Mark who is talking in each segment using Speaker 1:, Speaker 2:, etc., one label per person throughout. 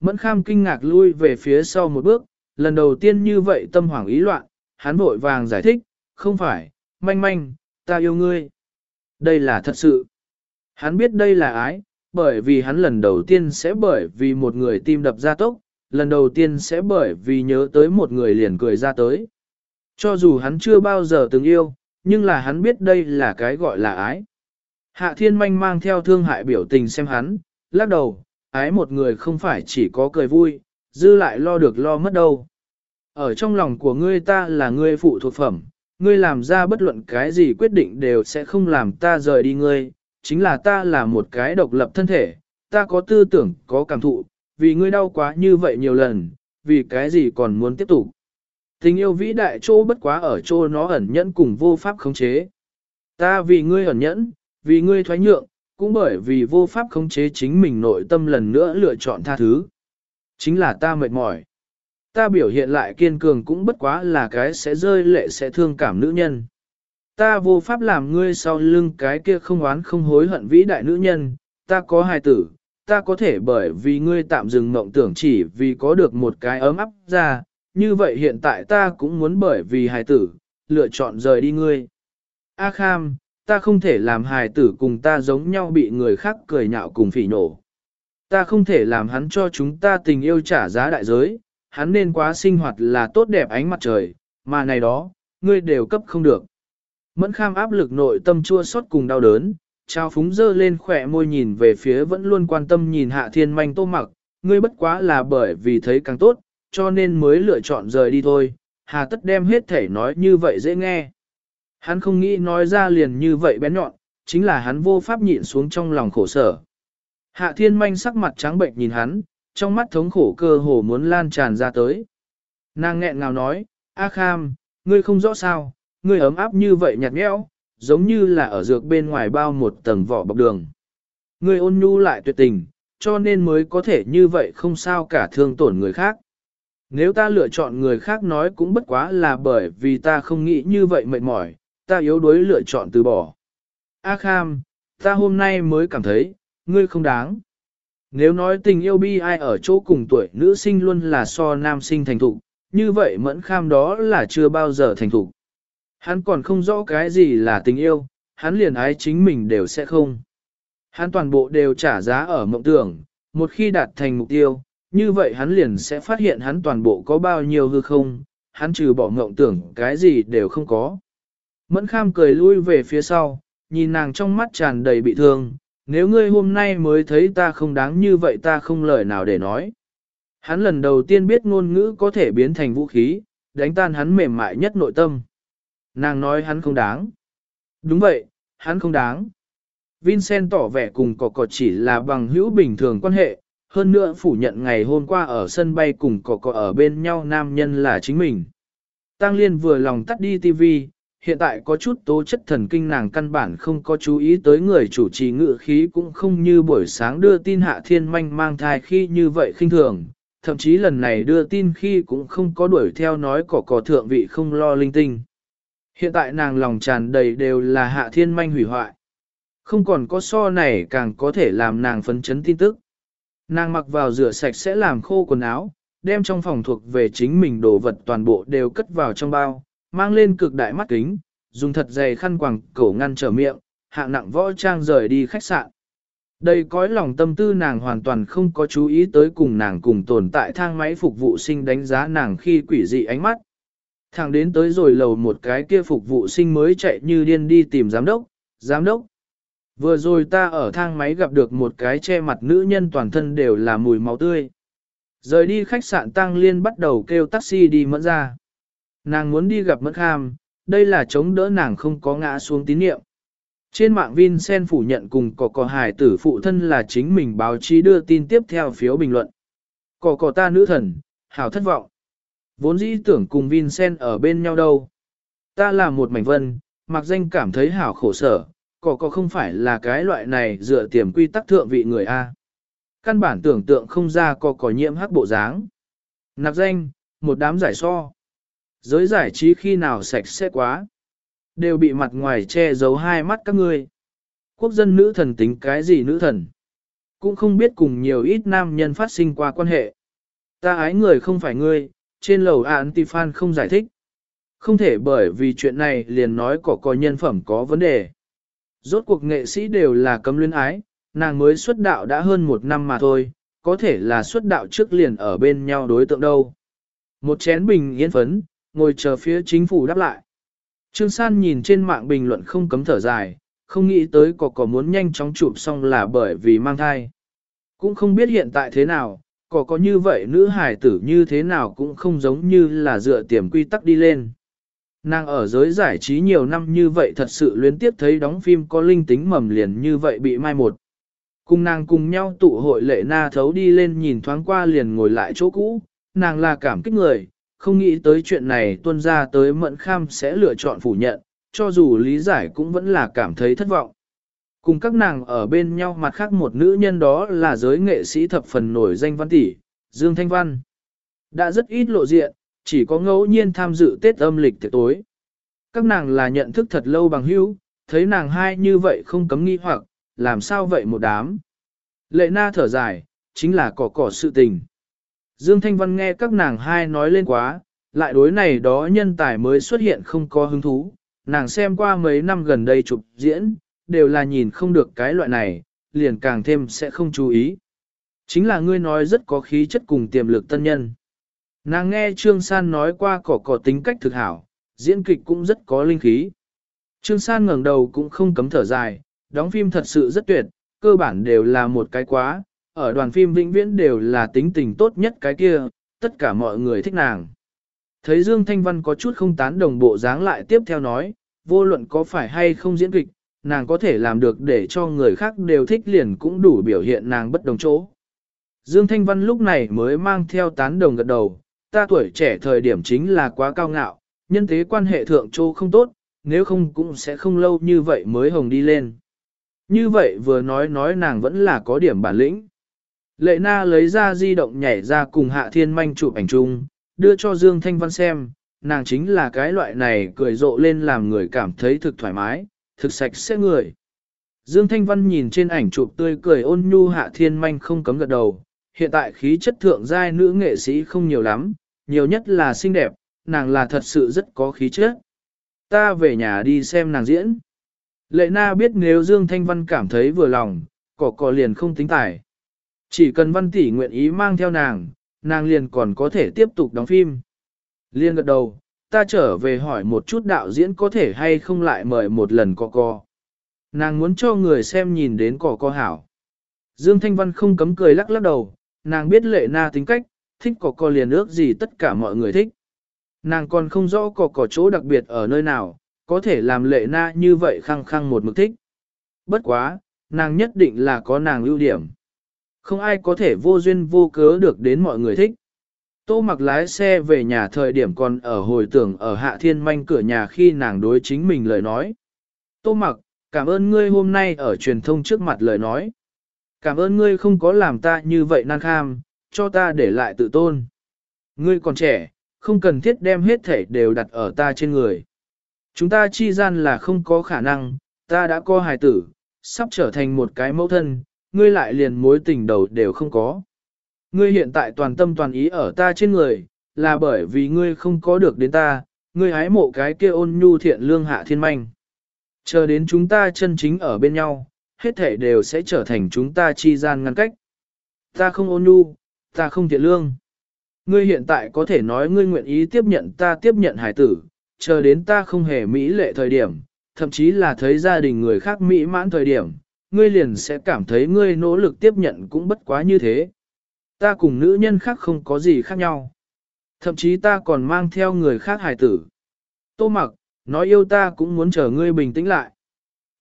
Speaker 1: Mẫn kham kinh ngạc lui về phía sau một bước, lần đầu tiên như vậy tâm hoảng ý loạn, hắn vội vàng giải thích, không phải, manh manh, ta yêu ngươi. Đây là thật sự. Hắn biết đây là ái, bởi vì hắn lần đầu tiên sẽ bởi vì một người tim đập ra tốc, lần đầu tiên sẽ bởi vì nhớ tới một người liền cười ra tới. Cho dù hắn chưa bao giờ từng yêu, nhưng là hắn biết đây là cái gọi là ái. Hạ thiên manh mang theo thương hại biểu tình xem hắn, lắc đầu, ái một người không phải chỉ có cười vui, dư lại lo được lo mất đâu. Ở trong lòng của ngươi ta là ngươi phụ thuộc phẩm, ngươi làm ra bất luận cái gì quyết định đều sẽ không làm ta rời đi ngươi, chính là ta là một cái độc lập thân thể, ta có tư tưởng, có cảm thụ, vì ngươi đau quá như vậy nhiều lần, vì cái gì còn muốn tiếp tục. Tình yêu vĩ đại chỗ bất quá ở chỗ nó ẩn nhẫn cùng vô pháp khống chế. Ta vì ngươi ẩn nhẫn, vì ngươi thoái nhượng, cũng bởi vì vô pháp khống chế chính mình nội tâm lần nữa lựa chọn tha thứ. Chính là ta mệt mỏi. Ta biểu hiện lại kiên cường cũng bất quá là cái sẽ rơi lệ sẽ thương cảm nữ nhân. Ta vô pháp làm ngươi sau lưng cái kia không oán không hối hận vĩ đại nữ nhân, ta có hài tử, ta có thể bởi vì ngươi tạm dừng mộng tưởng chỉ vì có được một cái ấm áp ra, như vậy hiện tại ta cũng muốn bởi vì hài tử, lựa chọn rời đi ngươi. A Kham, ta không thể làm hài tử cùng ta giống nhau bị người khác cười nhạo cùng phỉ nổ. Ta không thể làm hắn cho chúng ta tình yêu trả giá đại giới, hắn nên quá sinh hoạt là tốt đẹp ánh mặt trời, mà này đó, ngươi đều cấp không được. Mẫn kham áp lực nội tâm chua xót cùng đau đớn, trao phúng dơ lên khỏe môi nhìn về phía vẫn luôn quan tâm nhìn hạ thiên manh tô mặc, ngươi bất quá là bởi vì thấy càng tốt, cho nên mới lựa chọn rời đi thôi, hà tất đem hết thể nói như vậy dễ nghe. Hắn không nghĩ nói ra liền như vậy bén nhọn, chính là hắn vô pháp nhịn xuống trong lòng khổ sở. Hạ thiên manh sắc mặt trắng bệnh nhìn hắn, trong mắt thống khổ cơ hồ muốn lan tràn ra tới. Nàng nghẹn ngào nói, A Kham, ngươi không rõ sao, ngươi ấm áp như vậy nhạt nhẽo, giống như là ở dược bên ngoài bao một tầng vỏ bọc đường. Ngươi ôn nhu lại tuyệt tình, cho nên mới có thể như vậy không sao cả thương tổn người khác. Nếu ta lựa chọn người khác nói cũng bất quá là bởi vì ta không nghĩ như vậy mệt mỏi, ta yếu đuối lựa chọn từ bỏ. A Kham, ta hôm nay mới cảm thấy, ngươi không đáng. Nếu nói tình yêu bi ai ở chỗ cùng tuổi nữ sinh luôn là so nam sinh thành thục, như vậy mẫn kham đó là chưa bao giờ thành thục. Hắn còn không rõ cái gì là tình yêu, hắn liền ái chính mình đều sẽ không. Hắn toàn bộ đều trả giá ở mộng tưởng, một khi đạt thành mục tiêu, như vậy hắn liền sẽ phát hiện hắn toàn bộ có bao nhiêu hư không, hắn trừ bỏ mộng tưởng cái gì đều không có. Mẫn kham cười lui về phía sau, nhìn nàng trong mắt tràn đầy bị thương, nếu ngươi hôm nay mới thấy ta không đáng như vậy ta không lời nào để nói. Hắn lần đầu tiên biết ngôn ngữ có thể biến thành vũ khí, đánh tan hắn mềm mại nhất nội tâm. Nàng nói hắn không đáng. Đúng vậy, hắn không đáng. Vincent tỏ vẻ cùng cỏ cỏ chỉ là bằng hữu bình thường quan hệ, hơn nữa phủ nhận ngày hôm qua ở sân bay cùng cỏ cỏ ở bên nhau nam nhân là chính mình. Tăng Liên vừa lòng tắt đi TV, hiện tại có chút tố chất thần kinh nàng căn bản không có chú ý tới người chủ trì ngự khí cũng không như buổi sáng đưa tin hạ thiên manh mang thai khi như vậy khinh thường, thậm chí lần này đưa tin khi cũng không có đuổi theo nói cỏ cỏ thượng vị không lo linh tinh. Hiện tại nàng lòng tràn đầy đều là hạ thiên manh hủy hoại. Không còn có so này càng có thể làm nàng phấn chấn tin tức. Nàng mặc vào rửa sạch sẽ làm khô quần áo, đem trong phòng thuộc về chính mình đồ vật toàn bộ đều cất vào trong bao, mang lên cực đại mắt kính, dùng thật dày khăn quàng cổ ngăn trở miệng, hạng nặng võ trang rời đi khách sạn. Đây cõi lòng tâm tư nàng hoàn toàn không có chú ý tới cùng nàng cùng tồn tại thang máy phục vụ sinh đánh giá nàng khi quỷ dị ánh mắt. Thằng đến tới rồi lầu một cái kia phục vụ sinh mới chạy như điên đi tìm giám đốc, giám đốc. Vừa rồi ta ở thang máy gặp được một cái che mặt nữ nhân toàn thân đều là mùi máu tươi. Rời đi khách sạn Tăng Liên bắt đầu kêu taxi đi mẫn ra. Nàng muốn đi gặp Mẫn Kham, đây là chống đỡ nàng không có ngã xuống tín nhiệm. Trên mạng Vincent phủ nhận cùng cỏ cỏ hải tử phụ thân là chính mình báo chí đưa tin tiếp theo phiếu bình luận. Cỏ cỏ ta nữ thần, hảo thất vọng. Vốn dĩ tưởng cùng Vincent ở bên nhau đâu. Ta là một mảnh vân, mặc danh cảm thấy hảo khổ sở, cỏ cỏ không phải là cái loại này dựa tiềm quy tắc thượng vị người A. Căn bản tưởng tượng không ra cỏ cỏ nhiễm hắc bộ dáng. Nạp danh, một đám giải so. Giới giải trí khi nào sạch sẽ quá. Đều bị mặt ngoài che giấu hai mắt các ngươi. Quốc dân nữ thần tính cái gì nữ thần? cũng không biết cùng nhiều ít nam nhân phát sinh qua quan hệ. Ta ái người không phải ngươi, trên lầu Antifan không giải thích. Không thể bởi vì chuyện này liền nói có có nhân phẩm có vấn đề. Rốt cuộc nghệ sĩ đều là cấm luyến ái, nàng mới xuất đạo đã hơn một năm mà thôi, có thể là xuất đạo trước liền ở bên nhau đối tượng đâu. Một chén bình yên phấn, ngồi chờ phía chính phủ đáp lại. Trương San nhìn trên mạng bình luận không cấm thở dài, không nghĩ tới có có muốn nhanh chóng chụp xong là bởi vì mang thai. Cũng không biết hiện tại thế nào, có có như vậy nữ hài tử như thế nào cũng không giống như là dựa tiềm quy tắc đi lên. Nàng ở giới giải trí nhiều năm như vậy thật sự luyến tiếp thấy đóng phim có linh tính mầm liền như vậy bị mai một. Cùng nàng cùng nhau tụ hội lệ na thấu đi lên nhìn thoáng qua liền ngồi lại chỗ cũ, nàng là cảm kích người, không nghĩ tới chuyện này tuân ra tới mẫn kham sẽ lựa chọn phủ nhận, cho dù lý giải cũng vẫn là cảm thấy thất vọng. Cùng các nàng ở bên nhau mặt khác một nữ nhân đó là giới nghệ sĩ thập phần nổi danh văn tỷ, Dương Thanh Văn. Đã rất ít lộ diện, chỉ có ngẫu nhiên tham dự Tết âm lịch tiệc tối. Các nàng là nhận thức thật lâu bằng hữu, thấy nàng hai như vậy không cấm nghi hoặc, làm sao vậy một đám. Lệ na thở dài, chính là cỏ cỏ sự tình. Dương Thanh Văn nghe các nàng hai nói lên quá, lại đối này đó nhân tài mới xuất hiện không có hứng thú, nàng xem qua mấy năm gần đây chụp diễn, đều là nhìn không được cái loại này, liền càng thêm sẽ không chú ý. Chính là ngươi nói rất có khí chất cùng tiềm lực tân nhân. Nàng nghe Trương San nói qua cỏ cỏ tính cách thực hảo, diễn kịch cũng rất có linh khí. Trương San ngẩng đầu cũng không cấm thở dài, đóng phim thật sự rất tuyệt, cơ bản đều là một cái quá, ở đoàn phim vĩnh viễn đều là tính tình tốt nhất cái kia, tất cả mọi người thích nàng. Thấy Dương Thanh Văn có chút không tán đồng bộ dáng lại tiếp theo nói, vô luận có phải hay không diễn kịch, nàng có thể làm được để cho người khác đều thích liền cũng đủ biểu hiện nàng bất đồng chỗ. Dương Thanh Văn lúc này mới mang theo tán đồng gật đầu, ta tuổi trẻ thời điểm chính là quá cao ngạo, nhân tế quan hệ thượng chỗ không tốt, nếu không cũng sẽ không lâu như vậy mới hồng đi lên. Như vậy vừa nói nói nàng vẫn là có điểm bản lĩnh. Lệ na lấy ra di động nhảy ra cùng hạ thiên manh chụp ảnh chung, đưa cho Dương Thanh Văn xem, nàng chính là cái loại này cười rộ lên làm người cảm thấy thực thoải mái, thực sạch sẽ người. Dương Thanh Văn nhìn trên ảnh chụp tươi cười ôn nhu hạ thiên manh không cấm gật đầu, hiện tại khí chất thượng giai nữ nghệ sĩ không nhiều lắm, nhiều nhất là xinh đẹp, nàng là thật sự rất có khí chất. Ta về nhà đi xem nàng diễn. Lệ na biết nếu Dương Thanh Văn cảm thấy vừa lòng, cỏ cỏ liền không tính tải. Chỉ cần văn tỷ nguyện ý mang theo nàng, nàng liền còn có thể tiếp tục đóng phim. Liên gật đầu, ta trở về hỏi một chút đạo diễn có thể hay không lại mời một lần cỏ cỏ. Nàng muốn cho người xem nhìn đến cỏ cỏ hảo. Dương Thanh Văn không cấm cười lắc lắc đầu, nàng biết lệ na tính cách, thích cỏ cỏ liền ước gì tất cả mọi người thích. Nàng còn không rõ cỏ cỏ chỗ đặc biệt ở nơi nào, có thể làm lệ na như vậy khăng khăng một mực thích. Bất quá, nàng nhất định là có nàng ưu điểm. Không ai có thể vô duyên vô cớ được đến mọi người thích. Tô mặc lái xe về nhà thời điểm còn ở hồi tưởng ở hạ thiên manh cửa nhà khi nàng đối chính mình lời nói. Tô mặc, cảm ơn ngươi hôm nay ở truyền thông trước mặt lời nói. Cảm ơn ngươi không có làm ta như vậy nan kham, cho ta để lại tự tôn. Ngươi còn trẻ, không cần thiết đem hết thể đều đặt ở ta trên người. Chúng ta chi gian là không có khả năng, ta đã có hài tử, sắp trở thành một cái mẫu thân, ngươi lại liền mối tình đầu đều không có. Ngươi hiện tại toàn tâm toàn ý ở ta trên người, là bởi vì ngươi không có được đến ta, ngươi hái mộ cái kia ôn nhu thiện lương hạ thiên manh. Chờ đến chúng ta chân chính ở bên nhau, hết thể đều sẽ trở thành chúng ta chi gian ngăn cách. Ta không ôn nhu, ta không thiện lương. Ngươi hiện tại có thể nói ngươi nguyện ý tiếp nhận ta tiếp nhận hải tử, chờ đến ta không hề mỹ lệ thời điểm, thậm chí là thấy gia đình người khác mỹ mãn thời điểm, ngươi liền sẽ cảm thấy ngươi nỗ lực tiếp nhận cũng bất quá như thế. Ta cùng nữ nhân khác không có gì khác nhau. Thậm chí ta còn mang theo người khác hài tử. Tô mặc, nói yêu ta cũng muốn chờ ngươi bình tĩnh lại.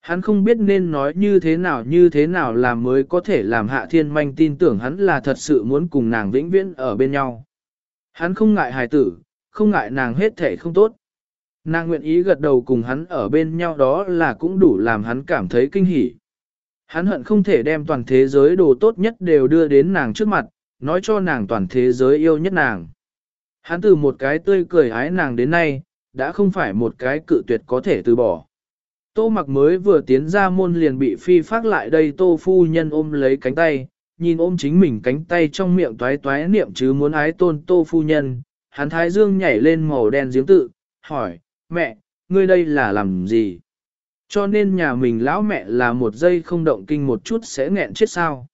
Speaker 1: Hắn không biết nên nói như thế nào như thế nào là mới có thể làm hạ thiên manh tin tưởng hắn là thật sự muốn cùng nàng vĩnh viễn ở bên nhau. Hắn không ngại hài tử, không ngại nàng hết thể không tốt. Nàng nguyện ý gật đầu cùng hắn ở bên nhau đó là cũng đủ làm hắn cảm thấy kinh hỉ. Hắn hận không thể đem toàn thế giới đồ tốt nhất đều đưa đến nàng trước mặt, nói cho nàng toàn thế giới yêu nhất nàng. Hắn từ một cái tươi cười ái nàng đến nay, đã không phải một cái cự tuyệt có thể từ bỏ. Tô mặc mới vừa tiến ra môn liền bị phi phát lại đây tô phu nhân ôm lấy cánh tay, nhìn ôm chính mình cánh tay trong miệng toái toái niệm chứ muốn ái tôn tô phu nhân, hắn thái dương nhảy lên màu đen giếng tự, hỏi, mẹ, ngươi đây là làm gì? Cho nên nhà mình lão mẹ là một giây không động kinh một chút sẽ nghẹn chết sao.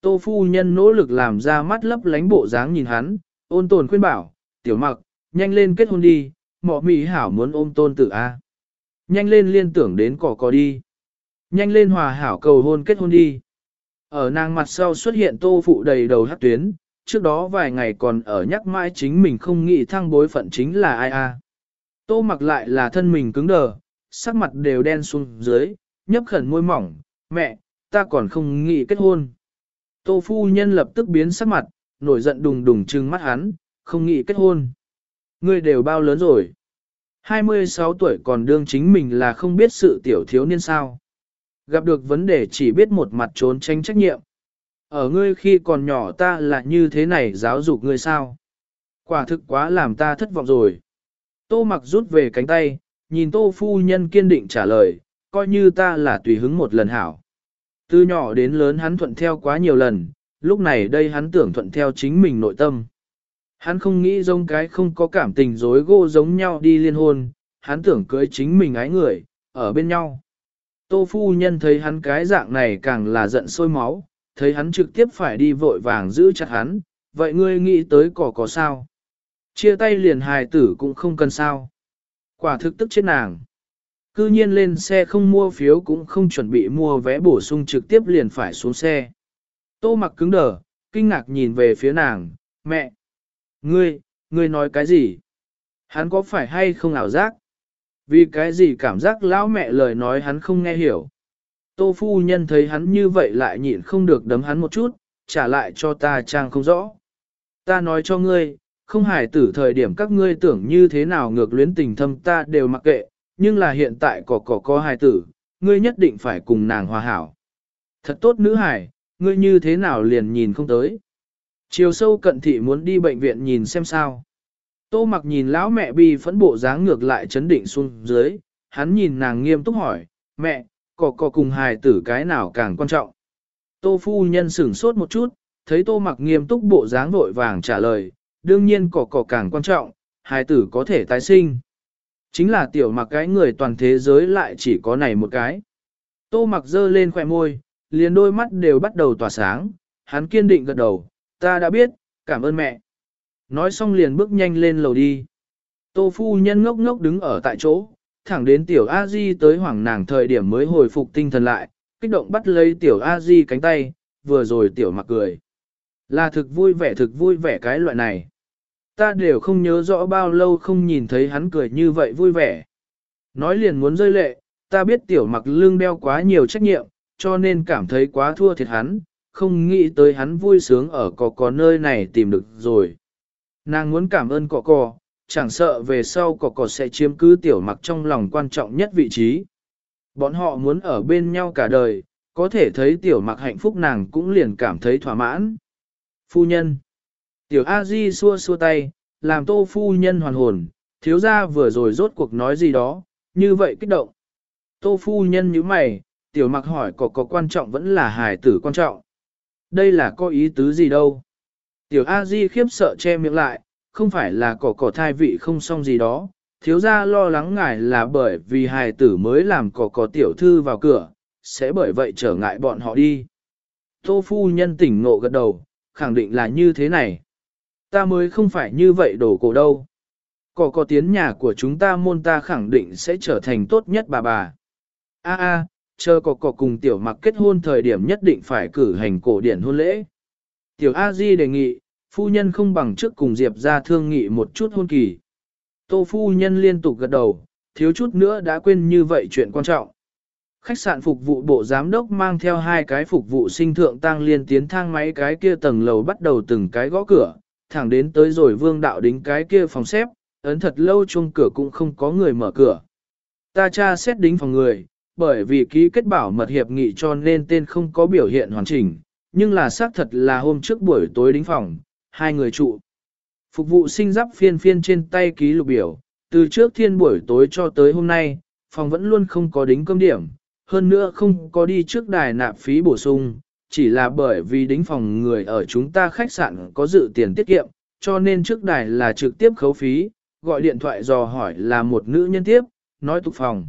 Speaker 1: Tô phu nhân nỗ lực làm ra mắt lấp lánh bộ dáng nhìn hắn, ôn tồn khuyên bảo, tiểu mặc, nhanh lên kết hôn đi, mọ mị hảo muốn ôm tôn tử A. Nhanh lên liên tưởng đến cỏ cỏ đi. Nhanh lên hòa hảo cầu hôn kết hôn đi. Ở nàng mặt sau xuất hiện tô phụ đầy đầu hát tuyến, trước đó vài ngày còn ở nhắc mãi chính mình không nghĩ thăng bối phận chính là ai a. Tô mặc lại là thân mình cứng đờ, sắc mặt đều đen xuống dưới, nhấp khẩn môi mỏng, mẹ, ta còn không nghĩ kết hôn. Tô phu nhân lập tức biến sắc mặt, nổi giận đùng đùng trừng mắt hắn, không nghĩ kết hôn. Ngươi đều bao lớn rồi. 26 tuổi còn đương chính mình là không biết sự tiểu thiếu niên sao. Gặp được vấn đề chỉ biết một mặt trốn tránh trách nhiệm. Ở ngươi khi còn nhỏ ta là như thế này giáo dục ngươi sao? Quả thực quá làm ta thất vọng rồi. Tô mặc rút về cánh tay, nhìn tô phu nhân kiên định trả lời, coi như ta là tùy hứng một lần hảo. Từ nhỏ đến lớn hắn thuận theo quá nhiều lần, lúc này đây hắn tưởng thuận theo chính mình nội tâm. Hắn không nghĩ giống cái không có cảm tình dối gỗ giống nhau đi liên hôn, hắn tưởng cưới chính mình ái người, ở bên nhau. Tô phu nhân thấy hắn cái dạng này càng là giận sôi máu, thấy hắn trực tiếp phải đi vội vàng giữ chặt hắn, vậy ngươi nghĩ tới cỏ có sao? Chia tay liền hài tử cũng không cần sao. Quả thực tức chết nàng. Cư nhiên lên xe không mua phiếu cũng không chuẩn bị mua vé bổ sung trực tiếp liền phải xuống xe. Tô mặc cứng đờ, kinh ngạc nhìn về phía nàng, mẹ. Ngươi, ngươi nói cái gì? Hắn có phải hay không ảo giác? Vì cái gì cảm giác lão mẹ lời nói hắn không nghe hiểu. Tô phu nhân thấy hắn như vậy lại nhịn không được đấm hắn một chút, trả lại cho ta trang không rõ. Ta nói cho ngươi, không hài tử thời điểm các ngươi tưởng như thế nào ngược luyến tình thâm ta đều mặc kệ, nhưng là hiện tại có có có hài tử, ngươi nhất định phải cùng nàng hòa hảo. Thật tốt nữ hải, ngươi như thế nào liền nhìn không tới. Chiều sâu cận thị muốn đi bệnh viện nhìn xem sao. Tô mặc nhìn lão mẹ bi phẫn bộ dáng ngược lại chấn định xuống dưới, hắn nhìn nàng nghiêm túc hỏi, mẹ, có có cùng hài tử cái nào càng quan trọng. Tô phu nhân sửng sốt một chút, thấy tô mặc nghiêm túc bộ dáng vội vàng trả lời, đương nhiên cỏ cỏ càng quan trọng, hài tử có thể tái sinh. Chính là tiểu mặc cái người toàn thế giới lại chỉ có này một cái. Tô mặc dơ lên khỏe môi, liền đôi mắt đều bắt đầu tỏa sáng, hắn kiên định gật đầu, ta đã biết, cảm ơn mẹ. Nói xong liền bước nhanh lên lầu đi. Tô phu nhân ngốc ngốc đứng ở tại chỗ, thẳng đến tiểu a di tới hoảng nàng thời điểm mới hồi phục tinh thần lại, kích động bắt lấy tiểu a di cánh tay, vừa rồi tiểu mặc cười. Là thực vui vẻ thực vui vẻ cái loại này. Ta đều không nhớ rõ bao lâu không nhìn thấy hắn cười như vậy vui vẻ. Nói liền muốn rơi lệ, ta biết tiểu mặc lương đeo quá nhiều trách nhiệm, cho nên cảm thấy quá thua thiệt hắn, không nghĩ tới hắn vui sướng ở cò cò nơi này tìm được rồi. Nàng muốn cảm ơn cò cò, chẳng sợ về sau cò cò sẽ chiếm cứ tiểu mặc trong lòng quan trọng nhất vị trí. Bọn họ muốn ở bên nhau cả đời, có thể thấy tiểu mặc hạnh phúc nàng cũng liền cảm thấy thỏa mãn. Phu nhân. Tiểu A-di xua xua tay, làm tô phu nhân hoàn hồn, thiếu gia vừa rồi rốt cuộc nói gì đó, như vậy kích động. Tô phu nhân nhíu mày, tiểu mặc hỏi có có quan trọng vẫn là hài tử quan trọng. Đây là có ý tứ gì đâu. Tiểu A-di khiếp sợ che miệng lại, không phải là cỏ cỏ thai vị không xong gì đó, thiếu gia lo lắng ngài là bởi vì hài tử mới làm cỏ cỏ tiểu thư vào cửa, sẽ bởi vậy trở ngại bọn họ đi. Tô phu nhân tỉnh ngộ gật đầu, khẳng định là như thế này. Ta mới không phải như vậy đổ cổ đâu. Cỏ có tiến nhà của chúng ta môn ta khẳng định sẽ trở thành tốt nhất bà bà. A a, chờ cỏ cỏ cùng tiểu mặc kết hôn thời điểm nhất định phải cử hành cổ điển hôn lễ. Tiểu A Di đề nghị, phu nhân không bằng trước cùng Diệp ra thương nghị một chút hôn kỳ. Tô phu nhân liên tục gật đầu, thiếu chút nữa đã quên như vậy chuyện quan trọng. Khách sạn phục vụ bộ giám đốc mang theo hai cái phục vụ sinh thượng tăng liên tiến thang máy cái kia tầng lầu bắt đầu từng cái gõ cửa, thẳng đến tới rồi vương đạo đính cái kia phòng xếp, ấn thật lâu chuông cửa cũng không có người mở cửa. Ta tra xét đính phòng người, bởi vì ký kết bảo mật hiệp nghị cho nên tên không có biểu hiện hoàn chỉnh, nhưng là xác thật là hôm trước buổi tối đính phòng, hai người trụ. Phục vụ sinh giáp phiên phiên trên tay ký lục biểu, từ trước thiên buổi tối cho tới hôm nay, phòng vẫn luôn không có đính cơm điểm, hơn nữa không có đi trước đài nạp phí bổ sung, chỉ là bởi vì đính phòng người ở chúng ta khách sạn có dự tiền tiết kiệm, cho nên trước đài là trực tiếp khấu phí, gọi điện thoại dò hỏi là một nữ nhân tiếp, nói tục phòng.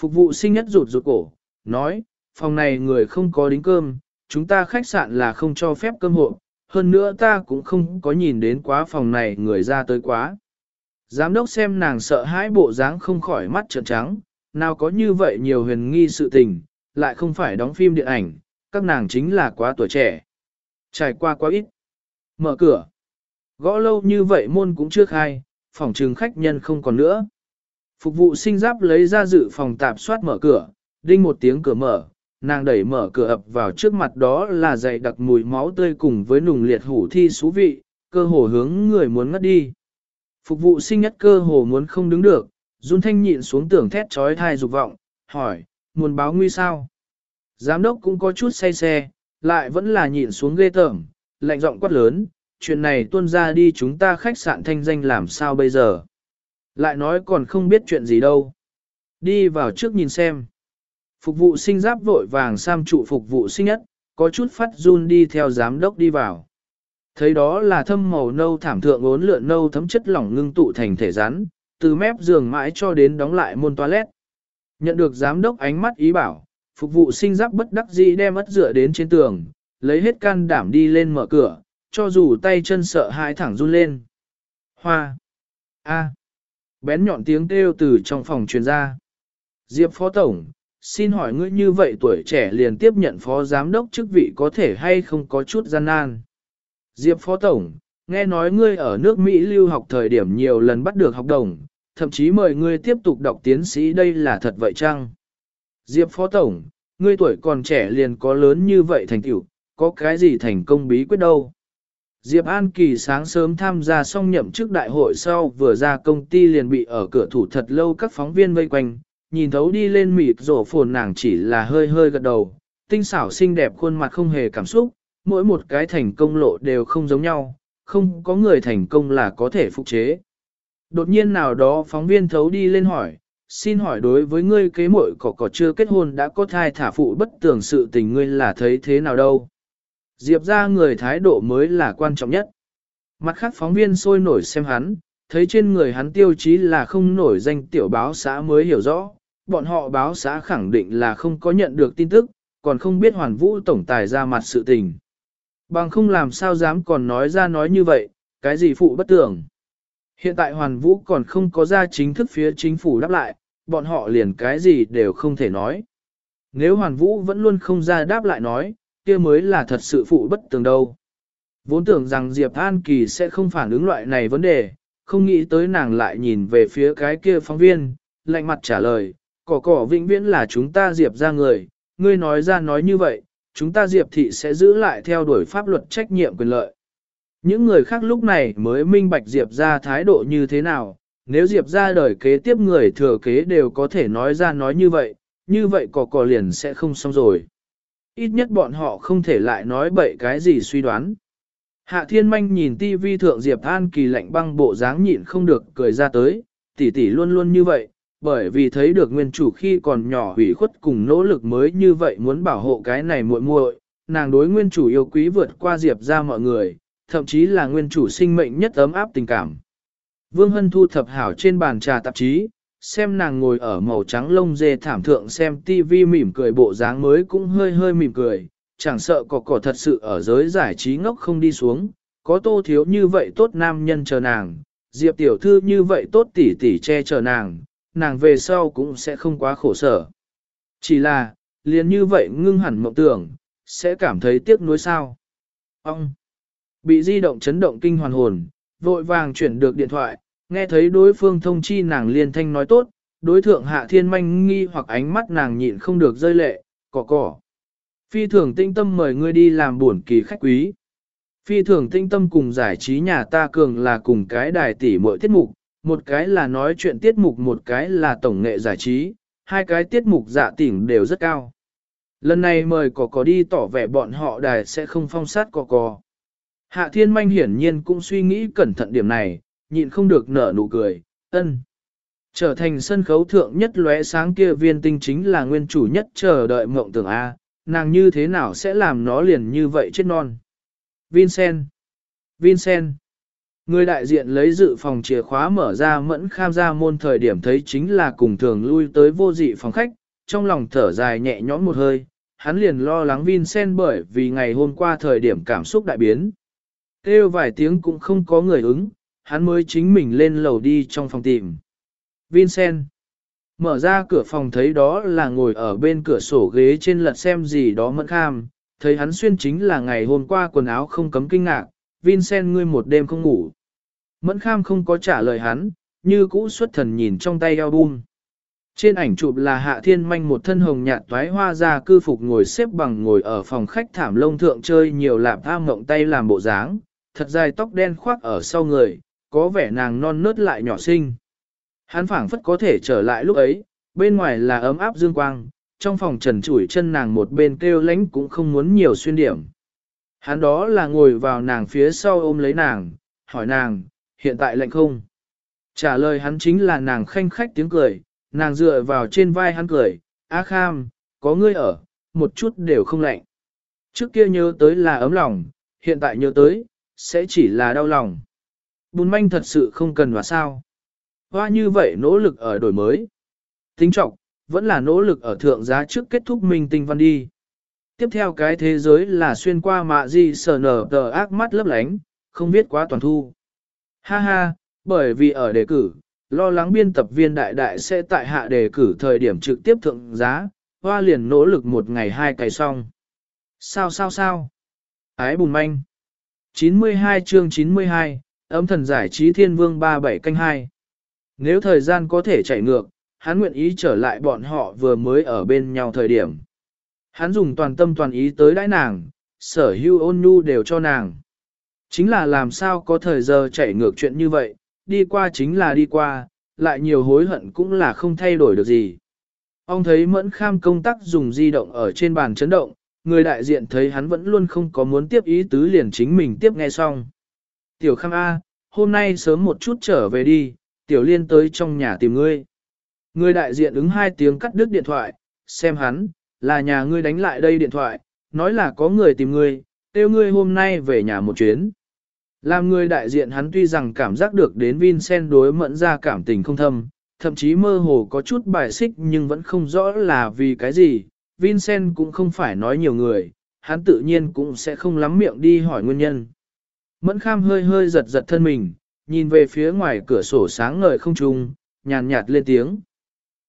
Speaker 1: Phục vụ sinh nhất rụt rụt cổ, nói, phòng này người không có đính cơm, chúng ta khách sạn là không cho phép cơm hộ, hơn nữa ta cũng không có nhìn đến quá phòng này người ra tới quá. Giám đốc xem nàng sợ hãi bộ dáng không khỏi mắt trợn trắng, nào có như vậy nhiều huyền nghi sự tình, lại không phải đóng phim điện ảnh, các nàng chính là quá tuổi trẻ. Trải qua quá ít. Mở cửa. Gõ lâu như vậy môn cũng chưa khai, phòng trừng khách nhân không còn nữa. Phục vụ sinh giáp lấy ra dự phòng tạp soát mở cửa, đinh một tiếng cửa mở, nàng đẩy mở cửa ập vào trước mặt đó là dày đặc mùi máu tươi cùng với nùng liệt hủ thi xú vị, cơ hồ hướng người muốn ngất đi. Phục vụ sinh nhất cơ hồ muốn không đứng được, run thanh nhịn xuống tưởng thét trói thai dục vọng, hỏi, muốn báo nguy sao? Giám đốc cũng có chút say xe, lại vẫn là nhịn xuống ghê tởm, lạnh giọng quát lớn, chuyện này tuôn ra đi chúng ta khách sạn thanh danh làm sao bây giờ? Lại nói còn không biết chuyện gì đâu. Đi vào trước nhìn xem. Phục vụ sinh giáp vội vàng sam trụ phục vụ sinh nhất, có chút phát run đi theo giám đốc đi vào. Thấy đó là thâm màu nâu thảm thượng ốn lượn nâu thấm chất lỏng ngưng tụ thành thể rắn, từ mép giường mãi cho đến đóng lại môn toilet. Nhận được giám đốc ánh mắt ý bảo, phục vụ sinh giáp bất đắc dĩ đem ất dựa đến trên tường, lấy hết can đảm đi lên mở cửa, cho dù tay chân sợ hãi thẳng run lên. Hoa! A! Bén nhọn tiếng kêu từ trong phòng truyền ra. Diệp Phó Tổng, xin hỏi ngươi như vậy tuổi trẻ liền tiếp nhận phó giám đốc chức vị có thể hay không có chút gian nan. Diệp Phó Tổng, nghe nói ngươi ở nước Mỹ lưu học thời điểm nhiều lần bắt được học đồng, thậm chí mời ngươi tiếp tục đọc tiến sĩ đây là thật vậy chăng? Diệp Phó Tổng, ngươi tuổi còn trẻ liền có lớn như vậy thành tựu, có cái gì thành công bí quyết đâu? Diệp An Kỳ sáng sớm tham gia xong nhậm chức đại hội sau vừa ra công ty liền bị ở cửa thủ thật lâu các phóng viên vây quanh, nhìn thấu đi lên mịt rổ phồn nàng chỉ là hơi hơi gật đầu, tinh xảo xinh đẹp khuôn mặt không hề cảm xúc, mỗi một cái thành công lộ đều không giống nhau, không có người thành công là có thể phục chế. Đột nhiên nào đó phóng viên thấu đi lên hỏi, xin hỏi đối với ngươi kế muội cỏ cỏ chưa kết hôn đã có thai thả phụ bất tường sự tình ngươi là thấy thế nào đâu. Diệp ra người thái độ mới là quan trọng nhất. Mặt khác phóng viên sôi nổi xem hắn, thấy trên người hắn tiêu chí là không nổi danh tiểu báo xã mới hiểu rõ, bọn họ báo xã khẳng định là không có nhận được tin tức, còn không biết hoàn vũ tổng tài ra mặt sự tình. Bằng không làm sao dám còn nói ra nói như vậy, cái gì phụ bất tưởng. Hiện tại hoàn vũ còn không có ra chính thức phía chính phủ đáp lại, bọn họ liền cái gì đều không thể nói. Nếu hoàn vũ vẫn luôn không ra đáp lại nói, kia mới là thật sự phụ bất tường đâu. Vốn tưởng rằng Diệp An Kỳ sẽ không phản ứng loại này vấn đề, không nghĩ tới nàng lại nhìn về phía cái kia phóng viên, lạnh mặt trả lời, cỏ cỏ vĩnh viễn là chúng ta Diệp ra người, ngươi nói ra nói như vậy, chúng ta Diệp thị sẽ giữ lại theo đuổi pháp luật trách nhiệm quyền lợi. Những người khác lúc này mới minh bạch Diệp ra thái độ như thế nào, nếu Diệp ra đời kế tiếp người thừa kế đều có thể nói ra nói như vậy, như vậy cỏ cỏ liền sẽ không xong rồi. Ít nhất bọn họ không thể lại nói bậy cái gì suy đoán. Hạ Thiên Manh nhìn TV thượng Diệp An kỳ lạnh băng bộ dáng nhịn không được cười ra tới, tỷ tỷ luôn luôn như vậy, bởi vì thấy được nguyên chủ khi còn nhỏ hủy khuất cùng nỗ lực mới như vậy muốn bảo hộ cái này muội muội, nàng đối nguyên chủ yêu quý vượt qua Diệp ra mọi người, thậm chí là nguyên chủ sinh mệnh nhất ấm áp tình cảm. Vương Hân thu thập hảo trên bàn trà tạp chí, xem nàng ngồi ở màu trắng lông dê thảm thượng xem tivi mỉm cười bộ dáng mới cũng hơi hơi mỉm cười, chẳng sợ có cỏ thật sự ở giới giải trí ngốc không đi xuống, có tô thiếu như vậy tốt nam nhân chờ nàng, diệp tiểu thư như vậy tốt tỉ tỉ che chờ nàng, nàng về sau cũng sẽ không quá khổ sở. Chỉ là, liền như vậy ngưng hẳn mộng tưởng, sẽ cảm thấy tiếc nuối sao. Ông, bị di động chấn động kinh hoàn hồn, vội vàng chuyển được điện thoại, nghe thấy đối phương thông chi nàng liên thanh nói tốt, đối thượng hạ thiên manh nghi hoặc ánh mắt nàng nhịn không được rơi lệ, cỏ cỏ. Phi thường tinh tâm mời ngươi đi làm buồn kỳ khách quý. Phi thường tinh tâm cùng giải trí nhà ta cường là cùng cái đài tỷ mỗi tiết mục, một cái là nói chuyện tiết mục một cái là tổng nghệ giải trí, hai cái tiết mục dạ tỉnh đều rất cao. Lần này mời cỏ cỏ đi tỏ vẻ bọn họ đài sẽ không phong sát cỏ cỏ. Hạ thiên manh hiển nhiên cũng suy nghĩ cẩn thận điểm này, nhịn không được nở nụ cười, ân. Trở thành sân khấu thượng nhất lóe sáng kia viên tinh chính là nguyên chủ nhất chờ đợi mộng tưởng A, nàng như thế nào sẽ làm nó liền như vậy chết non. Vincent! Vincent! Người đại diện lấy dự phòng chìa khóa mở ra mẫn kham ra môn thời điểm thấy chính là cùng thường lui tới vô dị phòng khách, trong lòng thở dài nhẹ nhõm một hơi, hắn liền lo lắng Vincent bởi vì ngày hôm qua thời điểm cảm xúc đại biến. Kêu vài tiếng cũng không có người ứng, hắn mới chính mình lên lầu đi trong phòng tìm. Vincent Mở ra cửa phòng thấy đó là ngồi ở bên cửa sổ ghế trên lật xem gì đó mẫn kham, thấy hắn xuyên chính là ngày hôm qua quần áo không cấm kinh ngạc, Vincent ngươi một đêm không ngủ. Mẫn kham không có trả lời hắn, như cũ xuất thần nhìn trong tay album. Trên ảnh chụp là Hạ Thiên Manh một thân hồng nhạt toái hoa ra cư phục ngồi xếp bằng ngồi ở phòng khách thảm lông thượng chơi nhiều lạp tham ngộng tay làm bộ dáng, thật dài tóc đen khoác ở sau người, có vẻ nàng non nớt lại nhỏ xinh. Hắn phảng phất có thể trở lại lúc ấy, bên ngoài là ấm áp dương quang, trong phòng trần chủi chân nàng một bên kêu lánh cũng không muốn nhiều xuyên điểm. Hắn đó là ngồi vào nàng phía sau ôm lấy nàng, hỏi nàng, hiện tại lạnh không? Trả lời hắn chính là nàng khanh khách tiếng cười, nàng dựa vào trên vai hắn cười, á kham, có ngươi ở, một chút đều không lạnh. Trước kia nhớ tới là ấm lòng, hiện tại nhớ tới, sẽ chỉ là đau lòng. Bùn manh thật sự không cần và sao. Hoa như vậy nỗ lực ở đổi mới. Tính trọng, vẫn là nỗ lực ở thượng giá trước kết thúc minh tinh văn đi. Tiếp theo cái thế giới là xuyên qua mạ di sờ nở tờ ác mắt lấp lánh, không biết quá toàn thu. Ha ha, bởi vì ở đề cử, lo lắng biên tập viên đại đại sẽ tại hạ đề cử thời điểm trực tiếp thượng giá, hoa liền nỗ lực một ngày hai cày xong. Sao sao sao? Ái bùn manh. 92 chương 92, ấm thần giải trí thiên vương 37 canh 2. Nếu thời gian có thể chạy ngược, hắn nguyện ý trở lại bọn họ vừa mới ở bên nhau thời điểm. Hắn dùng toàn tâm toàn ý tới đãi nàng, sở hưu ôn nhu đều cho nàng. Chính là làm sao có thời giờ chạy ngược chuyện như vậy, đi qua chính là đi qua, lại nhiều hối hận cũng là không thay đổi được gì. Ông thấy mẫn kham công tác dùng di động ở trên bàn chấn động, người đại diện thấy hắn vẫn luôn không có muốn tiếp ý tứ liền chính mình tiếp nghe xong. Tiểu Khang A, hôm nay sớm một chút trở về đi, tiểu liên tới trong nhà tìm ngươi. Người đại diện ứng hai tiếng cắt đứt điện thoại, xem hắn, là nhà ngươi đánh lại đây điện thoại, nói là có người tìm ngươi, kêu ngươi hôm nay về nhà một chuyến. Làm người đại diện hắn tuy rằng cảm giác được đến Vincent đối mẫn ra cảm tình không thâm, thậm chí mơ hồ có chút bài xích nhưng vẫn không rõ là vì cái gì, Vincent cũng không phải nói nhiều người, hắn tự nhiên cũng sẽ không lắm miệng đi hỏi nguyên nhân. Mẫn kham hơi hơi giật giật thân mình, nhìn về phía ngoài cửa sổ sáng ngời không trung, nhàn nhạt lên tiếng.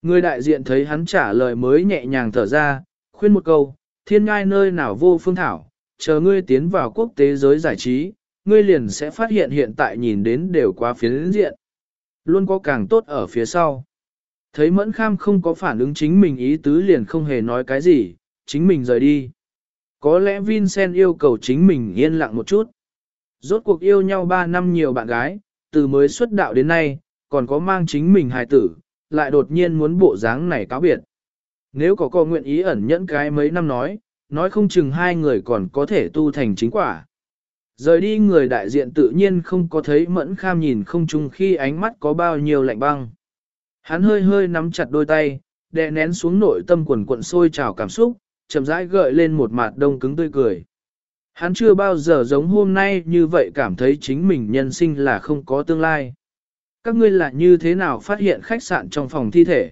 Speaker 1: Người đại diện thấy hắn trả lời mới nhẹ nhàng thở ra, khuyên một câu, thiên ngai nơi nào vô phương thảo, chờ ngươi tiến vào quốc tế giới giải trí, ngươi liền sẽ phát hiện hiện tại nhìn đến đều quá phiến diện. Luôn có càng tốt ở phía sau. Thấy mẫn kham không có phản ứng chính mình ý tứ liền không hề nói cái gì, chính mình rời đi. Có lẽ Vincent yêu cầu chính mình yên lặng một chút. Rốt cuộc yêu nhau 3 năm nhiều bạn gái, từ mới xuất đạo đến nay, còn có mang chính mình hài tử, lại đột nhiên muốn bộ dáng này cáo biệt. Nếu có cô nguyện ý ẩn nhẫn cái mấy năm nói, nói không chừng hai người còn có thể tu thành chính quả. Rời đi người đại diện tự nhiên không có thấy mẫn kham nhìn không chung khi ánh mắt có bao nhiêu lạnh băng. Hắn hơi hơi nắm chặt đôi tay, đè nén xuống nội tâm quần cuộn sôi trào cảm xúc, chậm rãi gợi lên một mặt đông cứng tươi cười. Hắn chưa bao giờ giống hôm nay như vậy cảm thấy chính mình nhân sinh là không có tương lai. Các ngươi là như thế nào phát hiện khách sạn trong phòng thi thể?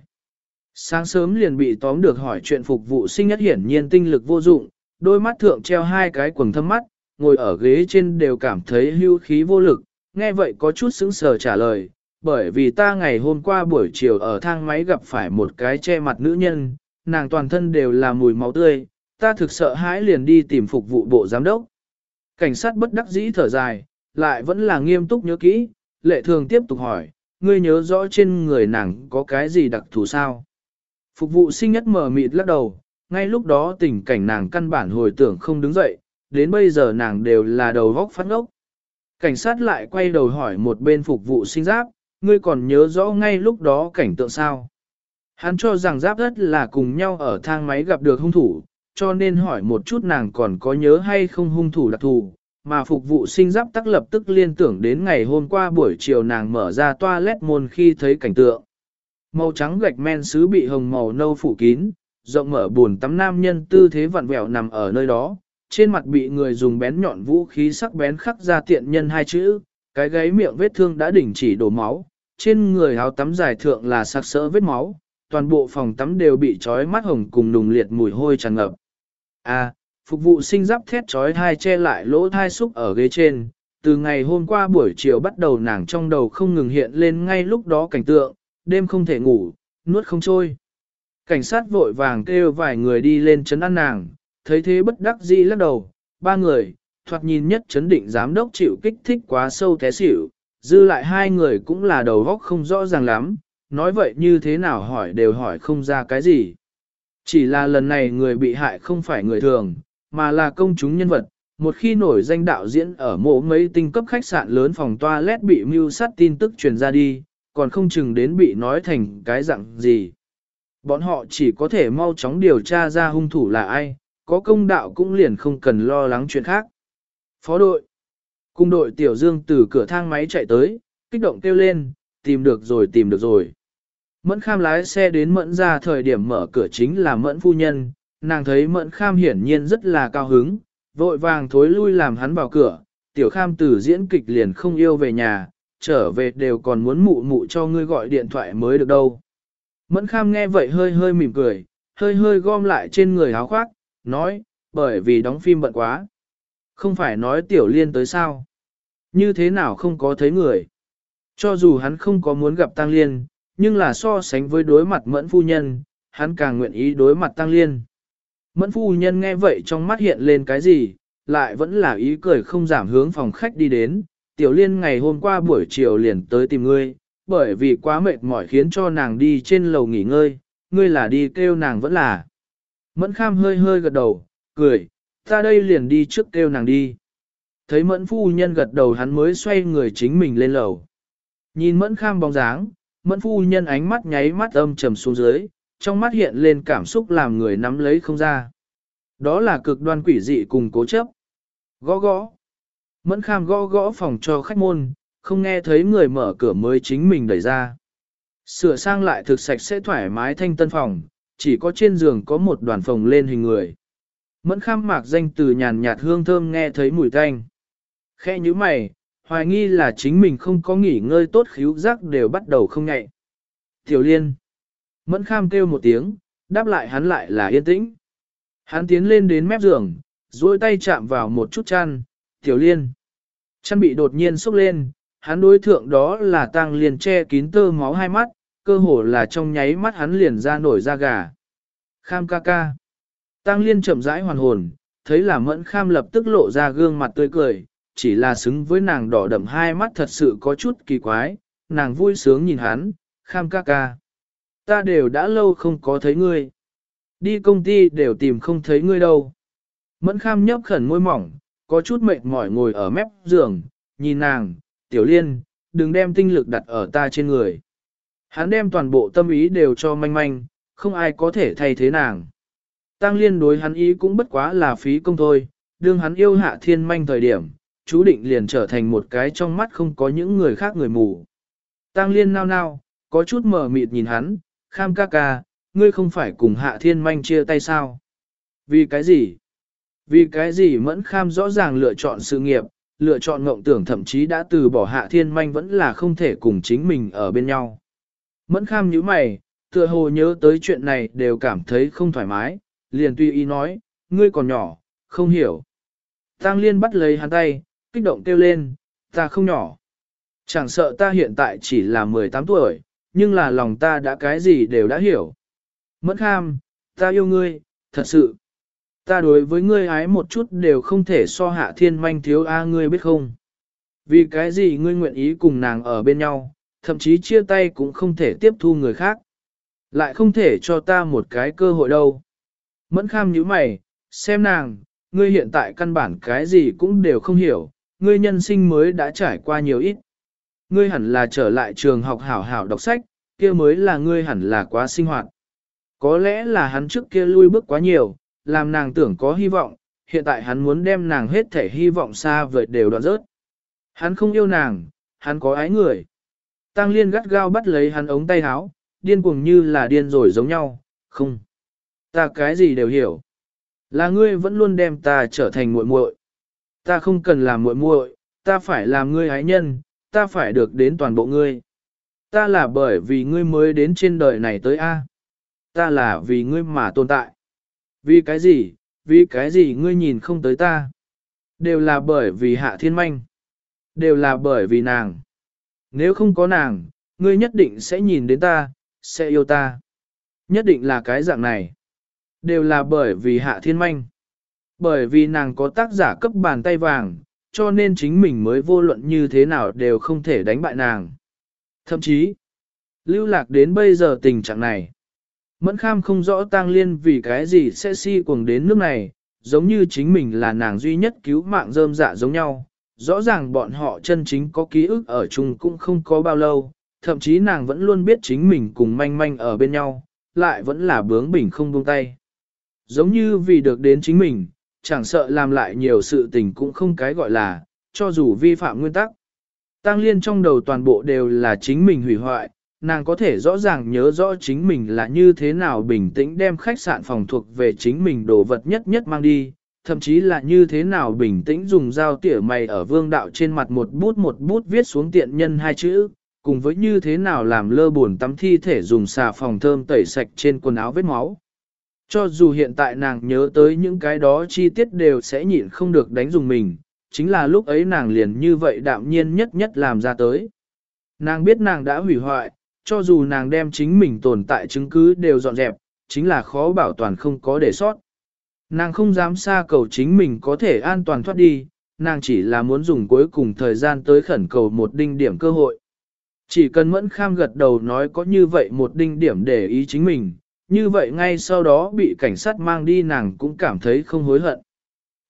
Speaker 1: Sáng sớm liền bị tóm được hỏi chuyện phục vụ sinh nhất hiển nhiên tinh lực vô dụng, đôi mắt thượng treo hai cái quầng thâm mắt, ngồi ở ghế trên đều cảm thấy hưu khí vô lực, nghe vậy có chút sững sờ trả lời, bởi vì ta ngày hôm qua buổi chiều ở thang máy gặp phải một cái che mặt nữ nhân, nàng toàn thân đều là mùi máu tươi, ta thực sợ hãi liền đi tìm phục vụ bộ giám đốc. Cảnh sát bất đắc dĩ thở dài, lại vẫn là nghiêm túc nhớ kỹ, lệ thường tiếp tục hỏi, ngươi nhớ rõ trên người nàng có cái gì đặc thù sao? Phục vụ sinh nhất mở mịt lắc đầu, ngay lúc đó tình cảnh nàng căn bản hồi tưởng không đứng dậy, đến bây giờ nàng đều là đầu góc phát ngốc. Cảnh sát lại quay đầu hỏi một bên phục vụ sinh giáp, ngươi còn nhớ rõ ngay lúc đó cảnh tượng sao? Hắn cho rằng giáp đất là cùng nhau ở thang máy gặp được hung thủ, cho nên hỏi một chút nàng còn có nhớ hay không hung thủ đặc thù, mà phục vụ sinh giáp tắc lập tức liên tưởng đến ngày hôm qua buổi chiều nàng mở ra toilet môn khi thấy cảnh tượng. Màu trắng gạch men sứ bị hồng màu nâu phủ kín, rộng mở buồn tắm nam nhân tư thế vặn vẹo nằm ở nơi đó, trên mặt bị người dùng bén nhọn vũ khí sắc bén khắc ra tiện nhân hai chữ, cái gáy miệng vết thương đã đỉnh chỉ đổ máu, trên người áo tắm dài thượng là sắc sỡ vết máu, toàn bộ phòng tắm đều bị trói mắt hồng cùng nùng liệt mùi hôi tràn ngập. A, phục vụ sinh giáp thét trói thai che lại lỗ thai xúc ở ghế trên, từ ngày hôm qua buổi chiều bắt đầu nàng trong đầu không ngừng hiện lên ngay lúc đó cảnh tượng, đêm không thể ngủ, nuốt không trôi. Cảnh sát vội vàng kêu vài người đi lên chấn an nàng, thấy thế bất đắc dĩ lắc đầu, ba người, thoạt nhìn nhất chấn định giám đốc chịu kích thích quá sâu té xỉu, dư lại hai người cũng là đầu góc không rõ ràng lắm, nói vậy như thế nào hỏi đều hỏi không ra cái gì. Chỉ là lần này người bị hại không phải người thường, mà là công chúng nhân vật, một khi nổi danh đạo diễn ở mộ mấy tinh cấp khách sạn lớn phòng toilet bị mưu sát tin tức truyền ra đi, còn không chừng đến bị nói thành cái dạng gì. Bọn họ chỉ có thể mau chóng điều tra ra hung thủ là ai, có công đạo cũng liền không cần lo lắng chuyện khác. Phó đội. Cung đội Tiểu Dương từ cửa thang máy chạy tới, kích động kêu lên, tìm được rồi tìm được rồi. Mẫn Kham lái xe đến Mẫn ra thời điểm mở cửa chính là Mẫn phu nhân, nàng thấy Mẫn Kham hiển nhiên rất là cao hứng, vội vàng thối lui làm hắn vào cửa, Tiểu Kham từ diễn kịch liền không yêu về nhà, trở về đều còn muốn mụ mụ cho ngươi gọi điện thoại mới được đâu. Mẫn Kham nghe vậy hơi hơi mỉm cười, hơi hơi gom lại trên người áo khoác, nói, bởi vì đóng phim bận quá. Không phải nói Tiểu Liên tới sao? Như thế nào không có thấy người? Cho dù hắn không có muốn gặp Tăng Liên, nhưng là so sánh với đối mặt mẫn phu nhân, hắn càng nguyện ý đối mặt Tăng Liên. Mẫn phu nhân nghe vậy trong mắt hiện lên cái gì, lại vẫn là ý cười không giảm hướng phòng khách đi đến. Tiểu Liên ngày hôm qua buổi chiều liền tới tìm ngươi, bởi vì quá mệt mỏi khiến cho nàng đi trên lầu nghỉ ngơi, ngươi là đi kêu nàng vẫn là. Mẫn kham hơi hơi gật đầu, cười, ta đây liền đi trước kêu nàng đi. Thấy mẫn phu nhân gật đầu hắn mới xoay người chính mình lên lầu. Nhìn mẫn kham bóng dáng, mẫn phu nhân ánh mắt nháy mắt âm trầm xuống dưới, trong mắt hiện lên cảm xúc làm người nắm lấy không ra. Đó là cực đoan quỷ dị cùng cố chấp. Gõ gõ. Mẫn kham gõ gõ phòng cho khách môn, không nghe thấy người mở cửa mới chính mình đẩy ra. Sửa sang lại thực sạch sẽ thoải mái thanh tân phòng, chỉ có trên giường có một đoàn phòng lên hình người. Mẫn kham mạc danh từ nhàn nhạt hương thơm nghe thấy mùi tanh. Khe như mày, hoài nghi là chính mình không có nghỉ ngơi tốt khíu giác đều bắt đầu không nhạy. Tiểu liên. Mẫn kham kêu một tiếng, đáp lại hắn lại là yên tĩnh. Hắn tiến lên đến mép giường, duỗi tay chạm vào một chút chăn, tiểu liên. Chăn bị đột nhiên xúc lên, hắn đối thượng đó là tang liền che kín tơ máu hai mắt, cơ hồ là trong nháy mắt hắn liền ra nổi da gà. Kham ca ca. Tang liên chậm rãi hoàn hồn, thấy là mẫn kham lập tức lộ ra gương mặt tươi cười, chỉ là xứng với nàng đỏ đậm hai mắt thật sự có chút kỳ quái, nàng vui sướng nhìn hắn, kham ca ca. Ta đều đã lâu không có thấy ngươi. Đi công ty đều tìm không thấy ngươi đâu. Mẫn kham nhấp khẩn môi mỏng, có chút mệt mỏi ngồi ở mép giường, nhìn nàng, tiểu liên, đừng đem tinh lực đặt ở ta trên người. Hắn đem toàn bộ tâm ý đều cho manh manh, không ai có thể thay thế nàng. Tăng liên đối hắn ý cũng bất quá là phí công thôi, đương hắn yêu hạ thiên manh thời điểm, chú định liền trở thành một cái trong mắt không có những người khác người mù. Tăng liên nao nao, có chút mở mịt nhìn hắn, kham ca ca, ngươi không phải cùng hạ thiên manh chia tay sao? Vì cái gì? Vì cái gì mẫn kham rõ ràng lựa chọn sự nghiệp, lựa chọn ngộng tưởng thậm chí đã từ bỏ hạ thiên manh vẫn là không thể cùng chính mình ở bên nhau. Mẫn kham như mày, tựa hồ nhớ tới chuyện này đều cảm thấy không thoải mái, liền tùy ý nói, ngươi còn nhỏ, không hiểu. Tăng liên bắt lấy hắn tay, kích động kêu lên, ta không nhỏ. Chẳng sợ ta hiện tại chỉ là 18 tuổi, nhưng là lòng ta đã cái gì đều đã hiểu. Mẫn kham, ta yêu ngươi, thật sự. Ta đối với ngươi ái một chút đều không thể so hạ thiên manh thiếu a ngươi biết không. Vì cái gì ngươi nguyện ý cùng nàng ở bên nhau, thậm chí chia tay cũng không thể tiếp thu người khác. Lại không thể cho ta một cái cơ hội đâu. Mẫn kham nhíu mày, xem nàng, ngươi hiện tại căn bản cái gì cũng đều không hiểu, ngươi nhân sinh mới đã trải qua nhiều ít. Ngươi hẳn là trở lại trường học hảo hảo đọc sách, kia mới là ngươi hẳn là quá sinh hoạt. Có lẽ là hắn trước kia lui bước quá nhiều, làm nàng tưởng có hy vọng, hiện tại hắn muốn đem nàng hết thể hy vọng xa vời đều đoạn rớt. Hắn không yêu nàng, hắn có ái người. Tăng liên gắt gao bắt lấy hắn ống tay áo, điên cuồng như là điên rồi giống nhau, không. Ta cái gì đều hiểu. Là ngươi vẫn luôn đem ta trở thành muội muội. Ta không cần làm muội muội, ta phải làm ngươi ái nhân, ta phải được đến toàn bộ ngươi. Ta là bởi vì ngươi mới đến trên đời này tới A. Ta là vì ngươi mà tồn tại. Vì cái gì, vì cái gì ngươi nhìn không tới ta. Đều là bởi vì hạ thiên manh. Đều là bởi vì nàng. Nếu không có nàng, ngươi nhất định sẽ nhìn đến ta, sẽ yêu ta. Nhất định là cái dạng này. Đều là bởi vì hạ thiên manh. Bởi vì nàng có tác giả cấp bàn tay vàng, cho nên chính mình mới vô luận như thế nào đều không thể đánh bại nàng. Thậm chí, lưu lạc đến bây giờ tình trạng này. Mẫn kham không rõ tang liên vì cái gì sẽ si cuồng đến nước này, giống như chính mình là nàng duy nhất cứu mạng rơm dạ giống nhau. Rõ ràng bọn họ chân chính có ký ức ở chung cũng không có bao lâu, thậm chí nàng vẫn luôn biết chính mình cùng manh manh ở bên nhau, lại vẫn là bướng bỉnh không buông tay. Giống như vì được đến chính mình, chẳng sợ làm lại nhiều sự tình cũng không cái gọi là, cho dù vi phạm nguyên tắc. Tăng liên trong đầu toàn bộ đều là chính mình hủy hoại, nàng có thể rõ ràng nhớ rõ chính mình là như thế nào bình tĩnh đem khách sạn phòng thuộc về chính mình đồ vật nhất nhất mang đi, thậm chí là như thế nào bình tĩnh dùng dao tỉa mày ở vương đạo trên mặt một bút một bút viết xuống tiện nhân hai chữ, cùng với như thế nào làm lơ buồn tắm thi thể dùng xà phòng thơm tẩy sạch trên quần áo vết máu. Cho dù hiện tại nàng nhớ tới những cái đó chi tiết đều sẽ nhịn không được đánh dùng mình, chính là lúc ấy nàng liền như vậy đạm nhiên nhất nhất làm ra tới. Nàng biết nàng đã hủy hoại, cho dù nàng đem chính mình tồn tại chứng cứ đều dọn dẹp, chính là khó bảo toàn không có để sót. Nàng không dám xa cầu chính mình có thể an toàn thoát đi, nàng chỉ là muốn dùng cuối cùng thời gian tới khẩn cầu một đinh điểm cơ hội. Chỉ cần mẫn kham gật đầu nói có như vậy một đinh điểm để ý chính mình, như vậy ngay sau đó bị cảnh sát mang đi nàng cũng cảm thấy không hối hận.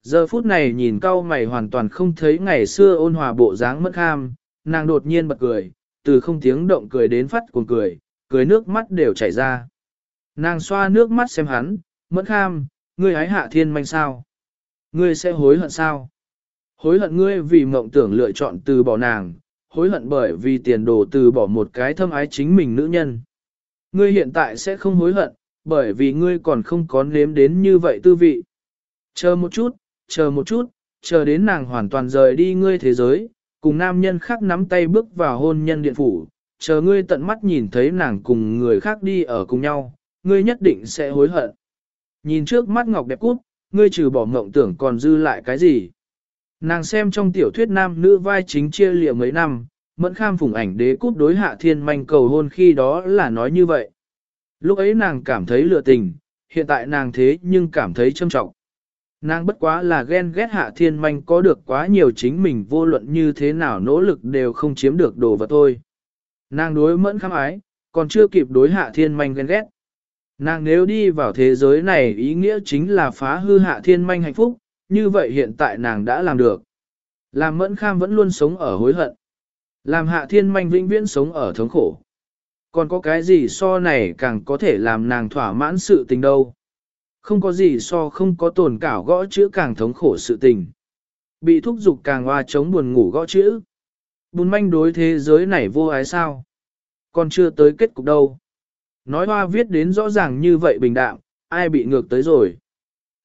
Speaker 1: Giờ phút này nhìn cao mày hoàn toàn không thấy ngày xưa ôn hòa bộ dáng mất ham, nàng đột nhiên bật cười, từ không tiếng động cười đến phát cuồng cười, cười nước mắt đều chảy ra. Nàng xoa nước mắt xem hắn, mất kham, ngươi hái hạ thiên manh sao? Ngươi sẽ hối hận sao? Hối hận ngươi vì mộng tưởng lựa chọn từ bỏ nàng, hối hận bởi vì tiền đồ từ bỏ một cái thâm ái chính mình nữ nhân. Ngươi hiện tại sẽ không hối hận, bởi vì ngươi còn không có nếm đến như vậy tư vị. Chờ một chút, chờ một chút, chờ đến nàng hoàn toàn rời đi ngươi thế giới, cùng nam nhân khác nắm tay bước vào hôn nhân điện phủ, chờ ngươi tận mắt nhìn thấy nàng cùng người khác đi ở cùng nhau, ngươi nhất định sẽ hối hận. Nhìn trước mắt ngọc đẹp cút, ngươi trừ bỏ mộng tưởng còn dư lại cái gì? Nàng xem trong tiểu thuyết nam nữ vai chính chia lịa mấy năm, mẫn kham phủng ảnh đế cút đối hạ thiên manh cầu hôn khi đó là nói như vậy. Lúc ấy nàng cảm thấy lựa tình, hiện tại nàng thế nhưng cảm thấy trâm trọng. Nàng bất quá là ghen ghét hạ thiên manh có được quá nhiều chính mình vô luận như thế nào nỗ lực đều không chiếm được đồ vật thôi. Nàng đối mẫn khám ái, còn chưa kịp đối hạ thiên manh ghen ghét. Nàng nếu đi vào thế giới này ý nghĩa chính là phá hư hạ thiên manh hạnh phúc, như vậy hiện tại nàng đã làm được. Làm mẫn kham vẫn luôn sống ở hối hận. Làm hạ thiên manh vĩnh viễn sống ở thống khổ. Còn có cái gì so này càng có thể làm nàng thỏa mãn sự tình đâu. Không có gì so không có tồn cảo gõ chữ càng thống khổ sự tình. Bị thúc giục càng hoa chống buồn ngủ gõ chữ. Bùn manh đối thế giới này vô ái sao. Còn chưa tới kết cục đâu. Nói hoa viết đến rõ ràng như vậy bình đạm, ai bị ngược tới rồi.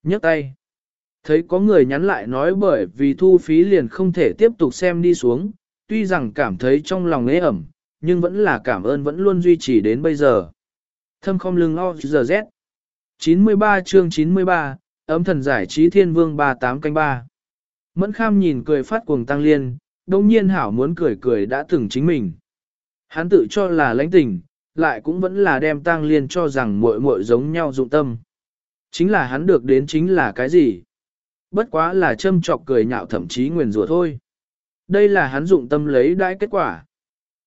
Speaker 1: nhấc tay. Thấy có người nhắn lại nói bởi vì thu phí liền không thể tiếp tục xem đi xuống, tuy rằng cảm thấy trong lòng ế ẩm, nhưng vẫn là cảm ơn vẫn luôn duy trì đến bây giờ. Thâm không lưng o giờ z. 93 chương 93, ấm thần giải trí thiên vương 38 canh 3. Mẫn kham nhìn cười phát cuồng tăng liên, đồng nhiên hảo muốn cười cười đã từng chính mình. Hắn tự cho là lãnh tình, lại cũng vẫn là đem tăng liên cho rằng muội muội giống nhau dụng tâm. Chính là hắn được đến chính là cái gì? Bất quá là châm chọc cười nhạo thậm chí nguyền rủa thôi. Đây là hắn dụng tâm lấy đãi kết quả.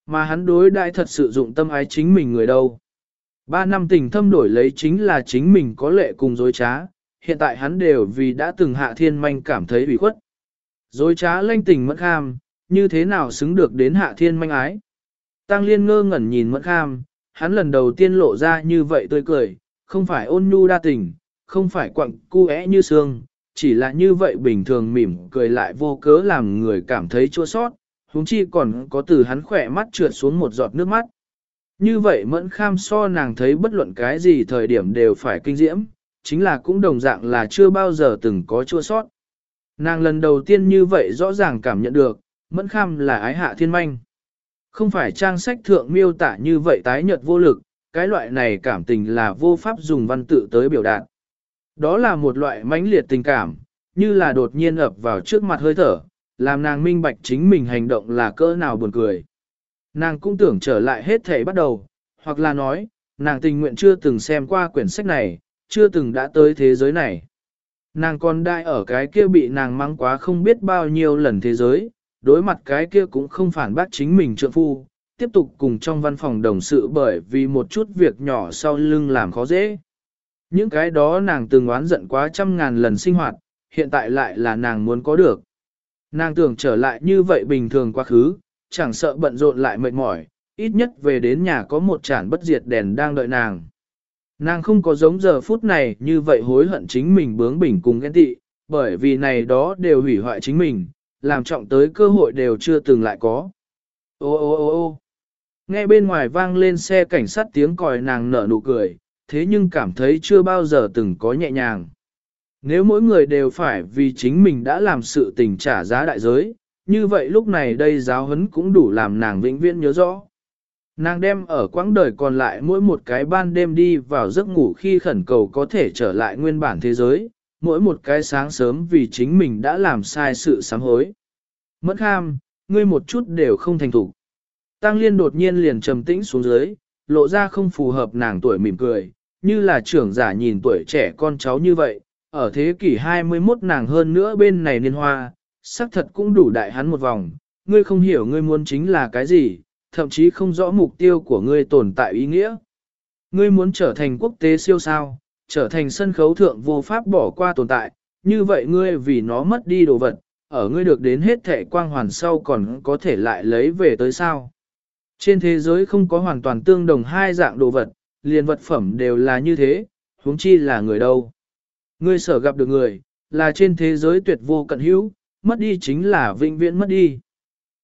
Speaker 1: Mà hắn đối đãi thật sự dụng tâm ái chính mình người đâu. Ba năm tình thâm đổi lấy chính là chính mình có lệ cùng dối trá, hiện tại hắn đều vì đã từng hạ thiên manh cảm thấy bị khuất. Dối trá lanh tình mất kham, như thế nào xứng được đến hạ thiên manh ái. Tăng liên ngơ ngẩn nhìn mất kham, hắn lần đầu tiên lộ ra như vậy tươi cười, không phải ôn nhu đa tình, không phải quặng cu é như xương, chỉ là như vậy bình thường mỉm cười lại vô cớ làm người cảm thấy chua sót, huống chi còn có từ hắn khỏe mắt trượt xuống một giọt nước mắt. Như vậy mẫn kham so nàng thấy bất luận cái gì thời điểm đều phải kinh diễm, chính là cũng đồng dạng là chưa bao giờ từng có chua sót. Nàng lần đầu tiên như vậy rõ ràng cảm nhận được, mẫn kham là ái hạ thiên manh. Không phải trang sách thượng miêu tả như vậy tái nhợt vô lực, cái loại này cảm tình là vô pháp dùng văn tự tới biểu đạt. Đó là một loại mãnh liệt tình cảm, như là đột nhiên ập vào trước mặt hơi thở, làm nàng minh bạch chính mình hành động là cỡ nào buồn cười. Nàng cũng tưởng trở lại hết thể bắt đầu, hoặc là nói, nàng tình nguyện chưa từng xem qua quyển sách này, chưa từng đã tới thế giới này. Nàng còn đại ở cái kia bị nàng mang quá không biết bao nhiêu lần thế giới, đối mặt cái kia cũng không phản bác chính mình trượng phu, tiếp tục cùng trong văn phòng đồng sự bởi vì một chút việc nhỏ sau lưng làm khó dễ. Những cái đó nàng từng oán giận quá trăm ngàn lần sinh hoạt, hiện tại lại là nàng muốn có được. Nàng tưởng trở lại như vậy bình thường quá khứ, chẳng sợ bận rộn lại mệt mỏi, ít nhất về đến nhà có một chản bất diệt đèn đang đợi nàng. Nàng không có giống giờ phút này như vậy hối hận chính mình bướng bỉnh cùng ghen tị, bởi vì này đó đều hủy hoại chính mình, làm trọng tới cơ hội đều chưa từng lại có. Ô ô ô ô nghe bên ngoài vang lên xe cảnh sát tiếng còi nàng nở nụ cười, thế nhưng cảm thấy chưa bao giờ từng có nhẹ nhàng. Nếu mỗi người đều phải vì chính mình đã làm sự tình trả giá đại giới, như vậy lúc này đây giáo huấn cũng đủ làm nàng vĩnh viễn nhớ rõ. Nàng đem ở quãng đời còn lại mỗi một cái ban đêm đi vào giấc ngủ khi khẩn cầu có thể trở lại nguyên bản thế giới, mỗi một cái sáng sớm vì chính mình đã làm sai sự sám hối. Mẫn kham, ngươi một chút đều không thành thủ. Tăng liên đột nhiên liền trầm tĩnh xuống dưới, lộ ra không phù hợp nàng tuổi mỉm cười, như là trưởng giả nhìn tuổi trẻ con cháu như vậy, ở thế kỷ 21 nàng hơn nữa bên này niên hoa, xác thật cũng đủ đại hắn một vòng, ngươi không hiểu ngươi muốn chính là cái gì, thậm chí không rõ mục tiêu của ngươi tồn tại ý nghĩa. Ngươi muốn trở thành quốc tế siêu sao, trở thành sân khấu thượng vô pháp bỏ qua tồn tại, như vậy ngươi vì nó mất đi đồ vật, ở ngươi được đến hết thể quang hoàn sau còn có thể lại lấy về tới sao. Trên thế giới không có hoàn toàn tương đồng hai dạng đồ vật, liền vật phẩm đều là như thế, huống chi là người đâu. Ngươi sở gặp được người, là trên thế giới tuyệt vô cận hữu, mất đi chính là vĩnh viễn mất đi.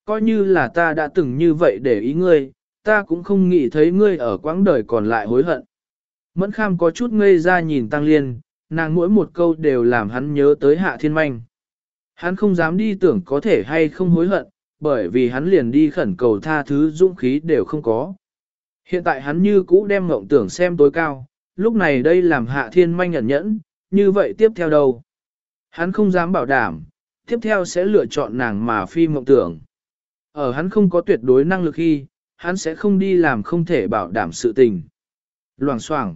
Speaker 1: Coi như là ta đã từng như vậy để ý ngươi, ta cũng không nghĩ thấy ngươi ở quãng đời còn lại hối hận. Mẫn kham có chút ngây ra nhìn Tăng Liên, nàng mỗi một câu đều làm hắn nhớ tới Hạ Thiên Manh. Hắn không dám đi tưởng có thể hay không hối hận, bởi vì hắn liền đi khẩn cầu tha thứ dũng khí đều không có. Hiện tại hắn như cũ đem mộng tưởng xem tối cao, lúc này đây làm Hạ Thiên Manh nhận nhẫn, như vậy tiếp theo đâu? Hắn không dám bảo đảm, tiếp theo sẽ lựa chọn nàng mà phi mộng tưởng. Ở hắn không có tuyệt đối năng lực khi, hắn sẽ không đi làm không thể bảo đảm sự tình. Loảng xoảng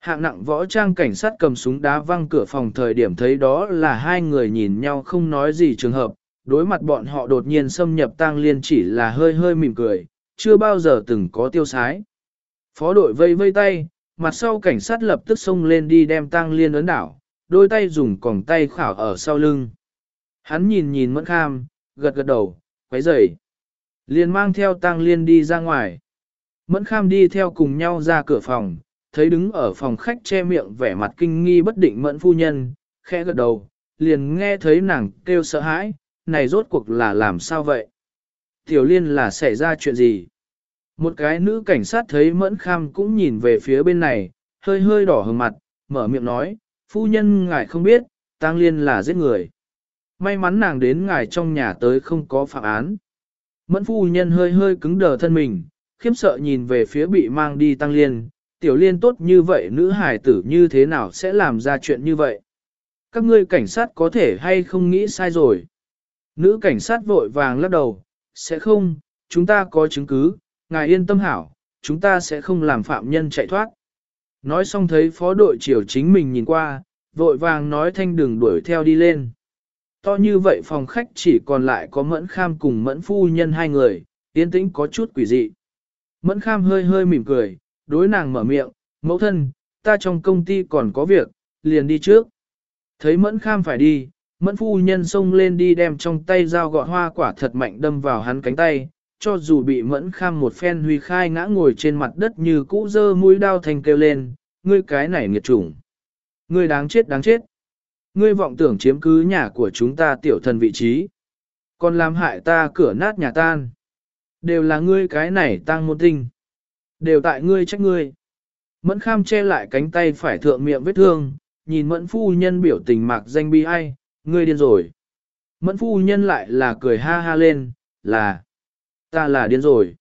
Speaker 1: Hạng nặng võ trang cảnh sát cầm súng đá văng cửa phòng thời điểm thấy đó là hai người nhìn nhau không nói gì trường hợp, đối mặt bọn họ đột nhiên xâm nhập tang liên chỉ là hơi hơi mỉm cười, chưa bao giờ từng có tiêu sái. Phó đội vây vây tay, mặt sau cảnh sát lập tức xông lên đi đem tang liên ấn đảo, đôi tay dùng còng tay khảo ở sau lưng. Hắn nhìn nhìn mẫn kham, gật gật đầu, quấy rầy. Liền mang theo tang liên đi ra ngoài. Mẫn kham đi theo cùng nhau ra cửa phòng, thấy đứng ở phòng khách che miệng vẻ mặt kinh nghi bất định mẫn phu nhân, khẽ gật đầu, liền nghe thấy nàng kêu sợ hãi, này rốt cuộc là làm sao vậy? Tiểu liên là xảy ra chuyện gì? Một cái nữ cảnh sát thấy mẫn kham cũng nhìn về phía bên này, hơi hơi đỏ hừng mặt, mở miệng nói, phu nhân ngài không biết, tang liên là giết người. May mắn nàng đến ngài trong nhà tới không có phạm án. Mẫn phu nhân hơi hơi cứng đờ thân mình, khiếp sợ nhìn về phía bị mang đi tăng liên, tiểu liên tốt như vậy nữ hải tử như thế nào sẽ làm ra chuyện như vậy? Các ngươi cảnh sát có thể hay không nghĩ sai rồi? Nữ cảnh sát vội vàng lắc đầu, sẽ không, chúng ta có chứng cứ, ngài yên tâm hảo, chúng ta sẽ không làm phạm nhân chạy thoát. Nói xong thấy phó đội trưởng chính mình nhìn qua, vội vàng nói thanh đường đuổi theo đi lên. To như vậy phòng khách chỉ còn lại có mẫn kham cùng mẫn phu nhân hai người, yên tĩnh có chút quỷ dị. Mẫn kham hơi hơi mỉm cười, đối nàng mở miệng, mẫu thân, ta trong công ty còn có việc, liền đi trước. Thấy mẫn kham phải đi, mẫn phu nhân xông lên đi đem trong tay dao gọt hoa quả thật mạnh đâm vào hắn cánh tay, cho dù bị mẫn kham một phen huy khai ngã ngồi trên mặt đất như cũ dơ mũi đao thành kêu lên, ngươi cái này nghiệt chủng. Ngươi đáng chết đáng chết. Ngươi vọng tưởng chiếm cứ nhà của chúng ta tiểu thần vị trí. Còn làm hại ta cửa nát nhà tan. Đều là ngươi cái này tăng môn tinh. Đều tại ngươi trách ngươi. Mẫn kham che lại cánh tay phải thượng miệng vết thương, nhìn mẫn phu nhân biểu tình mạc danh bi ai, ngươi điên rồi. Mẫn phu nhân lại là cười ha ha lên, là, ta là điên rồi.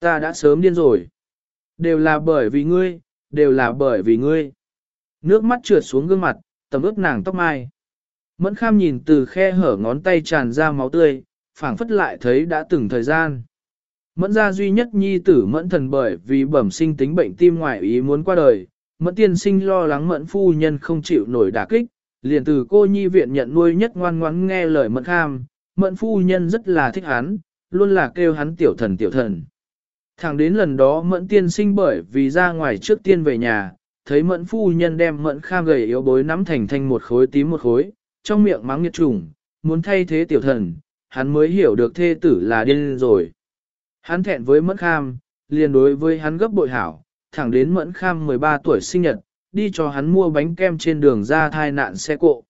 Speaker 1: Ta đã sớm điên rồi. Đều là bởi vì ngươi, đều là bởi vì ngươi. Nước mắt trượt xuống gương mặt, tầm ướp nàng tóc mai. Mẫn kham nhìn từ khe hở ngón tay tràn ra máu tươi, phảng phất lại thấy đã từng thời gian. Mẫn gia duy nhất nhi tử mẫn thần bởi vì bẩm sinh tính bệnh tim ngoại ý muốn qua đời, mẫn tiên sinh lo lắng mẫn phu nhân không chịu nổi đả kích, liền từ cô nhi viện nhận nuôi nhất ngoan ngoãn nghe lời mẫn kham, mẫn phu nhân rất là thích hắn, luôn là kêu hắn tiểu thần tiểu thần. Thẳng đến lần đó mẫn tiên sinh bởi vì ra ngoài trước tiên về nhà, thấy mẫn phu nhân đem mẫn kham gầy yếu bối nắm thành thành một khối tím một khối, trong miệng mắng nghiệt trùng, muốn thay thế tiểu thần, hắn mới hiểu được thê tử là điên rồi. Hắn thẹn với mẫn kham, liền đối với hắn gấp bội hảo, thẳng đến mẫn kham 13 tuổi sinh nhật, đi cho hắn mua bánh kem trên đường ra thai nạn xe cộ.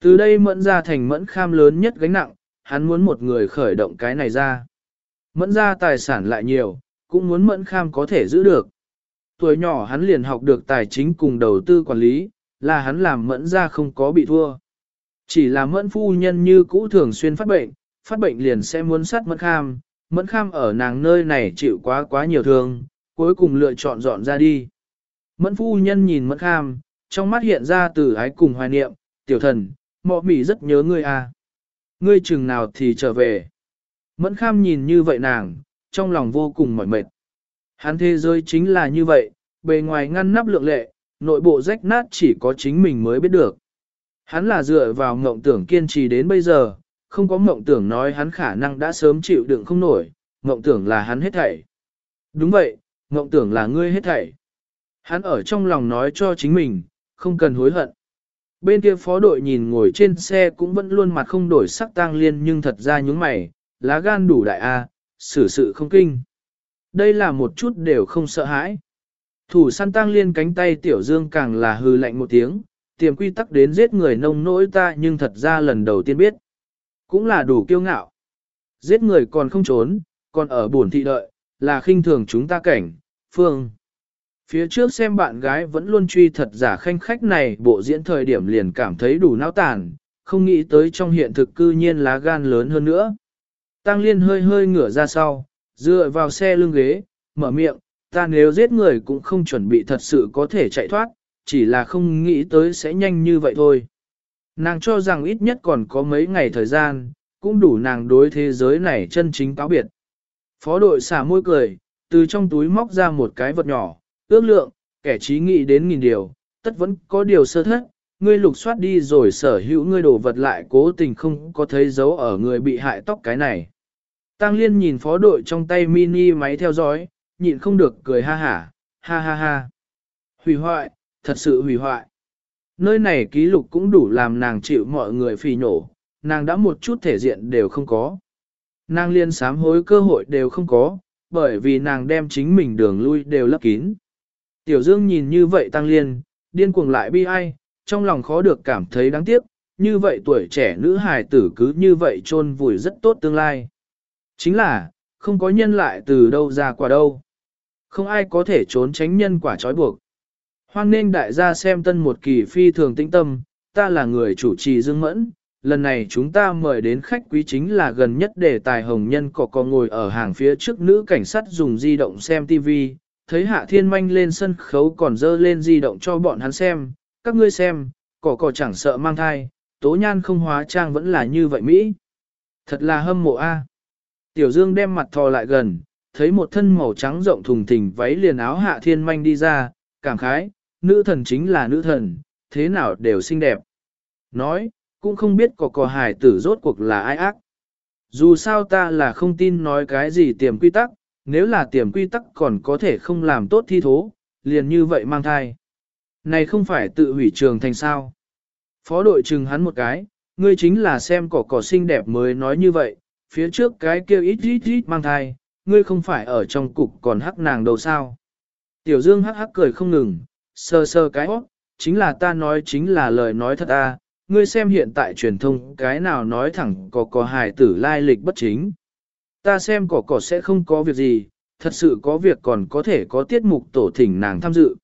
Speaker 1: Từ đây mẫn ra thành mẫn kham lớn nhất gánh nặng, hắn muốn một người khởi động cái này ra. Mẫn ra tài sản lại nhiều, cũng muốn mẫn kham có thể giữ được. Tuổi nhỏ hắn liền học được tài chính cùng đầu tư quản lý, là hắn làm mẫn ra không có bị thua. Chỉ là mẫn phu nhân như cũ thường xuyên phát bệnh, phát bệnh liền sẽ muốn sát mẫn kham, mẫn kham ở nàng nơi này chịu quá quá nhiều thương, cuối cùng lựa chọn dọn ra đi. Mẫn phu nhân nhìn mẫn kham, trong mắt hiện ra từ ái cùng hoài niệm, tiểu thần, mọ mỉ rất nhớ ngươi à. Ngươi chừng nào thì trở về. Mẫn kham nhìn như vậy nàng, trong lòng vô cùng mỏi mệt. Hắn thế giới chính là như vậy, bề ngoài ngăn nắp lượng lệ, nội bộ rách nát chỉ có chính mình mới biết được. Hắn là dựa vào mộng tưởng kiên trì đến bây giờ, không có mộng tưởng nói hắn khả năng đã sớm chịu đựng không nổi, mộng tưởng là hắn hết thảy. Đúng vậy, mộng tưởng là ngươi hết thảy. Hắn ở trong lòng nói cho chính mình, không cần hối hận. Bên kia phó đội nhìn ngồi trên xe cũng vẫn luôn mặt không đổi sắc tang liên nhưng thật ra nhúng mày, lá gan đủ đại A, xử sự không kinh. Đây là một chút đều không sợ hãi. Thủ săn tang liên cánh tay tiểu dương càng là hư lạnh một tiếng, tiềm quy tắc đến giết người nông nỗi ta nhưng thật ra lần đầu tiên biết. Cũng là đủ kiêu ngạo. Giết người còn không trốn, còn ở buồn thị đợi, là khinh thường chúng ta cảnh, phương. Phía trước xem bạn gái vẫn luôn truy thật giả khanh khách này bộ diễn thời điểm liền cảm thấy đủ não tàn, không nghĩ tới trong hiện thực cư nhiên lá gan lớn hơn nữa. Tăng liên hơi hơi ngửa ra sau, dựa vào xe lưng ghế, mở miệng, ta nếu giết người cũng không chuẩn bị thật sự có thể chạy thoát, chỉ là không nghĩ tới sẽ nhanh như vậy thôi. Nàng cho rằng ít nhất còn có mấy ngày thời gian, cũng đủ nàng đối thế giới này chân chính cáo biệt. Phó đội xả môi cười, từ trong túi móc ra một cái vật nhỏ, ước lượng, kẻ trí nghĩ đến nghìn điều, tất vẫn có điều sơ thất, ngươi lục soát đi rồi sở hữu ngươi đổ vật lại cố tình không có thấy dấu ở người bị hại tóc cái này. Tăng liên nhìn phó đội trong tay mini máy theo dõi, nhịn không được cười ha hả, ha ha ha. Hủy hoại, thật sự hủy hoại. Nơi này ký lục cũng đủ làm nàng chịu mọi người phì nổ, nàng đã một chút thể diện đều không có. Nàng liên sám hối cơ hội đều không có, bởi vì nàng đem chính mình đường lui đều lấp kín. Tiểu Dương nhìn như vậy tăng liên, điên cuồng lại bi ai, trong lòng khó được cảm thấy đáng tiếc, như vậy tuổi trẻ nữ hài tử cứ như vậy chôn vùi rất tốt tương lai. Chính là, không có nhân lại từ đâu ra quả đâu. Không ai có thể trốn tránh nhân quả trói buộc. Hoan nên đại gia xem tân một kỳ phi thường tĩnh tâm, ta là người chủ trì Dương Mẫn. Lần này chúng ta mời đến khách quý chính là gần nhất đề tài hồng nhân có có ngồi ở hàng phía trước nữ cảnh sát dùng di động xem TV, thấy Hạ Thiên Manh lên sân khấu còn dơ lên di động cho bọn hắn xem, các ngươi xem, cỏ cỏ chẳng sợ mang thai, tố nhan không hóa trang vẫn là như vậy Mỹ. Thật là hâm mộ a. Tiểu Dương đem mặt thò lại gần, thấy một thân màu trắng rộng thùng thình váy liền áo Hạ Thiên Manh đi ra, cảm khái, nữ thần chính là nữ thần, thế nào đều xinh đẹp. Nói, cũng không biết có cò hài tử rốt cuộc là ai ác. Dù sao ta là không tin nói cái gì tiềm quy tắc, nếu là tiềm quy tắc còn có thể không làm tốt thi thố, liền như vậy mang thai. Này không phải tự hủy trường thành sao. Phó đội trừng hắn một cái, ngươi chính là xem cỏ cỏ xinh đẹp mới nói như vậy, phía trước cái kia ít ít ít mang thai, ngươi không phải ở trong cục còn hắc nàng đâu sao. Tiểu Dương hắc hắc cười không ngừng, sơ sơ cái hót, chính là ta nói chính là lời nói thật a. ngươi xem hiện tại truyền thông cái nào nói thẳng có có hài tử lai lịch bất chính. Ta xem cỏ cỏ sẽ không có việc gì, thật sự có việc còn có thể có tiết mục tổ thỉnh nàng tham dự,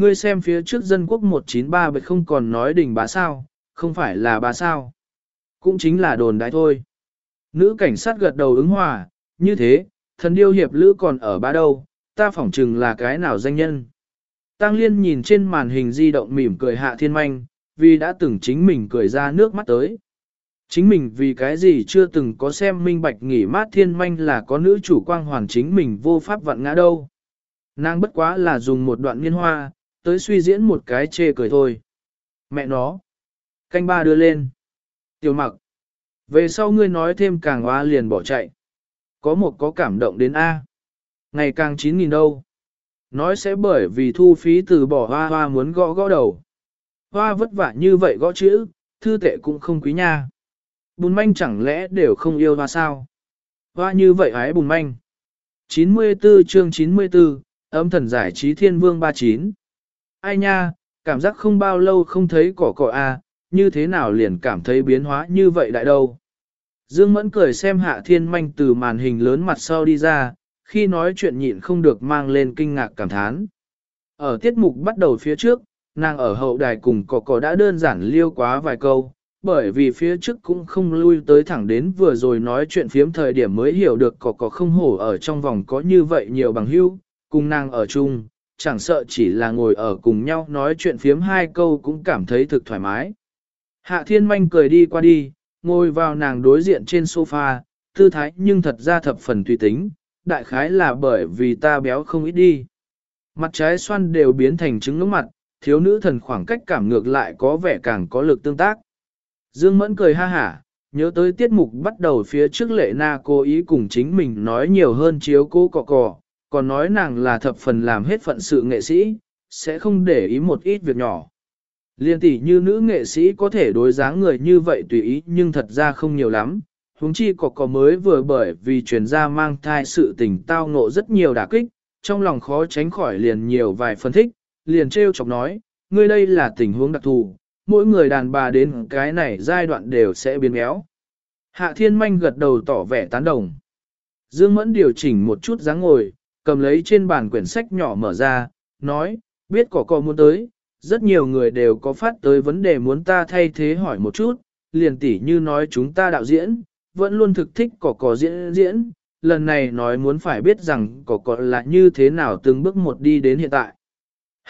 Speaker 1: Ngươi xem phía trước dân quốc 193 bệ không còn nói đình bá sao, không phải là bá sao. Cũng chính là đồn đại thôi. Nữ cảnh sát gật đầu ứng hòa, như thế, thần điêu hiệp lữ còn ở bá đâu, ta phỏng chừng là cái nào danh nhân. Tăng Liên nhìn trên màn hình di động mỉm cười hạ thiên manh, vì đã từng chính mình cười ra nước mắt tới. Chính mình vì cái gì chưa từng có xem minh bạch nghỉ mát thiên manh là có nữ chủ quang hoàn chính mình vô pháp vặn ngã đâu. Nàng bất quá là dùng một đoạn niên hoa, tới suy diễn một cái chê cười thôi. Mẹ nó. Canh ba đưa lên. Tiểu mặc. Về sau ngươi nói thêm càng hoa liền bỏ chạy. Có một có cảm động đến A. Ngày càng 9.000 đâu. Nói sẽ bởi vì thu phí từ bỏ hoa hoa muốn gõ gõ đầu. Hoa vất vả như vậy gõ chữ, thư tệ cũng không quý nha. Bùn manh chẳng lẽ đều không yêu hoa sao? Hoa như vậy hái bùn manh. 94 chương 94, ấm thần giải trí thiên vương 39. Ai nha, cảm giác không bao lâu không thấy cỏ cỏ a, à, như thế nào liền cảm thấy biến hóa như vậy đại đâu. Dương Mẫn cười xem hạ thiên manh từ màn hình lớn mặt sau đi ra, khi nói chuyện nhịn không được mang lên kinh ngạc cảm thán. Ở tiết mục bắt đầu phía trước, nàng ở hậu đài cùng cỏ cỏ đã đơn giản liêu quá vài câu, bởi vì phía trước cũng không lui tới thẳng đến vừa rồi nói chuyện phiếm thời điểm mới hiểu được cỏ cỏ không hổ ở trong vòng có như vậy nhiều bằng hữu, cùng nàng ở chung, chẳng sợ chỉ là ngồi ở cùng nhau nói chuyện phiếm hai câu cũng cảm thấy thực thoải mái. Hạ thiên manh cười đi qua đi, ngồi vào nàng đối diện trên sofa, tư thái nhưng thật ra thập phần tùy tính, đại khái là bởi vì ta béo không ít đi. Mặt trái xoan đều biến thành trứng nước mặt, thiếu nữ thần khoảng cách cảm ngược lại có vẻ càng có lực tương tác. Dương Mẫn cười ha hả, nhớ tới tiết mục bắt đầu phía trước lệ na cố ý cùng chính mình nói nhiều hơn chiếu cố cọ cọ, còn nói nàng là thập phần làm hết phận sự nghệ sĩ, sẽ không để ý một ít việc nhỏ. Liên tỷ như nữ nghệ sĩ có thể đối dáng người như vậy tùy ý nhưng thật ra không nhiều lắm. Huống chi cọ cọ mới vừa bởi vì truyền ra mang thai sự tình tao ngộ rất nhiều đả kích, trong lòng khó tránh khỏi liền nhiều vài phân thích, liền trêu chọc nói, ngươi đây là tình huống đặc thù, mỗi người đàn bà đến cái này giai đoạn đều sẽ biến méo. Hạ thiên manh gật đầu tỏ vẻ tán đồng. Dương Mẫn điều chỉnh một chút dáng ngồi, cầm lấy trên bàn quyển sách nhỏ mở ra, nói, biết có cò muốn tới, rất nhiều người đều có phát tới vấn đề muốn ta thay thế hỏi một chút, liền tỉ như nói chúng ta đạo diễn, vẫn luôn thực thích cỏ cỏ diễn diễn, lần này nói muốn phải biết rằng cỏ cỏ là như thế nào từng bước một đi đến hiện tại.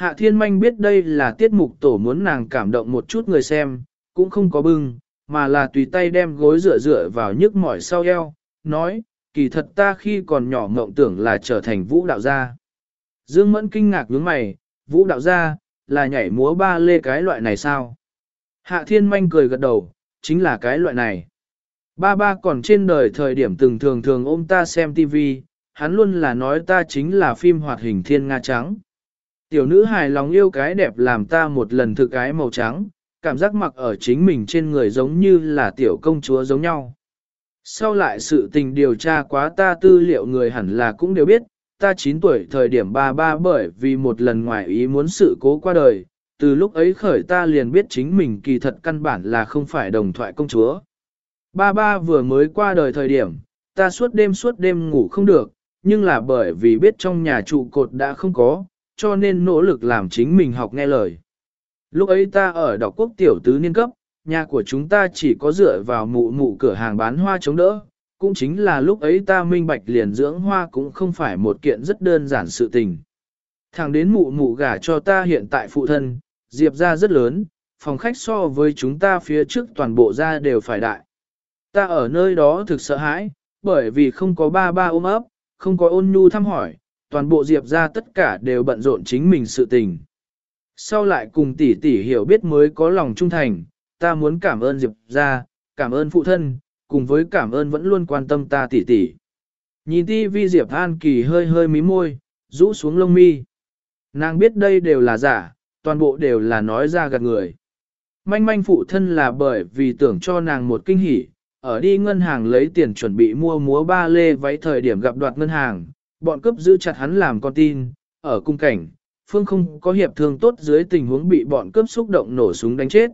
Speaker 1: Hạ Thiên Manh biết đây là tiết mục tổ muốn nàng cảm động một chút người xem, cũng không có bưng, mà là tùy tay đem gối rửa rửa vào nhức mỏi sau eo, nói, kỳ thật ta khi còn nhỏ mộng tưởng là trở thành vũ đạo gia. Dương Mẫn kinh ngạc nhướng mày, vũ đạo gia, là nhảy múa ba lê cái loại này sao? Hạ Thiên Manh cười gật đầu, chính là cái loại này. Ba ba còn trên đời thời điểm từng thường thường ôm ta xem TV, hắn luôn là nói ta chính là phim hoạt hình thiên nga trắng. Tiểu nữ hài lòng yêu cái đẹp làm ta một lần thực cái màu trắng, cảm giác mặc ở chính mình trên người giống như là tiểu công chúa giống nhau. Sau lại sự tình điều tra quá ta tư liệu người hẳn là cũng đều biết, ta 9 tuổi thời điểm ba ba bởi vì một lần ngoài ý muốn sự cố qua đời, từ lúc ấy khởi ta liền biết chính mình kỳ thật căn bản là không phải đồng thoại công chúa. Ba ba vừa mới qua đời thời điểm, ta suốt đêm suốt đêm ngủ không được, nhưng là bởi vì biết trong nhà trụ cột đã không có, cho nên nỗ lực làm chính mình học nghe lời. Lúc ấy ta ở đọc quốc tiểu tứ niên cấp, nhà của chúng ta chỉ có dựa vào mụ mụ cửa hàng bán hoa chống đỡ, cũng chính là lúc ấy ta minh bạch liền dưỡng hoa cũng không phải một kiện rất đơn giản sự tình. Thẳng đến mụ mụ gả cho ta hiện tại phụ thân, diệp ra rất lớn, phòng khách so với chúng ta phía trước toàn bộ ra đều phải đại. Ta ở nơi đó thực sợ hãi, bởi vì không có ba ba ôm ấp, không có ôn nhu thăm hỏi, toàn bộ diệp ra tất cả đều bận rộn chính mình sự tình. Sau lại cùng tỷ tỷ hiểu biết mới có lòng trung thành, ta muốn cảm ơn diệp ra, cảm ơn phụ thân, cùng với cảm ơn vẫn luôn quan tâm ta tỷ tỷ. Nhìn ti vi diệp an kỳ hơi hơi mí môi, rũ xuống lông mi. Nàng biết đây đều là giả, toàn bộ đều là nói ra gạt người. Manh manh phụ thân là bởi vì tưởng cho nàng một kinh hỉ, ở đi ngân hàng lấy tiền chuẩn bị mua múa ba lê váy thời điểm gặp đoạt ngân hàng, bọn cướp giữ chặt hắn làm con tin, ở cung cảnh, Phương không có hiệp thương tốt dưới tình huống bị bọn cướp xúc động nổ súng đánh chết.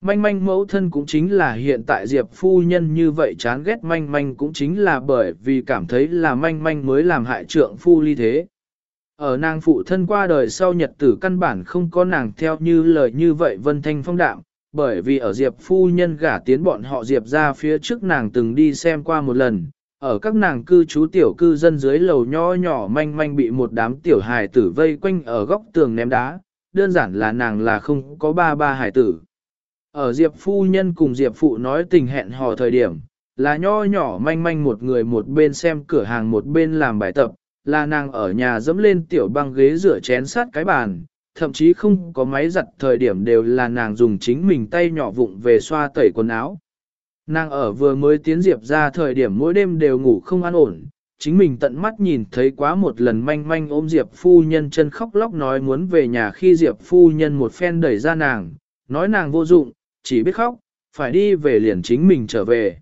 Speaker 1: Manh manh mẫu thân cũng chính là hiện tại Diệp phu nhân như vậy chán ghét manh manh cũng chính là bởi vì cảm thấy là manh manh mới làm hại trượng phu ly thế. ở nàng phụ thân qua đời sau nhật tử căn bản không có nàng theo như lời như vậy vân thanh phong đạm, bởi vì ở Diệp phu nhân gả tiến bọn họ Diệp ra phía trước nàng từng đi xem qua một lần, ở các nàng cư trú tiểu cư dân dưới lầu nho nhỏ manh manh bị một đám tiểu hài tử vây quanh ở góc tường ném đá, đơn giản là nàng là không có ba ba hài tử. Ở Diệp phu nhân cùng Diệp phụ nói tình hẹn hò thời điểm, là nho nhỏ manh manh một người một bên xem cửa hàng một bên làm bài tập, là nàng ở nhà dẫm lên tiểu băng ghế rửa chén sát cái bàn, thậm chí không có máy giặt thời điểm đều là nàng dùng chính mình tay nhỏ vụng về xoa tẩy quần áo. Nàng ở vừa mới tiến Diệp ra thời điểm mỗi đêm đều ngủ không an ổn, chính mình tận mắt nhìn thấy quá một lần manh manh ôm Diệp phu nhân chân khóc lóc nói muốn về nhà khi Diệp phu nhân một phen đẩy ra nàng, nói nàng vô dụng, chỉ biết khóc, phải đi về liền chính mình trở về.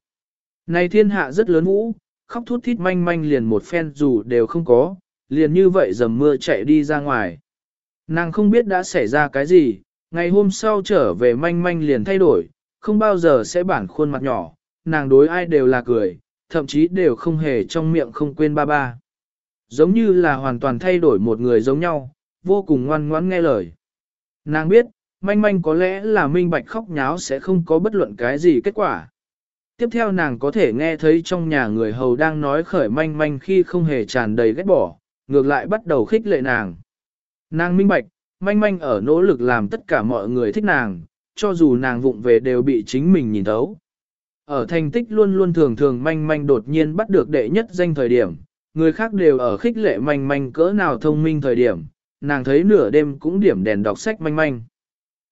Speaker 1: Này thiên hạ rất lớn vũ, khóc thút thít manh manh liền một phen dù đều không có, liền như vậy dầm mưa chạy đi ra ngoài. Nàng không biết đã xảy ra cái gì, ngày hôm sau trở về manh manh liền thay đổi, không bao giờ sẽ bản khuôn mặt nhỏ, nàng đối ai đều là cười, thậm chí đều không hề trong miệng không quên ba ba. Giống như là hoàn toàn thay đổi một người giống nhau, vô cùng ngoan ngoãn nghe lời. Nàng biết, manh manh có lẽ là minh bạch khóc nháo sẽ không có bất luận cái gì kết quả. Tiếp theo nàng có thể nghe thấy trong nhà người hầu đang nói khởi manh manh khi không hề tràn đầy ghét bỏ, ngược lại bắt đầu khích lệ nàng. Nàng minh bạch, manh manh ở nỗ lực làm tất cả mọi người thích nàng, cho dù nàng vụng về đều bị chính mình nhìn thấu. Ở thành tích luôn luôn thường thường manh manh đột nhiên bắt được đệ nhất danh thời điểm, người khác đều ở khích lệ manh manh cỡ nào thông minh thời điểm, nàng thấy nửa đêm cũng điểm đèn đọc sách manh manh.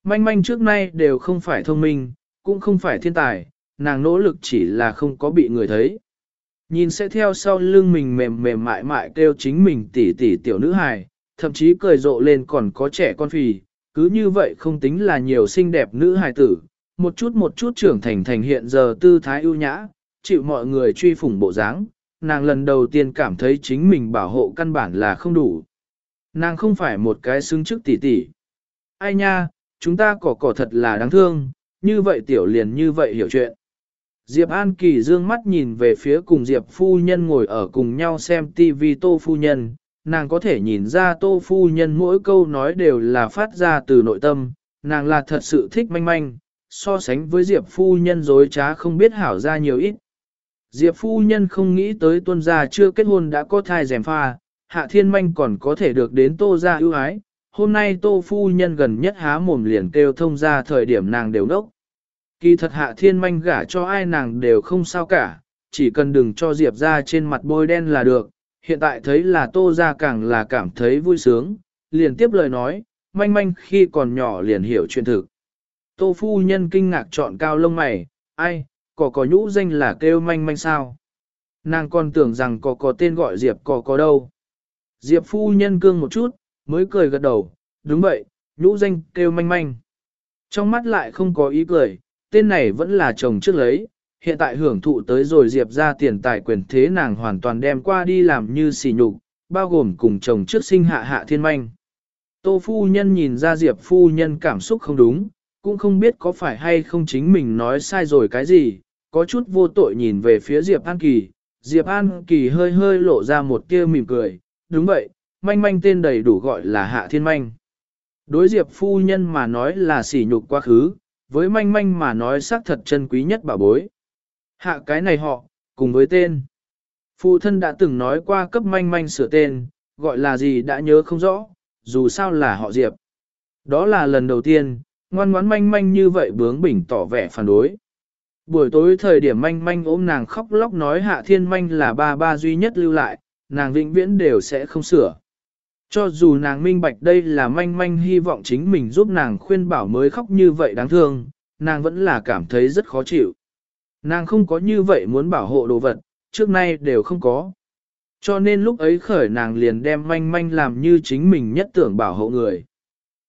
Speaker 1: Manh manh trước nay đều không phải thông minh, cũng không phải thiên tài, nàng nỗ lực chỉ là không có bị người thấy. Nhìn sẽ theo sau lưng mình mềm mềm mại mại kêu chính mình tỉ tỉ tiểu nữ hài, thậm chí cười rộ lên còn có trẻ con phì, cứ như vậy không tính là nhiều xinh đẹp nữ hài tử, một chút một chút trưởng thành thành hiện giờ tư thái ưu nhã, chịu mọi người truy phủng bộ dáng, nàng lần đầu tiên cảm thấy chính mình bảo hộ căn bản là không đủ. Nàng không phải một cái xứng chức tỷ tỷ Ai nha, chúng ta cỏ cỏ thật là đáng thương, như vậy tiểu liền như vậy hiểu chuyện. Diệp An Kỳ dương mắt nhìn về phía cùng Diệp phu nhân ngồi ở cùng nhau xem TV tô phu nhân, nàng có thể nhìn ra tô phu nhân mỗi câu nói đều là phát ra từ nội tâm, nàng là thật sự thích manh manh, so sánh với Diệp phu nhân dối trá không biết hảo ra nhiều ít. Diệp phu nhân không nghĩ tới tuân gia chưa kết hôn đã có thai rèm pha, hạ thiên manh còn có thể được đến tô gia ưu ái. Hôm nay tô phu nhân gần nhất há mồm liền kêu thông ra thời điểm nàng đều nốc. Kỳ thật hạ thiên manh gả cho ai nàng đều không sao cả, chỉ cần đừng cho Diệp ra trên mặt bôi đen là được. Hiện tại thấy là tô ra càng là cảm thấy vui sướng, liền tiếp lời nói, manh manh khi còn nhỏ liền hiểu chuyện thực. Tô phu nhân kinh ngạc chọn cao lông mày, ai, có có nhũ danh là kêu manh manh sao? Nàng còn tưởng rằng có có tên gọi Diệp có có đâu. Diệp phu nhân cương một chút, mới cười gật đầu, đúng vậy, nhũ danh kêu manh manh. Trong mắt lại không có ý cười, tên này vẫn là chồng trước lấy, hiện tại hưởng thụ tới rồi Diệp ra tiền tài quyền thế nàng hoàn toàn đem qua đi làm như xỉ nhục, bao gồm cùng chồng trước sinh hạ hạ thiên manh. Tô phu nhân nhìn ra Diệp phu nhân cảm xúc không đúng, cũng không biết có phải hay không chính mình nói sai rồi cái gì, có chút vô tội nhìn về phía Diệp An Kỳ. Diệp An Kỳ hơi hơi lộ ra một tia mỉm cười, đúng vậy, manh manh tên đầy đủ gọi là Hạ Thiên Manh. Đối Diệp phu nhân mà nói là sỉ nhục quá khứ, với manh manh mà nói xác thật chân quý nhất bà bối. Hạ cái này họ, cùng với tên. Phụ thân đã từng nói qua cấp manh manh sửa tên, gọi là gì đã nhớ không rõ, dù sao là họ Diệp. Đó là lần đầu tiên, ngoan ngoãn manh manh như vậy bướng bỉnh tỏ vẻ phản đối. Buổi tối thời điểm manh manh ôm nàng khóc lóc nói hạ thiên manh là ba ba duy nhất lưu lại, nàng vĩnh viễn đều sẽ không sửa. Cho dù nàng minh bạch đây là manh manh hy vọng chính mình giúp nàng khuyên bảo mới khóc như vậy đáng thương, nàng vẫn là cảm thấy rất khó chịu. Nàng không có như vậy muốn bảo hộ đồ vật, trước nay đều không có. Cho nên lúc ấy khởi nàng liền đem manh manh làm như chính mình nhất tưởng bảo hộ người.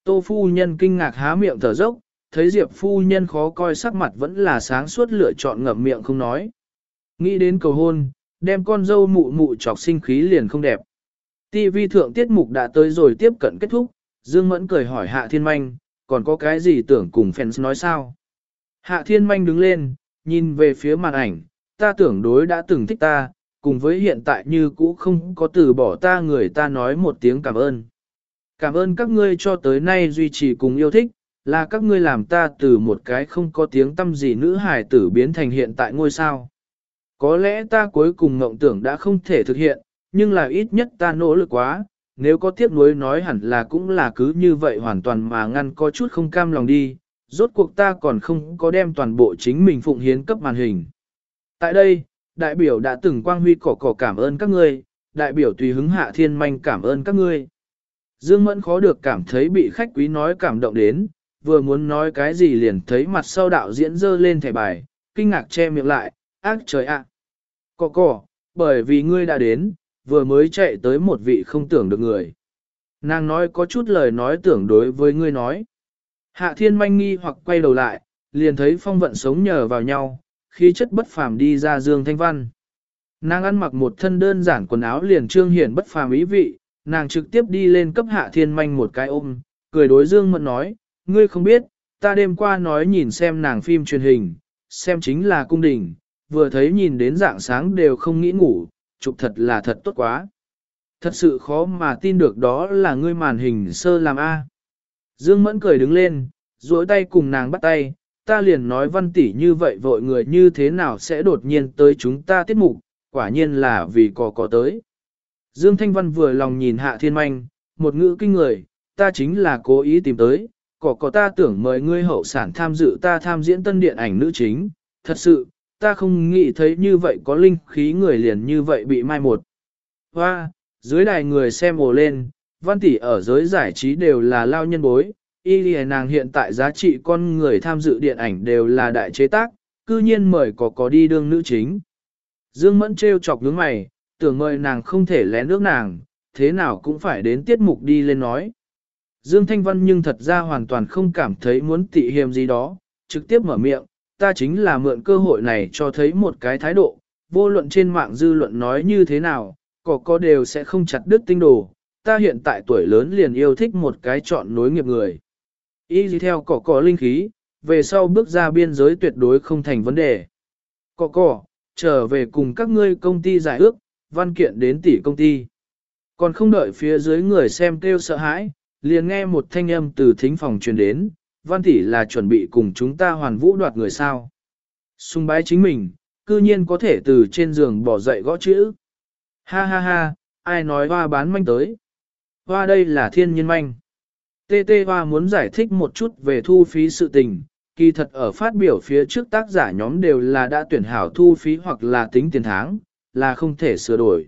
Speaker 1: Tô phu nhân kinh ngạc há miệng thở dốc, thấy Diệp phu nhân khó coi sắc mặt vẫn là sáng suốt lựa chọn ngậm miệng không nói. Nghĩ đến cầu hôn, đem con dâu mụ mụ chọc sinh khí liền không đẹp. TV thượng tiết mục đã tới rồi tiếp cận kết thúc, Dương Mẫn cười hỏi Hạ Thiên Manh, còn có cái gì tưởng cùng fans nói sao? Hạ Thiên Manh đứng lên, nhìn về phía màn ảnh, ta tưởng đối đã từng thích ta, cùng với hiện tại như cũ không có từ bỏ ta người ta nói một tiếng cảm ơn. Cảm ơn các ngươi cho tới nay duy trì cùng yêu thích, là các ngươi làm ta từ một cái không có tiếng tâm gì nữ hài tử biến thành hiện tại ngôi sao. Có lẽ ta cuối cùng mộng tưởng đã không thể thực hiện, nhưng là ít nhất ta nỗ lực quá, nếu có tiếc nuối nói hẳn là cũng là cứ như vậy hoàn toàn mà ngăn có chút không cam lòng đi, rốt cuộc ta còn không có đem toàn bộ chính mình phụng hiến cấp màn hình. Tại đây, đại biểu đã từng quang huy cỏ cỏ cảm ơn các ngươi, đại biểu tùy hứng hạ thiên manh cảm ơn các ngươi. Dương Mẫn khó được cảm thấy bị khách quý nói cảm động đến, vừa muốn nói cái gì liền thấy mặt sau đạo diễn dơ lên thẻ bài, kinh ngạc che miệng lại, ác trời ạ. À. Cỏ cỏ, bởi vì ngươi đã đến, vừa mới chạy tới một vị không tưởng được người. Nàng nói có chút lời nói tưởng đối với ngươi nói. Hạ thiên manh nghi hoặc quay đầu lại, liền thấy phong vận sống nhờ vào nhau, khí chất bất phàm đi ra dương thanh văn. Nàng ăn mặc một thân đơn giản quần áo liền trương hiển bất phàm ý vị, nàng trực tiếp đi lên cấp hạ thiên manh một cái ôm, cười đối dương mẫn nói, ngươi không biết, ta đêm qua nói nhìn xem nàng phim truyền hình, xem chính là cung đình, vừa thấy nhìn đến dạng sáng đều không nghĩ ngủ, chụp thật là thật tốt quá. Thật sự khó mà tin được đó là ngươi màn hình sơ làm A. Dương Mẫn cười đứng lên, duỗi tay cùng nàng bắt tay, ta liền nói văn tỷ như vậy vội người như thế nào sẽ đột nhiên tới chúng ta tiết mục, quả nhiên là vì có có tới. Dương Thanh Văn vừa lòng nhìn Hạ Thiên Manh, một ngữ kinh người, ta chính là cố ý tìm tới, có có ta tưởng mời ngươi hậu sản tham dự ta tham diễn tân điện ảnh nữ chính, thật sự, ta không nghĩ thấy như vậy có linh khí người liền như vậy bị mai một. Hoa, dưới đài người xem ồ lên, văn tỷ ở giới giải trí đều là lao nhân bối, y lìa nàng hiện tại giá trị con người tham dự điện ảnh đều là đại chế tác, cư nhiên mời có có đi đương nữ chính. Dương Mẫn trêu chọc nhướng mày, tưởng mời nàng không thể lén nước nàng, thế nào cũng phải đến tiết mục đi lên nói. Dương Thanh Văn nhưng thật ra hoàn toàn không cảm thấy muốn tị hiềm gì đó, trực tiếp mở miệng, ta chính là mượn cơ hội này cho thấy một cái thái độ, vô luận trên mạng dư luận nói như thế nào, có có đều sẽ không chặt đứt tinh đồ, ta hiện tại tuổi lớn liền yêu thích một cái chọn nối nghiệp người. Y gì theo cỏ cỏ linh khí, về sau bước ra biên giới tuyệt đối không thành vấn đề. Cỏ cỏ, trở về cùng các ngươi công ty giải ước, văn kiện đến tỷ công ty. Còn không đợi phía dưới người xem kêu sợ hãi, liền nghe một thanh âm từ thính phòng truyền đến, văn tỷ là chuẩn bị cùng chúng ta hoàn vũ đoạt người sao. Xung bái chính mình, cư nhiên có thể từ trên giường bỏ dậy gõ chữ. Ha ha ha, ai nói hoa bán manh tới. Hoa đây là thiên nhiên manh. TT Hoa muốn giải thích một chút về thu phí sự tình, kỳ thật ở phát biểu phía trước tác giả nhóm đều là đã tuyển hảo thu phí hoặc là tính tiền tháng, là không thể sửa đổi.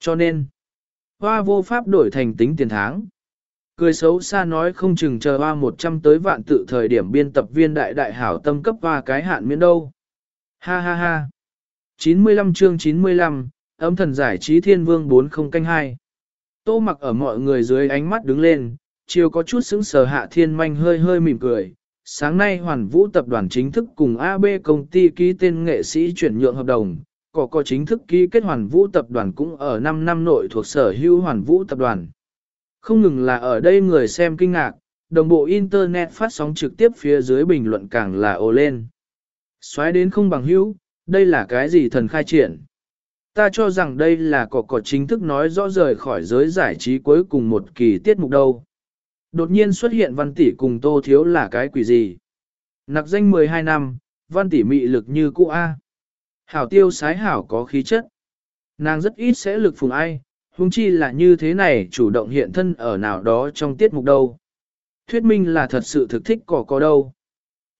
Speaker 1: Cho nên, Hoa vô pháp đổi thành tính tiền tháng. Cười xấu xa nói không chừng chờ hoa 100 tới vạn tự thời điểm biên tập viên đại đại hảo tâm cấp hoa cái hạn miễn đâu. Ha ha ha. 95 chương 95, ấm thần giải trí thiên vương 40 canh 2. Tô mặc ở mọi người dưới ánh mắt đứng lên, chiều có chút sững sờ hạ thiên manh hơi hơi mỉm cười. Sáng nay hoàn vũ tập đoàn chính thức cùng AB công ty ký tên nghệ sĩ chuyển nhượng hợp đồng, có có chính thức ký kết hoàn vũ tập đoàn cũng ở 5 năm nội thuộc sở hữu hoàn vũ tập đoàn. Không ngừng là ở đây người xem kinh ngạc, đồng bộ Internet phát sóng trực tiếp phía dưới bình luận càng là ồ lên. Xoáy đến không bằng hữu, đây là cái gì thần khai triển? Ta cho rằng đây là cỏ cỏ chính thức nói rõ rời khỏi giới giải trí cuối cùng một kỳ tiết mục đâu. Đột nhiên xuất hiện văn tỷ cùng tô thiếu là cái quỷ gì? Nặc danh 12 năm, văn tỷ mị lực như cũ A. Hảo tiêu sái hảo có khí chất. Nàng rất ít sẽ lực phùng ai, huống chi là như thế này chủ động hiện thân ở nào đó trong tiết mục đâu. Thuyết minh là thật sự thực thích cỏ cỏ đâu.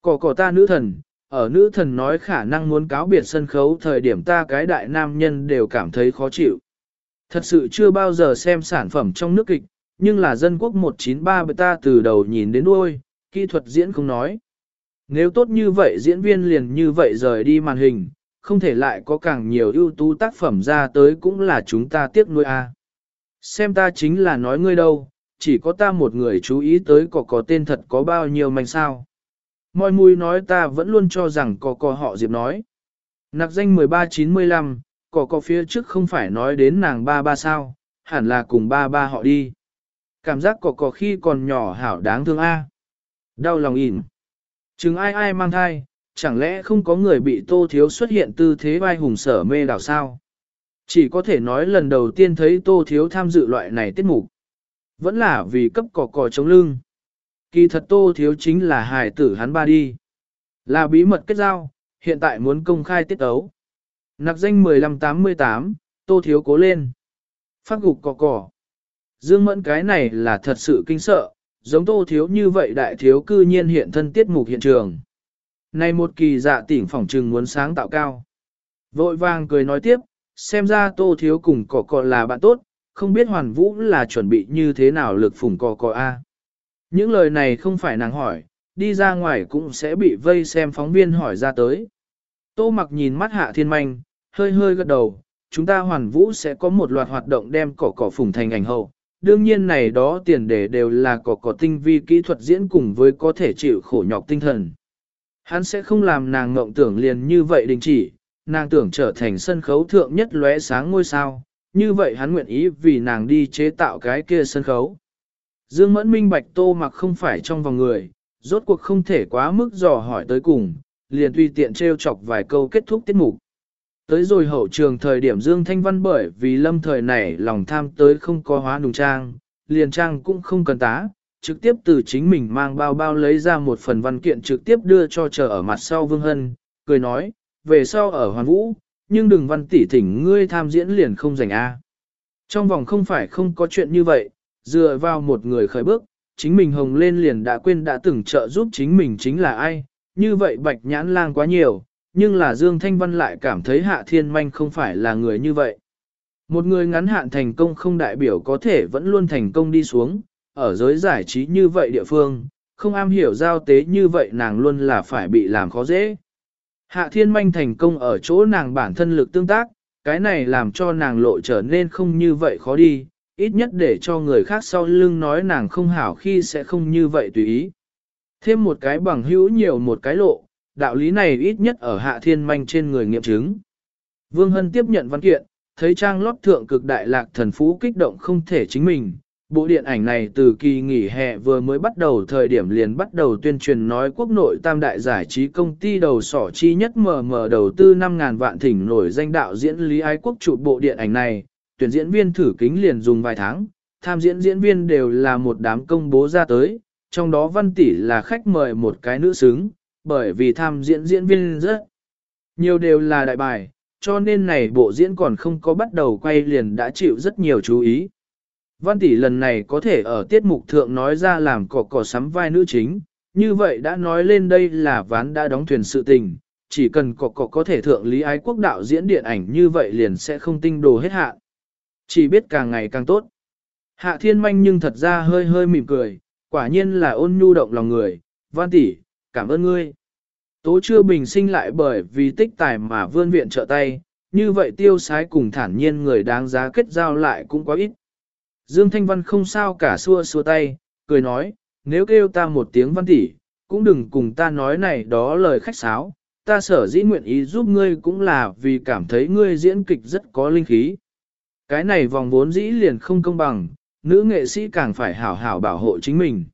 Speaker 1: Cỏ cỏ ta nữ thần, ở nữ thần nói khả năng muốn cáo biệt sân khấu thời điểm ta cái đại nam nhân đều cảm thấy khó chịu. Thật sự chưa bao giờ xem sản phẩm trong nước kịch, nhưng là dân quốc 193 beta ta từ đầu nhìn đến đuôi, kỹ thuật diễn không nói. Nếu tốt như vậy diễn viên liền như vậy rời đi màn hình, không thể lại có càng nhiều ưu tú tác phẩm ra tới cũng là chúng ta tiếc nuôi a. À. Xem ta chính là nói ngươi đâu, chỉ có ta một người chú ý tới có có tên thật có bao nhiêu manh sao. Mọi mùi nói ta vẫn luôn cho rằng có có họ Diệp nói. Nặc danh 1395, có có phía trước không phải nói đến nàng ba ba sao, hẳn là cùng ba ba họ đi. Cảm giác có có khi còn nhỏ hảo đáng thương a. Đau lòng ỉn. Chừng ai ai mang thai, chẳng lẽ không có người bị tô thiếu xuất hiện tư thế vai hùng sở mê đảo sao? Chỉ có thể nói lần đầu tiên thấy Tô Thiếu tham dự loại này tiết mục. Vẫn là vì cấp cỏ cỏ chống lưng. Kỳ thật Tô Thiếu chính là hài tử hắn ba đi. Là bí mật kết giao, hiện tại muốn công khai tiết ấu. Nặc danh 1588, Tô Thiếu cố lên. Phát gục cỏ cỏ. Dương mẫn cái này là thật sự kinh sợ, giống Tô Thiếu như vậy đại thiếu cư nhiên hiện thân tiết mục hiện trường. Này một kỳ dạ tỉnh phỏng trừng muốn sáng tạo cao. Vội vàng cười nói tiếp, xem ra tô thiếu cùng cỏ cỏ là bạn tốt, không biết hoàn vũ là chuẩn bị như thế nào lực phùng cỏ cỏ A. Những lời này không phải nàng hỏi, đi ra ngoài cũng sẽ bị vây xem phóng viên hỏi ra tới. Tô mặc nhìn mắt hạ thiên manh, hơi hơi gật đầu, chúng ta hoàn vũ sẽ có một loạt hoạt động đem cỏ cỏ phùng thành ảnh hậu. Đương nhiên này đó tiền đề đều là cỏ cỏ tinh vi kỹ thuật diễn cùng với có thể chịu khổ nhọc tinh thần. Hắn sẽ không làm nàng ngộng tưởng liền như vậy đình chỉ, nàng tưởng trở thành sân khấu thượng nhất lóe sáng ngôi sao, như vậy hắn nguyện ý vì nàng đi chế tạo cái kia sân khấu. Dương Mẫn minh bạch tô mặc không phải trong vòng người, rốt cuộc không thể quá mức dò hỏi tới cùng, liền tùy tiện treo chọc vài câu kết thúc tiết mục. Tới rồi hậu trường thời điểm Dương Thanh Văn bởi vì lâm thời này lòng tham tới không có hóa nùng trang, liền trang cũng không cần tá, trực tiếp từ chính mình mang bao bao lấy ra một phần văn kiện trực tiếp đưa cho chờ ở mặt sau Vương Hân, cười nói, về sau ở Hoàn Vũ, nhưng đừng văn tỉ thỉnh ngươi tham diễn liền không giành A. Trong vòng không phải không có chuyện như vậy, dựa vào một người khởi bước, chính mình hồng lên liền đã quên đã từng trợ giúp chính mình chính là ai, như vậy bạch nhãn lang quá nhiều, nhưng là Dương Thanh Văn lại cảm thấy Hạ Thiên Manh không phải là người như vậy. Một người ngắn hạn thành công không đại biểu có thể vẫn luôn thành công đi xuống, ở giới giải trí như vậy địa phương, không am hiểu giao tế như vậy nàng luôn là phải bị làm khó dễ. Hạ thiên manh thành công ở chỗ nàng bản thân lực tương tác, cái này làm cho nàng lộ trở nên không như vậy khó đi, ít nhất để cho người khác sau lưng nói nàng không hảo khi sẽ không như vậy tùy ý. Thêm một cái bằng hữu nhiều một cái lộ, đạo lý này ít nhất ở hạ thiên manh trên người nghiệm chứng. Vương Hân tiếp nhận văn kiện, thấy trang lót thượng cực đại lạc thần phú kích động không thể chính mình, Bộ điện ảnh này từ kỳ nghỉ hè vừa mới bắt đầu thời điểm liền bắt đầu tuyên truyền nói quốc nội tam đại giải trí công ty đầu sỏ chi nhất mở mở đầu tư 5.000 vạn thỉnh nổi danh đạo diễn Lý Ái Quốc chụp bộ điện ảnh này, tuyển diễn viên thử kính liền dùng vài tháng, tham diễn diễn viên đều là một đám công bố ra tới, trong đó Văn Tỷ là khách mời một cái nữ xứng, bởi vì tham diễn diễn viên rất nhiều đều là đại bài, cho nên này bộ diễn còn không có bắt đầu quay liền đã chịu rất nhiều chú ý. Văn tỷ lần này có thể ở tiết mục thượng nói ra làm cỏ cỏ sắm vai nữ chính, như vậy đã nói lên đây là ván đã đóng thuyền sự tình, chỉ cần cỏ cỏ có thể thượng lý ái quốc đạo diễn điện ảnh như vậy liền sẽ không tinh đồ hết hạn chỉ biết càng ngày càng tốt. Hạ thiên manh nhưng thật ra hơi hơi mỉm cười, quả nhiên là ôn nhu động lòng người, văn tỷ, cảm ơn ngươi. Tố chưa bình sinh lại bởi vì tích tài mà vươn viện trợ tay, như vậy tiêu sái cùng thản nhiên người đáng giá kết giao lại cũng quá ít. Dương Thanh Văn không sao cả xua xua tay, cười nói, nếu kêu ta một tiếng văn tỷ, cũng đừng cùng ta nói này đó lời khách sáo, ta sở dĩ nguyện ý giúp ngươi cũng là vì cảm thấy ngươi diễn kịch rất có linh khí. Cái này vòng vốn dĩ liền không công bằng, nữ nghệ sĩ càng phải hảo hảo bảo hộ chính mình.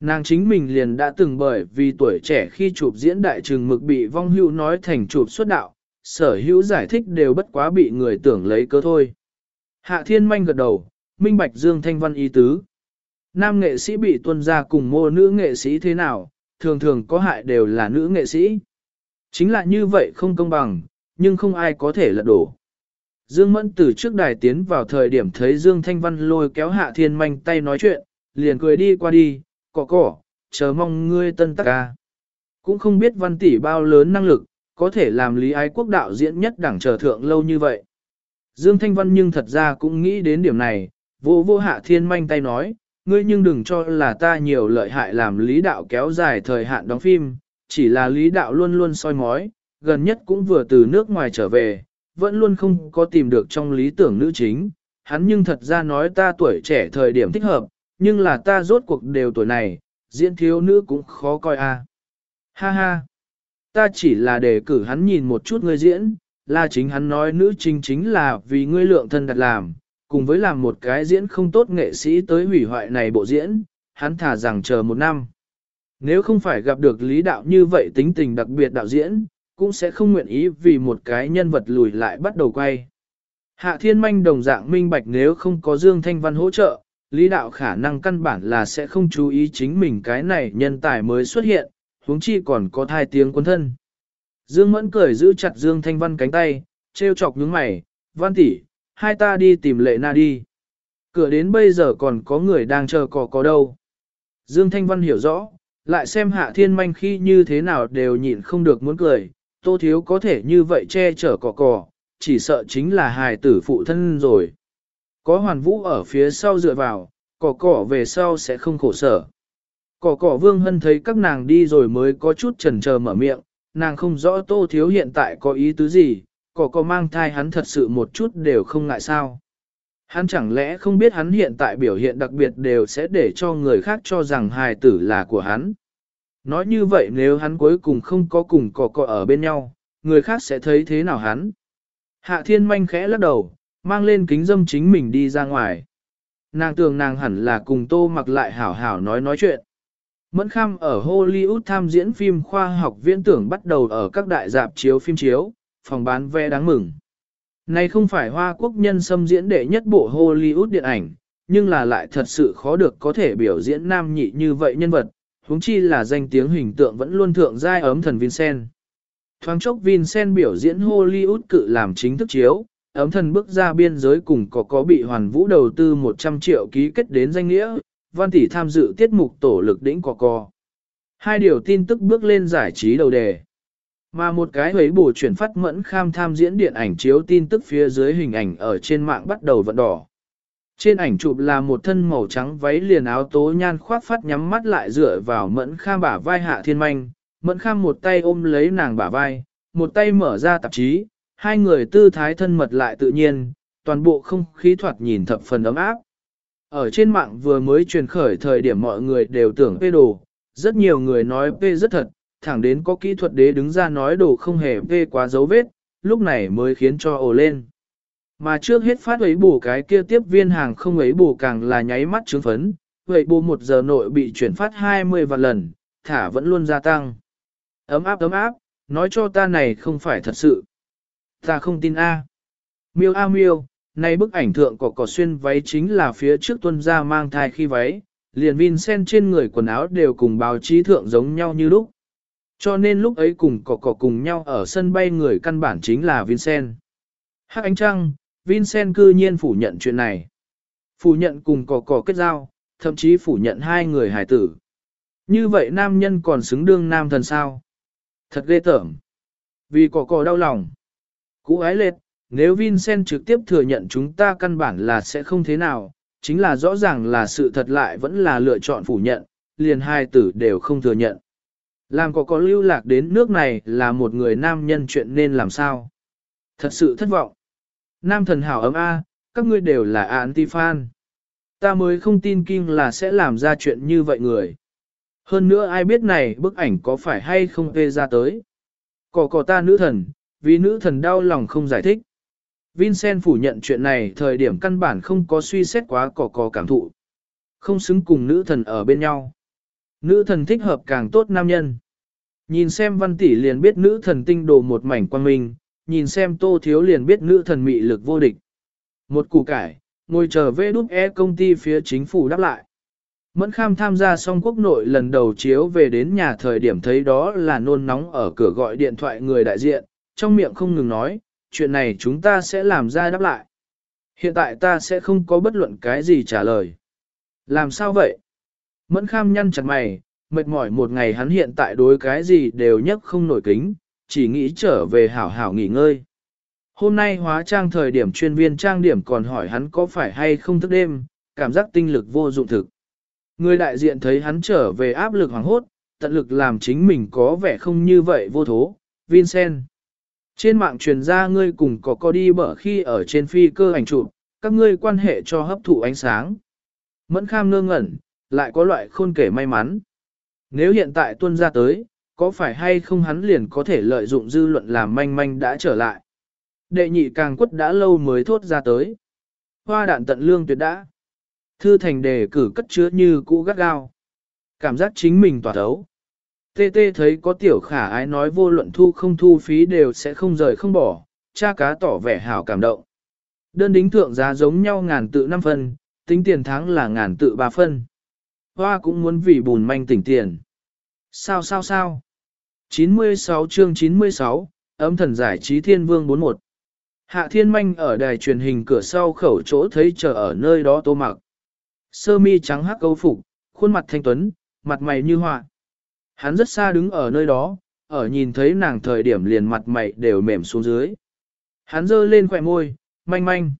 Speaker 1: Nàng chính mình liền đã từng bởi vì tuổi trẻ khi chụp diễn đại trường mực bị vong hữu nói thành chụp xuất đạo, sở hữu giải thích đều bất quá bị người tưởng lấy cơ thôi. Hạ thiên manh gật đầu, minh bạch Dương Thanh Văn ý tứ. Nam nghệ sĩ bị tuân ra cùng mô nữ nghệ sĩ thế nào, thường thường có hại đều là nữ nghệ sĩ. Chính là như vậy không công bằng, nhưng không ai có thể lật đổ. Dương Mẫn từ trước đài tiến vào thời điểm thấy Dương Thanh Văn lôi kéo Hạ Thiên Manh tay nói chuyện, liền cười đi qua đi, cỏ cỏ, chờ mong ngươi tân tắc ca. Cũng không biết văn tỷ bao lớn năng lực, có thể làm lý ái quốc đạo diễn nhất đẳng trở thượng lâu như vậy. Dương Thanh Văn nhưng thật ra cũng nghĩ đến điểm này, Vô vô hạ thiên manh tay nói, ngươi nhưng đừng cho là ta nhiều lợi hại làm lý đạo kéo dài thời hạn đóng phim, chỉ là lý đạo luôn luôn soi mói, gần nhất cũng vừa từ nước ngoài trở về, vẫn luôn không có tìm được trong lý tưởng nữ chính. Hắn nhưng thật ra nói ta tuổi trẻ thời điểm thích hợp, nhưng là ta rốt cuộc đều tuổi này, diễn thiếu nữ cũng khó coi a. Ha ha, ta chỉ là để cử hắn nhìn một chút ngươi diễn, là chính hắn nói nữ chính chính là vì ngươi lượng thân đặt làm, cùng với làm một cái diễn không tốt nghệ sĩ tới hủy hoại này bộ diễn, hắn thả rằng chờ một năm. Nếu không phải gặp được lý đạo như vậy tính tình đặc biệt đạo diễn, cũng sẽ không nguyện ý vì một cái nhân vật lùi lại bắt đầu quay. Hạ thiên manh đồng dạng minh bạch nếu không có Dương Thanh Văn hỗ trợ, lý đạo khả năng căn bản là sẽ không chú ý chính mình cái này nhân tài mới xuất hiện, huống chi còn có thai tiếng quân thân. Dương Mẫn cười giữ chặt Dương Thanh Văn cánh tay, treo chọc nhướng mày, văn tỷ, hai ta đi tìm lệ na đi. Cửa đến bây giờ còn có người đang chờ cò có đâu. Dương Thanh Văn hiểu rõ, lại xem hạ thiên manh khi như thế nào đều nhịn không được muốn cười, tô thiếu có thể như vậy che chở cỏ cỏ, chỉ sợ chính là hài tử phụ thân rồi. Có hoàn vũ ở phía sau dựa vào, cỏ cỏ về sau sẽ không khổ sở. Cỏ cỏ vương hân thấy các nàng đi rồi mới có chút chần chờ mở miệng, nàng không rõ tô thiếu hiện tại có ý tứ gì, cỏ cỏ mang thai hắn thật sự một chút đều không ngại sao. Hắn chẳng lẽ không biết hắn hiện tại biểu hiện đặc biệt đều sẽ để cho người khác cho rằng hài tử là của hắn. Nói như vậy nếu hắn cuối cùng không có cùng cọ cọ ở bên nhau, người khác sẽ thấy thế nào hắn. Hạ thiên manh khẽ lắc đầu, mang lên kính dâm chính mình đi ra ngoài. Nàng tưởng nàng hẳn là cùng tô mặc lại hảo hảo nói nói chuyện. Mẫn kham ở Hollywood tham diễn phim khoa học viễn tưởng bắt đầu ở các đại dạp chiếu phim chiếu, phòng bán vé đáng mừng. Này không phải Hoa Quốc nhân xâm diễn đệ nhất bộ Hollywood điện ảnh, nhưng là lại thật sự khó được có thể biểu diễn nam nhị như vậy nhân vật, huống chi là danh tiếng hình tượng vẫn luôn thượng giai ấm thần Vincent. Thoáng chốc Vincent biểu diễn Hollywood cự làm chính thức chiếu, ấm thần bước ra biên giới cùng có có bị hoàn vũ đầu tư 100 triệu ký kết đến danh nghĩa, văn tỷ tham dự tiết mục tổ lực đỉnh có co. Hai điều tin tức bước lên giải trí đầu đề. Mà một cái huế bổ chuyển phát mẫn kham tham diễn điện ảnh chiếu tin tức phía dưới hình ảnh ở trên mạng bắt đầu vận đỏ. Trên ảnh chụp là một thân màu trắng váy liền áo tố nhan khoác phát nhắm mắt lại dựa vào mẫn kham bả vai hạ thiên manh, mẫn kham một tay ôm lấy nàng bả vai, một tay mở ra tạp chí, hai người tư thái thân mật lại tự nhiên, toàn bộ không khí thoạt nhìn thập phần ấm áp. Ở trên mạng vừa mới truyền khởi thời điểm mọi người đều tưởng phê đồ, rất nhiều người nói phê rất thật, thẳng đến có kỹ thuật đế đứng ra nói đồ không hề phê quá dấu vết, lúc này mới khiến cho ồ lên. Mà trước hết phát ấy bù cái kia tiếp viên hàng không ấy bù càng là nháy mắt chứng phấn, vậy bù một giờ nội bị chuyển phát 20 vạn lần, thả vẫn luôn gia tăng. Ấm áp ấm áp, nói cho ta này không phải thật sự. Ta không tin A. Miêu A miêu, nay bức ảnh thượng có cỏ xuyên váy chính là phía trước tuân ra mang thai khi váy, liền Vincent trên người quần áo đều cùng báo chí thượng giống nhau như lúc. Cho nên lúc ấy cùng cỏ cỏ cùng nhau ở sân bay người căn bản chính là Vincent. Hắc ánh trăng, Vincent cư nhiên phủ nhận chuyện này. Phủ nhận cùng cỏ cỏ kết giao, thậm chí phủ nhận hai người hài tử. Như vậy nam nhân còn xứng đương nam thần sao? Thật ghê tởm. Vì cỏ cỏ đau lòng. Cú ái lệt, nếu Vincent trực tiếp thừa nhận chúng ta căn bản là sẽ không thế nào, chính là rõ ràng là sự thật lại vẫn là lựa chọn phủ nhận, liền hai tử đều không thừa nhận. Làm có có lưu lạc đến nước này là một người nam nhân chuyện nên làm sao? Thật sự thất vọng. Nam thần hảo ấm A, các ngươi đều là anti-fan. Ta mới không tin Kim là sẽ làm ra chuyện như vậy người. Hơn nữa ai biết này bức ảnh có phải hay không phê ra tới. Cỏ cỏ ta nữ thần, vì nữ thần đau lòng không giải thích. Vincent phủ nhận chuyện này thời điểm căn bản không có suy xét quá cỏ cỏ cảm thụ. Không xứng cùng nữ thần ở bên nhau. Nữ thần thích hợp càng tốt nam nhân. Nhìn xem văn tỷ liền biết nữ thần tinh đồ một mảnh quan minh, nhìn xem tô thiếu liền biết nữ thần mị lực vô địch. Một củ cải, ngồi chờ vê đúc e công ty phía chính phủ đáp lại. Mẫn kham tham gia xong quốc nội lần đầu chiếu về đến nhà thời điểm thấy đó là nôn nóng ở cửa gọi điện thoại người đại diện, trong miệng không ngừng nói, chuyện này chúng ta sẽ làm ra đáp lại. Hiện tại ta sẽ không có bất luận cái gì trả lời. Làm sao vậy? Mẫn kham nhăn chặt mày, mệt mỏi một ngày hắn hiện tại đối cái gì đều nhất không nổi kính, chỉ nghĩ trở về hảo hảo nghỉ ngơi. Hôm nay hóa trang thời điểm chuyên viên trang điểm còn hỏi hắn có phải hay không thức đêm, cảm giác tinh lực vô dụng thực. Người đại diện thấy hắn trở về áp lực hoàng hốt, tận lực làm chính mình có vẻ không như vậy vô thố. Vincent. Trên mạng truyền ra ngươi cùng có có đi bở khi ở trên phi cơ ảnh chụp, các ngươi quan hệ cho hấp thụ ánh sáng. Mẫn kham ngơ ngẩn, lại có loại khôn kể may mắn. Nếu hiện tại tuân ra tới, có phải hay không hắn liền có thể lợi dụng dư luận làm manh manh đã trở lại. Đệ nhị càng quất đã lâu mới thốt ra tới. Hoa đạn tận lương tuyệt đã. Thư thành đề cử cất chứa như cũ gắt gao. Cảm giác chính mình tỏa thấu. Tê tê thấy có tiểu khả ái nói vô luận thu không thu phí đều sẽ không rời không bỏ, cha cá tỏ vẻ hảo cảm động. Đơn đính thượng giá giống nhau ngàn tự 5 phân, tính tiền tháng là ngàn tự 3 phân. Hoa cũng muốn vì bùn manh tỉnh tiền. Sao sao sao? 96 chương 96, ấm thần giải trí thiên vương 41. Hạ thiên manh ở đài truyền hình cửa sau khẩu chỗ thấy chờ ở nơi đó tô mặc. Sơ mi trắng hắc câu phục, khuôn mặt thanh tuấn, mặt mày như họa. Hắn rất xa đứng ở nơi đó, ở nhìn thấy nàng thời điểm liền mặt mày đều mềm xuống dưới. Hắn giơ lên khỏe môi, manh manh.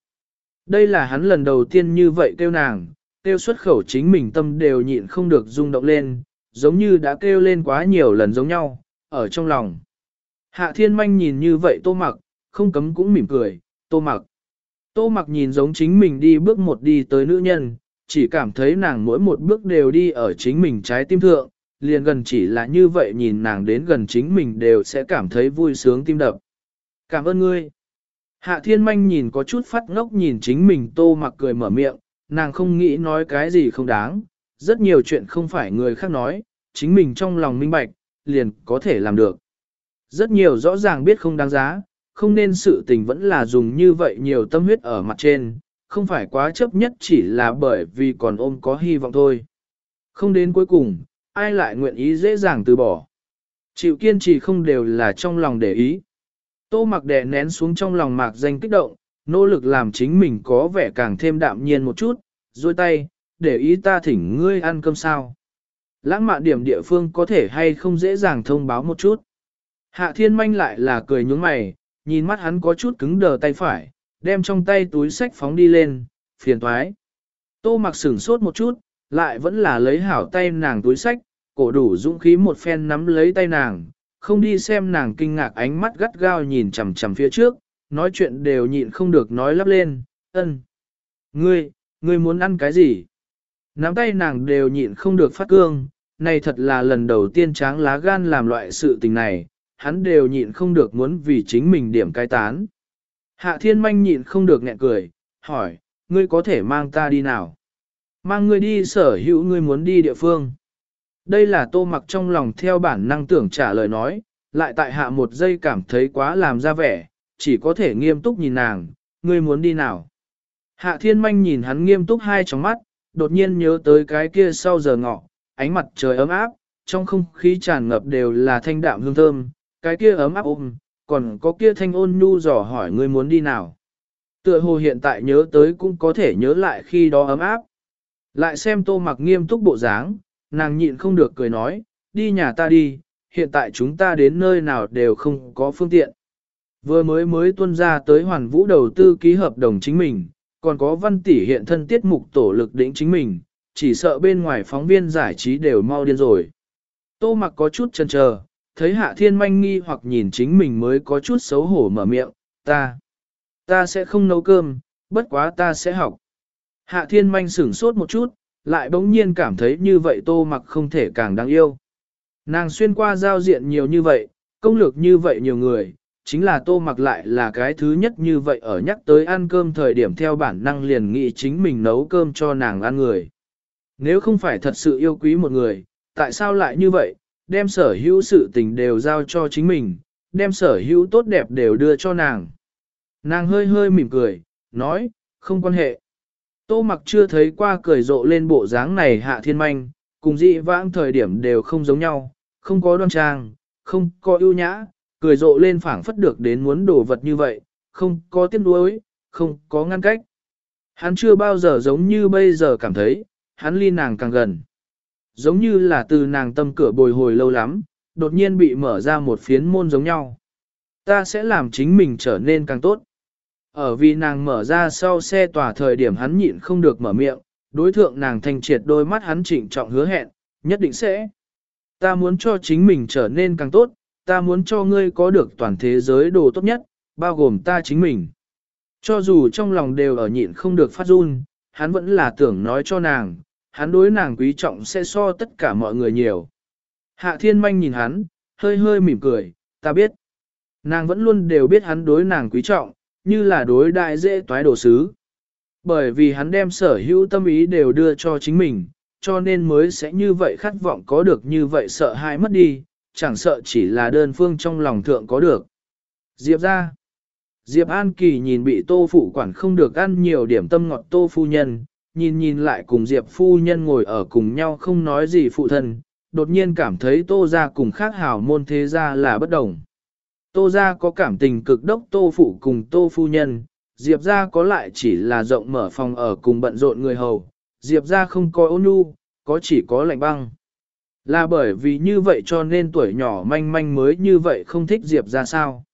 Speaker 1: Đây là hắn lần đầu tiên như vậy kêu nàng, kêu xuất khẩu chính mình tâm đều nhịn không được rung động lên, giống như đã kêu lên quá nhiều lần giống nhau, ở trong lòng. Hạ thiên manh nhìn như vậy tô mặc, không cấm cũng mỉm cười, tô mặc. Tô mặc nhìn giống chính mình đi bước một đi tới nữ nhân, chỉ cảm thấy nàng mỗi một bước đều đi ở chính mình trái tim thượng, liền gần chỉ là như vậy nhìn nàng đến gần chính mình đều sẽ cảm thấy vui sướng tim đập. Cảm ơn ngươi. Hạ thiên manh nhìn có chút phát ngốc nhìn chính mình tô mặc cười mở miệng, nàng không nghĩ nói cái gì không đáng, rất nhiều chuyện không phải người khác nói, chính mình trong lòng minh bạch, liền có thể làm được. Rất nhiều rõ ràng biết không đáng giá, không nên sự tình vẫn là dùng như vậy nhiều tâm huyết ở mặt trên, không phải quá chấp nhất chỉ là bởi vì còn ôm có hy vọng thôi. Không đến cuối cùng, ai lại nguyện ý dễ dàng từ bỏ. Chịu kiên trì không đều là trong lòng để ý. Tô mặc đè nén xuống trong lòng mạc danh kích động, nỗ lực làm chính mình có vẻ càng thêm đạm nhiên một chút, dôi tay, để ý ta thỉnh ngươi ăn cơm sao. Lãng mạn điểm địa phương có thể hay không dễ dàng thông báo một chút. Hạ thiên manh lại là cười nhướng mày, nhìn mắt hắn có chút cứng đờ tay phải, đem trong tay túi sách phóng đi lên, phiền toái. Tô mặc sửng sốt một chút, lại vẫn là lấy hảo tay nàng túi sách, cổ đủ dũng khí một phen nắm lấy tay nàng, không đi xem nàng kinh ngạc ánh mắt gắt gao nhìn chằm chằm phía trước, nói chuyện đều nhịn không được nói lắp lên, ân. Ngươi, ngươi muốn ăn cái gì? Nắm tay nàng đều nhịn không được phát cương, này thật là lần đầu tiên tráng lá gan làm loại sự tình này, hắn đều nhịn không được muốn vì chính mình điểm cai tán. Hạ thiên manh nhịn không được nghẹn cười, hỏi, ngươi có thể mang ta đi nào? Mang ngươi đi sở hữu ngươi muốn đi địa phương. Đây là tô mặc trong lòng theo bản năng tưởng trả lời nói, lại tại hạ một giây cảm thấy quá làm ra vẻ, chỉ có thể nghiêm túc nhìn nàng, ngươi muốn đi nào. Hạ thiên manh nhìn hắn nghiêm túc hai trong mắt, đột nhiên nhớ tới cái kia sau giờ ngọ, ánh mặt trời ấm áp, trong không khí tràn ngập đều là thanh đạm hương thơm, cái kia ấm áp ôm, còn có kia thanh ôn nhu dò hỏi ngươi muốn đi nào. Tựa hồ hiện tại nhớ tới cũng có thể nhớ lại khi đó ấm áp. Lại xem tô mặc nghiêm túc bộ dáng, nàng nhịn không được cười nói, đi nhà ta đi, hiện tại chúng ta đến nơi nào đều không có phương tiện. Vừa mới mới tuân ra tới hoàn vũ đầu tư ký hợp đồng chính mình, còn có văn tỷ hiện thân tiết mục tổ lực đỉnh chính mình, chỉ sợ bên ngoài phóng viên giải trí đều mau điên rồi. Tô mặc có chút chần chờ, thấy hạ thiên manh nghi hoặc nhìn chính mình mới có chút xấu hổ mở miệng, ta, ta sẽ không nấu cơm, bất quá ta sẽ học. Hạ thiên manh sửng sốt một chút, lại bỗng nhiên cảm thấy như vậy tô mặc không thể càng đáng yêu. Nàng xuyên qua giao diện nhiều như vậy, công lược như vậy nhiều người, chính là tô mặc lại là cái thứ nhất như vậy ở nhắc tới ăn cơm thời điểm theo bản năng liền nghĩ chính mình nấu cơm cho nàng ăn người. Nếu không phải thật sự yêu quý một người, tại sao lại như vậy, đem sở hữu sự tình đều giao cho chính mình, đem sở hữu tốt đẹp đều đưa cho nàng. Nàng hơi hơi mỉm cười, nói, không quan hệ. Tô mặc chưa thấy qua cười rộ lên bộ dáng này hạ thiên manh, cùng dị vãng thời điểm đều không giống nhau, không có đoan trang, không có ưu nhã, cười rộ lên phảng phất được đến muốn đồ vật như vậy, không có tiếc nuối, không có ngăn cách. Hắn chưa bao giờ giống như bây giờ cảm thấy, hắn ly nàng càng gần. Giống như là từ nàng tâm cửa bồi hồi lâu lắm, đột nhiên bị mở ra một phiến môn giống nhau. Ta sẽ làm chính mình trở nên càng tốt. Ở vì nàng mở ra sau xe tòa thời điểm hắn nhịn không được mở miệng, đối thượng nàng thanh triệt đôi mắt hắn trịnh trọng hứa hẹn, nhất định sẽ. Ta muốn cho chính mình trở nên càng tốt, ta muốn cho ngươi có được toàn thế giới đồ tốt nhất, bao gồm ta chính mình. Cho dù trong lòng đều ở nhịn không được phát run, hắn vẫn là tưởng nói cho nàng, hắn đối nàng quý trọng sẽ so tất cả mọi người nhiều. Hạ thiên manh nhìn hắn, hơi hơi mỉm cười, ta biết. Nàng vẫn luôn đều biết hắn đối nàng quý trọng, như là đối đại dễ toái đồ sứ. Bởi vì hắn đem sở hữu tâm ý đều đưa cho chính mình, cho nên mới sẽ như vậy khát vọng có được như vậy sợ hãi mất đi, chẳng sợ chỉ là đơn phương trong lòng thượng có được. Diệp ra. Diệp An Kỳ nhìn bị tô phụ quản không được ăn nhiều điểm tâm ngọt tô phu nhân, nhìn nhìn lại cùng Diệp phu nhân ngồi ở cùng nhau không nói gì phụ thân, đột nhiên cảm thấy tô ra cùng khác hảo môn thế gia là bất đồng. Tô ra có cảm tình cực đốc tô phụ cùng tô phu nhân, Diệp ra có lại chỉ là rộng mở phòng ở cùng bận rộn người hầu, Diệp ra không có ôn nhu, có chỉ có lạnh băng. Là bởi vì như vậy cho nên tuổi nhỏ manh manh mới như vậy không thích Diệp ra sao.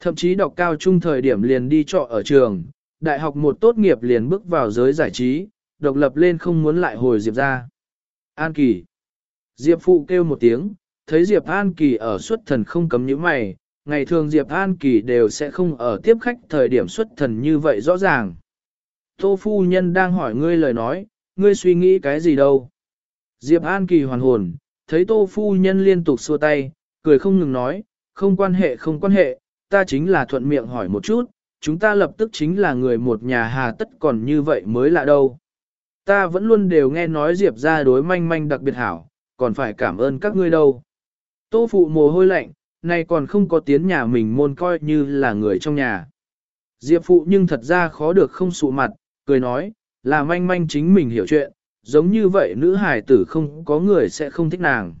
Speaker 1: Thậm chí đọc cao trung thời điểm liền đi trọ ở trường, đại học một tốt nghiệp liền bước vào giới giải trí, độc lập lên không muốn lại hồi Diệp ra. An Kỳ. Diệp Phụ kêu một tiếng, thấy Diệp An Kỳ ở xuất thần không cấm những mày, ngày thường Diệp An Kỳ đều sẽ không ở tiếp khách thời điểm xuất thần như vậy rõ ràng. Tô Phu Nhân đang hỏi ngươi lời nói, ngươi suy nghĩ cái gì đâu. Diệp An Kỳ hoàn hồn, thấy Tô Phu Nhân liên tục xua tay, cười không ngừng nói, không quan hệ không quan hệ, ta chính là thuận miệng hỏi một chút, chúng ta lập tức chính là người một nhà hà tất còn như vậy mới lạ đâu. Ta vẫn luôn đều nghe nói Diệp ra đối manh manh đặc biệt hảo, còn phải cảm ơn các ngươi đâu. Tô phụ mồ hôi lạnh, nay còn không có tiến nhà mình môn coi như là người trong nhà. Diệp phụ nhưng thật ra khó được không sụ mặt, cười nói, là manh manh chính mình hiểu chuyện, giống như vậy nữ hài tử không có người sẽ không thích nàng.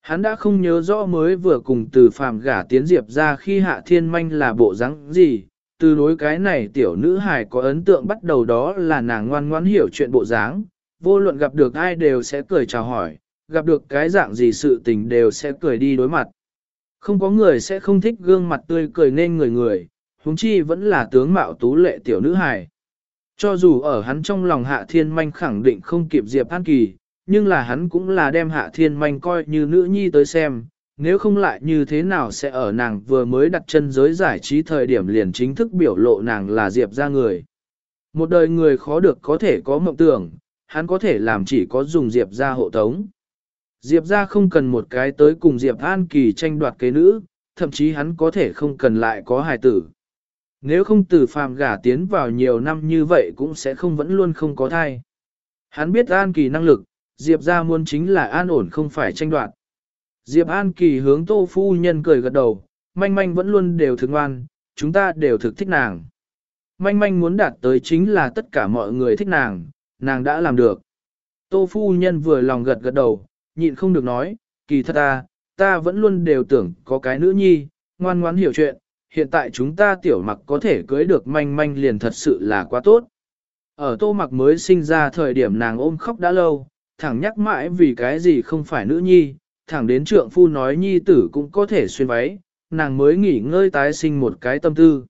Speaker 1: Hắn đã không nhớ rõ mới vừa cùng từ phàm gả tiến Diệp ra khi hạ thiên manh là bộ dáng gì, từ đối cái này tiểu nữ hài có ấn tượng bắt đầu đó là nàng ngoan ngoãn hiểu chuyện bộ dáng, vô luận gặp được ai đều sẽ cười chào hỏi, gặp được cái dạng gì sự tình đều sẽ cười đi đối mặt. Không có người sẽ không thích gương mặt tươi cười nên người người, huống chi vẫn là tướng mạo tú lệ tiểu nữ hài. Cho dù ở hắn trong lòng hạ thiên manh khẳng định không kịp Diệp An Kỳ, nhưng là hắn cũng là đem hạ thiên manh coi như nữ nhi tới xem, nếu không lại như thế nào sẽ ở nàng vừa mới đặt chân giới giải trí thời điểm liền chính thức biểu lộ nàng là Diệp ra người. Một đời người khó được có thể có mộng tưởng, hắn có thể làm chỉ có dùng Diệp ra hộ tống. Diệp ra không cần một cái tới cùng Diệp An Kỳ tranh đoạt kế nữ, thậm chí hắn có thể không cần lại có hài tử. Nếu không từ phàm gả tiến vào nhiều năm như vậy cũng sẽ không vẫn luôn không có thai. Hắn biết An Kỳ năng lực, Diệp ra muốn chính là an ổn không phải tranh đoạt. Diệp An Kỳ hướng tô phu nhân cười gật đầu, manh manh vẫn luôn đều thực ngoan, chúng ta đều thực thích nàng. Manh manh muốn đạt tới chính là tất cả mọi người thích nàng, nàng đã làm được. Tô phu nhân vừa lòng gật gật đầu, nhịn không được nói, kỳ thật ta, ta vẫn luôn đều tưởng có cái nữ nhi, ngoan ngoãn hiểu chuyện, hiện tại chúng ta tiểu mặc có thể cưới được manh manh liền thật sự là quá tốt. Ở tô mặc mới sinh ra thời điểm nàng ôm khóc đã lâu, thẳng nhắc mãi vì cái gì không phải nữ nhi, thẳng đến trượng phu nói nhi tử cũng có thể xuyên váy, nàng mới nghỉ ngơi tái sinh một cái tâm tư.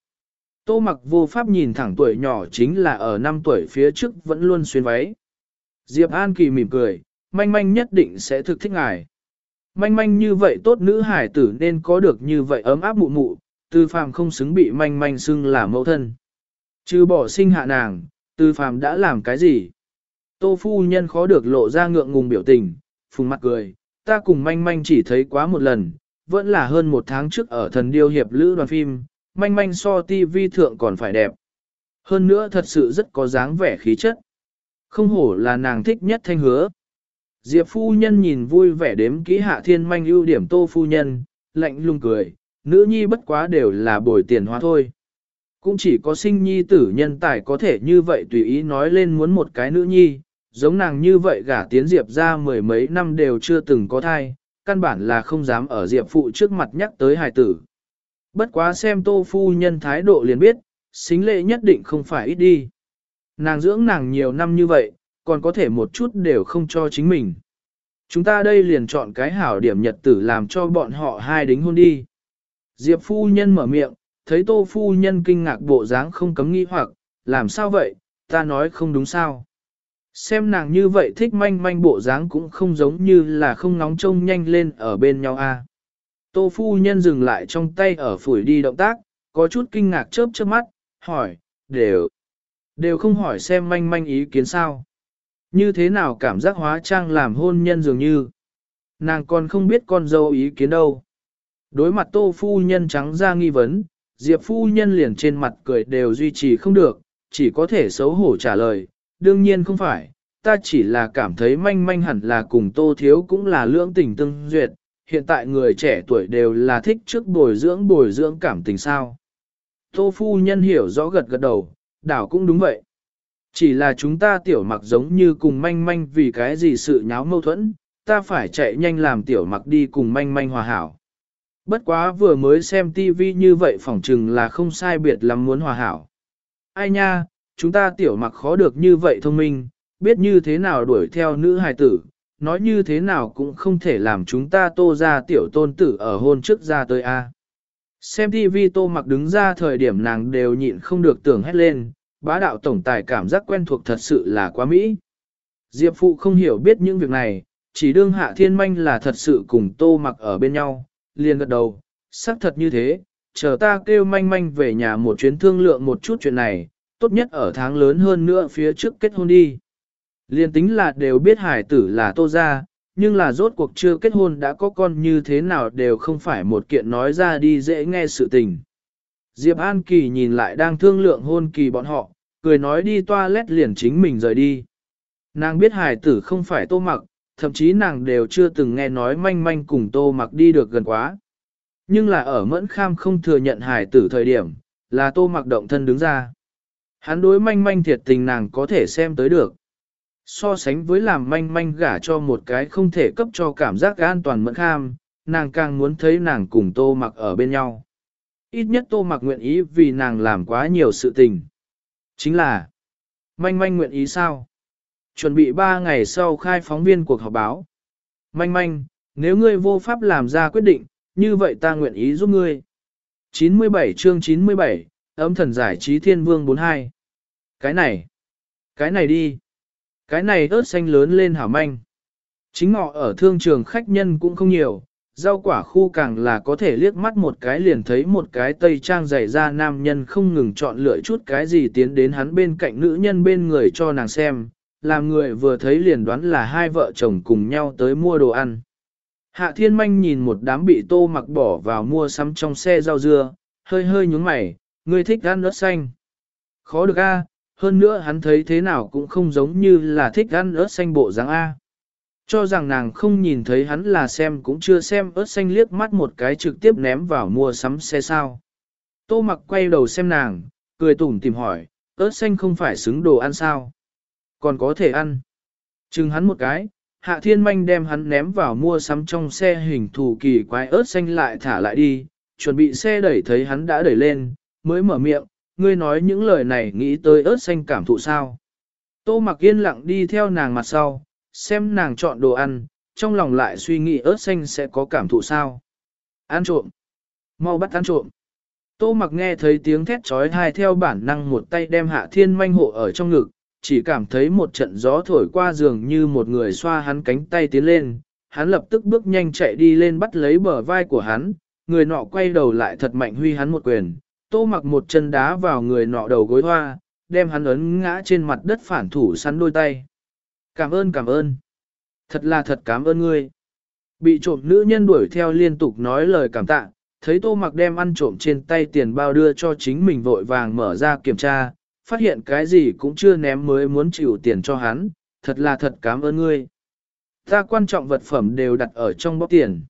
Speaker 1: Tô mặc vô pháp nhìn thẳng tuổi nhỏ chính là ở năm tuổi phía trước vẫn luôn xuyên váy. Diệp An Kỳ mỉm cười, manh manh nhất định sẽ thực thích ngài. Manh manh như vậy tốt nữ hải tử nên có được như vậy ấm áp mụ mụ, tư phàm không xứng bị manh manh xưng là mẫu thân. Chứ bỏ sinh hạ nàng, tư phàm đã làm cái gì? Tô phu nhân khó được lộ ra ngượng ngùng biểu tình, phùng mặt cười, ta cùng manh manh chỉ thấy quá một lần, vẫn là hơn một tháng trước ở thần điêu hiệp lữ đoàn phim, manh manh so ti thượng còn phải đẹp. Hơn nữa thật sự rất có dáng vẻ khí chất. Không hổ là nàng thích nhất thanh hứa. Diệp phu nhân nhìn vui vẻ đếm kỹ hạ thiên manh ưu điểm tô phu nhân, lạnh lùng cười, nữ nhi bất quá đều là bồi tiền hóa thôi. Cũng chỉ có sinh nhi tử nhân tài có thể như vậy tùy ý nói lên muốn một cái nữ nhi, giống nàng như vậy gả tiến Diệp ra mười mấy năm đều chưa từng có thai, căn bản là không dám ở Diệp phụ trước mặt nhắc tới hài tử. Bất quá xem tô phu nhân thái độ liền biết, xính lệ nhất định không phải ít đi. Nàng dưỡng nàng nhiều năm như vậy, còn có thể một chút đều không cho chính mình. Chúng ta đây liền chọn cái hảo điểm nhật tử làm cho bọn họ hai đính hôn đi. Diệp phu nhân mở miệng, thấy tô phu nhân kinh ngạc bộ dáng không cấm nghi hoặc, làm sao vậy, ta nói không đúng sao. Xem nàng như vậy thích manh manh bộ dáng cũng không giống như là không nóng trông nhanh lên ở bên nhau a. Tô phu nhân dừng lại trong tay ở phủi đi động tác, có chút kinh ngạc chớp chớp mắt, hỏi, đều, đều không hỏi xem manh manh ý kiến sao. Như thế nào cảm giác hóa trang làm hôn nhân dường như. Nàng còn không biết con dâu ý kiến đâu. Đối mặt tô phu nhân trắng ra nghi vấn, diệp phu nhân liền trên mặt cười đều duy trì không được, chỉ có thể xấu hổ trả lời, đương nhiên không phải, ta chỉ là cảm thấy manh manh hẳn là cùng tô thiếu cũng là lưỡng tình tương duyệt, hiện tại người trẻ tuổi đều là thích trước bồi dưỡng bồi dưỡng cảm tình sao. Tô phu nhân hiểu rõ gật gật đầu, đảo cũng đúng vậy. Chỉ là chúng ta tiểu mặc giống như cùng manh manh vì cái gì sự nháo mâu thuẫn, ta phải chạy nhanh làm tiểu mặc đi cùng manh manh hòa hảo. Bất quá vừa mới xem tivi như vậy phỏng chừng là không sai biệt lắm muốn hòa hảo. Ai nha, chúng ta tiểu mặc khó được như vậy thông minh, biết như thế nào đuổi theo nữ hài tử, nói như thế nào cũng không thể làm chúng ta tô ra tiểu tôn tử ở hôn trước ra tới a. Xem TV tô mặc đứng ra thời điểm nàng đều nhịn không được tưởng hét lên, bá đạo tổng tài cảm giác quen thuộc thật sự là quá mỹ. Diệp phụ không hiểu biết những việc này, chỉ đương hạ thiên manh là thật sự cùng tô mặc ở bên nhau, liền gật đầu, xác thật như thế, chờ ta kêu manh manh về nhà một chuyến thương lượng một chút chuyện này, tốt nhất ở tháng lớn hơn nữa phía trước kết hôn đi. Liên tính là đều biết hải tử là tô ra, nhưng là rốt cuộc chưa kết hôn đã có con như thế nào đều không phải một kiện nói ra đi dễ nghe sự tình. Diệp An Kỳ nhìn lại đang thương lượng hôn kỳ bọn họ, cười nói đi toilet liền chính mình rời đi. Nàng biết hải tử không phải tô mặc, thậm chí nàng đều chưa từng nghe nói manh manh cùng tô mặc đi được gần quá. Nhưng là ở mẫn kham không thừa nhận hải tử thời điểm, là tô mặc động thân đứng ra. Hắn đối manh manh thiệt tình nàng có thể xem tới được. So sánh với làm manh manh gả cho một cái không thể cấp cho cảm giác an toàn mẫn kham, nàng càng muốn thấy nàng cùng tô mặc ở bên nhau. Ít nhất tô mặc nguyện ý vì nàng làm quá nhiều sự tình. Chính là, manh manh nguyện ý sao? Chuẩn bị 3 ngày sau khai phóng viên cuộc họp báo. Manh manh, nếu ngươi vô pháp làm ra quyết định, như vậy ta nguyện ý giúp ngươi. 97 chương 97, ấm thần giải trí thiên vương 42. Cái này, cái này đi. Cái này ớt xanh lớn lên hảo manh. Chính ngọ ở thương trường khách nhân cũng không nhiều, rau quả khu càng là có thể liếc mắt một cái liền thấy một cái tây trang dày ra nam nhân không ngừng chọn lựa chút cái gì tiến đến hắn bên cạnh nữ nhân bên người cho nàng xem, làm người vừa thấy liền đoán là hai vợ chồng cùng nhau tới mua đồ ăn. Hạ thiên manh nhìn một đám bị tô mặc bỏ vào mua sắm trong xe rau dưa, hơi hơi nhúng mày, người thích ăn ớt xanh. Khó được a, hơn nữa hắn thấy thế nào cũng không giống như là thích ăn ớt xanh bộ dáng A. Cho rằng nàng không nhìn thấy hắn là xem cũng chưa xem ớt xanh liếc mắt một cái trực tiếp ném vào mua sắm xe sao. Tô mặc quay đầu xem nàng, cười tủm tìm hỏi, ớt xanh không phải xứng đồ ăn sao? Còn có thể ăn. Chừng hắn một cái, hạ thiên manh đem hắn ném vào mua sắm trong xe hình thù kỳ quái ớt xanh lại thả lại đi, chuẩn bị xe đẩy thấy hắn đã đẩy lên, mới mở miệng, ngươi nói những lời này nghĩ tới ớt xanh cảm thụ sao. Tô mặc yên lặng đi theo nàng mặt sau, xem nàng chọn đồ ăn, trong lòng lại suy nghĩ ớt xanh sẽ có cảm thụ sao. Ăn trộm. Mau bắt ăn trộm. Tô mặc nghe thấy tiếng thét trói thai theo bản năng một tay đem hạ thiên manh hộ ở trong ngực, chỉ cảm thấy một trận gió thổi qua giường như một người xoa hắn cánh tay tiến lên, hắn lập tức bước nhanh chạy đi lên bắt lấy bờ vai của hắn, người nọ quay đầu lại thật mạnh huy hắn một quyền, tô mặc một chân đá vào người nọ đầu gối hoa, đem hắn ấn ngã trên mặt đất phản thủ sắn đôi tay. Cảm ơn cảm ơn. Thật là thật cảm ơn ngươi. Bị trộm nữ nhân đuổi theo liên tục nói lời cảm tạ, thấy tô mặc đem ăn trộm trên tay tiền bao đưa cho chính mình vội vàng mở ra kiểm tra, phát hiện cái gì cũng chưa ném mới muốn chịu tiền cho hắn, thật là thật cảm ơn ngươi. Ta quan trọng vật phẩm đều đặt ở trong bóc tiền.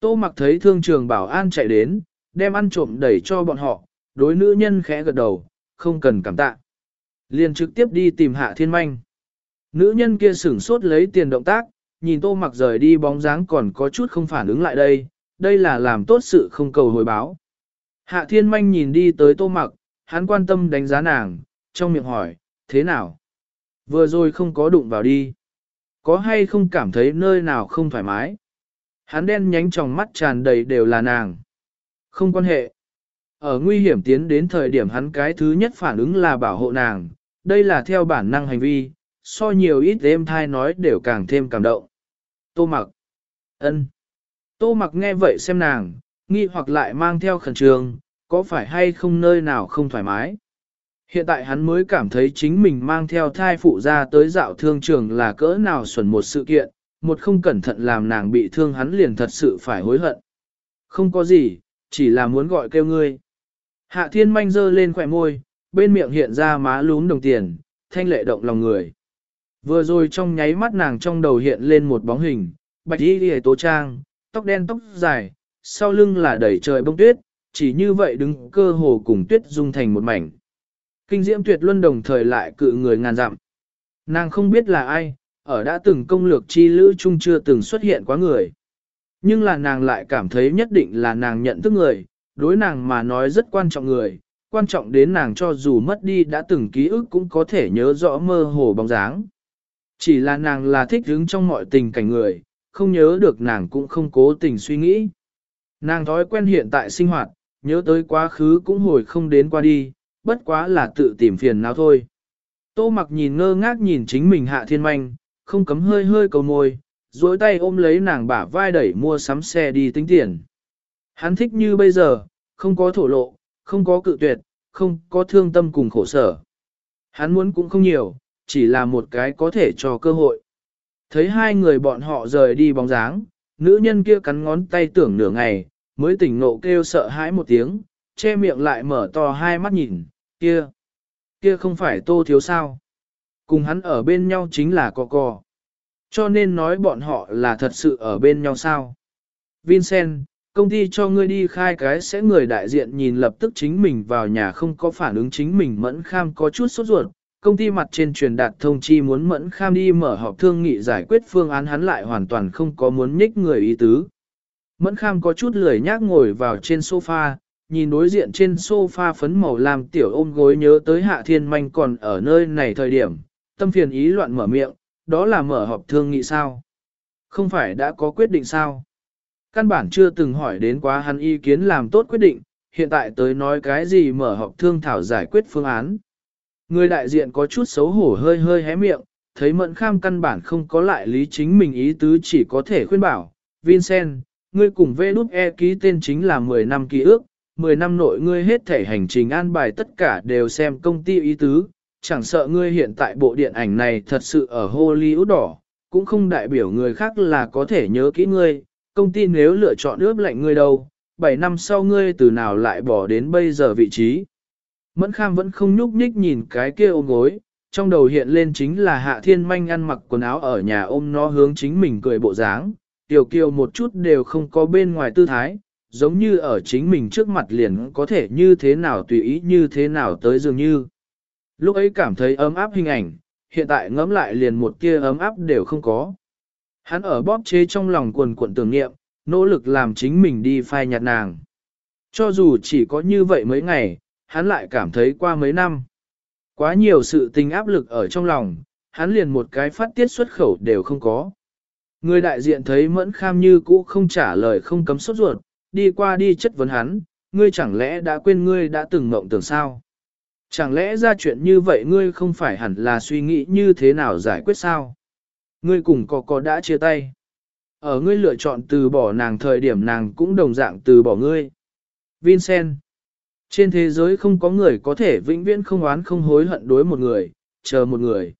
Speaker 1: Tô mặc thấy thương trường bảo an chạy đến, đem ăn trộm đẩy cho bọn họ, đối nữ nhân khẽ gật đầu, không cần cảm tạ. Liền trực tiếp đi tìm hạ thiên manh. Nữ nhân kia sửng sốt lấy tiền động tác, nhìn tô mặc rời đi bóng dáng còn có chút không phản ứng lại đây, đây là làm tốt sự không cầu hồi báo. Hạ thiên manh nhìn đi tới tô mặc, hắn quan tâm đánh giá nàng, trong miệng hỏi, thế nào? Vừa rồi không có đụng vào đi. Có hay không cảm thấy nơi nào không thoải mái? Hắn đen nhánh trong mắt tràn đầy đều là nàng. Không quan hệ. Ở nguy hiểm tiến đến thời điểm hắn cái thứ nhất phản ứng là bảo hộ nàng, đây là theo bản năng hành vi, so nhiều ít êm thai nói đều càng thêm cảm động. Tô mặc. ân. Tô mặc nghe vậy xem nàng, nghi hoặc lại mang theo khẩn trương, có phải hay không nơi nào không thoải mái. Hiện tại hắn mới cảm thấy chính mình mang theo thai phụ ra tới dạo thương trường là cỡ nào xuẩn một sự kiện, một không cẩn thận làm nàng bị thương hắn liền thật sự phải hối hận. Không có gì, chỉ là muốn gọi kêu ngươi. Hạ thiên manh dơ lên khỏe môi, bên miệng hiện ra má lún đồng tiền, thanh lệ động lòng người. Vừa rồi trong nháy mắt nàng trong đầu hiện lên một bóng hình, bạch y đi tố trang, tóc đen tóc dài, sau lưng là đầy trời bông tuyết, chỉ như vậy đứng cơ hồ cùng tuyết dung thành một mảnh. Kinh diễm tuyệt luân đồng thời lại cự người ngàn dặm. Nàng không biết là ai, ở đã từng công lược chi lữ chung chưa từng xuất hiện quá người. Nhưng là nàng lại cảm thấy nhất định là nàng nhận thức người, đối nàng mà nói rất quan trọng người, quan trọng đến nàng cho dù mất đi đã từng ký ức cũng có thể nhớ rõ mơ hồ bóng dáng. Chỉ là nàng là thích đứng trong mọi tình cảnh người, không nhớ được nàng cũng không cố tình suy nghĩ. Nàng thói quen hiện tại sinh hoạt, nhớ tới quá khứ cũng hồi không đến qua đi, bất quá là tự tìm phiền nào thôi. Tô mặc nhìn ngơ ngác nhìn chính mình hạ thiên manh, không cấm hơi hơi cầu môi, duỗi tay ôm lấy nàng bả vai đẩy mua sắm xe đi tính tiền. Hắn thích như bây giờ, không có thổ lộ, không có cự tuyệt, không có thương tâm cùng khổ sở. Hắn muốn cũng không nhiều, chỉ là một cái có thể cho cơ hội. Thấy hai người bọn họ rời đi bóng dáng, nữ nhân kia cắn ngón tay tưởng nửa ngày, mới tỉnh nộ kêu sợ hãi một tiếng, che miệng lại mở to hai mắt nhìn, kia, kia không phải tô thiếu sao. Cùng hắn ở bên nhau chính là cò cò. Cho nên nói bọn họ là thật sự ở bên nhau sao. Vincent, công ty cho ngươi đi khai cái sẽ người đại diện nhìn lập tức chính mình vào nhà không có phản ứng chính mình mẫn kham có chút sốt ruột. Công ty mặt trên truyền đạt thông chi muốn mẫn kham đi mở họp thương nghị giải quyết phương án hắn lại hoàn toàn không có muốn nhích người ý tứ. Mẫn kham có chút lười nhác ngồi vào trên sofa, nhìn đối diện trên sofa phấn màu làm tiểu ôm gối nhớ tới hạ thiên manh còn ở nơi này thời điểm, tâm phiền ý loạn mở miệng, đó là mở họp thương nghị sao? Không phải đã có quyết định sao? Căn bản chưa từng hỏi đến quá hắn ý kiến làm tốt quyết định, hiện tại tới nói cái gì mở họp thương thảo giải quyết phương án. Người đại diện có chút xấu hổ hơi hơi hé miệng, thấy mẫn kham căn bản không có lại lý chính mình ý tứ chỉ có thể khuyên bảo, Vincent, ngươi cùng vê đút E ký tên chính là 10 năm ký ước, 10 năm nội ngươi hết thể hành trình an bài tất cả đều xem công ty ý tứ, chẳng sợ ngươi hiện tại bộ điện ảnh này thật sự ở Hollywood đỏ, cũng không đại biểu người khác là có thể nhớ kỹ ngươi, công ty nếu lựa chọn ướp lạnh ngươi đâu, 7 năm sau ngươi từ nào lại bỏ đến bây giờ vị trí. Mẫn Kham vẫn không nhúc nhích nhìn cái kia ôm gối, trong đầu hiện lên chính là Hạ Thiên Manh ăn mặc quần áo ở nhà ôm nó hướng chính mình cười bộ dáng, tiểu kiều một chút đều không có bên ngoài tư thái, giống như ở chính mình trước mặt liền có thể như thế nào tùy ý như thế nào tới dường như. Lúc ấy cảm thấy ấm áp hình ảnh, hiện tại ngẫm lại liền một kia ấm áp đều không có. Hắn ở bóp chế trong lòng quần cuộn tưởng niệm, nỗ lực làm chính mình đi phai nhạt nàng. Cho dù chỉ có như vậy mấy ngày, hắn lại cảm thấy qua mấy năm. Quá nhiều sự tình áp lực ở trong lòng, hắn liền một cái phát tiết xuất khẩu đều không có. Người đại diện thấy mẫn kham như cũ không trả lời không cấm sốt ruột, đi qua đi chất vấn hắn, ngươi chẳng lẽ đã quên ngươi đã từng mộng tưởng sao? Chẳng lẽ ra chuyện như vậy ngươi không phải hẳn là suy nghĩ như thế nào giải quyết sao? Ngươi cùng có có đã chia tay. Ở ngươi lựa chọn từ bỏ nàng thời điểm nàng cũng đồng dạng từ bỏ ngươi. Vincent. Trên thế giới không có người có thể vĩnh viễn không oán không hối hận đối một người, chờ một người.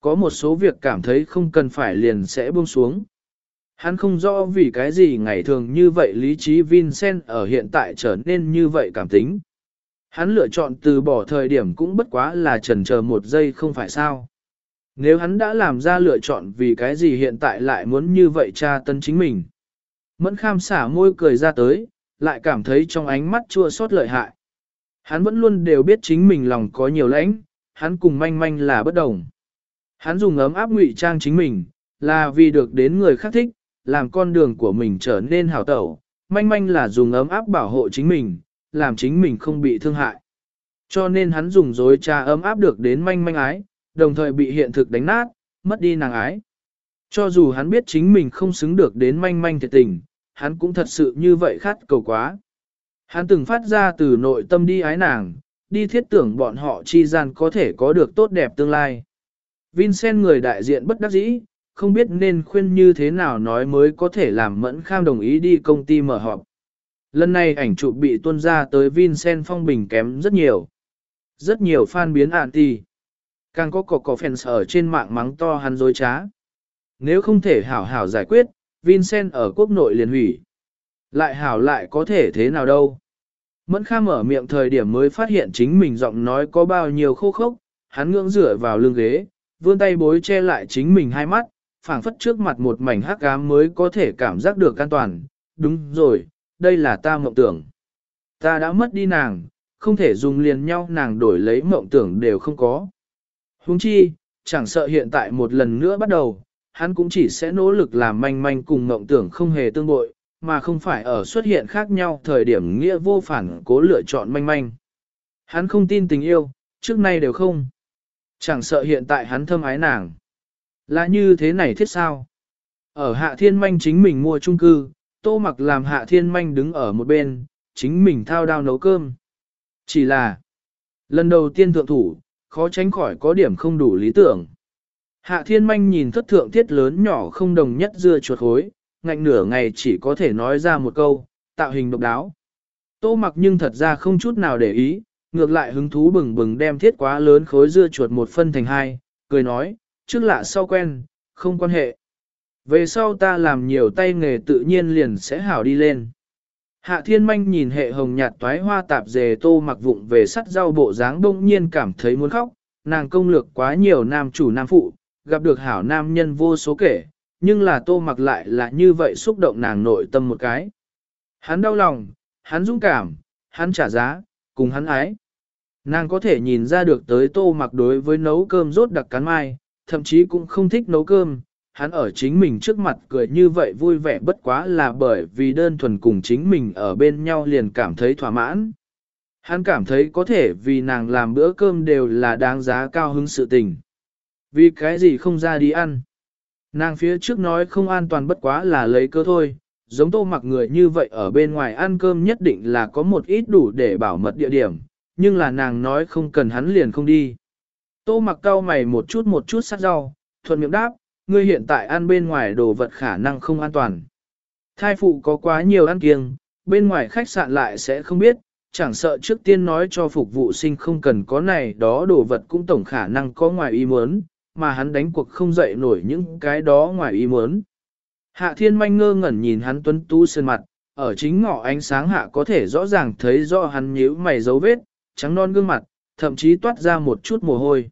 Speaker 1: Có một số việc cảm thấy không cần phải liền sẽ buông xuống. Hắn không rõ vì cái gì ngày thường như vậy lý trí Vincent ở hiện tại trở nên như vậy cảm tính. Hắn lựa chọn từ bỏ thời điểm cũng bất quá là chần chờ một giây không phải sao. Nếu hắn đã làm ra lựa chọn vì cái gì hiện tại lại muốn như vậy tra tân chính mình. Mẫn kham xả môi cười ra tới, lại cảm thấy trong ánh mắt chua xót lợi hại. Hắn vẫn luôn đều biết chính mình lòng có nhiều lãnh, hắn cùng manh manh là bất đồng. Hắn dùng ấm áp ngụy trang chính mình, là vì được đến người khác thích, làm con đường của mình trở nên hảo tẩu. Manh manh là dùng ấm áp bảo hộ chính mình, làm chính mình không bị thương hại. Cho nên hắn dùng dối trà ấm áp được đến manh manh ái, đồng thời bị hiện thực đánh nát, mất đi nàng ái. Cho dù hắn biết chính mình không xứng được đến manh manh thiệt tình, hắn cũng thật sự như vậy khát cầu quá. Hắn từng phát ra từ nội tâm đi ái nàng, đi thiết tưởng bọn họ chi gian có thể có được tốt đẹp tương lai. Vincent người đại diện bất đắc dĩ, không biết nên khuyên như thế nào nói mới có thể làm mẫn kham đồng ý đi công ty mở họp. Lần này ảnh chụp bị tuân ra tới Vincent phong bình kém rất nhiều. Rất nhiều fan biến anti. Càng có cỏ cỏ fans ở trên mạng mắng to hắn dối trá. Nếu không thể hảo hảo giải quyết, Vincent ở quốc nội liền hủy. Lại hảo lại có thể thế nào đâu. Mẫn Kham mở miệng thời điểm mới phát hiện chính mình giọng nói có bao nhiêu khô khốc, hắn ngưỡng rửa vào lưng ghế, vươn tay bối che lại chính mình hai mắt, phảng phất trước mặt một mảnh hắc ám mới có thể cảm giác được an toàn. Đúng rồi, đây là ta mộng tưởng. Ta đã mất đi nàng, không thể dùng liền nhau nàng đổi lấy mộng tưởng đều không có. Huống chi, chẳng sợ hiện tại một lần nữa bắt đầu, hắn cũng chỉ sẽ nỗ lực làm manh manh cùng mộng tưởng không hề tương bội, mà không phải ở xuất hiện khác nhau thời điểm nghĩa vô phản cố lựa chọn manh manh. Hắn không tin tình yêu, trước nay đều không. Chẳng sợ hiện tại hắn thâm ái nàng. Là như thế này thiết sao? Ở hạ thiên manh chính mình mua chung cư, tô mặc làm hạ thiên manh đứng ở một bên, chính mình thao đao nấu cơm. Chỉ là, lần đầu tiên thượng thủ, khó tránh khỏi có điểm không đủ lý tưởng. Hạ thiên manh nhìn thất thượng thiết lớn nhỏ không đồng nhất dưa chuột hối, ngạnh nửa ngày chỉ có thể nói ra một câu, tạo hình độc đáo. Tô mặc nhưng thật ra không chút nào để ý, ngược lại hứng thú bừng bừng đem thiết quá lớn khối dưa chuột một phân thành hai, cười nói, trước lạ sau quen, không quan hệ. Về sau ta làm nhiều tay nghề tự nhiên liền sẽ hảo đi lên. Hạ thiên manh nhìn hệ hồng nhạt toái hoa tạp dề tô mặc vụng về sắt rau bộ dáng bỗng nhiên cảm thấy muốn khóc, nàng công lược quá nhiều nam chủ nam phụ, gặp được hảo nam nhân vô số kể, nhưng là tô mặc lại là như vậy xúc động nàng nội tâm một cái. Hắn đau lòng, hắn dũng cảm, hắn trả giá, cùng hắn ái. Nàng có thể nhìn ra được tới tô mặc đối với nấu cơm rốt đặc cắn mai, thậm chí cũng không thích nấu cơm, hắn ở chính mình trước mặt cười như vậy vui vẻ bất quá là bởi vì đơn thuần cùng chính mình ở bên nhau liền cảm thấy thỏa mãn. Hắn cảm thấy có thể vì nàng làm bữa cơm đều là đáng giá cao hứng sự tình. Vì cái gì không ra đi ăn. Nàng phía trước nói không an toàn bất quá là lấy cơ thôi, giống tô mặc người như vậy ở bên ngoài ăn cơm nhất định là có một ít đủ để bảo mật địa điểm, nhưng là nàng nói không cần hắn liền không đi. Tô mặc cau mày một chút một chút sát rau, thuận miệng đáp, ngươi hiện tại ăn bên ngoài đồ vật khả năng không an toàn. Thai phụ có quá nhiều ăn kiêng, bên ngoài khách sạn lại sẽ không biết, chẳng sợ trước tiên nói cho phục vụ sinh không cần có này đó đồ vật cũng tổng khả năng có ngoài ý muốn, mà hắn đánh cuộc không dậy nổi những cái đó ngoài ý muốn. Hạ thiên manh ngơ ngẩn nhìn hắn tuấn tú sơn mặt, ở chính ngọ ánh sáng hạ có thể rõ ràng thấy rõ hắn nhíu mày dấu vết, trắng non gương mặt, thậm chí toát ra một chút mồ hôi.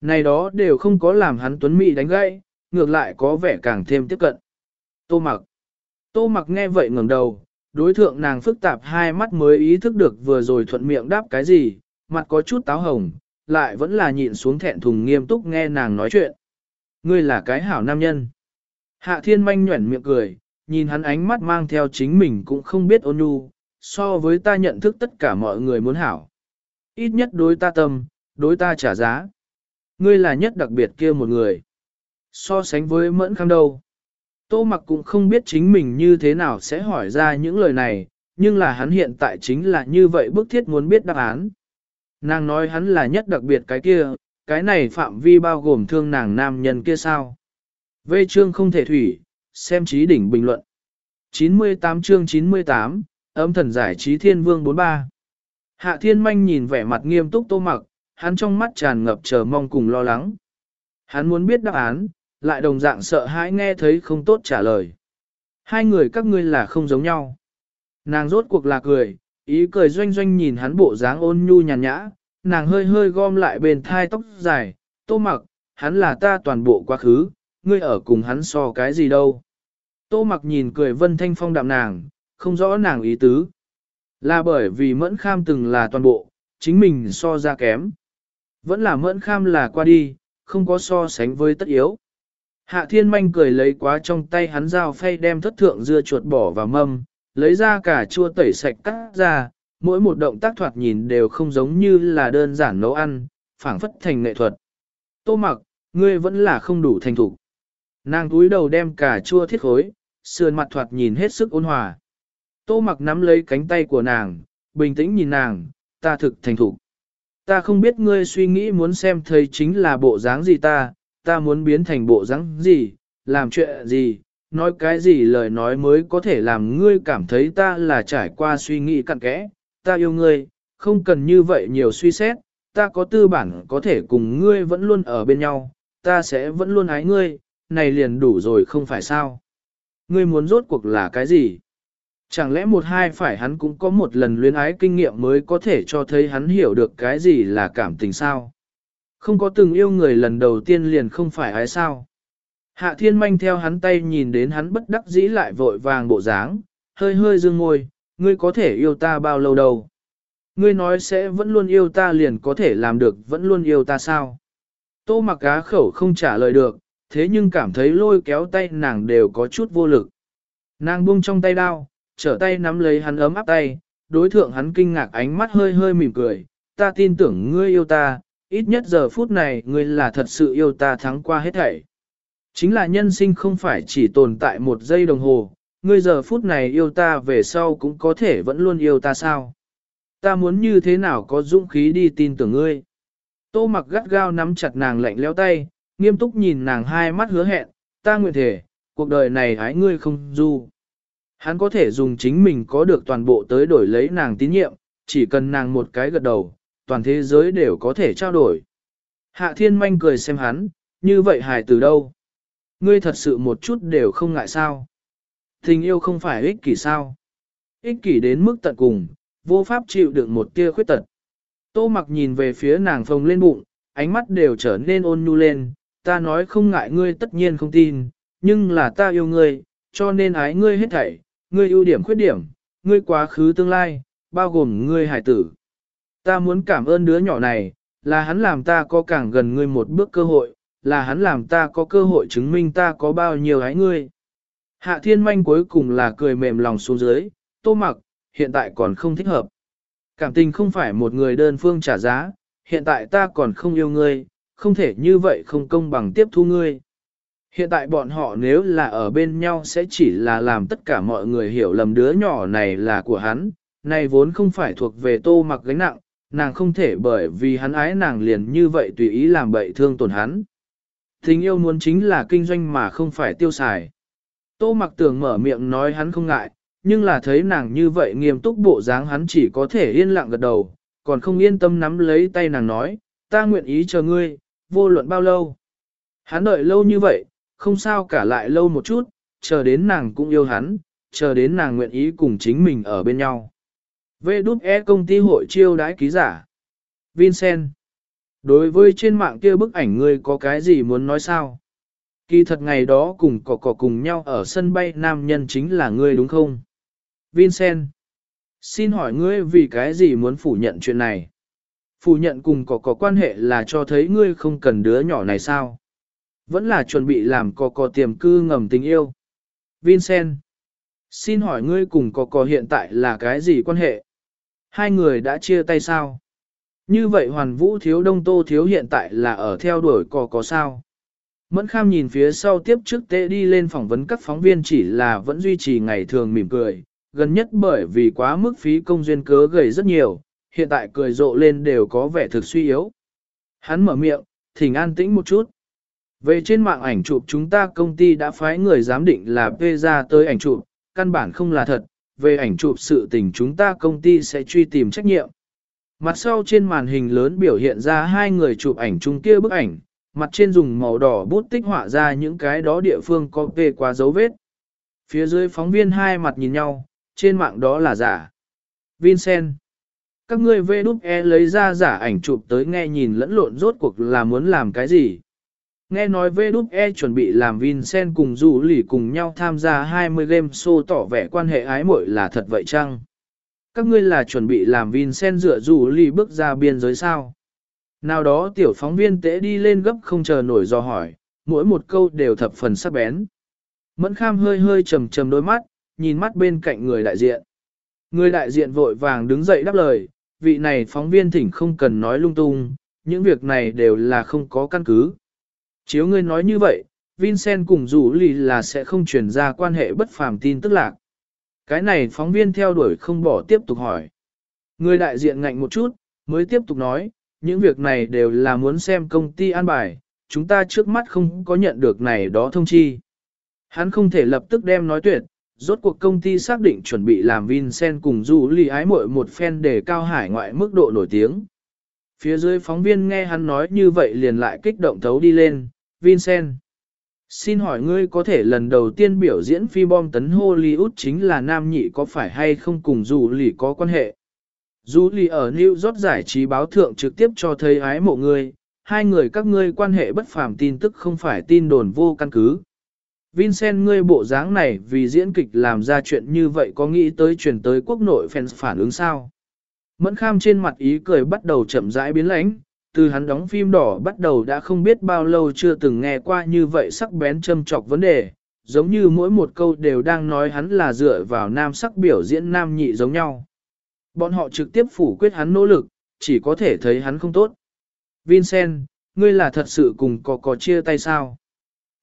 Speaker 1: Này đó đều không có làm hắn tuấn mỹ đánh gãy, ngược lại có vẻ càng thêm tiếp cận. Tô mặc. Tô mặc nghe vậy ngẩng đầu, đối thượng nàng phức tạp hai mắt mới ý thức được vừa rồi thuận miệng đáp cái gì, mặt có chút táo hồng, lại vẫn là nhịn xuống thẹn thùng nghiêm túc nghe nàng nói chuyện. Ngươi là cái hảo nam nhân. Hạ thiên manh nhuẩn miệng cười, nhìn hắn ánh mắt mang theo chính mình cũng không biết ôn nhu, so với ta nhận thức tất cả mọi người muốn hảo. Ít nhất đối ta tâm, đối ta trả giá. Ngươi là nhất đặc biệt kia một người. So sánh với mẫn khang đâu. Tô mặc cũng không biết chính mình như thế nào sẽ hỏi ra những lời này, nhưng là hắn hiện tại chính là như vậy bức thiết muốn biết đáp án. Nàng nói hắn là nhất đặc biệt cái kia, cái này phạm vi bao gồm thương nàng nam nhân kia sao. Vê chương không thể thủy, xem trí đỉnh bình luận. 98 chương 98, âm thần giải trí thiên vương 43. Hạ thiên manh nhìn vẻ mặt nghiêm túc tô mặc, hắn trong mắt tràn ngập chờ mong cùng lo lắng. Hắn muốn biết đáp án, lại đồng dạng sợ hãi nghe thấy không tốt trả lời. Hai người các ngươi là không giống nhau. Nàng rốt cuộc là cười, ý cười doanh doanh nhìn hắn bộ dáng ôn nhu nhàn nhã, nàng hơi hơi gom lại bên thai tóc dài, tô mặc, hắn là ta toàn bộ quá khứ, ngươi ở cùng hắn so cái gì đâu. Tô mặc nhìn cười vân thanh phong đạm nàng, không rõ nàng ý tứ. Là bởi vì mẫn kham từng là toàn bộ, chính mình so ra kém. Vẫn là mẫn kham là qua đi, không có so sánh với tất yếu. Hạ thiên manh cười lấy quá trong tay hắn dao phay đem thất thượng dưa chuột bỏ vào mâm, lấy ra cả chua tẩy sạch cắt ra, mỗi một động tác thoạt nhìn đều không giống như là đơn giản nấu ăn, phảng phất thành nghệ thuật. Tô mặc, ngươi vẫn là không đủ thành thục. Nàng túi đầu đem cả chua thiết khối, sườn mặt thoạt nhìn hết sức ôn hòa. Tô mặc nắm lấy cánh tay của nàng, bình tĩnh nhìn nàng, ta thực thành thục. Ta không biết ngươi suy nghĩ muốn xem thấy chính là bộ dáng gì ta, ta muốn biến thành bộ dáng gì, làm chuyện gì, nói cái gì lời nói mới có thể làm ngươi cảm thấy ta là trải qua suy nghĩ cặn kẽ, ta yêu ngươi, không cần như vậy nhiều suy xét, ta có tư bản có thể cùng ngươi vẫn luôn ở bên nhau, ta sẽ vẫn luôn ái ngươi, này liền đủ rồi không phải sao. Ngươi muốn rốt cuộc là cái gì? Chẳng lẽ một hai phải hắn cũng có một lần luyến ái kinh nghiệm mới có thể cho thấy hắn hiểu được cái gì là cảm tình sao? Không có từng yêu người lần đầu tiên liền không phải ai sao? Hạ thiên manh theo hắn tay nhìn đến hắn bất đắc dĩ lại vội vàng bộ dáng, hơi hơi dương ngôi, ngươi có thể yêu ta bao lâu đâu? Ngươi nói sẽ vẫn luôn yêu ta liền có thể làm được vẫn luôn yêu ta sao? Tô mặc cá khẩu không trả lời được, thế nhưng cảm thấy lôi kéo tay nàng đều có chút vô lực. Nàng buông trong tay đao, trở tay nắm lấy hắn ấm áp tay, đối thượng hắn kinh ngạc ánh mắt hơi hơi mỉm cười, ta tin tưởng ngươi yêu ta, ít nhất giờ phút này ngươi là thật sự yêu ta thắng qua hết thảy. Chính là nhân sinh không phải chỉ tồn tại một giây đồng hồ, ngươi giờ phút này yêu ta về sau cũng có thể vẫn luôn yêu ta sao? Ta muốn như thế nào có dũng khí đi tin tưởng ngươi? Tô mặc gắt gao nắm chặt nàng lạnh leo tay, nghiêm túc nhìn nàng hai mắt hứa hẹn, ta nguyện thể, cuộc đời này ái ngươi không du. Hắn có thể dùng chính mình có được toàn bộ tới đổi lấy nàng tín nhiệm, chỉ cần nàng một cái gật đầu, toàn thế giới đều có thể trao đổi. Hạ thiên manh cười xem hắn, như vậy hài từ đâu? Ngươi thật sự một chút đều không ngại sao? Tình yêu không phải ích kỷ sao? Ích kỷ đến mức tận cùng, vô pháp chịu đựng một tia khuyết tật. Tô mặc nhìn về phía nàng phồng lên bụng, ánh mắt đều trở nên ôn nhu lên, ta nói không ngại ngươi tất nhiên không tin, nhưng là ta yêu ngươi, cho nên ái ngươi hết thảy, ngươi ưu điểm khuyết điểm, ngươi quá khứ tương lai, bao gồm ngươi hải tử. Ta muốn cảm ơn đứa nhỏ này, là hắn làm ta có càng gần ngươi một bước cơ hội, là hắn làm ta có cơ hội chứng minh ta có bao nhiêu ái ngươi. Hạ thiên manh cuối cùng là cười mềm lòng xuống dưới, tô mặc, hiện tại còn không thích hợp. Cảm tình không phải một người đơn phương trả giá, hiện tại ta còn không yêu ngươi, không thể như vậy không công bằng tiếp thu ngươi. Hiện tại bọn họ nếu là ở bên nhau sẽ chỉ là làm tất cả mọi người hiểu lầm đứa nhỏ này là của hắn, này vốn không phải thuộc về tô mặc gánh nặng, nàng không thể bởi vì hắn ái nàng liền như vậy tùy ý làm bậy thương tổn hắn. Tình yêu muốn chính là kinh doanh mà không phải tiêu xài. Tô mặc tưởng mở miệng nói hắn không ngại, nhưng là thấy nàng như vậy nghiêm túc bộ dáng hắn chỉ có thể yên lặng gật đầu, còn không yên tâm nắm lấy tay nàng nói, ta nguyện ý chờ ngươi, vô luận bao lâu. Hắn đợi lâu như vậy, không sao cả lại lâu một chút, chờ đến nàng cũng yêu hắn, chờ đến nàng nguyện ý cùng chính mình ở bên nhau. Vê đúc e công ty hội chiêu đãi ký giả. Vincent. Đối với trên mạng kia bức ảnh ngươi có cái gì muốn nói sao? Kỳ thật ngày đó cùng cỏ cỏ cùng nhau ở sân bay nam nhân chính là ngươi đúng không? Vincent. Xin hỏi ngươi vì cái gì muốn phủ nhận chuyện này? Phủ nhận cùng cỏ cỏ quan hệ là cho thấy ngươi không cần đứa nhỏ này sao? Vẫn là chuẩn bị làm cỏ cỏ tiềm cư ngầm tình yêu. Vincent. Xin hỏi ngươi cùng cỏ cỏ hiện tại là cái gì quan hệ? Hai người đã chia tay sao? Như vậy hoàn vũ thiếu đông tô thiếu hiện tại là ở theo đuổi cỏ có sao? Mẫn kham nhìn phía sau tiếp trước tệ đi lên phỏng vấn các phóng viên chỉ là vẫn duy trì ngày thường mỉm cười, gần nhất bởi vì quá mức phí công duyên cớ gầy rất nhiều, hiện tại cười rộ lên đều có vẻ thực suy yếu. Hắn mở miệng, thỉnh an tĩnh một chút. Về trên mạng ảnh chụp chúng ta công ty đã phái người giám định là P ra tới ảnh chụp, căn bản không là thật, về ảnh chụp sự tình chúng ta công ty sẽ truy tìm trách nhiệm. Mặt sau trên màn hình lớn biểu hiện ra hai người chụp ảnh chung kia bức ảnh, mặt trên dùng màu đỏ bút tích họa ra những cái đó địa phương có về quá dấu vết. Phía dưới phóng viên hai mặt nhìn nhau, trên mạng đó là giả. Vincent. Các ngươi vê đúc e lấy ra giả ảnh chụp tới nghe nhìn lẫn lộn rốt cuộc là muốn làm cái gì. Nghe nói vê đúc e chuẩn bị làm Vincent cùng dù lì cùng nhau tham gia 20 game show tỏ vẻ quan hệ ái muội là thật vậy chăng? Các ngươi là chuẩn bị làm Vincent dựa dù lì bước ra biên giới sao? Nào đó tiểu phóng viên tế đi lên gấp không chờ nổi do hỏi, mỗi một câu đều thập phần sắc bén. Mẫn kham hơi hơi trầm trầm đôi mắt, nhìn mắt bên cạnh người đại diện. Người đại diện vội vàng đứng dậy đáp lời, vị này phóng viên thỉnh không cần nói lung tung, những việc này đều là không có căn cứ. Chiếu ngươi nói như vậy, Vincent cùng rủ lì là sẽ không truyền ra quan hệ bất phàm tin tức lạc. Cái này phóng viên theo đuổi không bỏ tiếp tục hỏi. Người đại diện ngạnh một chút, mới tiếp tục nói, những việc này đều là muốn xem công ty an bài, chúng ta trước mắt không có nhận được này đó thông chi. Hắn không thể lập tức đem nói tuyệt, rốt cuộc công ty xác định chuẩn bị làm Vincent cùng du ly ái muội một phen để cao hải ngoại mức độ nổi tiếng. Phía dưới phóng viên nghe hắn nói như vậy liền lại kích động thấu đi lên, Vincent. Xin hỏi ngươi có thể lần đầu tiên biểu diễn phi bom tấn Hollywood chính là nam nhị có phải hay không cùng Dù lì có quan hệ? Dù lì ở New York giải trí báo thượng trực tiếp cho thấy ái mộ ngươi, hai người các ngươi quan hệ bất phàm tin tức không phải tin đồn vô căn cứ. Vincent ngươi bộ dáng này vì diễn kịch làm ra chuyện như vậy có nghĩ tới truyền tới quốc nội fans phản ứng sao? Mẫn kham trên mặt ý cười bắt đầu chậm rãi biến lãnh, từ hắn đóng phim đỏ bắt đầu đã không biết bao lâu chưa từng nghe qua như vậy sắc bén châm chọc vấn đề, giống như mỗi một câu đều đang nói hắn là dựa vào nam sắc biểu diễn nam nhị giống nhau. Bọn họ trực tiếp phủ quyết hắn nỗ lực, chỉ có thể thấy hắn không tốt. Vincent, ngươi là thật sự cùng có có chia tay sao?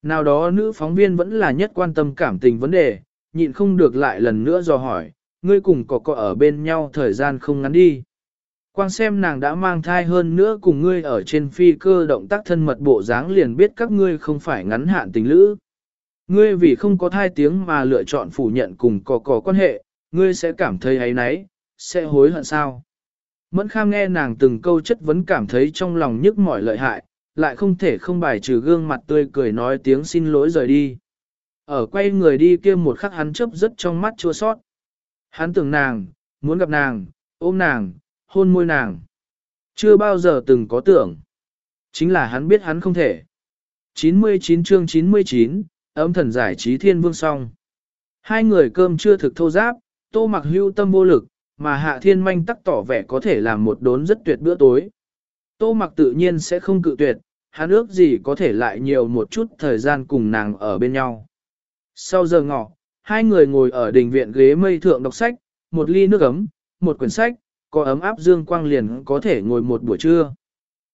Speaker 1: Nào đó nữ phóng viên vẫn là nhất quan tâm cảm tình vấn đề, nhịn không được lại lần nữa dò hỏi, ngươi cùng có cọ ở bên nhau thời gian không ngắn đi. Quang xem nàng đã mang thai hơn nữa cùng ngươi ở trên phi cơ động tác thân mật bộ dáng liền biết các ngươi không phải ngắn hạn tình lữ. Ngươi vì không có thai tiếng mà lựa chọn phủ nhận cùng có có quan hệ, ngươi sẽ cảm thấy ấy nấy, sẽ hối hận sao. Mẫn kham nghe nàng từng câu chất vấn cảm thấy trong lòng nhức mỏi lợi hại, lại không thể không bài trừ gương mặt tươi cười nói tiếng xin lỗi rời đi. Ở quay người đi kia một khắc hắn chớp rất trong mắt chua sót. Hắn tưởng nàng, muốn gặp nàng, ôm nàng, hôn môi nàng. Chưa bao giờ từng có tưởng. Chính là hắn biết hắn không thể. 99 chương 99, âm thần giải trí thiên vương song. Hai người cơm chưa thực thô giáp, tô mặc hưu tâm vô lực, mà hạ thiên manh tắc tỏ vẻ có thể làm một đốn rất tuyệt bữa tối. Tô mặc tự nhiên sẽ không cự tuyệt, hắn ước gì có thể lại nhiều một chút thời gian cùng nàng ở bên nhau. Sau giờ ngọ, hai người ngồi ở đình viện ghế mây thượng đọc sách, một ly nước ấm, một quyển sách, có ấm áp dương quang liền có thể ngồi một buổi trưa.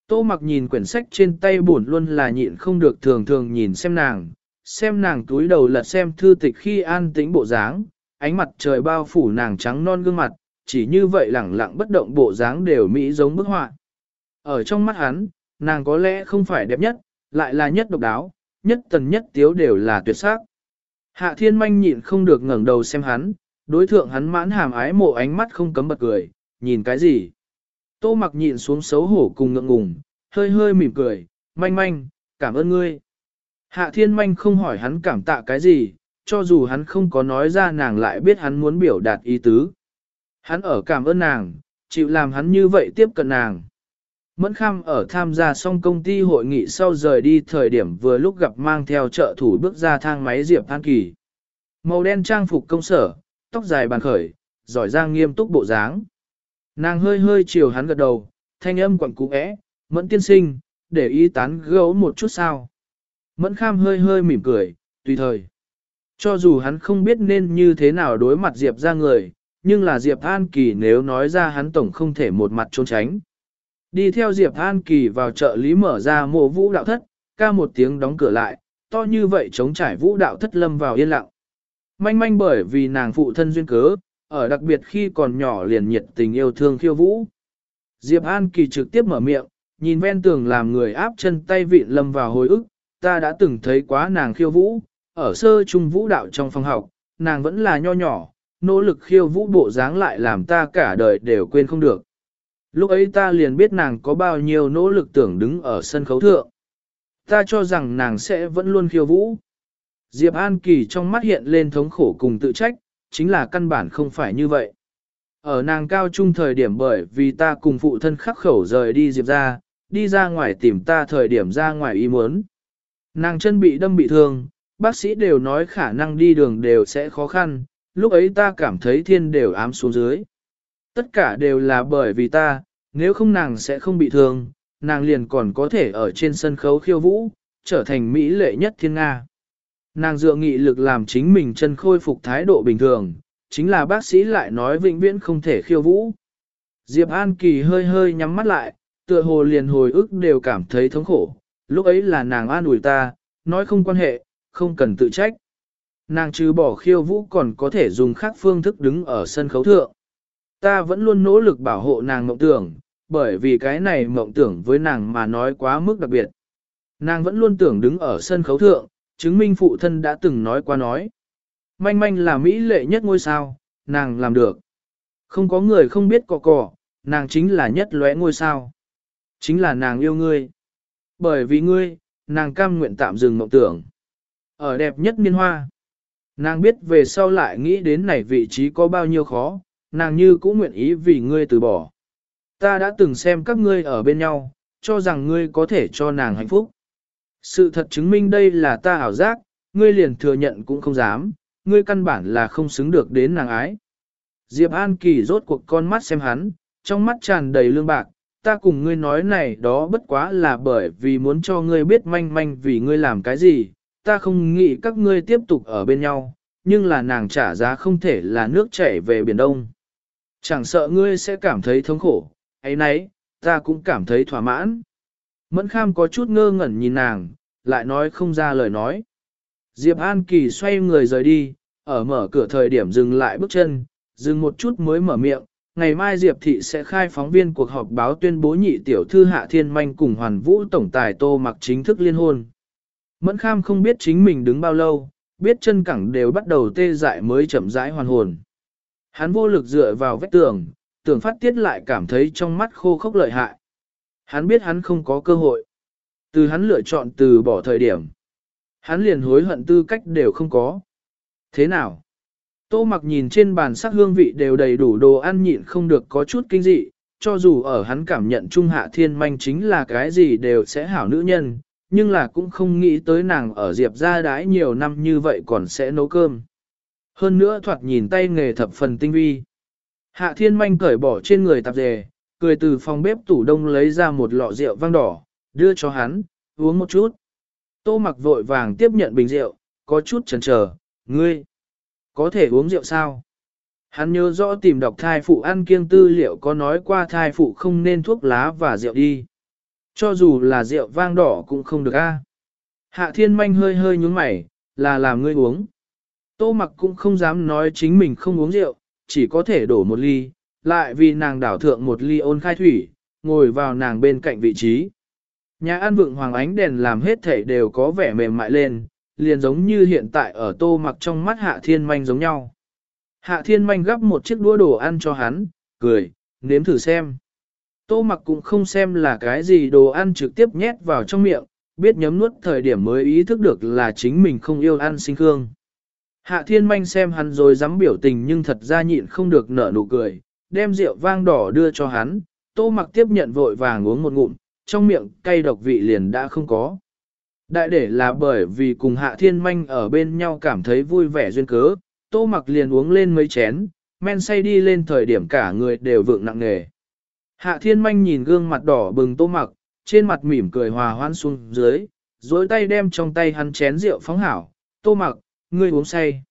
Speaker 1: Tô mặc nhìn quyển sách trên tay buồn luôn là nhịn không được thường thường nhìn xem nàng, xem nàng túi đầu lật xem thư tịch khi an tĩnh bộ dáng, ánh mặt trời bao phủ nàng trắng non gương mặt, chỉ như vậy lẳng lặng bất động bộ dáng đều mỹ giống bức họa. Ở trong mắt hắn, nàng có lẽ không phải đẹp nhất, lại là nhất độc đáo, nhất tần nhất tiếu đều là tuyệt sắc. Hạ thiên manh nhịn không được ngẩng đầu xem hắn, đối thượng hắn mãn hàm ái mộ ánh mắt không cấm bật cười, nhìn cái gì. Tô mặc nhịn xuống xấu hổ cùng ngượng ngùng, hơi hơi mỉm cười, manh manh, cảm ơn ngươi. Hạ thiên manh không hỏi hắn cảm tạ cái gì, cho dù hắn không có nói ra nàng lại biết hắn muốn biểu đạt ý tứ. Hắn ở cảm ơn nàng, chịu làm hắn như vậy tiếp cận nàng. Mẫn Kham ở tham gia xong công ty hội nghị sau rời đi thời điểm vừa lúc gặp mang theo trợ thủ bước ra thang máy Diệp An Kỳ. Màu đen trang phục công sở, tóc dài bàn khởi, giỏi giang nghiêm túc bộ dáng. Nàng hơi hơi chiều hắn gật đầu, thanh âm quặng cú ẽ, mẫn tiên sinh, để ý tán gấu một chút sao. Mẫn Kham hơi hơi mỉm cười, tùy thời. Cho dù hắn không biết nên như thế nào đối mặt Diệp ra người, nhưng là Diệp An Kỳ nếu nói ra hắn tổng không thể một mặt trốn tránh. Đi theo Diệp An Kỳ vào chợ lý mở ra mộ vũ đạo thất, ca một tiếng đóng cửa lại, to như vậy chống trải vũ đạo thất lâm vào yên lặng. Manh manh bởi vì nàng phụ thân duyên cớ, ở đặc biệt khi còn nhỏ liền nhiệt tình yêu thương khiêu vũ. Diệp An Kỳ trực tiếp mở miệng, nhìn ven tường làm người áp chân tay vịn lâm vào hồi ức, ta đã từng thấy quá nàng khiêu vũ, ở sơ trung vũ đạo trong phòng học, nàng vẫn là nho nhỏ, nỗ lực khiêu vũ bộ dáng lại làm ta cả đời đều quên không được. Lúc ấy ta liền biết nàng có bao nhiêu nỗ lực tưởng đứng ở sân khấu thượng. Ta cho rằng nàng sẽ vẫn luôn khiêu vũ. Diệp An Kỳ trong mắt hiện lên thống khổ cùng tự trách, chính là căn bản không phải như vậy. Ở nàng cao trung thời điểm bởi vì ta cùng phụ thân khắc khẩu rời đi Diệp ra, đi ra ngoài tìm ta thời điểm ra ngoài ý muốn. Nàng chân bị đâm bị thương, bác sĩ đều nói khả năng đi đường đều sẽ khó khăn, lúc ấy ta cảm thấy thiên đều ám xuống dưới. Tất cả đều là bởi vì ta, nếu không nàng sẽ không bị thương, nàng liền còn có thể ở trên sân khấu khiêu vũ, trở thành mỹ lệ nhất thiên Nga. Nàng dựa nghị lực làm chính mình chân khôi phục thái độ bình thường, chính là bác sĩ lại nói vĩnh viễn không thể khiêu vũ. Diệp An Kỳ hơi hơi nhắm mắt lại, tựa hồ liền hồi ức đều cảm thấy thống khổ, lúc ấy là nàng an ủi ta, nói không quan hệ, không cần tự trách. Nàng trừ bỏ khiêu vũ còn có thể dùng khác phương thức đứng ở sân khấu thượng. Ta vẫn luôn nỗ lực bảo hộ nàng mộng tưởng, bởi vì cái này mộng tưởng với nàng mà nói quá mức đặc biệt. Nàng vẫn luôn tưởng đứng ở sân khấu thượng, chứng minh phụ thân đã từng nói qua nói. Manh manh là mỹ lệ nhất ngôi sao, nàng làm được. Không có người không biết cọ cọ, nàng chính là nhất lóe ngôi sao. Chính là nàng yêu ngươi. Bởi vì ngươi, nàng cam nguyện tạm dừng mộng tưởng. Ở đẹp nhất niên hoa. Nàng biết về sau lại nghĩ đến này vị trí có bao nhiêu khó, nàng như cũng nguyện ý vì ngươi từ bỏ. Ta đã từng xem các ngươi ở bên nhau, cho rằng ngươi có thể cho nàng hạnh phúc. Sự thật chứng minh đây là ta ảo giác, ngươi liền thừa nhận cũng không dám, ngươi căn bản là không xứng được đến nàng ái. Diệp An Kỳ rốt cuộc con mắt xem hắn, trong mắt tràn đầy lương bạc, ta cùng ngươi nói này đó bất quá là bởi vì muốn cho ngươi biết manh manh vì ngươi làm cái gì, ta không nghĩ các ngươi tiếp tục ở bên nhau, nhưng là nàng trả giá không thể là nước chảy về Biển Đông. Chẳng sợ ngươi sẽ cảm thấy thống khổ, ấy nấy, ta cũng cảm thấy thỏa mãn. Mẫn kham có chút ngơ ngẩn nhìn nàng, lại nói không ra lời nói. Diệp An Kỳ xoay người rời đi, ở mở cửa thời điểm dừng lại bước chân, dừng một chút mới mở miệng. Ngày mai Diệp Thị sẽ khai phóng viên cuộc họp báo tuyên bố nhị tiểu thư Hạ Thiên Manh cùng Hoàn Vũ Tổng Tài Tô mặc chính thức liên hôn. Mẫn Kham không biết chính mình đứng bao lâu, biết chân cẳng đều bắt đầu tê dại mới chậm rãi hoàn hồn. Hắn vô lực dựa vào vách tường, tưởng phát tiết lại cảm thấy trong mắt khô khốc lợi hại. Hắn biết hắn không có cơ hội. Từ hắn lựa chọn từ bỏ thời điểm. Hắn liền hối hận tư cách đều không có. Thế nào? Tô mặc nhìn trên bàn sắc hương vị đều đầy đủ đồ ăn nhịn không được có chút kinh dị, cho dù ở hắn cảm nhận Trung Hạ Thiên Manh chính là cái gì đều sẽ hảo nữ nhân, nhưng là cũng không nghĩ tới nàng ở Diệp gia đái nhiều năm như vậy còn sẽ nấu cơm. Hơn nữa thoạt nhìn tay nghề thập phần tinh vi. Hạ Thiên Manh cởi bỏ trên người tạp dề, cười từ phòng bếp tủ đông lấy ra một lọ rượu vang đỏ, đưa cho hắn, uống một chút. Tô mặc vội vàng tiếp nhận bình rượu, có chút chần chờ, ngươi, có thể uống rượu sao? Hắn nhớ rõ tìm đọc thai phụ ăn kiêng tư liệu có nói qua thai phụ không nên thuốc lá và rượu đi. Cho dù là rượu vang đỏ cũng không được a. Hạ thiên manh hơi hơi nhúng mày, là làm ngươi uống. Tô mặc cũng không dám nói chính mình không uống rượu, chỉ có thể đổ một ly, lại vì nàng đảo thượng một ly ôn khai thủy, ngồi vào nàng bên cạnh vị trí. Nhà ăn vượng hoàng ánh đèn làm hết thể đều có vẻ mềm mại lên, liền giống như hiện tại ở tô mặc trong mắt hạ thiên manh giống nhau. Hạ thiên manh gắp một chiếc đũa đồ ăn cho hắn, cười, nếm thử xem. Tô mặc cũng không xem là cái gì đồ ăn trực tiếp nhét vào trong miệng, biết nhấm nuốt thời điểm mới ý thức được là chính mình không yêu ăn sinh khương. Hạ thiên manh xem hắn rồi dám biểu tình nhưng thật ra nhịn không được nở nụ cười, đem rượu vang đỏ đưa cho hắn, tô mặc tiếp nhận vội vàng uống một ngụm, trong miệng cay độc vị liền đã không có. Đại để là bởi vì cùng hạ thiên manh ở bên nhau cảm thấy vui vẻ duyên cớ, tô mặc liền uống lên mấy chén, men say đi lên thời điểm cả người đều vượng nặng nề. Hạ thiên manh nhìn gương mặt đỏ bừng tô mặc, trên mặt mỉm cười hòa hoan xuống dưới, dối tay đem trong tay hắn chén rượu phóng hảo, tô mặc, ngươi uống say.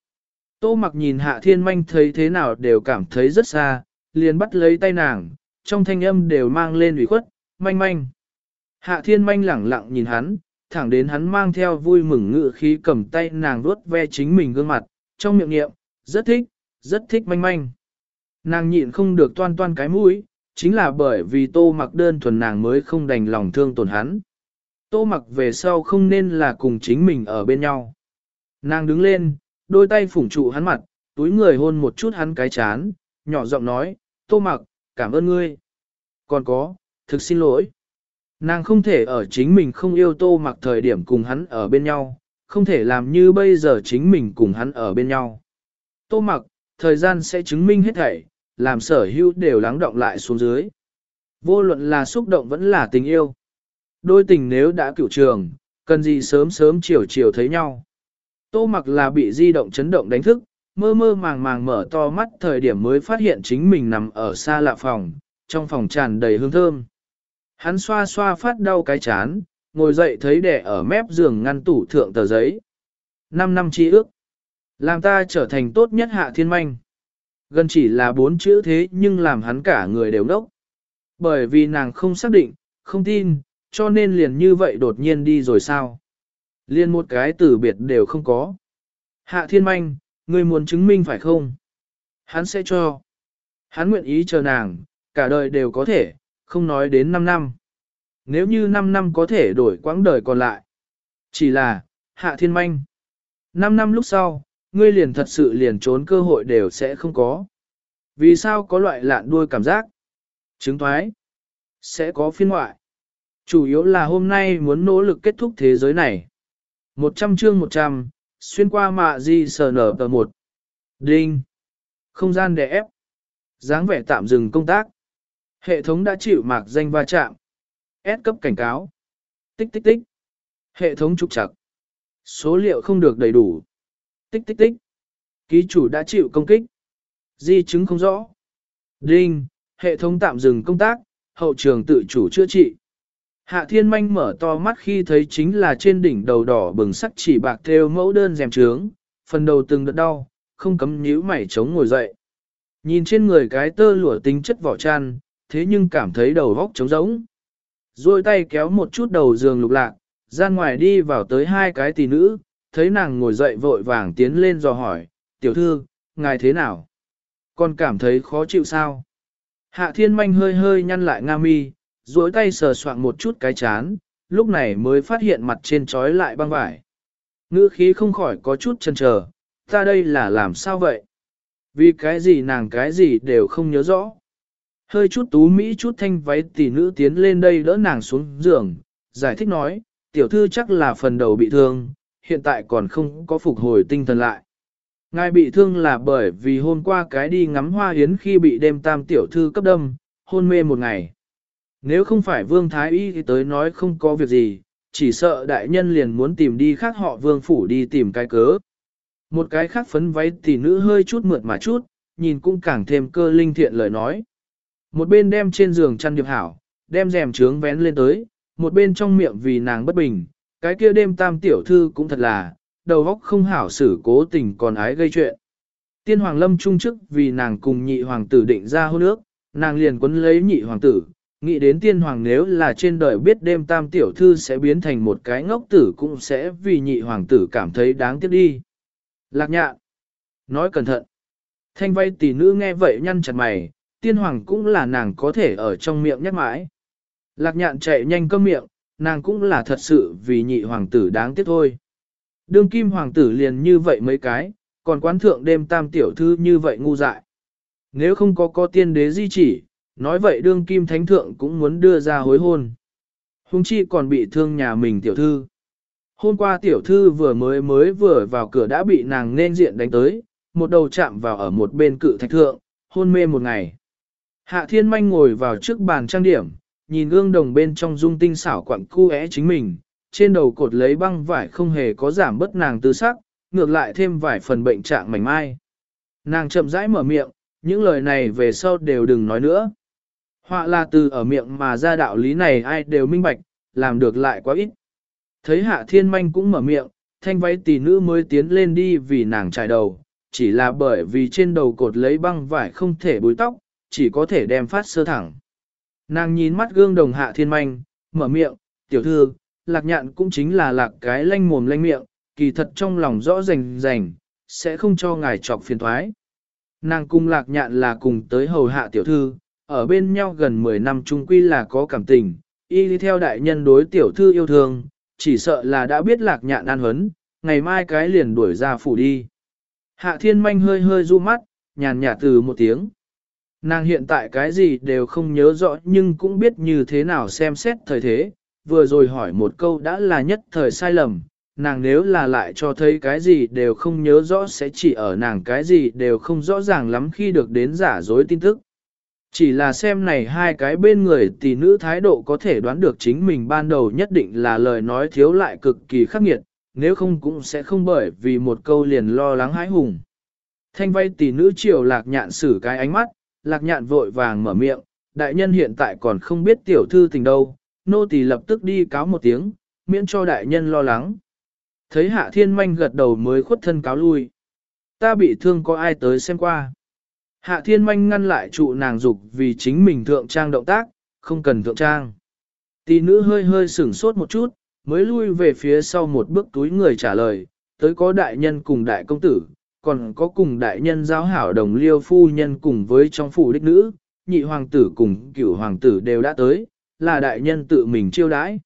Speaker 1: Tô mặc nhìn hạ thiên manh thấy thế nào đều cảm thấy rất xa, liền bắt lấy tay nàng, trong thanh âm đều mang lên ủy khuất, manh manh. Hạ thiên manh lẳng lặng nhìn hắn, thẳng đến hắn mang theo vui mừng ngự khí cầm tay nàng vuốt ve chính mình gương mặt, trong miệng niệm, rất thích, rất thích manh manh. Nàng nhịn không được toan toan cái mũi, chính là bởi vì tô mặc đơn thuần nàng mới không đành lòng thương tổn hắn. Tô mặc về sau không nên là cùng chính mình ở bên nhau. Nàng đứng lên, đôi tay phủng trụ hắn mặt, túi người hôn một chút hắn cái chán, nhỏ giọng nói, tô mặc, cảm ơn ngươi. Còn có, thực xin lỗi. Nàng không thể ở chính mình không yêu tô mặc thời điểm cùng hắn ở bên nhau, không thể làm như bây giờ chính mình cùng hắn ở bên nhau. Tô mặc, thời gian sẽ chứng minh hết thảy, làm sở hữu đều lắng động lại xuống dưới. Vô luận là xúc động vẫn là tình yêu. Đôi tình nếu đã cựu trường, cần gì sớm sớm chiều chiều thấy nhau. Tô mặc là bị di động chấn động đánh thức, mơ mơ màng màng mở to mắt thời điểm mới phát hiện chính mình nằm ở xa lạ phòng, trong phòng tràn đầy hương thơm. Hắn xoa xoa phát đau cái chán, ngồi dậy thấy đẻ ở mép giường ngăn tủ thượng tờ giấy. Năm năm chi ước. Làm ta trở thành tốt nhất hạ thiên manh. Gần chỉ là bốn chữ thế nhưng làm hắn cả người đều đốc. Bởi vì nàng không xác định, không tin, cho nên liền như vậy đột nhiên đi rồi sao. Liên một cái từ biệt đều không có. Hạ thiên manh, ngươi muốn chứng minh phải không? Hắn sẽ cho. Hắn nguyện ý chờ nàng, cả đời đều có thể, không nói đến 5 năm. Nếu như 5 năm có thể đổi quãng đời còn lại. Chỉ là, hạ thiên manh. 5 năm lúc sau, ngươi liền thật sự liền trốn cơ hội đều sẽ không có. Vì sao có loại lạn đuôi cảm giác? Chứng thoái. Sẽ có phiên ngoại. Chủ yếu là hôm nay muốn nỗ lực kết thúc thế giới này. 100 chương 100, xuyên qua mạ di sờ nở tờ 1. Đinh. Không gian đè ép. dáng vẻ tạm dừng công tác. Hệ thống đã chịu mạc danh va chạm. S cấp cảnh cáo. Tích tích tích. Hệ thống trục chặt. Số liệu không được đầy đủ. Tích tích tích. Ký chủ đã chịu công kích. Di chứng không rõ. Đinh, hệ thống tạm dừng công tác, hậu trường tự chủ chữa trị. Hạ thiên manh mở to mắt khi thấy chính là trên đỉnh đầu đỏ bừng sắc chỉ bạc theo mẫu đơn dèm trướng, phần đầu từng đợt đau, không cấm nhíu mảy chống ngồi dậy. Nhìn trên người cái tơ lụa tính chất vỏ chăn, thế nhưng cảm thấy đầu vóc trống rỗng. Rồi tay kéo một chút đầu giường lục lạc, ra ngoài đi vào tới hai cái tỷ nữ, thấy nàng ngồi dậy vội vàng tiến lên dò hỏi, tiểu thư, ngài thế nào? Còn cảm thấy khó chịu sao? Hạ thiên manh hơi hơi nhăn lại nga mi, duỗi tay sờ soạn một chút cái chán, lúc này mới phát hiện mặt trên trói lại băng vải. Ngữ khí không khỏi có chút chần chờ, ta đây là làm sao vậy? Vì cái gì nàng cái gì đều không nhớ rõ. Hơi chút tú mỹ chút thanh váy tỷ nữ tiến lên đây đỡ nàng xuống giường, giải thích nói, tiểu thư chắc là phần đầu bị thương, hiện tại còn không có phục hồi tinh thần lại. Ngài bị thương là bởi vì hôm qua cái đi ngắm hoa hiến khi bị đêm tam tiểu thư cấp đâm, hôn mê một ngày. Nếu không phải vương thái y thì tới nói không có việc gì, chỉ sợ đại nhân liền muốn tìm đi khác họ vương phủ đi tìm cái cớ. Một cái khác phấn váy tỷ nữ hơi chút mượt mà chút, nhìn cũng càng thêm cơ linh thiện lời nói. Một bên đem trên giường chăn điệp hảo, đem rèm trướng vén lên tới, một bên trong miệng vì nàng bất bình, cái kia đêm tam tiểu thư cũng thật là, đầu óc không hảo xử cố tình còn ái gây chuyện. Tiên hoàng lâm trung chức vì nàng cùng nhị hoàng tử định ra hôn ước, nàng liền quấn lấy nhị hoàng tử, nghĩ đến tiên hoàng nếu là trên đời biết đêm tam tiểu thư sẽ biến thành một cái ngốc tử cũng sẽ vì nhị hoàng tử cảm thấy đáng tiếc đi. Lạc nhạn. Nói cẩn thận. Thanh vay tỷ nữ nghe vậy nhăn chặt mày, tiên hoàng cũng là nàng có thể ở trong miệng nhắc mãi. Lạc nhạn chạy nhanh cơm miệng, nàng cũng là thật sự vì nhị hoàng tử đáng tiếc thôi. Đương kim hoàng tử liền như vậy mấy cái, còn quán thượng đêm tam tiểu thư như vậy ngu dại. Nếu không có có tiên đế di chỉ, nói vậy đương kim thánh thượng cũng muốn đưa ra hối hôn. Hùng chi còn bị thương nhà mình tiểu thư. Hôm qua tiểu thư vừa mới mới vừa vào cửa đã bị nàng nên diện đánh tới, một đầu chạm vào ở một bên cự thạch thượng, hôn mê một ngày. Hạ thiên manh ngồi vào trước bàn trang điểm, nhìn gương đồng bên trong dung tinh xảo quặng cu é chính mình, trên đầu cột lấy băng vải không hề có giảm bất nàng tư sắc, ngược lại thêm vài phần bệnh trạng mảnh mai. Nàng chậm rãi mở miệng, những lời này về sau đều đừng nói nữa. Họa là từ ở miệng mà ra đạo lý này ai đều minh bạch, làm được lại quá ít. Thấy hạ thiên manh cũng mở miệng, thanh váy tỷ nữ mới tiến lên đi vì nàng trải đầu, chỉ là bởi vì trên đầu cột lấy băng vải không thể búi tóc, chỉ có thể đem phát sơ thẳng. Nàng nhìn mắt gương đồng hạ thiên manh, mở miệng, tiểu thư, lạc nhạn cũng chính là lạc cái lanh mồm lanh miệng, kỳ thật trong lòng rõ rành rành, sẽ không cho ngài trọc phiền thoái. Nàng cung lạc nhạn là cùng tới hầu hạ tiểu thư, ở bên nhau gần 10 năm chung quy là có cảm tình, y đi theo đại nhân đối tiểu thư yêu thương, chỉ sợ là đã biết lạc nhạn an huấn, ngày mai cái liền đuổi ra phủ đi. Hạ thiên manh hơi hơi du mắt, nhàn nhạt từ một tiếng. Nàng hiện tại cái gì đều không nhớ rõ nhưng cũng biết như thế nào xem xét thời thế, vừa rồi hỏi một câu đã là nhất thời sai lầm, nàng nếu là lại cho thấy cái gì đều không nhớ rõ sẽ chỉ ở nàng cái gì đều không rõ ràng lắm khi được đến giả dối tin tức. Chỉ là xem này hai cái bên người tỷ nữ thái độ có thể đoán được chính mình ban đầu nhất định là lời nói thiếu lại cực kỳ khắc nghiệt, nếu không cũng sẽ không bởi vì một câu liền lo lắng hãi hùng. Thanh vay tỷ nữ triều lạc nhạn xử cái ánh mắt, lạc nhạn vội vàng mở miệng, đại nhân hiện tại còn không biết tiểu thư tình đâu, nô tỳ lập tức đi cáo một tiếng, miễn cho đại nhân lo lắng. Thấy hạ thiên manh gật đầu mới khuất thân cáo lui. Ta bị thương có ai tới xem qua. Hạ thiên manh ngăn lại trụ nàng dục vì chính mình thượng trang động tác, không cần thượng trang. Tỷ nữ hơi hơi sửng sốt một chút, mới lui về phía sau một bước túi người trả lời, tới có đại nhân cùng đại công tử, còn có cùng đại nhân giáo hảo đồng liêu phu nhân cùng với trong phủ đích nữ, nhị hoàng tử cùng cửu hoàng tử đều đã tới, là đại nhân tự mình chiêu đãi.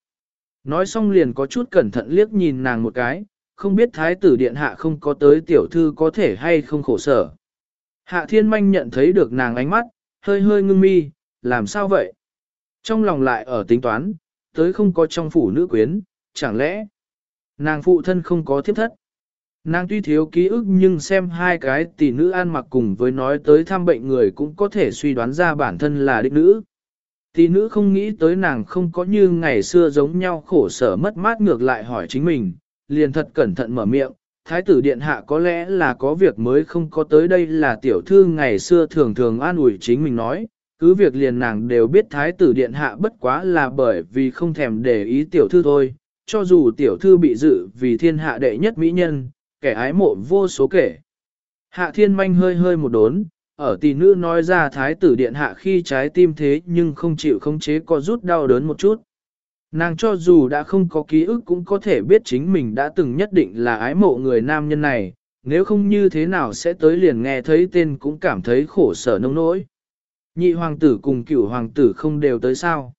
Speaker 1: Nói xong liền có chút cẩn thận liếc nhìn nàng một cái, không biết thái tử điện hạ không có tới tiểu thư có thể hay không khổ sở. Hạ thiên manh nhận thấy được nàng ánh mắt, hơi hơi ngưng mi, làm sao vậy? Trong lòng lại ở tính toán, tới không có trong phủ nữ quyến, chẳng lẽ nàng phụ thân không có thiếp thất? Nàng tuy thiếu ký ức nhưng xem hai cái tỷ nữ ăn mặc cùng với nói tới thăm bệnh người cũng có thể suy đoán ra bản thân là đích nữ. Tỷ nữ không nghĩ tới nàng không có như ngày xưa giống nhau khổ sở mất mát ngược lại hỏi chính mình, liền thật cẩn thận mở miệng, thái tử điện hạ có lẽ là có việc mới không có tới đây là tiểu thư ngày xưa thường thường an ủi chính mình nói, cứ việc liền nàng đều biết thái tử điện hạ bất quá là bởi vì không thèm để ý tiểu thư thôi, cho dù tiểu thư bị dự vì thiên hạ đệ nhất mỹ nhân, kẻ ái mộ vô số kể. Hạ thiên manh hơi hơi một đốn, ở tỷ nữ nói ra thái tử điện hạ khi trái tim thế nhưng không chịu khống chế có rút đau đớn một chút. Nàng cho dù đã không có ký ức cũng có thể biết chính mình đã từng nhất định là ái mộ người nam nhân này, nếu không như thế nào sẽ tới liền nghe thấy tên cũng cảm thấy khổ sở nông nỗi. Nhị hoàng tử cùng cửu hoàng tử không đều tới sao.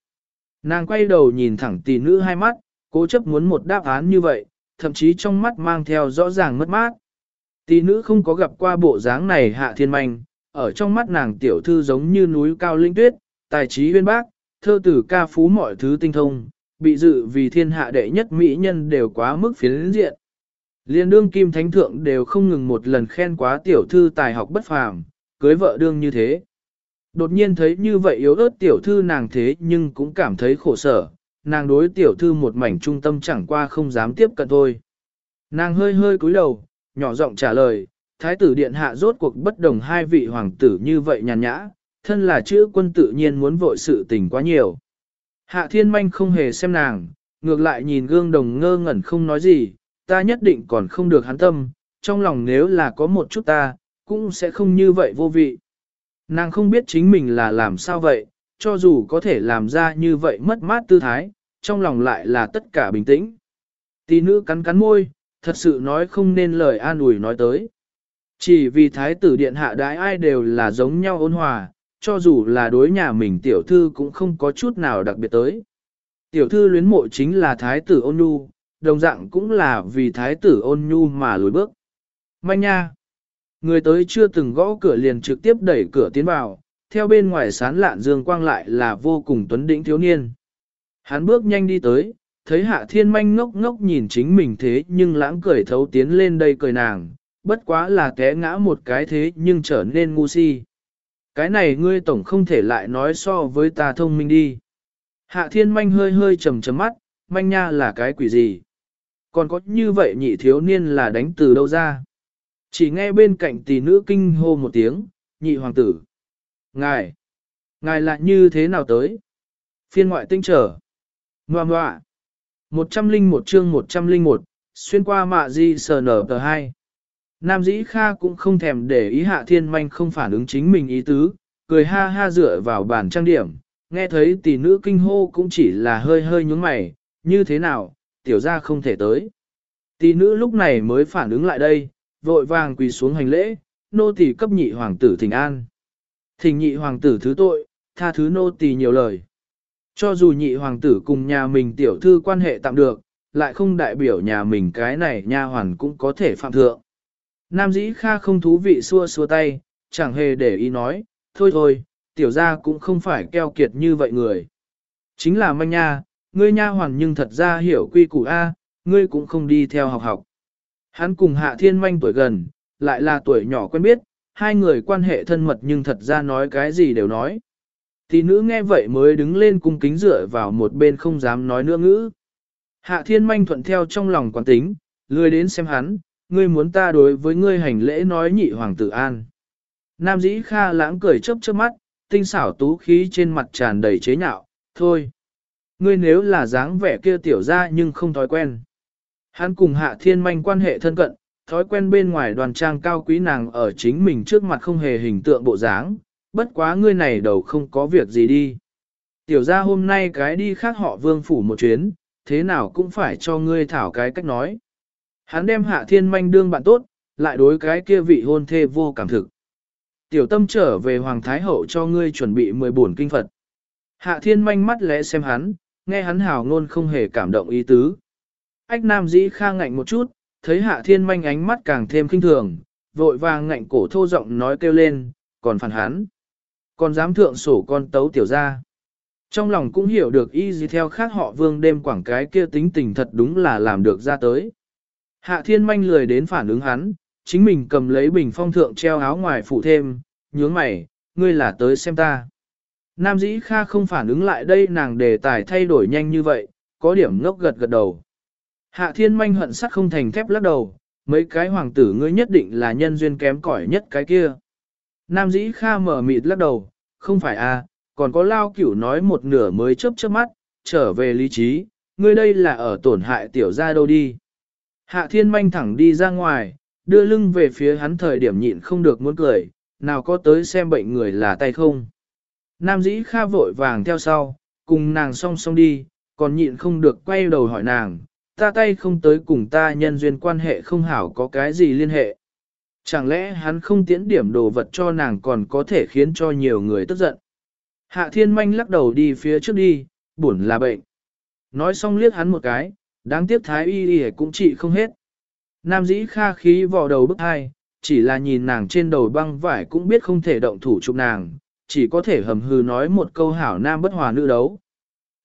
Speaker 1: Nàng quay đầu nhìn thẳng tỷ nữ hai mắt, cố chấp muốn một đáp án như vậy, thậm chí trong mắt mang theo rõ ràng mất mát. Tỷ nữ không có gặp qua bộ dáng này hạ thiên manh, ở trong mắt nàng tiểu thư giống như núi cao linh tuyết, tài trí uyên bác, thơ tử ca phú mọi thứ tinh thông, bị dự vì thiên hạ đệ nhất mỹ nhân đều quá mức phiến diện. Liên đương kim thánh thượng đều không ngừng một lần khen quá tiểu thư tài học bất phàm, cưới vợ đương như thế. Đột nhiên thấy như vậy yếu ớt tiểu thư nàng thế nhưng cũng cảm thấy khổ sở, nàng đối tiểu thư một mảnh trung tâm chẳng qua không dám tiếp cận thôi. Nàng hơi hơi cúi đầu, nhỏ giọng trả lời, thái tử điện hạ rốt cuộc bất đồng hai vị hoàng tử như vậy nhàn nhã, thân là chữ quân tự nhiên muốn vội sự tình quá nhiều. Hạ thiên manh không hề xem nàng, ngược lại nhìn gương đồng ngơ ngẩn không nói gì, ta nhất định còn không được hắn tâm, trong lòng nếu là có một chút ta, cũng sẽ không như vậy vô vị. Nàng không biết chính mình là làm sao vậy, cho dù có thể làm ra như vậy mất mát tư thái, trong lòng lại là tất cả bình tĩnh. Tỷ nữ cắn cắn môi, thật sự nói không nên lời an ủi nói tới. Chỉ vì thái tử điện hạ đái ai đều là giống nhau ôn hòa, cho dù là đối nhà mình tiểu thư cũng không có chút nào đặc biệt tới. Tiểu thư luyến mộ chính là thái tử ôn nhu, đồng dạng cũng là vì thái tử ôn nhu mà lùi bước. Manh nha! Người tới chưa từng gõ cửa liền trực tiếp đẩy cửa tiến vào, theo bên ngoài sán lạn dương quang lại là vô cùng tuấn đỉnh thiếu niên. Hắn bước nhanh đi tới, thấy hạ thiên manh ngốc ngốc nhìn chính mình thế nhưng lãng cười thấu tiến lên đây cười nàng, bất quá là té ngã một cái thế nhưng trở nên ngu si. Cái này ngươi tổng không thể lại nói so với ta thông minh đi. Hạ thiên manh hơi hơi trầm trầm mắt, manh nha là cái quỷ gì? Còn có như vậy nhị thiếu niên là đánh từ đâu ra? Chỉ nghe bên cạnh tỷ nữ kinh hô một tiếng, nhị hoàng tử. Ngài! Ngài lại như thế nào tới? Phiên ngoại tinh trở. Ngoà ngoạ. 101 chương 101, xuyên qua mạ di sờ nở tờ 2. Nam dĩ Kha cũng không thèm để ý hạ thiên manh không phản ứng chính mình ý tứ, cười ha ha dựa vào bàn trang điểm, nghe thấy tỷ nữ kinh hô cũng chỉ là hơi hơi nhúng mày, như thế nào, tiểu ra không thể tới. Tỷ nữ lúc này mới phản ứng lại đây, vội vàng quỳ xuống hành lễ, nô tỳ cấp nhị hoàng tử thỉnh an. Thỉnh nhị hoàng tử thứ tội, tha thứ nô tỳ nhiều lời. Cho dù nhị hoàng tử cùng nhà mình tiểu thư quan hệ tạm được, lại không đại biểu nhà mình cái này nha hoàn cũng có thể phạm thượng. Nam dĩ kha không thú vị xua xua tay, chẳng hề để ý nói, thôi thôi, tiểu ra cũng không phải keo kiệt như vậy người. Chính là manh nha, ngươi nha hoàn nhưng thật ra hiểu quy củ A, ngươi cũng không đi theo học học. Hắn cùng hạ thiên manh tuổi gần, lại là tuổi nhỏ quen biết, hai người quan hệ thân mật nhưng thật ra nói cái gì đều nói. Tỷ nữ nghe vậy mới đứng lên cung kính dựa vào một bên không dám nói nữa ngữ. Hạ thiên manh thuận theo trong lòng quán tính, lười đến xem hắn, ngươi muốn ta đối với ngươi hành lễ nói nhị hoàng tử an. Nam dĩ kha lãng cười chớp chớp mắt, tinh xảo tú khí trên mặt tràn đầy chế nhạo, thôi. Ngươi nếu là dáng vẻ kia tiểu ra nhưng không thói quen. Hắn cùng hạ thiên manh quan hệ thân cận, thói quen bên ngoài đoàn trang cao quý nàng ở chính mình trước mặt không hề hình tượng bộ dáng, bất quá ngươi này đầu không có việc gì đi. Tiểu ra hôm nay cái đi khác họ vương phủ một chuyến, thế nào cũng phải cho ngươi thảo cái cách nói. Hắn đem hạ thiên manh đương bạn tốt, lại đối cái kia vị hôn thê vô cảm thực. Tiểu tâm trở về Hoàng Thái Hậu cho ngươi chuẩn bị 10 buồn kinh Phật. Hạ thiên manh mắt lẽ xem hắn, nghe hắn hào ngôn không hề cảm động ý tứ. Ách nam dĩ kha ngạnh một chút, thấy hạ thiên manh ánh mắt càng thêm kinh thường, vội vàng ngạnh cổ thô giọng nói kêu lên, còn phản hắn. Còn dám thượng sổ con tấu tiểu ra. Trong lòng cũng hiểu được y gì theo khác họ vương đêm quảng cái kia tính tình thật đúng là làm được ra tới. Hạ thiên manh lười đến phản ứng hắn, chính mình cầm lấy bình phong thượng treo áo ngoài phụ thêm, nhướng mày, ngươi là tới xem ta. Nam dĩ kha không phản ứng lại đây nàng đề tài thay đổi nhanh như vậy, có điểm ngốc gật gật đầu. Hạ thiên manh hận sắt không thành thép lắc đầu, mấy cái hoàng tử ngươi nhất định là nhân duyên kém cỏi nhất cái kia. Nam dĩ kha mở mịt lắc đầu, không phải à, còn có lao cửu nói một nửa mới chớp chớp mắt, trở về lý trí, ngươi đây là ở tổn hại tiểu gia đâu đi. Hạ thiên manh thẳng đi ra ngoài, đưa lưng về phía hắn thời điểm nhịn không được muốn cười, nào có tới xem bệnh người là tay không. Nam dĩ kha vội vàng theo sau, cùng nàng song song đi, còn nhịn không được quay đầu hỏi nàng, ta tay không tới cùng ta nhân duyên quan hệ không hảo có cái gì liên hệ. Chẳng lẽ hắn không tiễn điểm đồ vật cho nàng còn có thể khiến cho nhiều người tức giận. Hạ thiên manh lắc đầu đi phía trước đi, buồn là bệnh. Nói xong liếc hắn một cái, đáng tiếc thái y y cũng trị không hết. Nam dĩ kha khí vò đầu bức hai, chỉ là nhìn nàng trên đầu băng vải cũng biết không thể động thủ chụp nàng, chỉ có thể hầm hừ nói một câu hảo nam bất hòa nữ đấu.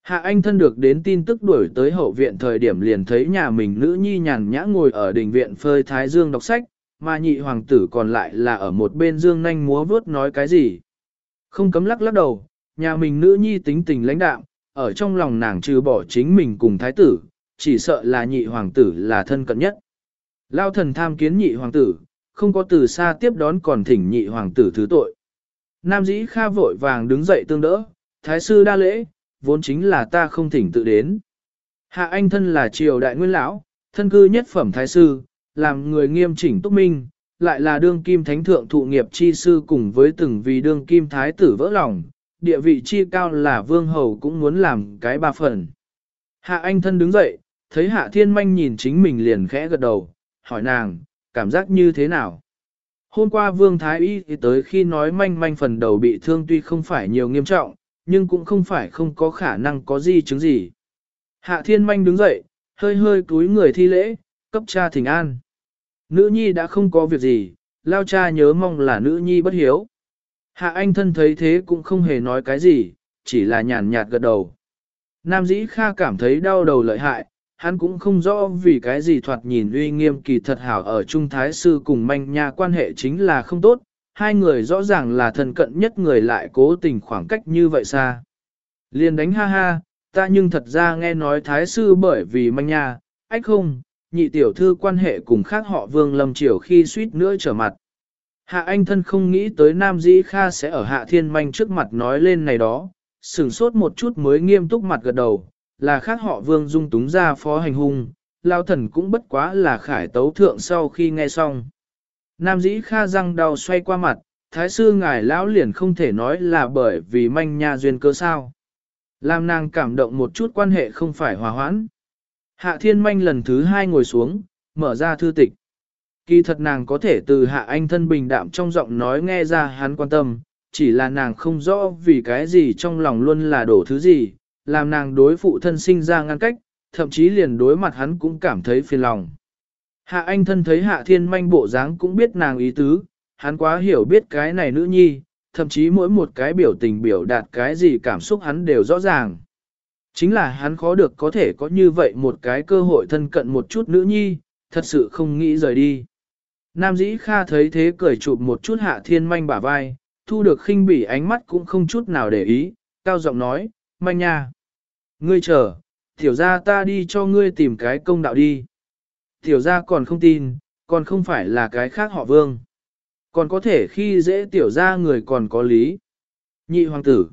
Speaker 1: Hạ Anh thân được đến tin tức đuổi tới hậu viện thời điểm liền thấy nhà mình nữ nhi nhàn nhã ngồi ở đình viện phơi thái dương đọc sách, mà nhị hoàng tử còn lại là ở một bên dương nhanh múa vớt nói cái gì. Không cấm lắc lắc đầu, nhà mình nữ nhi tính tình lãnh đạm, ở trong lòng nàng trừ bỏ chính mình cùng thái tử, chỉ sợ là nhị hoàng tử là thân cận nhất. Lao thần tham kiến nhị hoàng tử, không có từ xa tiếp đón còn thỉnh nhị hoàng tử thứ tội. Nam dĩ kha vội vàng đứng dậy tương đỡ, thái sư đa lễ, vốn chính là ta không thỉnh tự đến. Hạ anh thân là triều đại nguyên lão, thân cư nhất phẩm thái sư, làm người nghiêm chỉnh túc minh, lại là đương kim thánh thượng thụ nghiệp chi sư cùng với từng vì đương kim thái tử vỡ lòng, địa vị chi cao là vương hầu cũng muốn làm cái ba phần. Hạ anh thân đứng dậy, thấy hạ thiên manh nhìn chính mình liền khẽ gật đầu, hỏi nàng, cảm giác như thế nào? Hôm qua vương thái y thì tới khi nói manh manh phần đầu bị thương tuy không phải nhiều nghiêm trọng, nhưng cũng không phải không có khả năng có gì chứng gì. Hạ thiên manh đứng dậy, hơi hơi cúi người thi lễ, cấp cha thỉnh an. Nữ nhi đã không có việc gì, lao cha nhớ mong là nữ nhi bất hiếu. Hạ anh thân thấy thế cũng không hề nói cái gì, chỉ là nhàn nhạt gật đầu. Nam dĩ kha cảm thấy đau đầu lợi hại, hắn cũng không rõ vì cái gì thoạt nhìn uy nghiêm kỳ thật hảo ở Trung Thái Sư cùng manh nha quan hệ chính là không tốt, hai người rõ ràng là thân cận nhất người lại cố tình khoảng cách như vậy xa. Liền đánh ha ha, ta nhưng thật ra nghe nói Thái Sư bởi vì manh nha, ách không, nhị tiểu thư quan hệ cùng khác họ vương lâm triều khi suýt nữa trở mặt. Hạ anh thân không nghĩ tới Nam Dĩ Kha sẽ ở hạ thiên manh trước mặt nói lên này đó, sửng sốt một chút mới nghiêm túc mặt gật đầu, là khác họ vương dung túng ra phó hành hung, lao thần cũng bất quá là khải tấu thượng sau khi nghe xong. Nam Dĩ Kha răng đau xoay qua mặt, thái sư ngài lão liền không thể nói là bởi vì manh nha duyên cơ sao. Làm nàng cảm động một chút quan hệ không phải hòa hoãn. Hạ thiên manh lần thứ hai ngồi xuống, mở ra thư tịch. Kỳ thật nàng có thể từ hạ anh thân bình đạm trong giọng nói nghe ra hắn quan tâm, chỉ là nàng không rõ vì cái gì trong lòng luôn là đổ thứ gì, làm nàng đối phụ thân sinh ra ngăn cách, thậm chí liền đối mặt hắn cũng cảm thấy phiền lòng. Hạ anh thân thấy hạ thiên manh bộ dáng cũng biết nàng ý tứ, hắn quá hiểu biết cái này nữ nhi, thậm chí mỗi một cái biểu tình biểu đạt cái gì cảm xúc hắn đều rõ ràng. Chính là hắn khó được có thể có như vậy một cái cơ hội thân cận một chút nữ nhi, thật sự không nghĩ rời đi. Nam dĩ kha thấy thế cười chụp một chút hạ thiên manh bả vai, thu được khinh bỉ ánh mắt cũng không chút nào để ý, cao giọng nói, manh nha. Ngươi chờ, tiểu ra ta đi cho ngươi tìm cái công đạo đi. Tiểu ra còn không tin, còn không phải là cái khác họ vương. Còn có thể khi dễ tiểu ra người còn có lý. Nhị hoàng tử.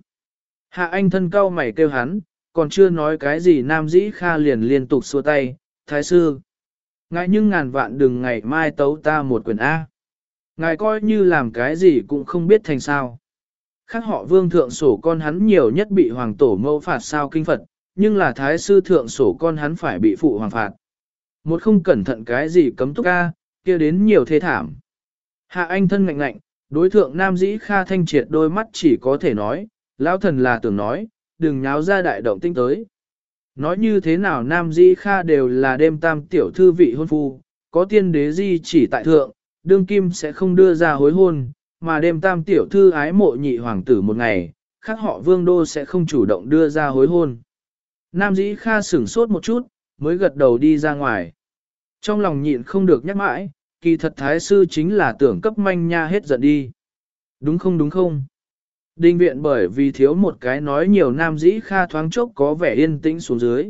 Speaker 1: Hạ anh thân cao mày kêu hắn, còn chưa nói cái gì nam dĩ kha liền liên tục xua tay, thái sư. Ngài nhưng ngàn vạn đừng ngày mai tấu ta một quyền A. Ngài coi như làm cái gì cũng không biết thành sao. Khác họ vương thượng sổ con hắn nhiều nhất bị hoàng tổ mâu phạt sao kinh Phật, nhưng là thái sư thượng sổ con hắn phải bị phụ hoàng phạt. Một không cẩn thận cái gì cấm túc ca, kia đến nhiều thế thảm. Hạ anh thân ngạnh ngạnh, đối thượng nam dĩ kha thanh triệt đôi mắt chỉ có thể nói, lão thần là tưởng nói, đừng nháo ra đại động tinh tới. Nói như thế nào nam dĩ kha đều là đêm tam tiểu thư vị hôn phu, có tiên đế di chỉ tại thượng, đương kim sẽ không đưa ra hối hôn, mà đêm tam tiểu thư ái mộ nhị hoàng tử một ngày, khác họ vương đô sẽ không chủ động đưa ra hối hôn. Nam dĩ kha sửng sốt một chút, mới gật đầu đi ra ngoài. Trong lòng nhịn không được nhắc mãi, kỳ thật thái sư chính là tưởng cấp manh nha hết giận đi. Đúng không đúng không? Đinh viện bởi vì thiếu một cái nói nhiều nam dĩ kha thoáng chốc có vẻ yên tĩnh xuống dưới.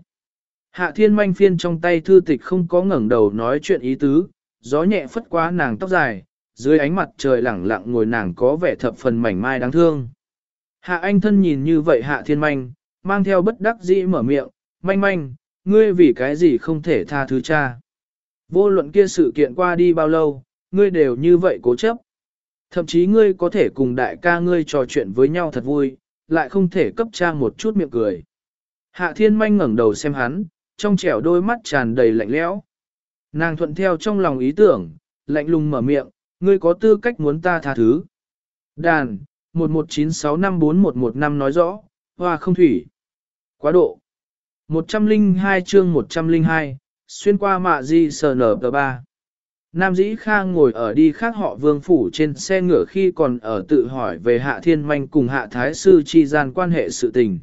Speaker 1: Hạ thiên manh phiên trong tay thư tịch không có ngẩng đầu nói chuyện ý tứ, gió nhẹ phất qua nàng tóc dài, dưới ánh mặt trời lẳng lặng ngồi nàng có vẻ thập phần mảnh mai đáng thương. Hạ anh thân nhìn như vậy hạ thiên manh, mang theo bất đắc dĩ mở miệng, manh manh, ngươi vì cái gì không thể tha thứ cha. Vô luận kia sự kiện qua đi bao lâu, ngươi đều như vậy cố chấp. Thậm chí ngươi có thể cùng đại ca ngươi trò chuyện với nhau thật vui, lại không thể cấp cha một chút miệng cười. Hạ thiên manh ngẩng đầu xem hắn, trong trẻo đôi mắt tràn đầy lạnh lẽo. Nàng thuận theo trong lòng ý tưởng, lạnh lùng mở miệng, ngươi có tư cách muốn ta tha thứ. Đàn, 119654115 nói rõ, hoa không thủy. Quá độ. 102 chương 102, xuyên qua mạ di sờ nở tờ 3. Nam dĩ Kha ngồi ở đi khác họ vương phủ trên xe ngựa khi còn ở tự hỏi về hạ thiên manh cùng hạ thái sư chi gian quan hệ sự tình.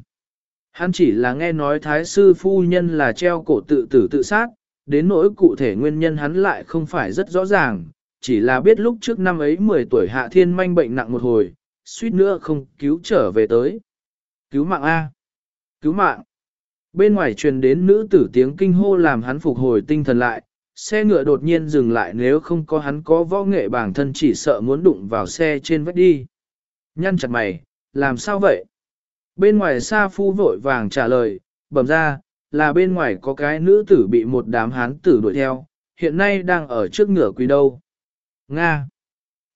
Speaker 1: Hắn chỉ là nghe nói thái sư phu nhân là treo cổ tự tử tự sát, đến nỗi cụ thể nguyên nhân hắn lại không phải rất rõ ràng, chỉ là biết lúc trước năm ấy 10 tuổi hạ thiên manh bệnh nặng một hồi, suýt nữa không cứu trở về tới. Cứu mạng A. Cứu mạng. Bên ngoài truyền đến nữ tử tiếng kinh hô làm hắn phục hồi tinh thần lại, xe ngựa đột nhiên dừng lại nếu không có hắn có võ nghệ bản thân chỉ sợ muốn đụng vào xe trên vách đi. Nhăn chặt mày, làm sao vậy? Bên ngoài xa phu vội vàng trả lời, bẩm ra, là bên ngoài có cái nữ tử bị một đám hán tử đuổi theo, hiện nay đang ở trước ngựa quý đâu. Nga.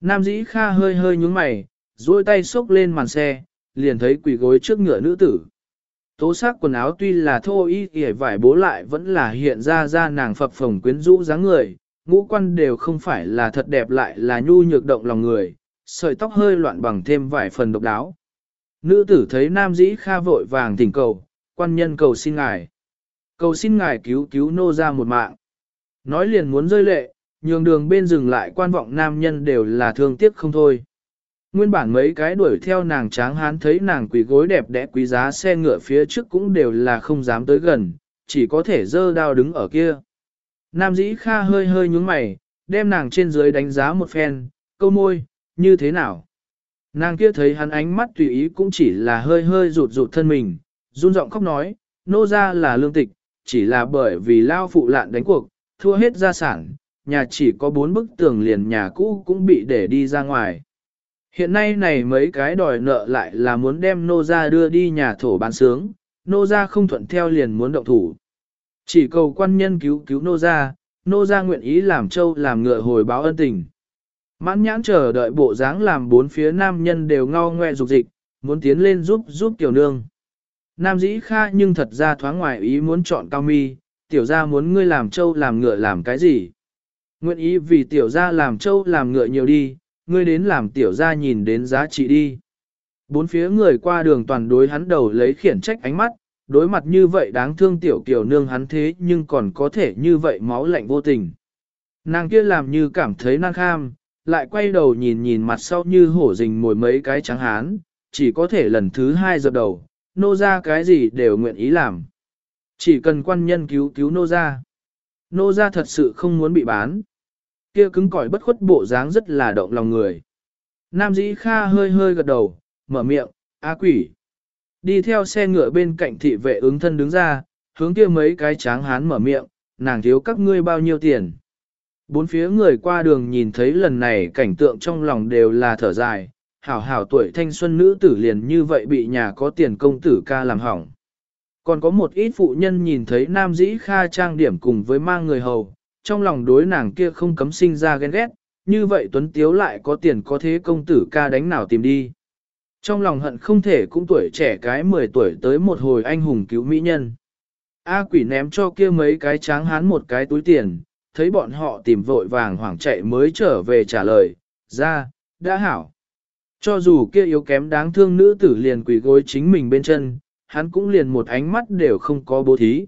Speaker 1: Nam dĩ kha hơi hơi nhúng mày, duỗi tay xốc lên màn xe, liền thấy quỳ gối trước ngựa nữ tử. Tố sắc quần áo tuy là thô y kể vải bố lại vẫn là hiện ra ra nàng phập phồng quyến rũ dáng người, ngũ quan đều không phải là thật đẹp lại là nhu nhược động lòng người, sợi tóc hơi loạn bằng thêm vài phần độc đáo. Nữ tử thấy nam dĩ kha vội vàng thỉnh cầu, quan nhân cầu xin ngài. Cầu xin ngài cứu cứu nô ra một mạng. Nói liền muốn rơi lệ, nhường đường bên dừng lại quan vọng nam nhân đều là thương tiếc không thôi. Nguyên bản mấy cái đuổi theo nàng tráng hán thấy nàng quỷ gối đẹp đẽ quý giá xe ngựa phía trước cũng đều là không dám tới gần, chỉ có thể dơ đao đứng ở kia. Nam dĩ kha hơi hơi nhúng mày, đem nàng trên dưới đánh giá một phen, câu môi, như thế nào? Nàng kia thấy hắn ánh mắt tùy ý cũng chỉ là hơi hơi rụt rụt thân mình, run giọng khóc nói, nô ra là lương tịch, chỉ là bởi vì lao phụ lạn đánh cuộc, thua hết gia sản, nhà chỉ có bốn bức tường liền nhà cũ cũng bị để đi ra ngoài. Hiện nay này mấy cái đòi nợ lại là muốn đem nô ra đưa đi nhà thổ bán sướng, nô ra không thuận theo liền muốn động thủ. Chỉ cầu quan nhân cứu cứu nô ra, nô ra nguyện ý làm châu làm ngựa hồi báo ân tình. Mãn nhãn chờ đợi bộ dáng làm bốn phía nam nhân đều ngao ngoe dục dịch, muốn tiến lên giúp giúp tiểu nương. Nam dĩ kha nhưng thật ra thoáng ngoài ý muốn chọn cao mi, tiểu ra muốn ngươi làm châu làm ngựa làm cái gì. Nguyện ý vì tiểu gia làm trâu làm ngựa nhiều đi, ngươi đến làm tiểu gia nhìn đến giá trị đi. Bốn phía người qua đường toàn đối hắn đầu lấy khiển trách ánh mắt, đối mặt như vậy đáng thương tiểu kiểu nương hắn thế nhưng còn có thể như vậy máu lạnh vô tình. Nàng kia làm như cảm thấy năng kham, lại quay đầu nhìn nhìn mặt sau như hổ rình mồi mấy cái trắng hán, chỉ có thể lần thứ hai dập đầu, nô ra cái gì đều nguyện ý làm. Chỉ cần quan nhân cứu cứu nô ra. Nô ra thật sự không muốn bị bán kia cứng cỏi bất khuất bộ dáng rất là động lòng người. Nam dĩ kha hơi hơi gật đầu, mở miệng, a quỷ. Đi theo xe ngựa bên cạnh thị vệ ứng thân đứng ra, hướng kia mấy cái tráng hán mở miệng, nàng thiếu các ngươi bao nhiêu tiền. Bốn phía người qua đường nhìn thấy lần này cảnh tượng trong lòng đều là thở dài, hảo hảo tuổi thanh xuân nữ tử liền như vậy bị nhà có tiền công tử ca làm hỏng. Còn có một ít phụ nhân nhìn thấy nam dĩ kha trang điểm cùng với mang người hầu, trong lòng đối nàng kia không cấm sinh ra ghen ghét, như vậy Tuấn Tiếu lại có tiền có thế công tử ca đánh nào tìm đi. Trong lòng hận không thể cũng tuổi trẻ cái 10 tuổi tới một hồi anh hùng cứu mỹ nhân. A quỷ ném cho kia mấy cái tráng hán một cái túi tiền, thấy bọn họ tìm vội vàng hoảng chạy mới trở về trả lời, ra, đã hảo. Cho dù kia yếu kém đáng thương nữ tử liền quỷ gối chính mình bên chân, hắn cũng liền một ánh mắt đều không có bố thí.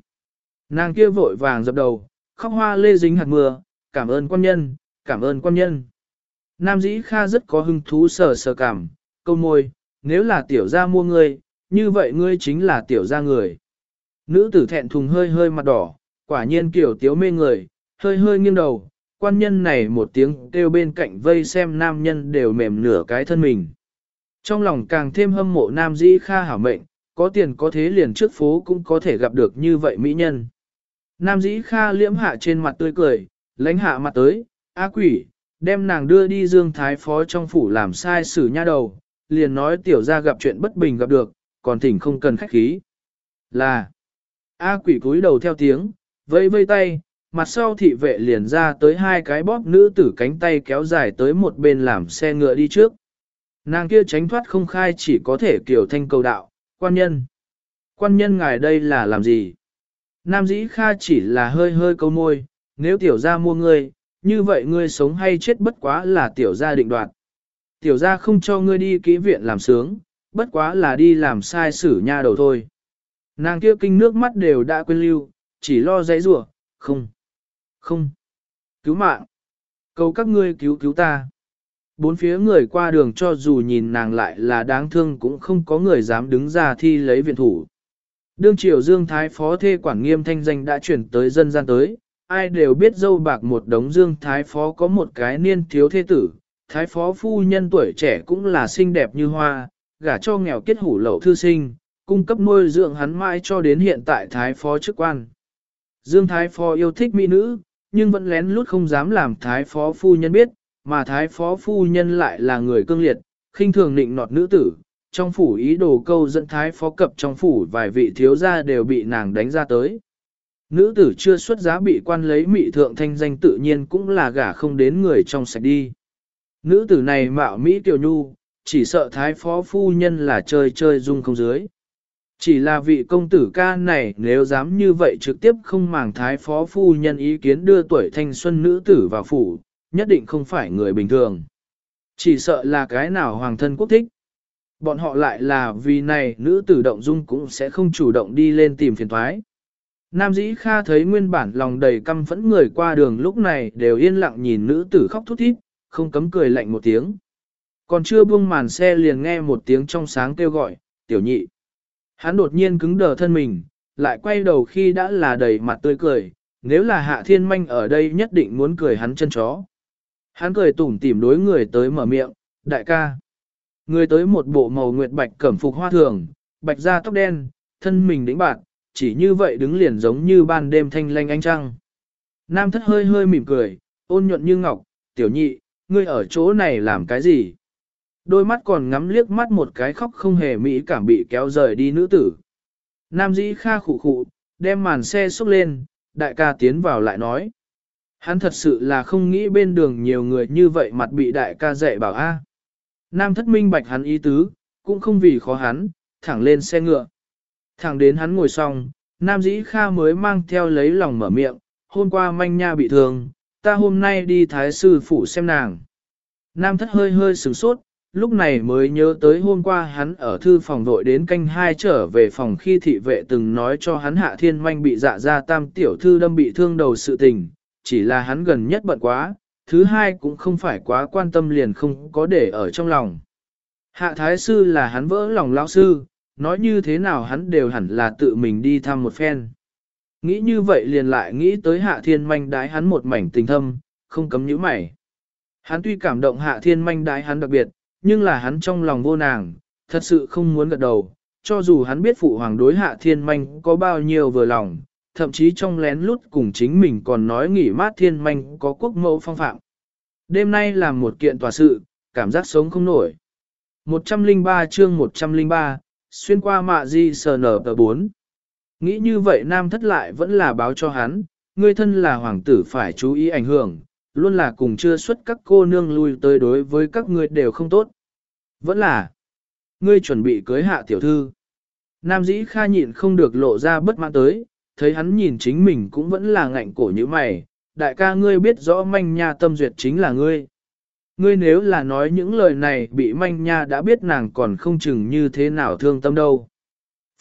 Speaker 1: Nàng kia vội vàng dập đầu, khóc hoa lê dính hạt mưa, cảm ơn quan nhân, cảm ơn quan nhân. Nam dĩ kha rất có hứng thú sờ sờ cảm, câu môi, nếu là tiểu gia mua ngươi, như vậy ngươi chính là tiểu gia người. Nữ tử thẹn thùng hơi hơi mặt đỏ, quả nhiên kiểu tiếu mê người, hơi hơi nghiêng đầu, quan nhân này một tiếng kêu bên cạnh vây xem nam nhân đều mềm nửa cái thân mình. Trong lòng càng thêm hâm mộ nam dĩ kha hảo mệnh, có tiền có thế liền trước phố cũng có thể gặp được như vậy mỹ nhân. Nam dĩ kha liễm hạ trên mặt tươi cười, lãnh hạ mặt tới, A quỷ, đem nàng đưa đi Dương Thái Phó trong phủ làm sai xử nha đầu, liền nói tiểu ra gặp chuyện bất bình gặp được, còn thỉnh không cần khách khí. Là, A quỷ cúi đầu theo tiếng, vây vây tay, mặt sau thị vệ liền ra tới hai cái bóp nữ tử cánh tay kéo dài tới một bên làm xe ngựa đi trước. Nàng kia tránh thoát không khai chỉ có thể kiểu thanh cầu đạo, quan nhân. Quan nhân ngài đây là làm gì? Nam dĩ kha chỉ là hơi hơi câu môi, nếu tiểu gia mua ngươi, như vậy ngươi sống hay chết bất quá là tiểu gia định đoạt. Tiểu gia không cho ngươi đi kỹ viện làm sướng, bất quá là đi làm sai sử nha đầu thôi. Nàng kia kinh nước mắt đều đã quên lưu, chỉ lo dãy rủa, không, không, cứu mạng, cầu các ngươi cứu cứu ta. Bốn phía người qua đường cho dù nhìn nàng lại là đáng thương cũng không có người dám đứng ra thi lấy viện thủ. Đương triều Dương Thái Phó Thê Quản Nghiêm thanh danh đã chuyển tới dân gian tới, ai đều biết dâu bạc một đống Dương Thái Phó có một cái niên thiếu thế tử, Thái Phó phu nhân tuổi trẻ cũng là xinh đẹp như hoa, gả cho nghèo kết hủ lậu thư sinh, cung cấp nuôi dưỡng hắn mãi cho đến hiện tại Thái Phó chức quan. Dương Thái Phó yêu thích mỹ nữ, nhưng vẫn lén lút không dám làm Thái Phó phu nhân biết, mà Thái Phó phu nhân lại là người cương liệt, khinh thường nịnh nọt nữ tử, trong phủ ý đồ câu dẫn thái phó cập trong phủ vài vị thiếu gia đều bị nàng đánh ra tới. Nữ tử chưa xuất giá bị quan lấy mị thượng thanh danh tự nhiên cũng là gả không đến người trong sạch đi. Nữ tử này mạo Mỹ tiểu nhu, chỉ sợ thái phó phu nhân là chơi chơi dung không dưới. Chỉ là vị công tử ca này nếu dám như vậy trực tiếp không màng thái phó phu nhân ý kiến đưa tuổi thanh xuân nữ tử vào phủ, nhất định không phải người bình thường. Chỉ sợ là cái nào hoàng thân quốc thích. Bọn họ lại là vì này nữ tử động dung cũng sẽ không chủ động đi lên tìm phiền thoái. Nam dĩ kha thấy nguyên bản lòng đầy căm phẫn người qua đường lúc này đều yên lặng nhìn nữ tử khóc thút thít, không cấm cười lạnh một tiếng. Còn chưa buông màn xe liền nghe một tiếng trong sáng kêu gọi, tiểu nhị. Hắn đột nhiên cứng đờ thân mình, lại quay đầu khi đã là đầy mặt tươi cười, nếu là hạ thiên manh ở đây nhất định muốn cười hắn chân chó. Hắn cười tủm tỉm đối người tới mở miệng, đại ca. Người tới một bộ màu nguyệt bạch cẩm phục hoa thường, bạch da tóc đen, thân mình đĩnh bạc, chỉ như vậy đứng liền giống như ban đêm thanh lanh ánh trăng. Nam thất hơi hơi mỉm cười, ôn nhuận như ngọc, tiểu nhị, ngươi ở chỗ này làm cái gì? Đôi mắt còn ngắm liếc mắt một cái khóc không hề mỹ cảm bị kéo rời đi nữ tử. Nam dĩ kha khụ khụ, đem màn xe xúc lên, đại ca tiến vào lại nói. Hắn thật sự là không nghĩ bên đường nhiều người như vậy mặt bị đại ca dạy bảo a. Nam thất minh bạch hắn ý tứ, cũng không vì khó hắn, thẳng lên xe ngựa. Thẳng đến hắn ngồi xong, Nam dĩ kha mới mang theo lấy lòng mở miệng, hôm qua manh nha bị thương, ta hôm nay đi thái sư phủ xem nàng. Nam thất hơi hơi sửng sốt, lúc này mới nhớ tới hôm qua hắn ở thư phòng vội đến canh hai trở về phòng khi thị vệ từng nói cho hắn hạ thiên manh bị dạ ra tam tiểu thư đâm bị thương đầu sự tình, chỉ là hắn gần nhất bận quá, thứ hai cũng không phải quá quan tâm liền không có để ở trong lòng. Hạ thái sư là hắn vỡ lòng lão sư, nói như thế nào hắn đều hẳn là tự mình đi thăm một phen. Nghĩ như vậy liền lại nghĩ tới hạ thiên manh đái hắn một mảnh tình thâm, không cấm nhíu mày. Hắn tuy cảm động hạ thiên manh đái hắn đặc biệt, nhưng là hắn trong lòng vô nàng, thật sự không muốn gật đầu, cho dù hắn biết phụ hoàng đối hạ thiên manh có bao nhiêu vừa lòng, thậm chí trong lén lút cùng chính mình còn nói nghỉ mát thiên manh có quốc mẫu phong phạm. Đêm nay làm một kiện tòa sự, cảm giác sống không nổi. 103 chương 103, xuyên qua mạ di sờ nở tờ 4. Nghĩ như vậy nam thất lại vẫn là báo cho hắn, người thân là hoàng tử phải chú ý ảnh hưởng, luôn là cùng chưa xuất các cô nương lui tới đối với các ngươi đều không tốt. Vẫn là, ngươi chuẩn bị cưới hạ tiểu thư. Nam dĩ kha nhịn không được lộ ra bất mãn tới, thấy hắn nhìn chính mình cũng vẫn là ngạnh cổ như mày, đại ca ngươi biết rõ manh nha tâm duyệt chính là ngươi. Ngươi nếu là nói những lời này bị manh nha đã biết nàng còn không chừng như thế nào thương tâm đâu.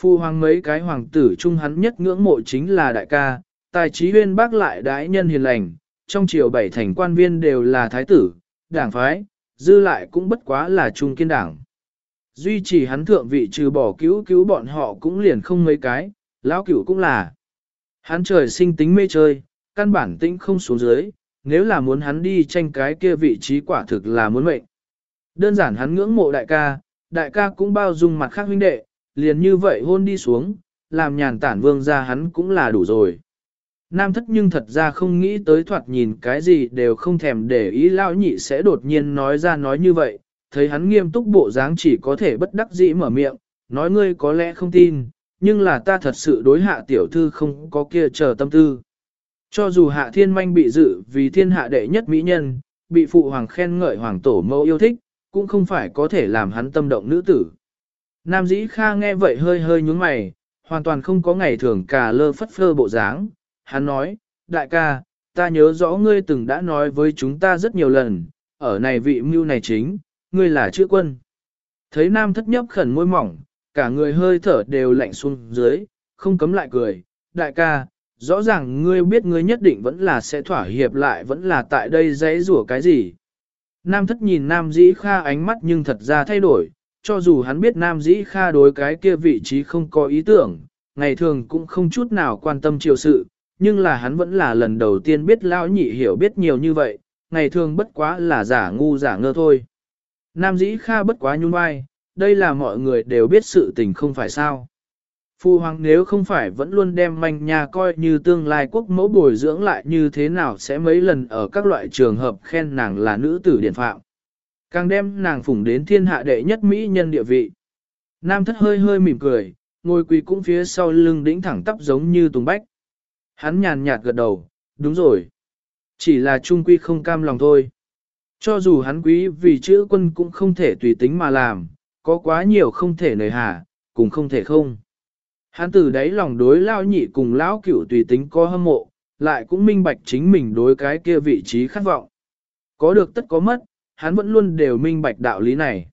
Speaker 1: Phu hoàng mấy cái hoàng tử chung hắn nhất ngưỡng mộ chính là đại ca, tài trí huyên bác lại đái nhân hiền lành, trong triều bảy thành quan viên đều là thái tử, đảng phái, dư lại cũng bất quá là trung kiên đảng. Duy trì hắn thượng vị trừ bỏ cứu cứu bọn họ cũng liền không mấy cái, lão cửu cũng là. Hắn trời sinh tính mê chơi, căn bản tĩnh không xuống dưới, nếu là muốn hắn đi tranh cái kia vị trí quả thực là muốn mệnh. Đơn giản hắn ngưỡng mộ đại ca, đại ca cũng bao dung mặt khác huynh đệ, liền như vậy hôn đi xuống, làm nhàn tản vương ra hắn cũng là đủ rồi. Nam thất nhưng thật ra không nghĩ tới thoạt nhìn cái gì đều không thèm để ý lao nhị sẽ đột nhiên nói ra nói như vậy, thấy hắn nghiêm túc bộ dáng chỉ có thể bất đắc dĩ mở miệng, nói ngươi có lẽ không tin, nhưng là ta thật sự đối hạ tiểu thư không có kia chờ tâm tư. Cho dù hạ thiên manh bị dự vì thiên hạ đệ nhất mỹ nhân, bị phụ hoàng khen ngợi hoàng tổ mẫu yêu thích, cũng không phải có thể làm hắn tâm động nữ tử. Nam dĩ kha nghe vậy hơi hơi nhúng mày, hoàn toàn không có ngày thường cả lơ phất phơ bộ dáng. Hắn nói, đại ca, ta nhớ rõ ngươi từng đã nói với chúng ta rất nhiều lần, ở này vị mưu này chính, ngươi là chữ quân. Thấy nam thất nhấp khẩn môi mỏng, cả người hơi thở đều lạnh xuống dưới, không cấm lại cười, đại ca, rõ ràng ngươi biết ngươi nhất định vẫn là sẽ thỏa hiệp lại vẫn là tại đây dãy rủa cái gì. Nam thất nhìn nam dĩ kha ánh mắt nhưng thật ra thay đổi, cho dù hắn biết nam dĩ kha đối cái kia vị trí không có ý tưởng, ngày thường cũng không chút nào quan tâm chiều sự, nhưng là hắn vẫn là lần đầu tiên biết lão nhị hiểu biết nhiều như vậy, ngày thường bất quá là giả ngu giả ngơ thôi. Nam dĩ kha bất quá nhún vai, đây là mọi người đều biết sự tình không phải sao. Phu hoàng nếu không phải vẫn luôn đem manh nhà coi như tương lai quốc mẫu bồi dưỡng lại như thế nào sẽ mấy lần ở các loại trường hợp khen nàng là nữ tử điện phạm. Càng đem nàng phủng đến thiên hạ đệ nhất mỹ nhân địa vị. Nam thất hơi hơi mỉm cười, ngồi quỳ cũng phía sau lưng đĩnh thẳng tắp giống như tùng bách. Hắn nhàn nhạt gật đầu, đúng rồi. Chỉ là trung quy không cam lòng thôi. Cho dù hắn quý vì chữ quân cũng không thể tùy tính mà làm, có quá nhiều không thể nời hà, cũng không thể không. Hắn từ đấy lòng đối lao nhị cùng lão cửu tùy tính có hâm mộ, lại cũng minh bạch chính mình đối cái kia vị trí khát vọng. Có được tất có mất, hắn vẫn luôn đều minh bạch đạo lý này.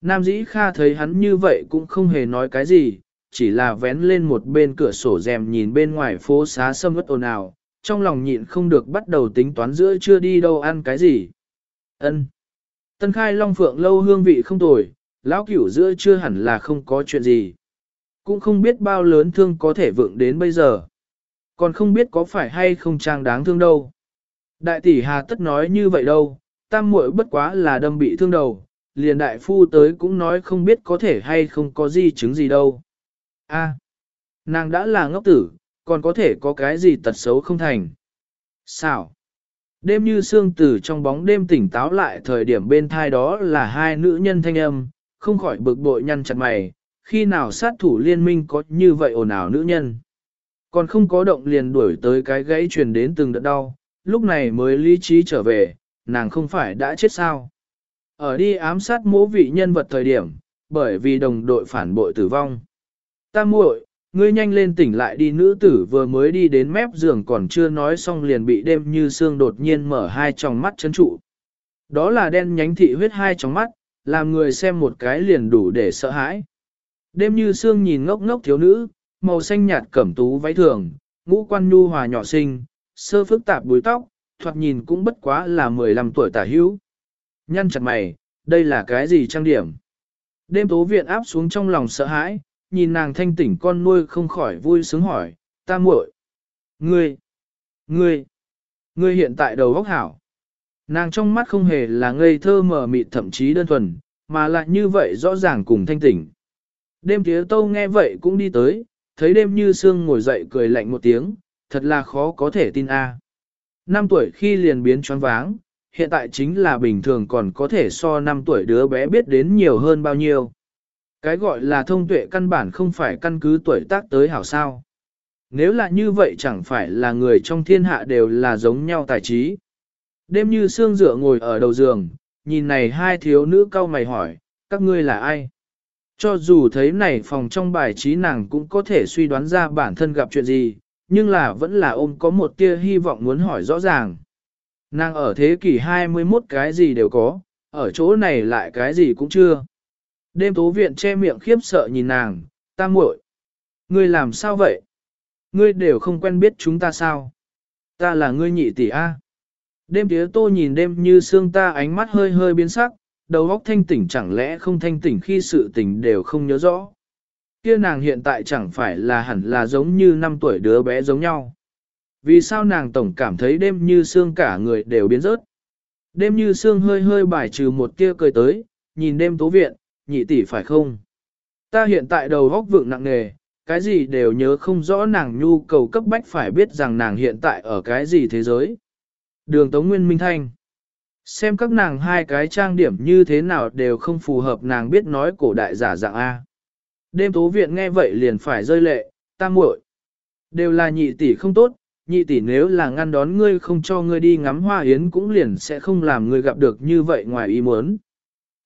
Speaker 1: Nam dĩ kha thấy hắn như vậy cũng không hề nói cái gì, chỉ là vén lên một bên cửa sổ rèm nhìn bên ngoài phố xá sâm ớt ồn ào, trong lòng nhịn không được bắt đầu tính toán giữa chưa đi đâu ăn cái gì. Ân. Tân khai long phượng lâu hương vị không tồi, lão cửu giữa chưa hẳn là không có chuyện gì. Cũng không biết bao lớn thương có thể vượng đến bây giờ. Còn không biết có phải hay không trang đáng thương đâu. Đại tỷ hà tất nói như vậy đâu, tam muội bất quá là đâm bị thương đầu, liền đại phu tới cũng nói không biết có thể hay không có gì chứng gì đâu. A, nàng đã là ngốc tử, còn có thể có cái gì tật xấu không thành. Sao? Đêm như sương tử trong bóng đêm tỉnh táo lại thời điểm bên thai đó là hai nữ nhân thanh âm, không khỏi bực bội nhăn chặt mày, khi nào sát thủ liên minh có như vậy ồn ào nữ nhân. Còn không có động liền đuổi tới cái gãy truyền đến từng đợt đau, lúc này mới lý trí trở về, nàng không phải đã chết sao. Ở đi ám sát mỗ vị nhân vật thời điểm, bởi vì đồng đội phản bội tử vong. Ta muội, ngươi nhanh lên tỉnh lại đi nữ tử vừa mới đi đến mép giường còn chưa nói xong liền bị đêm như xương đột nhiên mở hai tròng mắt chấn trụ. Đó là đen nhánh thị huyết hai tròng mắt, làm người xem một cái liền đủ để sợ hãi. Đêm như xương nhìn ngốc ngốc thiếu nữ, màu xanh nhạt cẩm tú váy thường, ngũ quan nhu hòa nhỏ xinh, sơ phức tạp búi tóc, thoạt nhìn cũng bất quá là 15 tuổi tả hữu. Nhăn chặt mày, đây là cái gì trang điểm? Đêm tố viện áp xuống trong lòng sợ hãi, nhìn nàng thanh tỉnh con nuôi không khỏi vui sướng hỏi, ta muội, Ngươi, ngươi, ngươi hiện tại đầu góc hảo. Nàng trong mắt không hề là ngây thơ mờ mịt thậm chí đơn thuần, mà lại như vậy rõ ràng cùng thanh tỉnh. Đêm tía tâu nghe vậy cũng đi tới, thấy đêm như sương ngồi dậy cười lạnh một tiếng, thật là khó có thể tin a. Năm tuổi khi liền biến choáng váng, hiện tại chính là bình thường còn có thể so năm tuổi đứa bé biết đến nhiều hơn bao nhiêu. Cái gọi là thông tuệ căn bản không phải căn cứ tuổi tác tới hảo sao. Nếu là như vậy chẳng phải là người trong thiên hạ đều là giống nhau tài trí. Đêm như sương dựa ngồi ở đầu giường, nhìn này hai thiếu nữ cau mày hỏi, các ngươi là ai? Cho dù thấy này phòng trong bài trí nàng cũng có thể suy đoán ra bản thân gặp chuyện gì, nhưng là vẫn là ôm có một tia hy vọng muốn hỏi rõ ràng. Nàng ở thế kỷ 21 cái gì đều có, ở chỗ này lại cái gì cũng chưa. Đêm tố viện che miệng khiếp sợ nhìn nàng, ta muội, Ngươi làm sao vậy? Ngươi đều không quen biết chúng ta sao? Ta là ngươi nhị tỷ A. Đêm tía tô nhìn đêm như xương ta ánh mắt hơi hơi biến sắc, đầu óc thanh tỉnh chẳng lẽ không thanh tỉnh khi sự tình đều không nhớ rõ. Kia nàng hiện tại chẳng phải là hẳn là giống như năm tuổi đứa bé giống nhau. Vì sao nàng tổng cảm thấy đêm như xương cả người đều biến rớt. Đêm như xương hơi hơi bài trừ một kia cười tới, nhìn đêm tố viện, nhị tỷ phải không? Ta hiện tại đầu góc vượng nặng nề, cái gì đều nhớ không rõ nàng nhu cầu cấp bách phải biết rằng nàng hiện tại ở cái gì thế giới. Đường Tống Nguyên Minh Thanh Xem các nàng hai cái trang điểm như thế nào đều không phù hợp nàng biết nói cổ đại giả dạng A. Đêm tố viện nghe vậy liền phải rơi lệ, ta muội Đều là nhị tỷ không tốt, nhị tỷ nếu là ngăn đón ngươi không cho ngươi đi ngắm hoa yến cũng liền sẽ không làm ngươi gặp được như vậy ngoài ý muốn.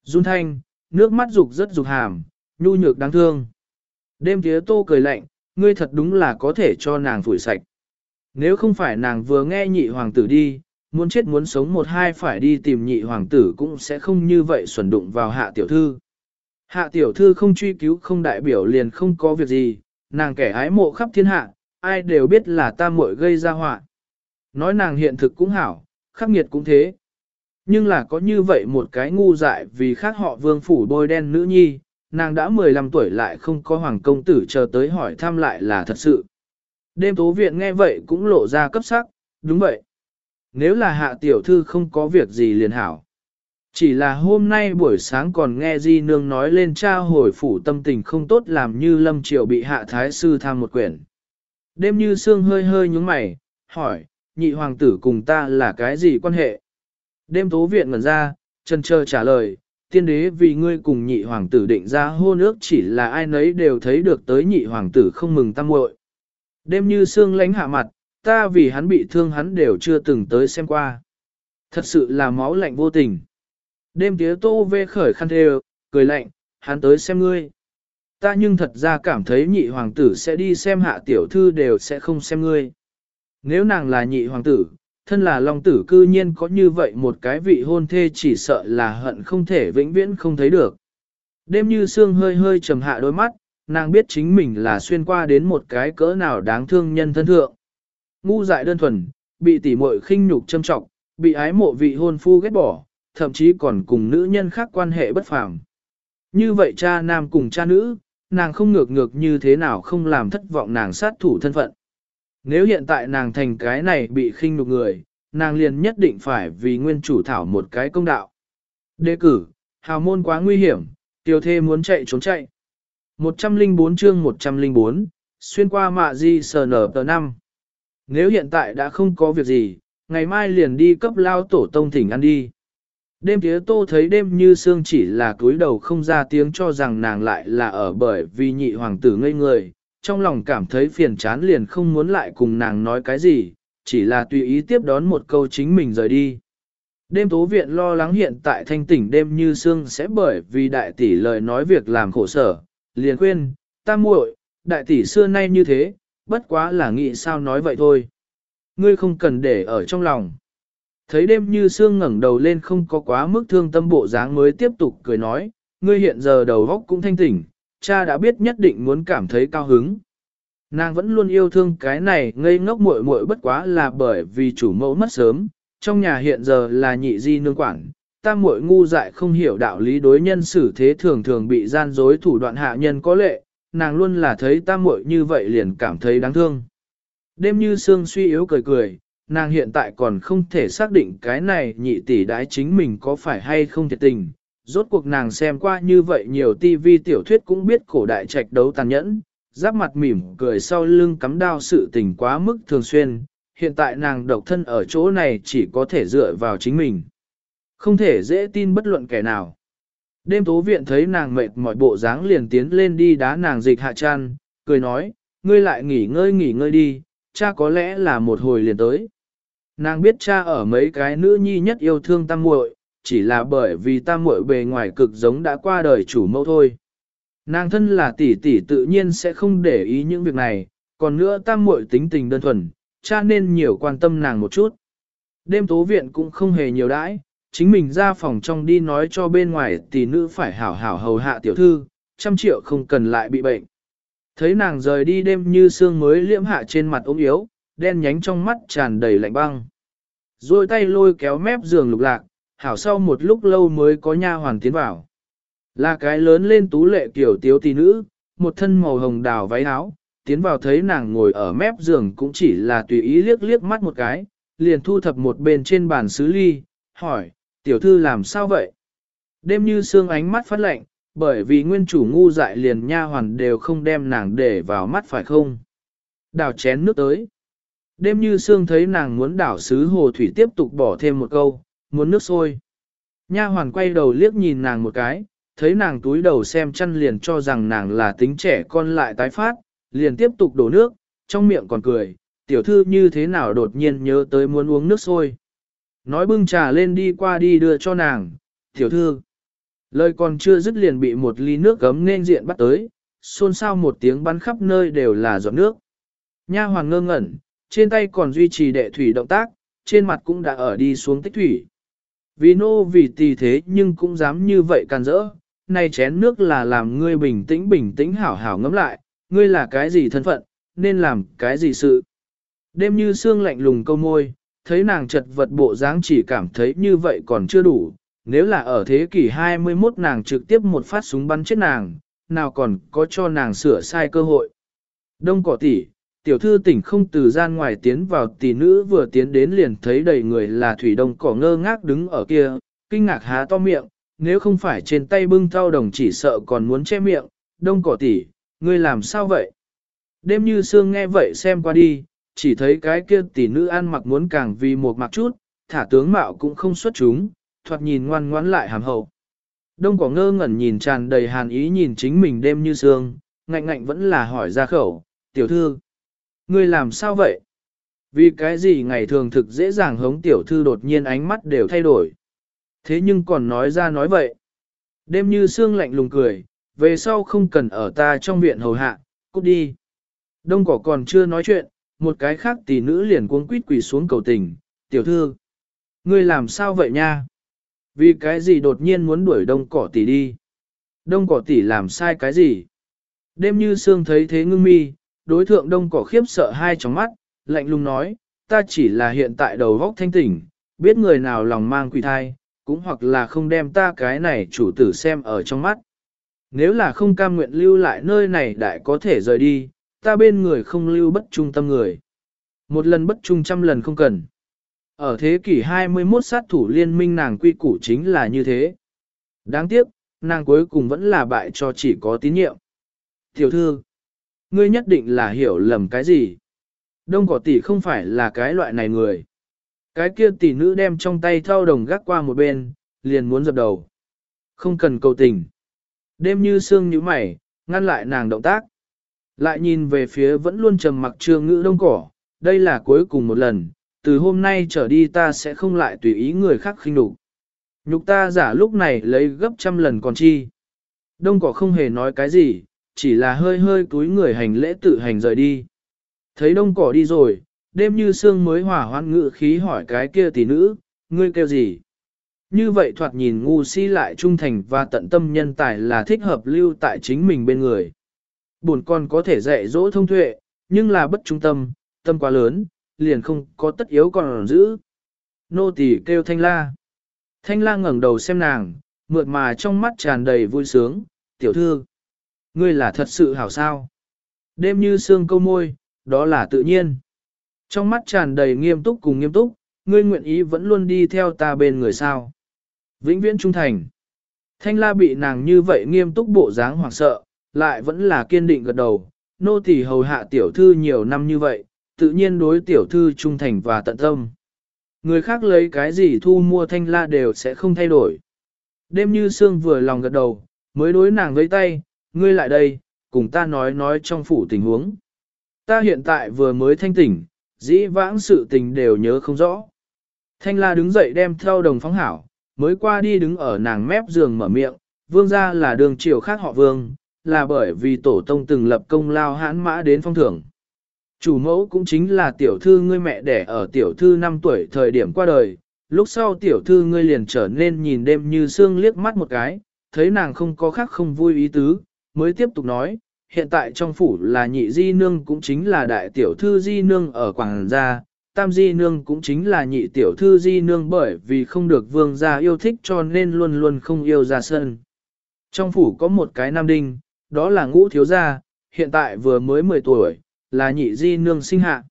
Speaker 1: Dung thanh, nước mắt dục rất dục hàm, nhu nhược đáng thương. Đêm tía tô cười lạnh, ngươi thật đúng là có thể cho nàng phủi sạch. Nếu không phải nàng vừa nghe nhị hoàng tử đi, muốn chết muốn sống một hai phải đi tìm nhị hoàng tử cũng sẽ không như vậy xuẩn đụng vào hạ tiểu thư. Hạ tiểu thư không truy cứu không đại biểu liền không có việc gì, nàng kẻ ái mộ khắp thiên hạ, ai đều biết là ta muội gây ra họa. Nói nàng hiện thực cũng hảo, khắc nghiệt cũng thế. Nhưng là có như vậy một cái ngu dại vì khác họ vương phủ bôi đen nữ nhi, nàng đã 15 tuổi lại không có hoàng công tử chờ tới hỏi thăm lại là thật sự. Đêm tố viện nghe vậy cũng lộ ra cấp sắc, đúng vậy. Nếu là hạ tiểu thư không có việc gì liền hảo. Chỉ là hôm nay buổi sáng còn nghe Di Nương nói lên cha hồi phủ tâm tình không tốt làm như lâm triều bị hạ thái sư tham một quyển. Đêm như sương hơi hơi nhúng mày, hỏi, nhị hoàng tử cùng ta là cái gì quan hệ? Đêm tố viện ngẩn ra, chân chờ trả lời, tiên đế vì ngươi cùng nhị hoàng tử định ra hôn ước chỉ là ai nấy đều thấy được tới nhị hoàng tử không mừng tam muội. Đêm như sương lánh hạ mặt, ta vì hắn bị thương hắn đều chưa từng tới xem qua. Thật sự là máu lạnh vô tình. Đêm tía tô vê khởi khăn thề, cười lạnh, hắn tới xem ngươi. Ta nhưng thật ra cảm thấy nhị hoàng tử sẽ đi xem hạ tiểu thư đều sẽ không xem ngươi. Nếu nàng là nhị hoàng tử, thân là long tử cư nhiên có như vậy một cái vị hôn thê chỉ sợ là hận không thể vĩnh viễn không thấy được. Đêm như sương hơi hơi trầm hạ đôi mắt, nàng biết chính mình là xuyên qua đến một cái cỡ nào đáng thương nhân thân thượng. Ngu dại đơn thuần, bị tỉ muội khinh nhục châm trọng, bị ái mộ vị hôn phu ghét bỏ, thậm chí còn cùng nữ nhân khác quan hệ bất phàm. Như vậy cha nam cùng cha nữ, nàng không ngược ngược như thế nào không làm thất vọng nàng sát thủ thân phận. Nếu hiện tại nàng thành cái này bị khinh nhục người, nàng liền nhất định phải vì nguyên chủ thảo một cái công đạo. Đề cử, hào môn quá nguy hiểm, tiêu thê muốn chạy trốn chạy. 104 chương 104, xuyên qua mạ di sờ nở tờ 5. Nếu hiện tại đã không có việc gì, ngày mai liền đi cấp lao tổ tông thỉnh ăn đi. Đêm tía tô thấy đêm như sương chỉ là túi đầu không ra tiếng cho rằng nàng lại là ở bởi vì nhị hoàng tử ngây người, trong lòng cảm thấy phiền chán liền không muốn lại cùng nàng nói cái gì, chỉ là tùy ý tiếp đón một câu chính mình rời đi. Đêm tố viện lo lắng hiện tại thanh tỉnh đêm như sương sẽ bởi vì đại tỷ lời nói việc làm khổ sở, liền khuyên, ta muội, đại tỷ xưa nay như thế, bất quá là nghĩ sao nói vậy thôi. Ngươi không cần để ở trong lòng. Thấy đêm như sương ngẩng đầu lên không có quá mức thương tâm bộ dáng mới tiếp tục cười nói, ngươi hiện giờ đầu góc cũng thanh tỉnh, cha đã biết nhất định muốn cảm thấy cao hứng. Nàng vẫn luôn yêu thương cái này ngây ngốc muội muội bất quá là bởi vì chủ mẫu mất sớm, trong nhà hiện giờ là nhị di nương quản, tam muội ngu dại không hiểu đạo lý đối nhân xử thế thường thường bị gian dối thủ đoạn hạ nhân có lệ, nàng luôn là thấy tam muội như vậy liền cảm thấy đáng thương. Đêm như sương suy yếu cười cười, nàng hiện tại còn không thể xác định cái này nhị tỷ đái chính mình có phải hay không thiệt tình. Rốt cuộc nàng xem qua như vậy nhiều tivi tiểu thuyết cũng biết cổ đại trạch đấu tàn nhẫn, giáp mặt mỉm cười sau lưng cắm đao sự tình quá mức thường xuyên, hiện tại nàng độc thân ở chỗ này chỉ có thể dựa vào chính mình. Không thể dễ tin bất luận kẻ nào. Đêm tố viện thấy nàng mệt mỏi bộ dáng liền tiến lên đi đá nàng dịch hạ chăn, cười nói, ngươi lại nghỉ ngơi nghỉ ngơi đi, cha có lẽ là một hồi liền tới. Nàng biết cha ở mấy cái nữ nhi nhất yêu thương tam muội, chỉ là bởi vì tam muội bề ngoài cực giống đã qua đời chủ mẫu thôi. Nàng thân là tỷ tỷ tự nhiên sẽ không để ý những việc này, còn nữa tam muội tính tình đơn thuần, cha nên nhiều quan tâm nàng một chút. Đêm tố viện cũng không hề nhiều đãi, chính mình ra phòng trong đi nói cho bên ngoài tỷ nữ phải hảo hảo hầu hạ tiểu thư, trăm triệu không cần lại bị bệnh. Thấy nàng rời đi đêm như sương mới liễm hạ trên mặt ốm yếu, đen nhánh trong mắt tràn đầy lạnh băng. Rồi tay lôi kéo mép giường lục lạc, hảo sau một lúc lâu mới có nha hoàn tiến vào. Là cái lớn lên tú lệ kiểu tiếu tỷ nữ, một thân màu hồng đào váy áo, tiến vào thấy nàng ngồi ở mép giường cũng chỉ là tùy ý liếc liếc mắt một cái, liền thu thập một bên trên bàn sứ ly, hỏi, tiểu thư làm sao vậy? Đêm như sương ánh mắt phát lạnh, bởi vì nguyên chủ ngu dại liền nha hoàn đều không đem nàng để vào mắt phải không. Đào chén nước tới. Đêm như sương thấy nàng muốn đảo sứ hồ thủy tiếp tục bỏ thêm một câu, muốn nước sôi. Nha hoàn quay đầu liếc nhìn nàng một cái, thấy nàng túi đầu xem chăn liền cho rằng nàng là tính trẻ con lại tái phát, liền tiếp tục đổ nước, trong miệng còn cười, tiểu thư như thế nào đột nhiên nhớ tới muốn uống nước sôi. Nói bưng trà lên đi qua đi đưa cho nàng, tiểu thư. Lời còn chưa dứt liền bị một ly nước gấm nên diện bắt tới, xôn xao một tiếng bắn khắp nơi đều là giọt nước. Nha hoàng ngơ ngẩn, trên tay còn duy trì đệ thủy động tác, trên mặt cũng đã ở đi xuống tích thủy. Vì nô vì tì thế nhưng cũng dám như vậy can rỡ, này chén nước là làm ngươi bình tĩnh bình tĩnh hảo hảo ngẫm lại, ngươi là cái gì thân phận, nên làm cái gì sự. Đêm như xương lạnh lùng câu môi, thấy nàng chật vật bộ dáng chỉ cảm thấy như vậy còn chưa đủ, nếu là ở thế kỷ 21 nàng trực tiếp một phát súng bắn chết nàng, nào còn có cho nàng sửa sai cơ hội. Đông cỏ tỷ, tiểu thư tỉnh không từ gian ngoài tiến vào tỷ nữ vừa tiến đến liền thấy đầy người là thủy đông cỏ ngơ ngác đứng ở kia, kinh ngạc há to miệng, nếu không phải trên tay bưng thao đồng chỉ sợ còn muốn che miệng, đông cỏ tỷ, ngươi làm sao vậy? Đêm như sương nghe vậy xem qua đi, chỉ thấy cái kia tỷ nữ ăn mặc muốn càng vì một mặc chút, thả tướng mạo cũng không xuất chúng, thoạt nhìn ngoan ngoãn lại hàm hậu. Đông cỏ ngơ ngẩn nhìn tràn đầy hàn ý nhìn chính mình đêm như sương, ngạnh ngạnh vẫn là hỏi ra khẩu, tiểu thư. Ngươi làm sao vậy? Vì cái gì ngày thường thực dễ dàng hống tiểu thư đột nhiên ánh mắt đều thay đổi. Thế nhưng còn nói ra nói vậy. Đêm như sương lạnh lùng cười, về sau không cần ở ta trong viện hầu hạ, cút đi. Đông cỏ còn chưa nói chuyện, một cái khác tỷ nữ liền cuống quýt quỳ xuống cầu tình, tiểu thư. Ngươi làm sao vậy nha? Vì cái gì đột nhiên muốn đuổi đông cỏ tỷ đi? Đông cỏ tỷ làm sai cái gì? Đêm như sương thấy thế ngưng mi, đối thượng đông cỏ khiếp sợ hai tróng mắt, lạnh lùng nói, ta chỉ là hiện tại đầu góc thanh tỉnh, biết người nào lòng mang quỷ thai, cũng hoặc là không đem ta cái này chủ tử xem ở trong mắt. Nếu là không cam nguyện lưu lại nơi này đại có thể rời đi, ta bên người không lưu bất trung tâm người. Một lần bất trung trăm lần không cần. Ở thế kỷ 21 sát thủ liên minh nàng quy củ chính là như thế. Đáng tiếc, nàng cuối cùng vẫn là bại cho chỉ có tín nhiệm. Tiểu thư, ngươi nhất định là hiểu lầm cái gì. Đông cỏ tỷ không phải là cái loại này người. Cái kia tỷ nữ đem trong tay thao đồng gác qua một bên, liền muốn dập đầu. Không cần cầu tình. Đêm như sương như mày, ngăn lại nàng động tác. Lại nhìn về phía vẫn luôn trầm mặc trương ngữ đông cỏ, đây là cuối cùng một lần, từ hôm nay trở đi ta sẽ không lại tùy ý người khác khinh đục. Nhục ta giả lúc này lấy gấp trăm lần còn chi. Đông cỏ không hề nói cái gì, chỉ là hơi hơi túi người hành lễ tự hành rời đi. Thấy đông cỏ đi rồi, đêm như sương mới hỏa hoan ngự khí hỏi cái kia tỷ nữ, ngươi kêu gì? Như vậy thoạt nhìn ngu si lại trung thành và tận tâm nhân tài là thích hợp lưu tại chính mình bên người. Buồn con có thể dạy dỗ thông tuệ, nhưng là bất trung tâm, tâm quá lớn, liền không có tất yếu còn giữ. Nô tỳ kêu thanh la. Thanh la ngẩng đầu xem nàng, mượt mà trong mắt tràn đầy vui sướng, tiểu thư. Ngươi là thật sự hảo sao. Đêm như sương câu môi, đó là tự nhiên. Trong mắt tràn đầy nghiêm túc cùng nghiêm túc, ngươi nguyện ý vẫn luôn đi theo ta bên người sao. Vĩnh viễn trung thành. Thanh la bị nàng như vậy nghiêm túc bộ dáng hoảng sợ, lại vẫn là kiên định gật đầu. Nô tỳ hầu hạ tiểu thư nhiều năm như vậy, tự nhiên đối tiểu thư trung thành và tận tâm. Người khác lấy cái gì thu mua thanh la đều sẽ không thay đổi. Đêm như sương vừa lòng gật đầu, mới đối nàng với tay, ngươi lại đây, cùng ta nói nói trong phủ tình huống. Ta hiện tại vừa mới thanh tỉnh, dĩ vãng sự tình đều nhớ không rõ. Thanh la đứng dậy đem theo đồng phóng hảo, mới qua đi đứng ở nàng mép giường mở miệng, vương gia là đường triều khác họ vương, là bởi vì tổ tông từng lập công lao hãn mã đến phong thưởng. Chủ mẫu cũng chính là tiểu thư ngươi mẹ đẻ ở tiểu thư 5 tuổi thời điểm qua đời, lúc sau tiểu thư ngươi liền trở nên nhìn đêm như xương liếc mắt một cái, thấy nàng không có khác không vui ý tứ, mới tiếp tục nói, hiện tại trong phủ là nhị di nương cũng chính là đại tiểu thư di nương ở Quảng Gia, tam di nương cũng chính là nhị tiểu thư di nương bởi vì không được vương gia yêu thích cho nên luôn luôn không yêu ra sân. Trong phủ có một cái nam đinh, đó là ngũ thiếu gia, hiện tại vừa mới 10 tuổi, là nhị di nương sinh hạ.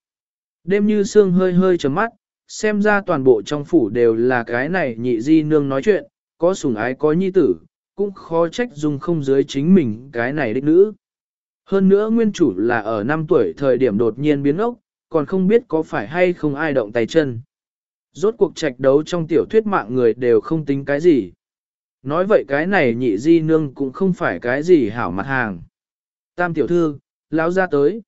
Speaker 1: Đêm như sương hơi hơi chấm mắt, xem ra toàn bộ trong phủ đều là cái này nhị di nương nói chuyện, có sủng ái có nhi tử, cũng khó trách dùng không dưới chính mình cái này đích nữ. Hơn nữa nguyên chủ là ở 5 tuổi thời điểm đột nhiên biến ốc, còn không biết có phải hay không ai động tay chân. Rốt cuộc trạch đấu trong tiểu thuyết mạng người đều không tính cái gì. Nói vậy cái này nhị di nương cũng không phải cái gì hảo mặt hàng. Tam tiểu thư, lão ra tới.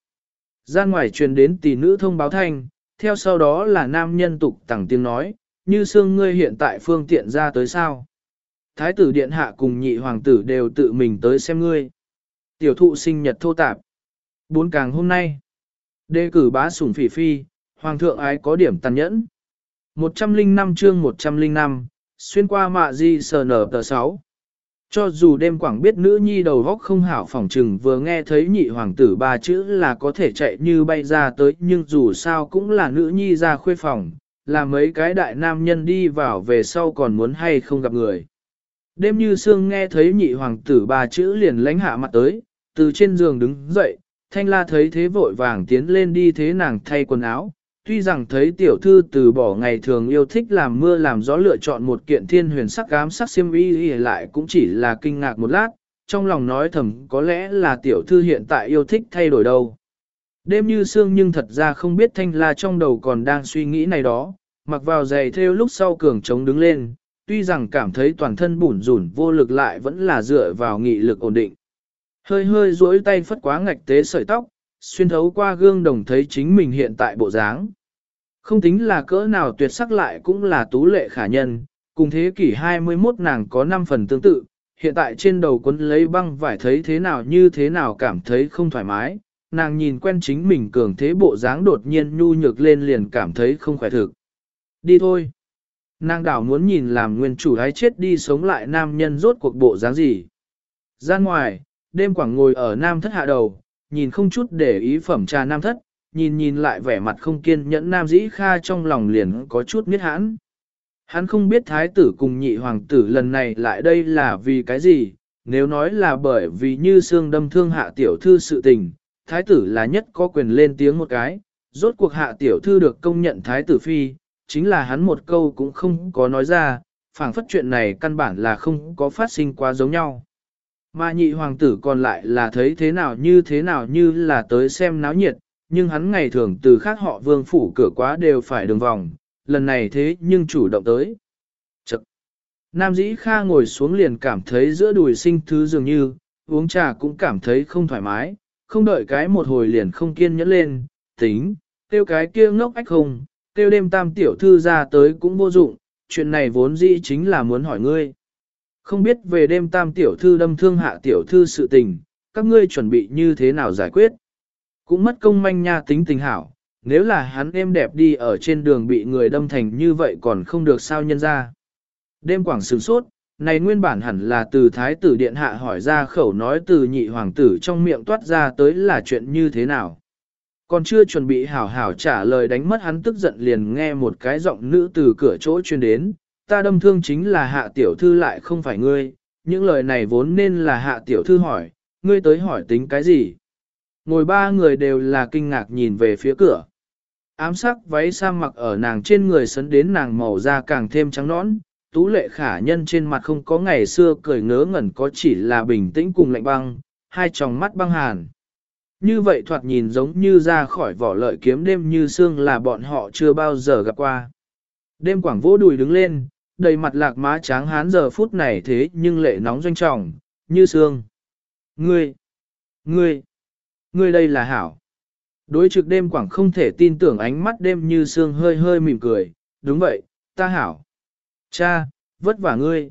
Speaker 1: Ra ngoài truyền đến tỷ nữ thông báo thanh, theo sau đó là nam nhân tục tẳng tiếng nói, như xương ngươi hiện tại phương tiện ra tới sao. Thái tử điện hạ cùng nhị hoàng tử đều tự mình tới xem ngươi. Tiểu thụ sinh nhật thô tạp. Bốn càng hôm nay. Đề cử bá sủng phỉ phi, hoàng thượng ái có điểm tàn nhẫn. 105 chương 105, xuyên qua mạ di sờ nở tờ 6. Cho dù đêm quảng biết nữ nhi đầu góc không hảo phỏng trừng vừa nghe thấy nhị hoàng tử ba chữ là có thể chạy như bay ra tới nhưng dù sao cũng là nữ nhi ra khuê phòng, là mấy cái đại nam nhân đi vào về sau còn muốn hay không gặp người. Đêm như sương nghe thấy nhị hoàng tử ba chữ liền lánh hạ mặt tới, từ trên giường đứng dậy, thanh la thấy thế vội vàng tiến lên đi thế nàng thay quần áo, tuy rằng thấy tiểu thư từ bỏ ngày thường yêu thích làm mưa làm gió lựa chọn một kiện thiên huyền sắc gám sắc xiêm y y lại cũng chỉ là kinh ngạc một lát, trong lòng nói thầm có lẽ là tiểu thư hiện tại yêu thích thay đổi đâu. Đêm như sương nhưng thật ra không biết thanh la trong đầu còn đang suy nghĩ này đó, mặc vào giày theo lúc sau cường trống đứng lên, tuy rằng cảm thấy toàn thân bủn rủn vô lực lại vẫn là dựa vào nghị lực ổn định. Hơi hơi duỗi tay phất quá ngạch tế sợi tóc, xuyên thấu qua gương đồng thấy chính mình hiện tại bộ dáng. Không tính là cỡ nào tuyệt sắc lại cũng là tú lệ khả nhân, cùng thế kỷ 21 nàng có 5 phần tương tự, hiện tại trên đầu quấn lấy băng vải thấy thế nào như thế nào cảm thấy không thoải mái, nàng nhìn quen chính mình cường thế bộ dáng đột nhiên nhu nhược lên liền cảm thấy không khỏe thực. Đi thôi. Nàng đảo muốn nhìn làm nguyên chủ hái chết đi sống lại nam nhân rốt cuộc bộ dáng gì. Ra ngoài, đêm quảng ngồi ở nam thất hạ đầu, nhìn không chút để ý phẩm trà nam thất, nhìn nhìn lại vẻ mặt không kiên nhẫn nam dĩ kha trong lòng liền có chút miết hãn. Hắn không biết thái tử cùng nhị hoàng tử lần này lại đây là vì cái gì, nếu nói là bởi vì như xương đâm thương hạ tiểu thư sự tình, thái tử là nhất có quyền lên tiếng một cái, rốt cuộc hạ tiểu thư được công nhận thái tử phi, chính là hắn một câu cũng không có nói ra, phảng phất chuyện này căn bản là không có phát sinh quá giống nhau. Mà nhị hoàng tử còn lại là thấy thế nào như thế nào như là tới xem náo nhiệt, nhưng hắn ngày thường từ khác họ vương phủ cửa quá đều phải đường vòng, lần này thế nhưng chủ động tới. Chật! Nam dĩ kha ngồi xuống liền cảm thấy giữa đùi sinh thứ dường như, uống trà cũng cảm thấy không thoải mái, không đợi cái một hồi liền không kiên nhẫn lên, tính, tiêu cái kia ngốc ách không, tiêu đêm tam tiểu thư ra tới cũng vô dụng, chuyện này vốn dĩ chính là muốn hỏi ngươi. Không biết về đêm tam tiểu thư đâm thương hạ tiểu thư sự tình, các ngươi chuẩn bị như thế nào giải quyết. Cũng mất công manh nha tính tình hảo, nếu là hắn êm đẹp đi ở trên đường bị người đâm thành như vậy còn không được sao nhân ra. Đêm quảng sửng sốt, này nguyên bản hẳn là từ thái tử điện hạ hỏi ra khẩu nói từ nhị hoàng tử trong miệng toát ra tới là chuyện như thế nào. Còn chưa chuẩn bị hảo hảo trả lời đánh mất hắn tức giận liền nghe một cái giọng nữ từ cửa chỗ truyền đến, ta đâm thương chính là hạ tiểu thư lại không phải ngươi, những lời này vốn nên là hạ tiểu thư hỏi, ngươi tới hỏi tính cái gì. Ngồi ba người đều là kinh ngạc nhìn về phía cửa. Ám sắc váy sa mặc ở nàng trên người sấn đến nàng màu da càng thêm trắng nõn, tú lệ khả nhân trên mặt không có ngày xưa cười ngớ ngẩn có chỉ là bình tĩnh cùng lạnh băng, hai tròng mắt băng hàn. Như vậy thoạt nhìn giống như ra khỏi vỏ lợi kiếm đêm như xương là bọn họ chưa bao giờ gặp qua. Đêm quảng vỗ đùi đứng lên, đầy mặt lạc má tráng hán giờ phút này thế nhưng lệ nóng doanh trọng, như xương. Ngươi! Ngươi! Ngươi đây là hảo. Đối trực đêm quảng không thể tin tưởng ánh mắt đêm như xương hơi hơi mỉm cười, đúng vậy, ta hảo. Cha, vất vả ngươi.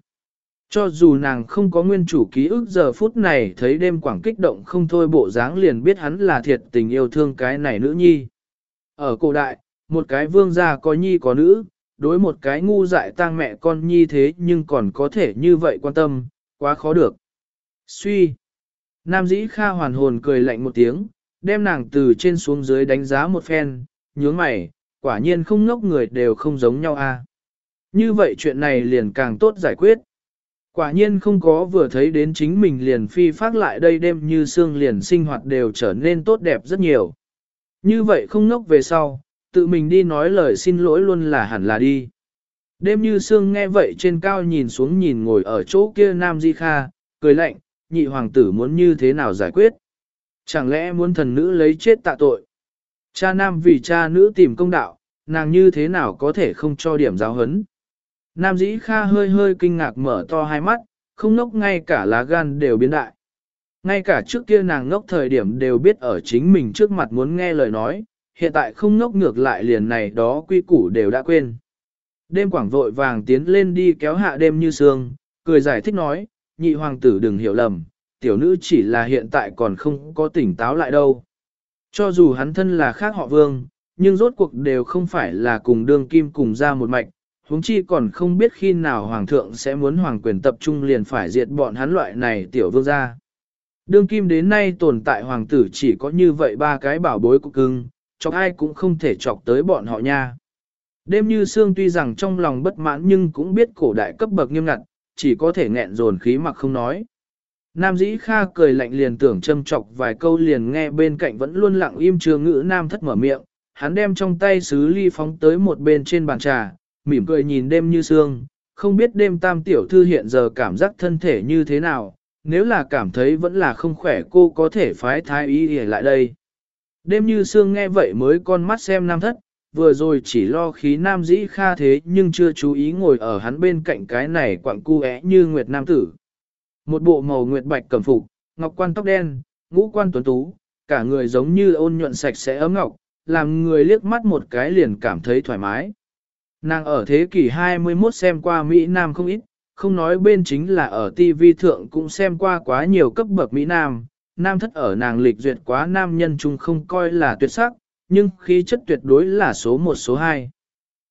Speaker 1: Cho dù nàng không có nguyên chủ ký ức giờ phút này thấy đêm quảng kích động không thôi bộ dáng liền biết hắn là thiệt tình yêu thương cái này nữ nhi. Ở cổ đại, một cái vương gia có nhi có nữ, đối một cái ngu dại tang mẹ con nhi thế nhưng còn có thể như vậy quan tâm, quá khó được. Suy. Nam dĩ kha hoàn hồn cười lạnh một tiếng, đem nàng từ trên xuống dưới đánh giá một phen, nhướng mày, quả nhiên không ngốc người đều không giống nhau a. Như vậy chuyện này liền càng tốt giải quyết. Quả nhiên không có vừa thấy đến chính mình liền phi phát lại đây đêm như xương liền sinh hoạt đều trở nên tốt đẹp rất nhiều. Như vậy không ngốc về sau, tự mình đi nói lời xin lỗi luôn là hẳn là đi. Đêm như sương nghe vậy trên cao nhìn xuống nhìn ngồi ở chỗ kia Nam Di Kha, cười lạnh, nhị hoàng tử muốn như thế nào giải quyết? Chẳng lẽ muốn thần nữ lấy chết tạ tội? Cha nam vì cha nữ tìm công đạo, nàng như thế nào có thể không cho điểm giáo hấn? Nam dĩ kha hơi hơi kinh ngạc mở to hai mắt, không ngốc ngay cả lá gan đều biến đại. Ngay cả trước kia nàng ngốc thời điểm đều biết ở chính mình trước mặt muốn nghe lời nói, hiện tại không ngốc ngược lại liền này đó quy củ đều đã quên. Đêm quảng vội vàng tiến lên đi kéo hạ đêm như sương, cười giải thích nói, nhị hoàng tử đừng hiểu lầm, tiểu nữ chỉ là hiện tại còn không có tỉnh táo lại đâu. Cho dù hắn thân là khác họ vương, nhưng rốt cuộc đều không phải là cùng đương kim cùng ra một mạch, huống chi còn không biết khi nào hoàng thượng sẽ muốn hoàng quyền tập trung liền phải diệt bọn hắn loại này tiểu vương gia. Đương kim đến nay tồn tại hoàng tử chỉ có như vậy ba cái bảo bối của cưng, chọc ai cũng không thể chọc tới bọn họ nha. Đêm như xương tuy rằng trong lòng bất mãn nhưng cũng biết cổ đại cấp bậc nghiêm ngặt, chỉ có thể nghẹn dồn khí mặc không nói. Nam dĩ kha cười lạnh liền tưởng châm chọc vài câu liền nghe bên cạnh vẫn luôn lặng im chưa ngữ nam thất mở miệng, hắn đem trong tay sứ ly phóng tới một bên trên bàn trà, mỉm cười nhìn đêm như sương, không biết đêm tam tiểu thư hiện giờ cảm giác thân thể như thế nào, nếu là cảm thấy vẫn là không khỏe cô có thể phái thái y để lại đây. Đêm như sương nghe vậy mới con mắt xem nam thất, vừa rồi chỉ lo khí nam dĩ kha thế nhưng chưa chú ý ngồi ở hắn bên cạnh cái này quặng cu é như nguyệt nam tử. Một bộ màu nguyệt bạch cẩm phục, ngọc quan tóc đen, ngũ quan tuấn tú, cả người giống như ôn nhuận sạch sẽ ấm ngọc, làm người liếc mắt một cái liền cảm thấy thoải mái. Nàng ở thế kỷ 21 xem qua Mỹ Nam không ít, không nói bên chính là ở TV thượng cũng xem qua quá nhiều cấp bậc Mỹ Nam, Nam thất ở nàng lịch duyệt quá nam nhân chung không coi là tuyệt sắc, nhưng khí chất tuyệt đối là số một số hai.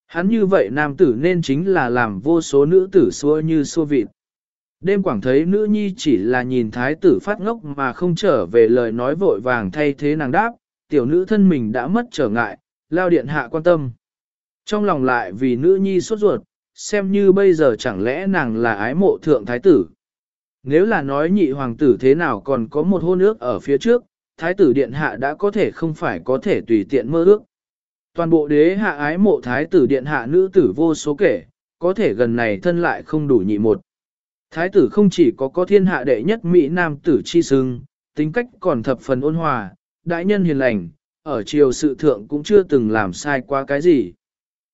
Speaker 1: Hắn như vậy nam tử nên chính là làm vô số nữ tử xua như xua vịt. Đêm quảng thấy nữ nhi chỉ là nhìn thái tử phát ngốc mà không trở về lời nói vội vàng thay thế nàng đáp, tiểu nữ thân mình đã mất trở ngại, lao điện hạ quan tâm. Trong lòng lại vì nữ nhi sốt ruột, xem như bây giờ chẳng lẽ nàng là ái mộ thượng thái tử. Nếu là nói nhị hoàng tử thế nào còn có một hôn ước ở phía trước, thái tử điện hạ đã có thể không phải có thể tùy tiện mơ ước. Toàn bộ đế hạ ái mộ thái tử điện hạ nữ tử vô số kể, có thể gần này thân lại không đủ nhị một. Thái tử không chỉ có có thiên hạ đệ nhất Mỹ Nam tử chi sưng, tính cách còn thập phần ôn hòa, đại nhân hiền lành, ở triều sự thượng cũng chưa từng làm sai qua cái gì.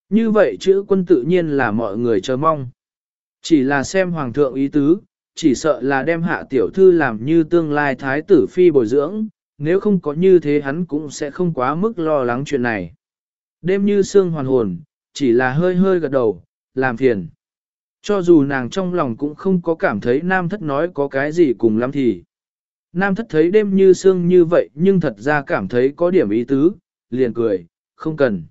Speaker 1: Như vậy chữ quân tự nhiên là mọi người chờ mong. Chỉ là xem hoàng thượng ý tứ, chỉ sợ là đem hạ tiểu thư làm như tương lai thái tử phi bồi dưỡng, nếu không có như thế hắn cũng sẽ không quá mức lo lắng chuyện này. Đêm như sương hoàn hồn, chỉ là hơi hơi gật đầu, làm phiền. Cho dù nàng trong lòng cũng không có cảm thấy nam thất nói có cái gì cùng lắm thì. Nam thất thấy đêm như sương như vậy nhưng thật ra cảm thấy có điểm ý tứ, liền cười, không cần.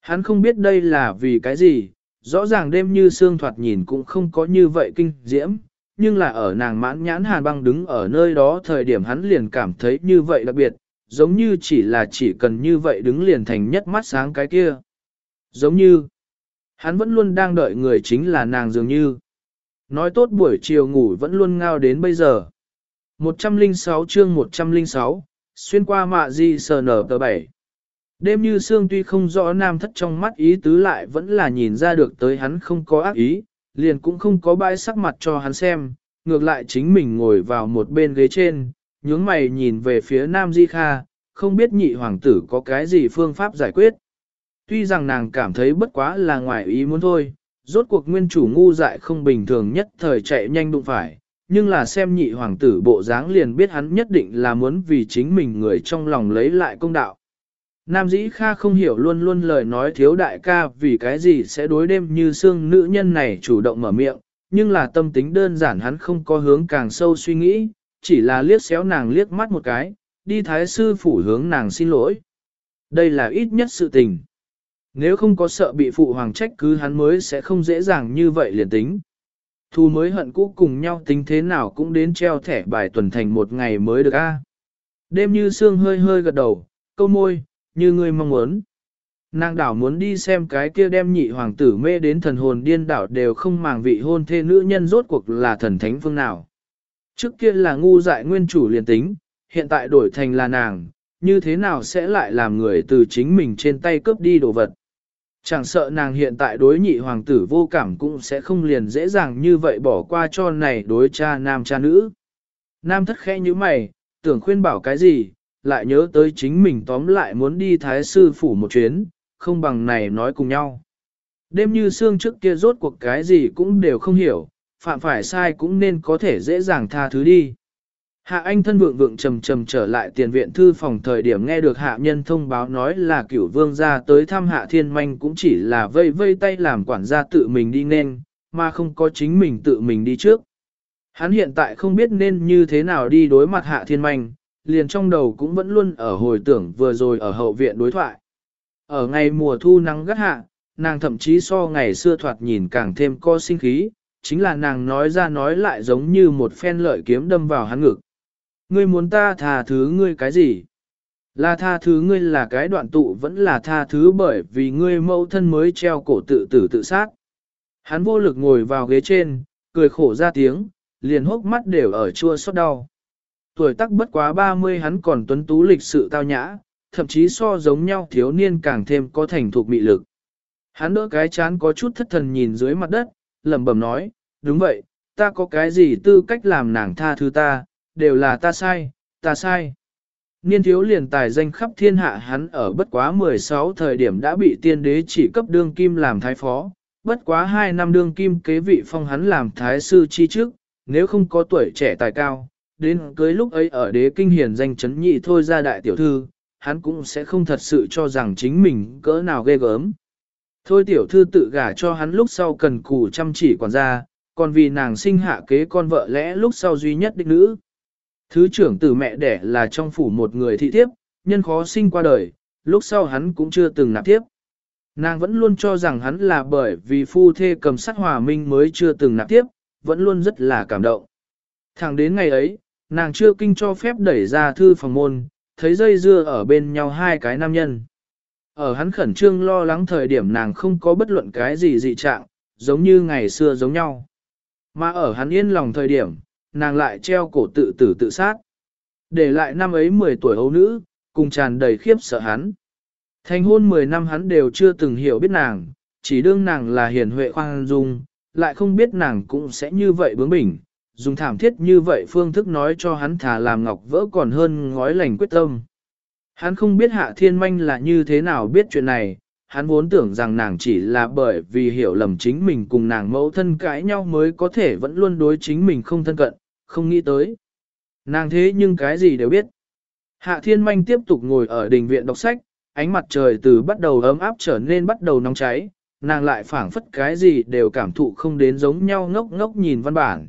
Speaker 1: Hắn không biết đây là vì cái gì, rõ ràng đêm như sương thoạt nhìn cũng không có như vậy kinh diễm, nhưng là ở nàng mãn nhãn hàn băng đứng ở nơi đó thời điểm hắn liền cảm thấy như vậy đặc biệt, giống như chỉ là chỉ cần như vậy đứng liền thành nhất mắt sáng cái kia. Giống như, hắn vẫn luôn đang đợi người chính là nàng dường như. Nói tốt buổi chiều ngủ vẫn luôn ngao đến bây giờ. 106 chương 106, xuyên qua mạ di sờ nở tờ 7. Đêm như sương tuy không rõ nam thất trong mắt ý tứ lại vẫn là nhìn ra được tới hắn không có ác ý, liền cũng không có bãi sắc mặt cho hắn xem, ngược lại chính mình ngồi vào một bên ghế trên, nhướng mày nhìn về phía nam di kha, không biết nhị hoàng tử có cái gì phương pháp giải quyết. Tuy rằng nàng cảm thấy bất quá là ngoài ý muốn thôi, rốt cuộc nguyên chủ ngu dại không bình thường nhất thời chạy nhanh đụng phải, nhưng là xem nhị hoàng tử bộ dáng liền biết hắn nhất định là muốn vì chính mình người trong lòng lấy lại công đạo. Nam dĩ kha không hiểu luôn luôn lời nói thiếu đại ca vì cái gì sẽ đối đêm như xương nữ nhân này chủ động mở miệng, nhưng là tâm tính đơn giản hắn không có hướng càng sâu suy nghĩ, chỉ là liếc xéo nàng liếc mắt một cái, đi thái sư phủ hướng nàng xin lỗi. Đây là ít nhất sự tình. Nếu không có sợ bị phụ hoàng trách cứ hắn mới sẽ không dễ dàng như vậy liền tính. Thu mới hận cũ cùng nhau tính thế nào cũng đến treo thẻ bài tuần thành một ngày mới được a. Đêm như xương hơi hơi gật đầu, câu môi, như ngươi mong muốn. Nàng đảo muốn đi xem cái kia đem nhị hoàng tử mê đến thần hồn điên đảo đều không màng vị hôn thê nữ nhân rốt cuộc là thần thánh phương nào. Trước kia là ngu dại nguyên chủ liền tính, hiện tại đổi thành là nàng, như thế nào sẽ lại làm người từ chính mình trên tay cướp đi đồ vật. Chẳng sợ nàng hiện tại đối nhị hoàng tử vô cảm cũng sẽ không liền dễ dàng như vậy bỏ qua cho này đối cha nam cha nữ. Nam thất khẽ như mày, tưởng khuyên bảo cái gì, lại nhớ tới chính mình tóm lại muốn đi thái sư phủ một chuyến, không bằng này nói cùng nhau. Đêm như xương trước kia rốt cuộc cái gì cũng đều không hiểu, phạm phải sai cũng nên có thể dễ dàng tha thứ đi. Hạ Anh thân vượng vượng trầm trầm trở lại tiền viện thư phòng thời điểm nghe được hạ nhân thông báo nói là cửu vương gia tới thăm hạ thiên manh cũng chỉ là vây vây tay làm quản gia tự mình đi nên, mà không có chính mình tự mình đi trước. Hắn hiện tại không biết nên như thế nào đi đối mặt hạ thiên manh, liền trong đầu cũng vẫn luôn ở hồi tưởng vừa rồi ở hậu viện đối thoại. Ở ngày mùa thu nắng gắt hạ, nàng thậm chí so ngày xưa thoạt nhìn càng thêm co sinh khí, chính là nàng nói ra nói lại giống như một phen lợi kiếm đâm vào hắn ngực. Ngươi muốn ta tha thứ ngươi cái gì? Là tha thứ ngươi là cái đoạn tụ vẫn là tha thứ bởi vì ngươi mẫu thân mới treo cổ tự tử tự sát. Hắn vô lực ngồi vào ghế trên, cười khổ ra tiếng, liền hốc mắt đều ở chua xót đau. Tuổi tác bất quá 30 hắn còn tuấn tú lịch sự tao nhã, thậm chí so giống nhau thiếu niên càng thêm có thành thục mị lực. Hắn đỡ cái chán có chút thất thần nhìn dưới mặt đất, lẩm bẩm nói, đúng vậy, ta có cái gì tư cách làm nàng tha thứ ta, đều là ta sai, ta sai. Niên thiếu liền tài danh khắp thiên hạ hắn ở bất quá 16 thời điểm đã bị tiên đế chỉ cấp đương kim làm thái phó, bất quá 2 năm đương kim kế vị phong hắn làm thái sư chi trước, nếu không có tuổi trẻ tài cao, đến cưới lúc ấy ở đế kinh hiền danh chấn nhị thôi ra đại tiểu thư, hắn cũng sẽ không thật sự cho rằng chính mình cỡ nào ghê gớm. Thôi tiểu thư tự gả cho hắn lúc sau cần cù chăm chỉ quản gia, còn vì nàng sinh hạ kế con vợ lẽ lúc sau duy nhất đích nữ. Thứ trưởng từ mẹ đẻ là trong phủ một người thị thiếp, nhân khó sinh qua đời, lúc sau hắn cũng chưa từng nạp tiếp. Nàng vẫn luôn cho rằng hắn là bởi vì phu thê cầm sát hòa minh mới chưa từng nạp tiếp, vẫn luôn rất là cảm động. Thẳng đến ngày ấy, nàng chưa kinh cho phép đẩy ra thư phòng môn, thấy dây dưa ở bên nhau hai cái nam nhân. Ở hắn khẩn trương lo lắng thời điểm nàng không có bất luận cái gì dị trạng, giống như ngày xưa giống nhau. Mà ở hắn yên lòng thời điểm, nàng lại treo cổ tự tử tự sát. Để lại năm ấy 10 tuổi ấu nữ, cùng tràn đầy khiếp sợ hắn. Thành hôn 10 năm hắn đều chưa từng hiểu biết nàng, chỉ đương nàng là hiền huệ khoan dung, lại không biết nàng cũng sẽ như vậy bướng bỉnh, dùng thảm thiết như vậy phương thức nói cho hắn thà làm ngọc vỡ còn hơn ngói lành quyết tâm. Hắn không biết hạ thiên manh là như thế nào biết chuyện này, hắn vốn tưởng rằng nàng chỉ là bởi vì hiểu lầm chính mình cùng nàng mẫu thân cãi nhau mới có thể vẫn luôn đối chính mình không thân cận, không nghĩ tới. Nàng thế nhưng cái gì đều biết. Hạ thiên manh tiếp tục ngồi ở đình viện đọc sách, ánh mặt trời từ bắt đầu ấm áp trở nên bắt đầu nóng cháy, nàng lại phảng phất cái gì đều cảm thụ không đến giống nhau ngốc ngốc nhìn văn bản.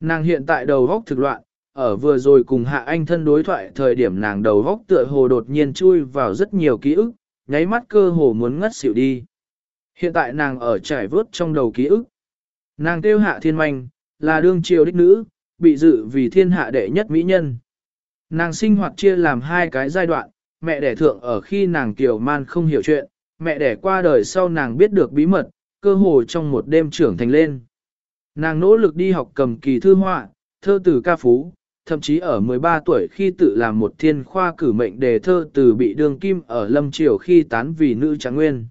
Speaker 1: Nàng hiện tại đầu góc thực loạn, ở vừa rồi cùng hạ anh thân đối thoại thời điểm nàng đầu góc tựa hồ đột nhiên chui vào rất nhiều ký ức, nháy mắt cơ hồ muốn ngất xỉu đi. Hiện tại nàng ở trải vớt trong đầu ký ức. Nàng kêu hạ thiên manh, là đương triều đích nữ, bị dự vì thiên hạ đệ nhất mỹ nhân. Nàng sinh hoạt chia làm hai cái giai đoạn, mẹ đẻ thượng ở khi nàng kiều man không hiểu chuyện, mẹ đẻ qua đời sau nàng biết được bí mật, cơ hồ trong một đêm trưởng thành lên. Nàng nỗ lực đi học cầm kỳ thư họa, thơ từ ca phú, thậm chí ở 13 tuổi khi tự làm một thiên khoa cử mệnh đề thơ từ bị đương kim ở lâm triều khi tán vì nữ tráng nguyên.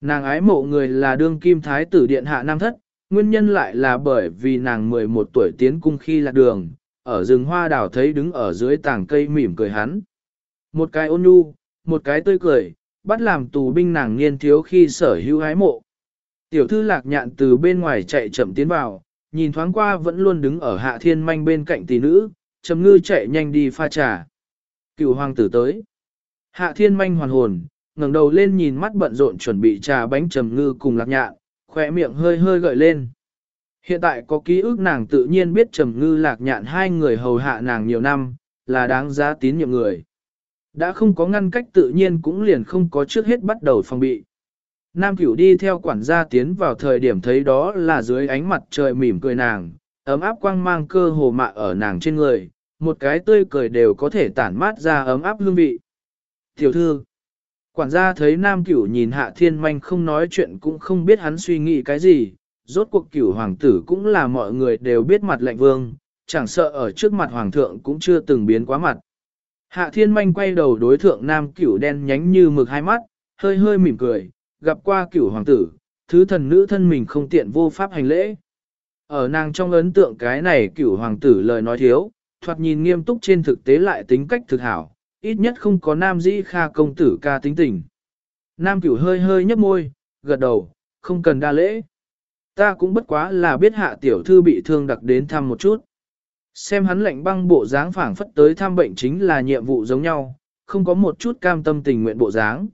Speaker 1: Nàng ái mộ người là đương kim thái tử điện hạ nam thất, nguyên nhân lại là bởi vì nàng 11 tuổi tiến cung khi lạc đường, ở rừng hoa đào thấy đứng ở dưới tảng cây mỉm cười hắn. Một cái ôn nhu, một cái tươi cười, bắt làm tù binh nàng niên thiếu khi sở hữu ái mộ. Tiểu thư lạc nhạn từ bên ngoài chạy chậm tiến vào, nhìn thoáng qua vẫn luôn đứng ở hạ thiên manh bên cạnh tỷ nữ, trầm ngư chạy nhanh đi pha trà. Cựu hoàng tử tới. Hạ thiên manh hoàn hồn, ngẩng đầu lên nhìn mắt bận rộn chuẩn bị trà bánh trầm ngư cùng lạc nhạn, khỏe miệng hơi hơi gợi lên. Hiện tại có ký ức nàng tự nhiên biết trầm ngư lạc nhạn hai người hầu hạ nàng nhiều năm, là đáng giá tín nhiệm người. Đã không có ngăn cách tự nhiên cũng liền không có trước hết bắt đầu phòng bị. Nam cửu đi theo quản gia tiến vào thời điểm thấy đó là dưới ánh mặt trời mỉm cười nàng, ấm áp quang mang cơ hồ mạ ở nàng trên người, một cái tươi cười đều có thể tản mát ra ấm áp hương vị. Tiểu thư, quản gia thấy nam cửu nhìn hạ thiên manh không nói chuyện cũng không biết hắn suy nghĩ cái gì, rốt cuộc cửu hoàng tử cũng là mọi người đều biết mặt lạnh vương, chẳng sợ ở trước mặt hoàng thượng cũng chưa từng biến quá mặt. Hạ thiên manh quay đầu đối thượng nam cửu đen nhánh như mực hai mắt, hơi hơi mỉm cười, gặp qua cửu hoàng tử, thứ thần nữ thân mình không tiện vô pháp hành lễ. Ở nàng trong ấn tượng cái này cửu hoàng tử lời nói thiếu, thoạt nhìn nghiêm túc trên thực tế lại tính cách thực hảo, ít nhất không có nam dĩ kha công tử ca tính tình. Nam cửu hơi hơi nhấp môi, gật đầu, không cần đa lễ. Ta cũng bất quá là biết hạ tiểu thư bị thương đặc đến thăm một chút. Xem hắn lệnh băng bộ dáng phảng phất tới thăm bệnh chính là nhiệm vụ giống nhau, không có một chút cam tâm tình nguyện bộ dáng.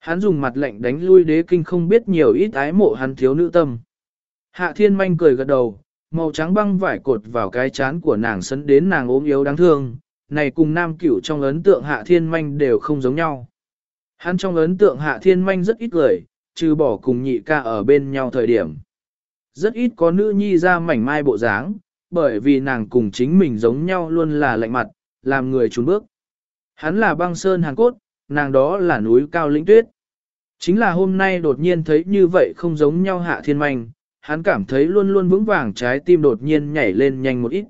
Speaker 1: Hắn dùng mặt lệnh đánh lui đế kinh không biết nhiều ít ái mộ hắn thiếu nữ tâm. Hạ thiên manh cười gật đầu, màu trắng băng vải cột vào cái chán của nàng sấn đến nàng ốm yếu đáng thương, này cùng nam cửu trong ấn tượng hạ thiên manh đều không giống nhau. Hắn trong ấn tượng hạ thiên manh rất ít cười, trừ bỏ cùng nhị ca ở bên nhau thời điểm. Rất ít có nữ nhi ra mảnh mai bộ dáng, bởi vì nàng cùng chính mình giống nhau luôn là lạnh mặt, làm người trốn bước. Hắn là băng sơn hàn cốt, nàng đó là núi cao lĩnh tuyết. Chính là hôm nay đột nhiên thấy như vậy không giống nhau hạ thiên manh, hắn cảm thấy luôn luôn vững vàng trái tim đột nhiên nhảy lên nhanh một ít.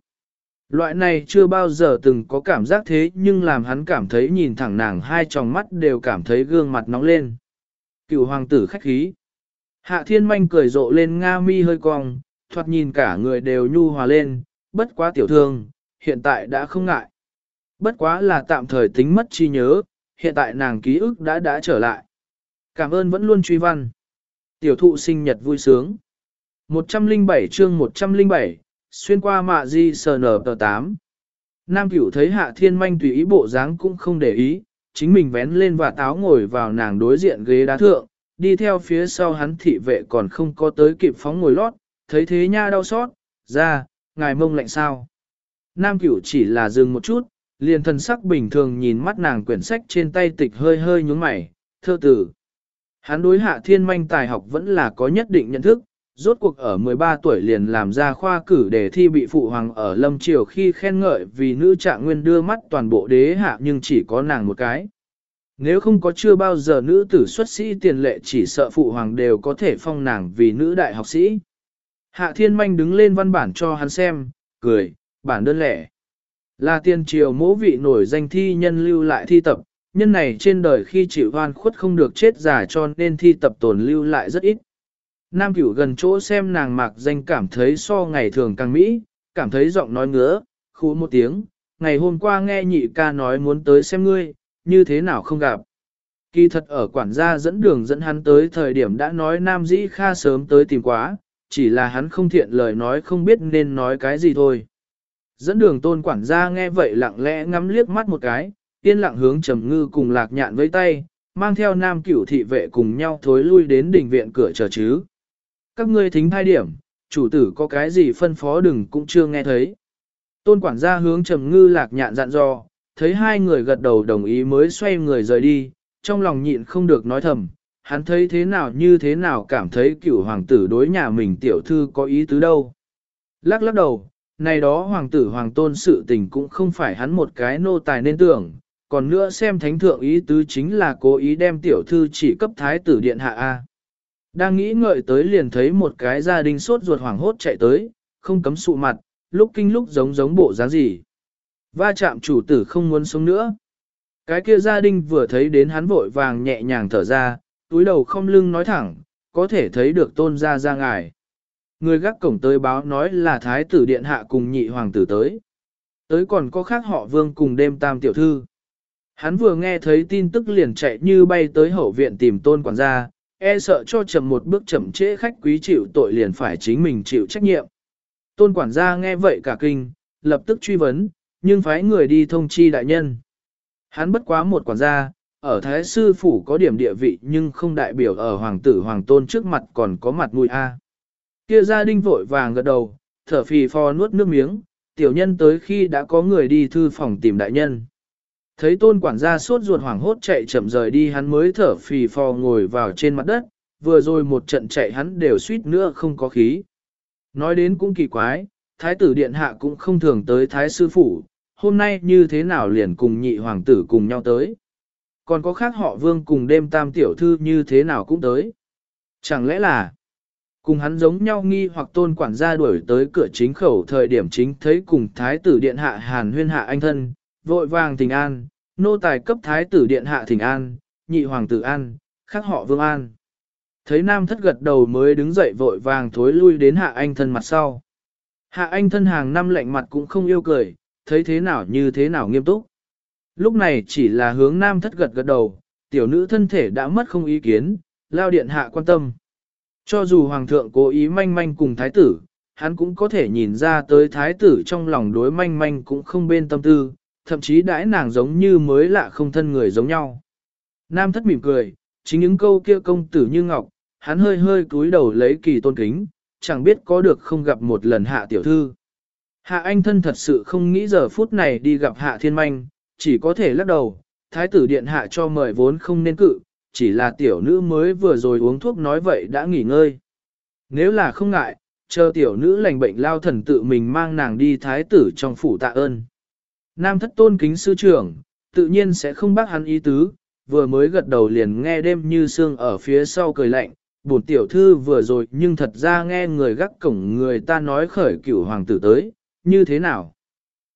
Speaker 1: Loại này chưa bao giờ từng có cảm giác thế nhưng làm hắn cảm thấy nhìn thẳng nàng hai tròng mắt đều cảm thấy gương mặt nóng lên. Cựu hoàng tử khách khí. Hạ thiên manh cười rộ lên nga mi hơi cong, thoạt nhìn cả người đều nhu hòa lên, bất quá tiểu thương, hiện tại đã không ngại. Bất quá là tạm thời tính mất chi nhớ, hiện tại nàng ký ức đã đã trở lại. Cảm ơn vẫn luôn truy văn. Tiểu thụ sinh nhật vui sướng. 107 chương 107, xuyên qua mạ di sờ nở tờ 8. Nam cửu thấy hạ thiên manh tùy ý bộ dáng cũng không để ý, chính mình vén lên và táo ngồi vào nàng đối diện ghế đá thượng, đi theo phía sau hắn thị vệ còn không có tới kịp phóng ngồi lót, thấy thế nha đau xót, ra, ngài mông lạnh sao. Nam cửu chỉ là dừng một chút, liền thần sắc bình thường nhìn mắt nàng quyển sách trên tay tịch hơi hơi nhúng mày, thơ tử. Hắn đối hạ thiên manh tài học vẫn là có nhất định nhận thức, rốt cuộc ở 13 tuổi liền làm ra khoa cử để thi bị phụ hoàng ở lâm triều khi khen ngợi vì nữ trạng nguyên đưa mắt toàn bộ đế hạ nhưng chỉ có nàng một cái. Nếu không có chưa bao giờ nữ tử xuất sĩ tiền lệ chỉ sợ phụ hoàng đều có thể phong nàng vì nữ đại học sĩ. Hạ thiên manh đứng lên văn bản cho hắn xem, cười, bản đơn lẻ. Là tiền triều mỗ vị nổi danh thi nhân lưu lại thi tập, nhân này trên đời khi chịu hoan khuất không được chết giả cho nên thi tập tồn lưu lại rất ít. Nam cửu gần chỗ xem nàng mạc danh cảm thấy so ngày thường càng mỹ, cảm thấy giọng nói ngứa, khu một tiếng, ngày hôm qua nghe nhị ca nói muốn tới xem ngươi, như thế nào không gặp. Kỳ thật ở quản gia dẫn đường dẫn hắn tới thời điểm đã nói Nam Dĩ Kha sớm tới tìm quá, chỉ là hắn không thiện lời nói không biết nên nói cái gì thôi. Dẫn đường tôn quản gia nghe vậy lặng lẽ ngắm liếc mắt một cái, yên lặng hướng trầm ngư cùng lạc nhạn với tay, mang theo nam cửu thị vệ cùng nhau thối lui đến đỉnh viện cửa chờ chứ. Các ngươi thính thai điểm, chủ tử có cái gì phân phó đừng cũng chưa nghe thấy. Tôn quản gia hướng trầm ngư lạc nhạn dặn dò, thấy hai người gật đầu đồng ý mới xoay người rời đi, trong lòng nhịn không được nói thầm, hắn thấy thế nào như thế nào cảm thấy cửu hoàng tử đối nhà mình tiểu thư có ý tứ đâu. Lắc lắc đầu, này đó hoàng tử hoàng tôn sự tình cũng không phải hắn một cái nô tài nên tưởng, còn nữa xem thánh thượng ý tứ chính là cố ý đem tiểu thư chỉ cấp thái tử điện hạ A. Đang nghĩ ngợi tới liền thấy một cái gia đình sốt ruột hoảng hốt chạy tới, không cấm sụ mặt, lúc kinh lúc giống giống bộ dáng gì. Va chạm chủ tử không muốn sống nữa. Cái kia gia đình vừa thấy đến hắn vội vàng nhẹ nhàng thở ra, túi đầu không lưng nói thẳng, có thể thấy được tôn ra ra ngài. Người gác cổng tới báo nói là thái tử điện hạ cùng nhị hoàng tử tới. Tới còn có khác họ vương cùng đêm tam tiểu thư. Hắn vừa nghe thấy tin tức liền chạy như bay tới hậu viện tìm tôn quản gia, e sợ cho chậm một bước chậm trễ khách quý chịu tội liền phải chính mình chịu trách nhiệm. Tôn quản gia nghe vậy cả kinh, lập tức truy vấn, nhưng phái người đi thông chi đại nhân. Hắn bất quá một quản gia, ở Thái Sư Phủ có điểm địa vị nhưng không đại biểu ở Hoàng tử Hoàng Tôn trước mặt còn có mặt mũi A. Kia gia đình vội vàng gật đầu, thở phì phò nuốt nước miếng, tiểu nhân tới khi đã có người đi thư phòng tìm đại nhân. Thấy tôn quản gia suốt ruột hoảng hốt chạy chậm rời đi hắn mới thở phì phò ngồi vào trên mặt đất, vừa rồi một trận chạy hắn đều suýt nữa không có khí. Nói đến cũng kỳ quái, thái tử điện hạ cũng không thường tới thái sư phủ, hôm nay như thế nào liền cùng nhị hoàng tử cùng nhau tới. Còn có khác họ vương cùng đêm tam tiểu thư như thế nào cũng tới. Chẳng lẽ là, cùng hắn giống nhau nghi hoặc tôn quản gia đuổi tới cửa chính khẩu thời điểm chính thấy cùng thái tử điện hạ hàn huyên hạ anh thân, vội vàng thỉnh an, nô tài cấp thái tử điện hạ thỉnh an, nhị hoàng tử an, khác họ vương an. Thấy nam thất gật đầu mới đứng dậy vội vàng thối lui đến hạ anh thân mặt sau. Hạ anh thân hàng năm lạnh mặt cũng không yêu cười, thấy thế nào như thế nào nghiêm túc. Lúc này chỉ là hướng nam thất gật gật đầu, tiểu nữ thân thể đã mất không ý kiến, lao điện hạ quan tâm. Cho dù hoàng thượng cố ý manh manh cùng thái tử, hắn cũng có thể nhìn ra tới thái tử trong lòng đối manh manh cũng không bên tâm tư, thậm chí đãi nàng giống như mới lạ không thân người giống nhau. Nam thất mỉm cười, chính những câu kia công tử như ngọc, hắn hơi hơi cúi đầu lấy kỳ tôn kính, chẳng biết có được không gặp một lần hạ tiểu thư. Hạ anh thân thật sự không nghĩ giờ phút này đi gặp hạ thiên manh, chỉ có thể lắc đầu, thái tử điện hạ cho mời vốn không nên cự, chỉ là tiểu nữ mới vừa rồi uống thuốc nói vậy đã nghỉ ngơi. Nếu là không ngại, chờ tiểu nữ lành bệnh lao thần tự mình mang nàng đi thái tử trong phủ tạ ơn. Nam thất tôn kính sư trưởng, tự nhiên sẽ không bác hắn ý tứ, vừa mới gật đầu liền nghe đêm như sương ở phía sau cười lạnh, bổn tiểu thư vừa rồi nhưng thật ra nghe người gác cổng người ta nói khởi cửu hoàng tử tới, như thế nào?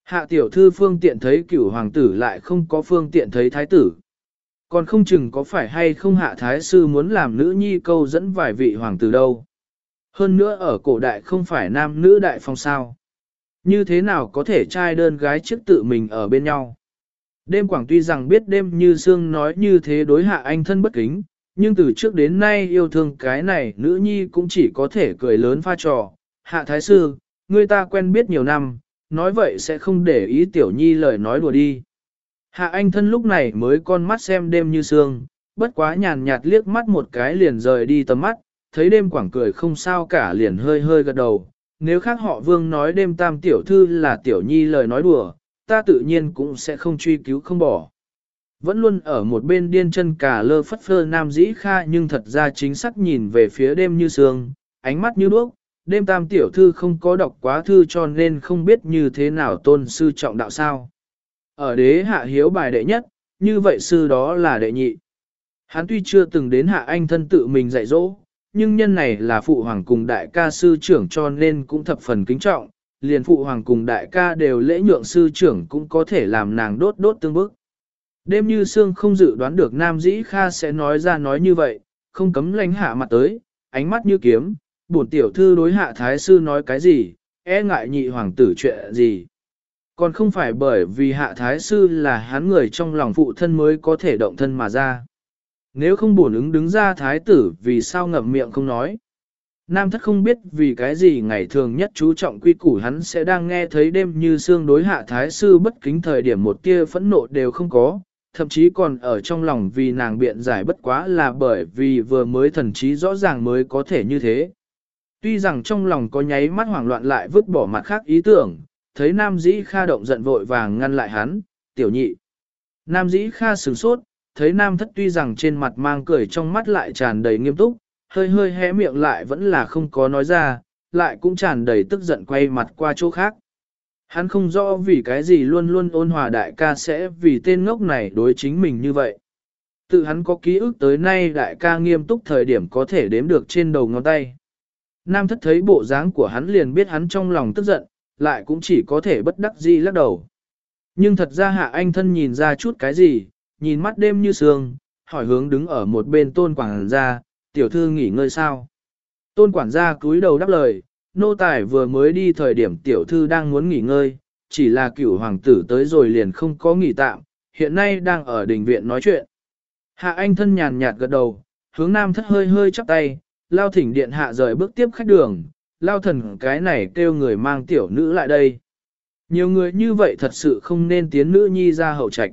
Speaker 1: Hạ tiểu thư phương tiện thấy cửu hoàng tử lại không có phương tiện thấy thái tử. Còn không chừng có phải hay không hạ thái sư muốn làm nữ nhi câu dẫn vài vị hoàng tử đâu. Hơn nữa ở cổ đại không phải nam nữ đại phong sao. Như thế nào có thể trai đơn gái trước tự mình ở bên nhau. Đêm quảng tuy rằng biết đêm như sương nói như thế đối hạ anh thân bất kính, nhưng từ trước đến nay yêu thương cái này nữ nhi cũng chỉ có thể cười lớn pha trò. Hạ thái sư, người ta quen biết nhiều năm, nói vậy sẽ không để ý tiểu nhi lời nói đùa đi. Hạ anh thân lúc này mới con mắt xem đêm như sương, bất quá nhàn nhạt liếc mắt một cái liền rời đi tầm mắt, thấy đêm quảng cười không sao cả liền hơi hơi gật đầu. Nếu khác họ vương nói đêm tam tiểu thư là tiểu nhi lời nói đùa, ta tự nhiên cũng sẽ không truy cứu không bỏ. Vẫn luôn ở một bên điên chân cả lơ phất phơ nam dĩ kha nhưng thật ra chính xác nhìn về phía đêm như sương, ánh mắt như đuốc, đêm tam tiểu thư không có đọc quá thư cho nên không biết như thế nào tôn sư trọng đạo sao. Ở đế hạ hiếu bài đệ nhất, như vậy sư đó là đệ nhị. Hắn tuy chưa từng đến hạ anh thân tự mình dạy dỗ, nhưng nhân này là phụ hoàng cùng đại ca sư trưởng cho nên cũng thập phần kính trọng, liền phụ hoàng cùng đại ca đều lễ nhượng sư trưởng cũng có thể làm nàng đốt đốt tương bức. Đêm như sương không dự đoán được Nam Dĩ Kha sẽ nói ra nói như vậy, không cấm lánh hạ mặt tới, ánh mắt như kiếm, bổn tiểu thư đối hạ thái sư nói cái gì, e ngại nhị hoàng tử chuyện gì. Còn không phải bởi vì hạ thái sư là hắn người trong lòng phụ thân mới có thể động thân mà ra. Nếu không bổn ứng đứng ra thái tử vì sao ngậm miệng không nói. Nam thất không biết vì cái gì ngày thường nhất chú trọng quy củ hắn sẽ đang nghe thấy đêm như xương đối hạ thái sư bất kính thời điểm một tia phẫn nộ đều không có, thậm chí còn ở trong lòng vì nàng biện giải bất quá là bởi vì vừa mới thần trí rõ ràng mới có thể như thế. Tuy rằng trong lòng có nháy mắt hoảng loạn lại vứt bỏ mặt khác ý tưởng, thấy Nam Dĩ Kha động giận vội vàng ngăn lại hắn, tiểu nhị. Nam Dĩ Kha sửng sốt, thấy Nam Thất tuy rằng trên mặt mang cười trong mắt lại tràn đầy nghiêm túc, hơi hơi hé miệng lại vẫn là không có nói ra, lại cũng tràn đầy tức giận quay mặt qua chỗ khác. Hắn không rõ vì cái gì luôn luôn ôn hòa đại ca sẽ vì tên ngốc này đối chính mình như vậy. Tự hắn có ký ức tới nay đại ca nghiêm túc thời điểm có thể đếm được trên đầu ngón tay. Nam thất thấy bộ dáng của hắn liền biết hắn trong lòng tức giận, lại cũng chỉ có thể bất đắc dĩ lắc đầu. Nhưng thật ra hạ anh thân nhìn ra chút cái gì, nhìn mắt đêm như sương, hỏi hướng đứng ở một bên tôn quảng gia, tiểu thư nghỉ ngơi sao. Tôn quản gia cúi đầu đáp lời, nô tài vừa mới đi thời điểm tiểu thư đang muốn nghỉ ngơi, chỉ là cửu hoàng tử tới rồi liền không có nghỉ tạm, hiện nay đang ở đình viện nói chuyện. Hạ anh thân nhàn nhạt gật đầu, hướng nam thất hơi hơi chắp tay, lao thỉnh điện hạ rời bước tiếp khách đường, lao thần cái này kêu người mang tiểu nữ lại đây. Nhiều người như vậy thật sự không nên tiến nữ nhi ra hậu trạch.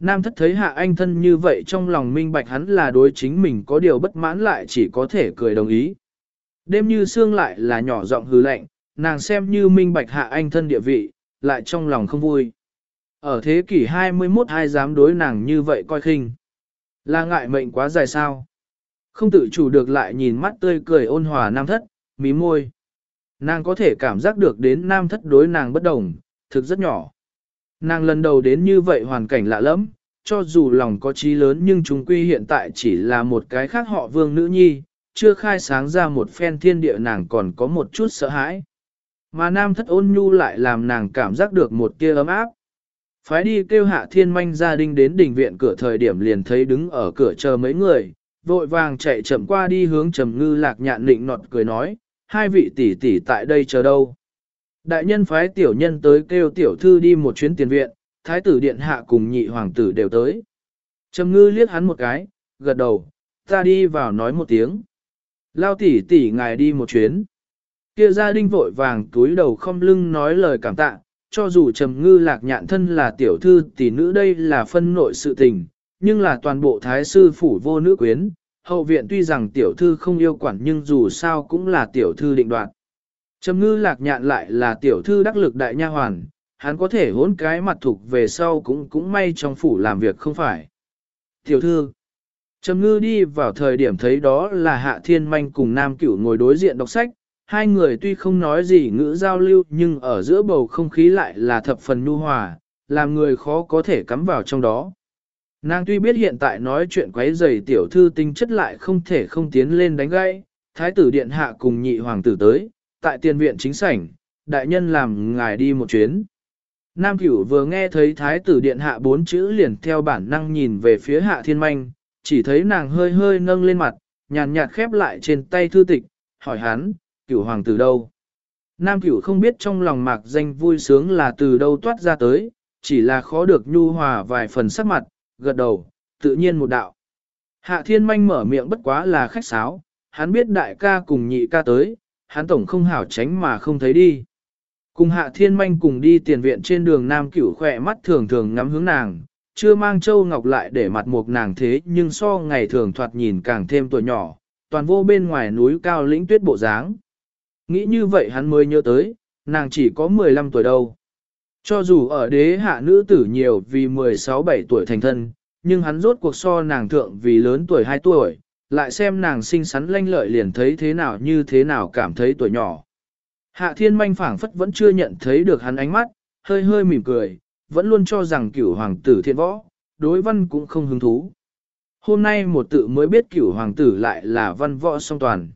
Speaker 1: Nam thất thấy hạ anh thân như vậy trong lòng minh bạch hắn là đối chính mình có điều bất mãn lại chỉ có thể cười đồng ý. Đêm như xương lại là nhỏ giọng hứ lạnh, nàng xem như minh bạch hạ anh thân địa vị, lại trong lòng không vui. Ở thế kỷ 21 ai dám đối nàng như vậy coi khinh. Là ngại mệnh quá dài sao. Không tự chủ được lại nhìn mắt tươi cười ôn hòa nam thất, mí môi. Nàng có thể cảm giác được đến nam thất đối nàng bất đồng, thực rất nhỏ. Nàng lần đầu đến như vậy hoàn cảnh lạ lẫm cho dù lòng có trí lớn nhưng chúng quy hiện tại chỉ là một cái khác họ vương nữ nhi, chưa khai sáng ra một phen thiên địa nàng còn có một chút sợ hãi. Mà nam thất ôn nhu lại làm nàng cảm giác được một tia ấm áp. Phái đi kêu hạ thiên manh gia đình đến đỉnh viện cửa thời điểm liền thấy đứng ở cửa chờ mấy người, vội vàng chạy chậm qua đi hướng trầm ngư lạc nhạn định nọt cười nói, hai vị tỷ tỷ tại đây chờ đâu. Đại nhân phái tiểu nhân tới kêu tiểu thư đi một chuyến tiền viện, thái tử điện hạ cùng nhị hoàng tử đều tới. Trầm ngư liếc hắn một cái, gật đầu, ta đi vào nói một tiếng. Lao tỷ tỷ ngài đi một chuyến. Kia gia đình vội vàng túi đầu không lưng nói lời cảm tạ, cho dù trầm ngư lạc nhạn thân là tiểu thư tỷ nữ đây là phân nội sự tình, nhưng là toàn bộ thái sư phủ vô nữ quyến, hậu viện tuy rằng tiểu thư không yêu quản nhưng dù sao cũng là tiểu thư định đoạt. Trầm ngư lạc nhạn lại là tiểu thư đắc lực đại nha hoàn, hắn có thể hỗn cái mặt thuộc về sau cũng cũng may trong phủ làm việc không phải. Tiểu thư, Trầm ngư đi vào thời điểm thấy đó là hạ thiên manh cùng nam cửu ngồi đối diện đọc sách, hai người tuy không nói gì ngữ giao lưu nhưng ở giữa bầu không khí lại là thập phần nhu hòa, làm người khó có thể cắm vào trong đó. Nàng tuy biết hiện tại nói chuyện quấy rầy tiểu thư tinh chất lại không thể không tiến lên đánh gãy, thái tử điện hạ cùng nhị hoàng tử tới, tại tiền viện chính sảnh, đại nhân làm ngài đi một chuyến. Nam cửu vừa nghe thấy thái tử điện hạ bốn chữ liền theo bản năng nhìn về phía hạ thiên manh, chỉ thấy nàng hơi hơi nâng lên mặt, nhàn nhạt khép lại trên tay thư tịch, hỏi hắn, cửu hoàng tử đâu? Nam cửu không biết trong lòng mạc danh vui sướng là từ đâu toát ra tới, chỉ là khó được nhu hòa vài phần sắc mặt, gật đầu, tự nhiên một đạo. Hạ thiên manh mở miệng bất quá là khách sáo, hắn biết đại ca cùng nhị ca tới, hắn tổng không hảo tránh mà không thấy đi. Cùng hạ thiên manh cùng đi tiền viện trên đường Nam cửu khỏe mắt thường thường ngắm hướng nàng, chưa mang châu ngọc lại để mặt một nàng thế nhưng so ngày thường thoạt nhìn càng thêm tuổi nhỏ, toàn vô bên ngoài núi cao lĩnh tuyết bộ dáng. Nghĩ như vậy hắn mới nhớ tới, nàng chỉ có 15 tuổi đâu. Cho dù ở đế hạ nữ tử nhiều vì 16-17 tuổi thành thân, nhưng hắn rốt cuộc so nàng thượng vì lớn tuổi 2 tuổi, lại xem nàng xinh xắn lanh lợi liền thấy thế nào như thế nào cảm thấy tuổi nhỏ. Hạ thiên manh phảng phất vẫn chưa nhận thấy được hắn ánh mắt, hơi hơi mỉm cười, vẫn luôn cho rằng cửu hoàng tử thiện võ, đối văn cũng không hứng thú. Hôm nay một tự mới biết cửu hoàng tử lại là văn võ song toàn.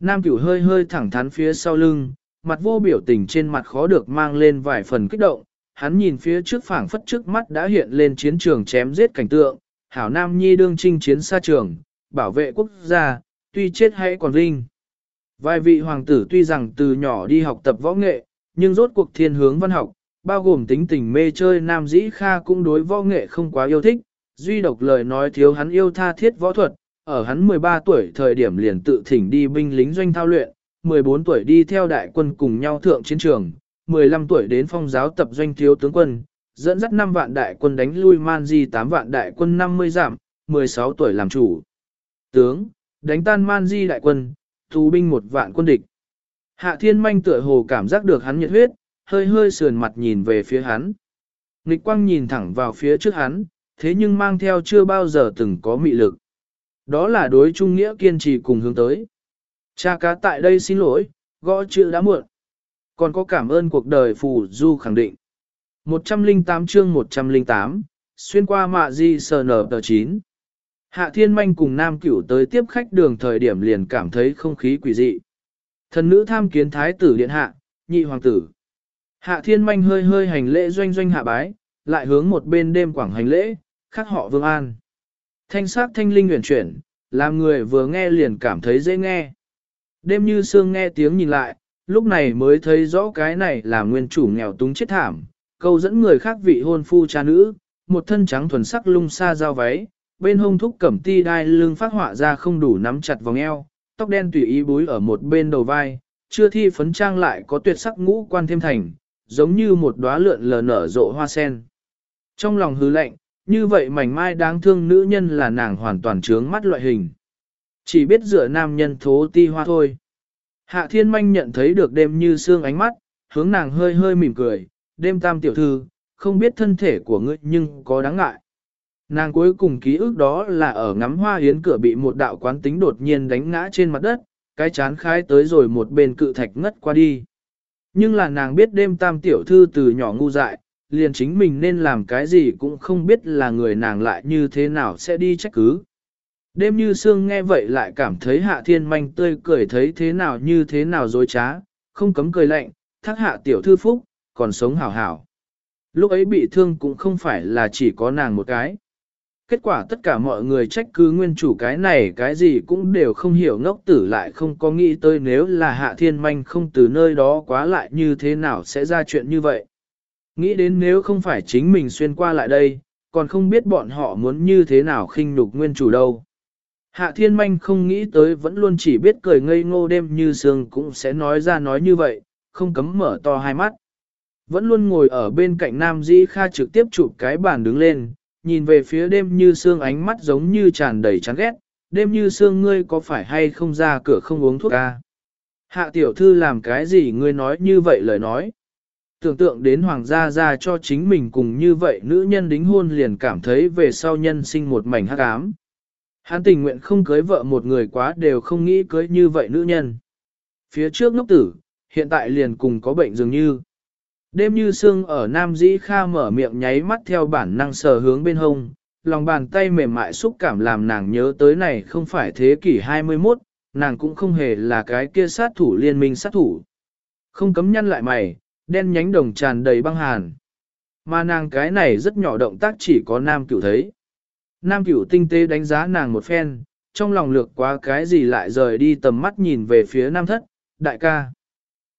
Speaker 1: Nam cửu hơi hơi thẳng thắn phía sau lưng, mặt vô biểu tình trên mặt khó được mang lên vài phần kích động, hắn nhìn phía trước phảng phất trước mắt đã hiện lên chiến trường chém giết cảnh tượng, hảo nam nhi đương chinh chiến xa trường, bảo vệ quốc gia, tuy chết hãy còn vinh. Vài vị hoàng tử tuy rằng từ nhỏ đi học tập võ nghệ, nhưng rốt cuộc thiên hướng văn học, bao gồm tính tình mê chơi nam dĩ kha cũng đối võ nghệ không quá yêu thích, duy độc lời nói thiếu hắn yêu tha thiết võ thuật, ở hắn 13 tuổi thời điểm liền tự thỉnh đi binh lính doanh thao luyện, 14 tuổi đi theo đại quân cùng nhau thượng chiến trường, 15 tuổi đến phong giáo tập doanh thiếu tướng quân, dẫn dắt 5 vạn đại quân đánh lui man di 8 vạn đại quân 50 giảm, 16 tuổi làm chủ. Tướng, đánh tan man di đại quân, tù binh một vạn quân địch. Hạ thiên manh tựa hồ cảm giác được hắn nhiệt huyết, hơi hơi sườn mặt nhìn về phía hắn. Nịch quang nhìn thẳng vào phía trước hắn, thế nhưng mang theo chưa bao giờ từng có mị lực. Đó là đối trung nghĩa kiên trì cùng hướng tới. Cha cá tại đây xin lỗi, gõ chữ đã muộn. Còn có cảm ơn cuộc đời phù du khẳng định. 108 chương 108, xuyên qua mạ di sờ nở tờ 9. Hạ thiên manh cùng nam cửu tới tiếp khách đường thời điểm liền cảm thấy không khí quỷ dị. Thần nữ tham kiến thái tử điện hạ, nhị hoàng tử. Hạ thiên manh hơi hơi hành lễ doanh doanh hạ bái, lại hướng một bên đêm quảng hành lễ, khắc họ vương an. Thanh sắc thanh linh huyền chuyển, làm người vừa nghe liền cảm thấy dễ nghe. Đêm như sương nghe tiếng nhìn lại, lúc này mới thấy rõ cái này là nguyên chủ nghèo túng chết thảm, câu dẫn người khác vị hôn phu cha nữ, một thân trắng thuần sắc lung xa giao váy, bên hông thúc cẩm ti đai lưng phát họa ra không đủ nắm chặt vòng eo, tóc đen tùy ý búi ở một bên đầu vai, chưa thi phấn trang lại có tuyệt sắc ngũ quan thêm thành, giống như một đóa lượn lờ nở rộ hoa sen. Trong lòng hứ lạnh, như vậy mảnh mai đáng thương nữ nhân là nàng hoàn toàn trướng mắt loại hình. Chỉ biết dựa nam nhân thố ti hoa thôi. Hạ thiên manh nhận thấy được đêm như xương ánh mắt, hướng nàng hơi hơi mỉm cười, đêm tam tiểu thư, không biết thân thể của ngươi nhưng có đáng ngại. Nàng cuối cùng ký ức đó là ở ngắm hoa yến cửa bị một đạo quán tính đột nhiên đánh ngã trên mặt đất, cái chán khai tới rồi một bên cự thạch ngất qua đi. Nhưng là nàng biết đêm tam tiểu thư từ nhỏ ngu dại, liền chính mình nên làm cái gì cũng không biết là người nàng lại như thế nào sẽ đi trách cứ. Đêm như sương nghe vậy lại cảm thấy hạ thiên manh tươi cười thấy thế nào như thế nào dối trá, không cấm cười lạnh, thác hạ tiểu thư phúc, còn sống hảo hảo. Lúc ấy bị thương cũng không phải là chỉ có nàng một cái. Kết quả tất cả mọi người trách cứ nguyên chủ cái này cái gì cũng đều không hiểu ngốc tử lại không có nghĩ tới nếu là hạ thiên manh không từ nơi đó quá lại như thế nào sẽ ra chuyện như vậy. Nghĩ đến nếu không phải chính mình xuyên qua lại đây, còn không biết bọn họ muốn như thế nào khinh nhục nguyên chủ đâu. Hạ thiên manh không nghĩ tới vẫn luôn chỉ biết cười ngây ngô đêm như sương cũng sẽ nói ra nói như vậy, không cấm mở to hai mắt. Vẫn luôn ngồi ở bên cạnh Nam Dĩ Kha trực tiếp chụp cái bàn đứng lên, nhìn về phía đêm như sương ánh mắt giống như tràn đầy chán ghét, đêm như sương ngươi có phải hay không ra cửa không uống thuốc ca. Hạ tiểu thư làm cái gì ngươi nói như vậy lời nói. Tưởng tượng đến hoàng gia ra cho chính mình cùng như vậy nữ nhân đính hôn liền cảm thấy về sau nhân sinh một mảnh hắc ám. Hắn tình nguyện không cưới vợ một người quá đều không nghĩ cưới như vậy nữ nhân. Phía trước ngốc tử, hiện tại liền cùng có bệnh dường như. Đêm như sương ở Nam Dĩ Kha mở miệng nháy mắt theo bản năng sờ hướng bên hông, lòng bàn tay mềm mại xúc cảm làm nàng nhớ tới này không phải thế kỷ 21, nàng cũng không hề là cái kia sát thủ liên minh sát thủ. Không cấm nhăn lại mày, đen nhánh đồng tràn đầy băng hàn. Mà nàng cái này rất nhỏ động tác chỉ có nam cửu thấy. Nam cửu tinh tế đánh giá nàng một phen, trong lòng lược quá cái gì lại rời đi tầm mắt nhìn về phía nam thất, đại ca.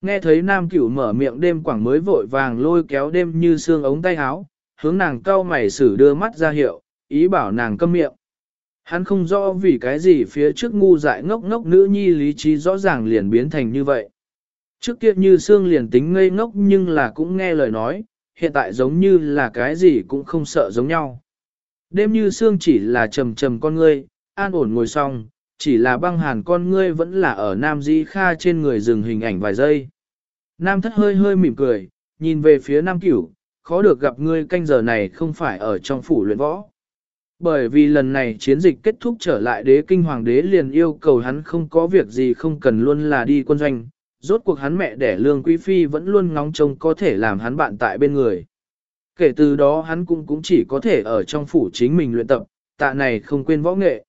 Speaker 1: Nghe thấy nam cửu mở miệng đêm quảng mới vội vàng lôi kéo đêm như xương ống tay áo, hướng nàng cau mày xử đưa mắt ra hiệu, ý bảo nàng câm miệng. Hắn không rõ vì cái gì phía trước ngu dại ngốc ngốc nữ nhi lý trí rõ ràng liền biến thành như vậy. Trước kia như xương liền tính ngây ngốc nhưng là cũng nghe lời nói, hiện tại giống như là cái gì cũng không sợ giống nhau. Đêm như xương chỉ là trầm trầm con ngươi, an ổn ngồi xong, chỉ là băng hàn con ngươi vẫn là ở Nam Di Kha trên người dừng hình ảnh vài giây. Nam thất hơi hơi mỉm cười, nhìn về phía Nam cửu, khó được gặp ngươi canh giờ này không phải ở trong phủ luyện võ. Bởi vì lần này chiến dịch kết thúc trở lại đế kinh hoàng đế liền yêu cầu hắn không có việc gì không cần luôn là đi quân doanh, rốt cuộc hắn mẹ đẻ lương quý phi vẫn luôn ngóng trông có thể làm hắn bạn tại bên người. Kể từ đó hắn cũng cũng chỉ có thể ở trong phủ chính mình luyện tập, tạ này không quên võ nghệ.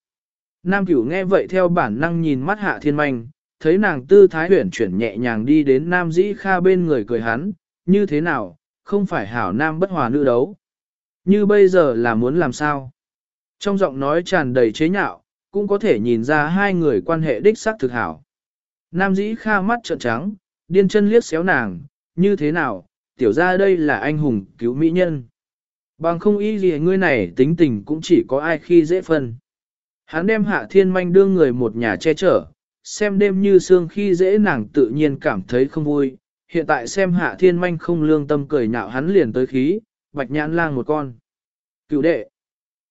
Speaker 1: Nam cửu nghe vậy theo bản năng nhìn mắt hạ thiên manh, thấy nàng tư thái huyển chuyển nhẹ nhàng đi đến Nam Dĩ Kha bên người cười hắn, như thế nào, không phải hảo Nam bất hòa nữ đấu. Như bây giờ là muốn làm sao? Trong giọng nói tràn đầy chế nhạo, cũng có thể nhìn ra hai người quan hệ đích xác thực hảo. Nam Dĩ Kha mắt trợn trắng, điên chân liếc xéo nàng, như thế nào, tiểu ra đây là anh hùng cứu mỹ nhân. Bằng không ý gì ngươi này tính tình cũng chỉ có ai khi dễ phân. Hắn đem hạ thiên manh đưa người một nhà che chở, xem đêm như sương khi dễ nàng tự nhiên cảm thấy không vui, hiện tại xem hạ thiên manh không lương tâm cười nhạo hắn liền tới khí, bạch nhãn lang một con. Cựu đệ,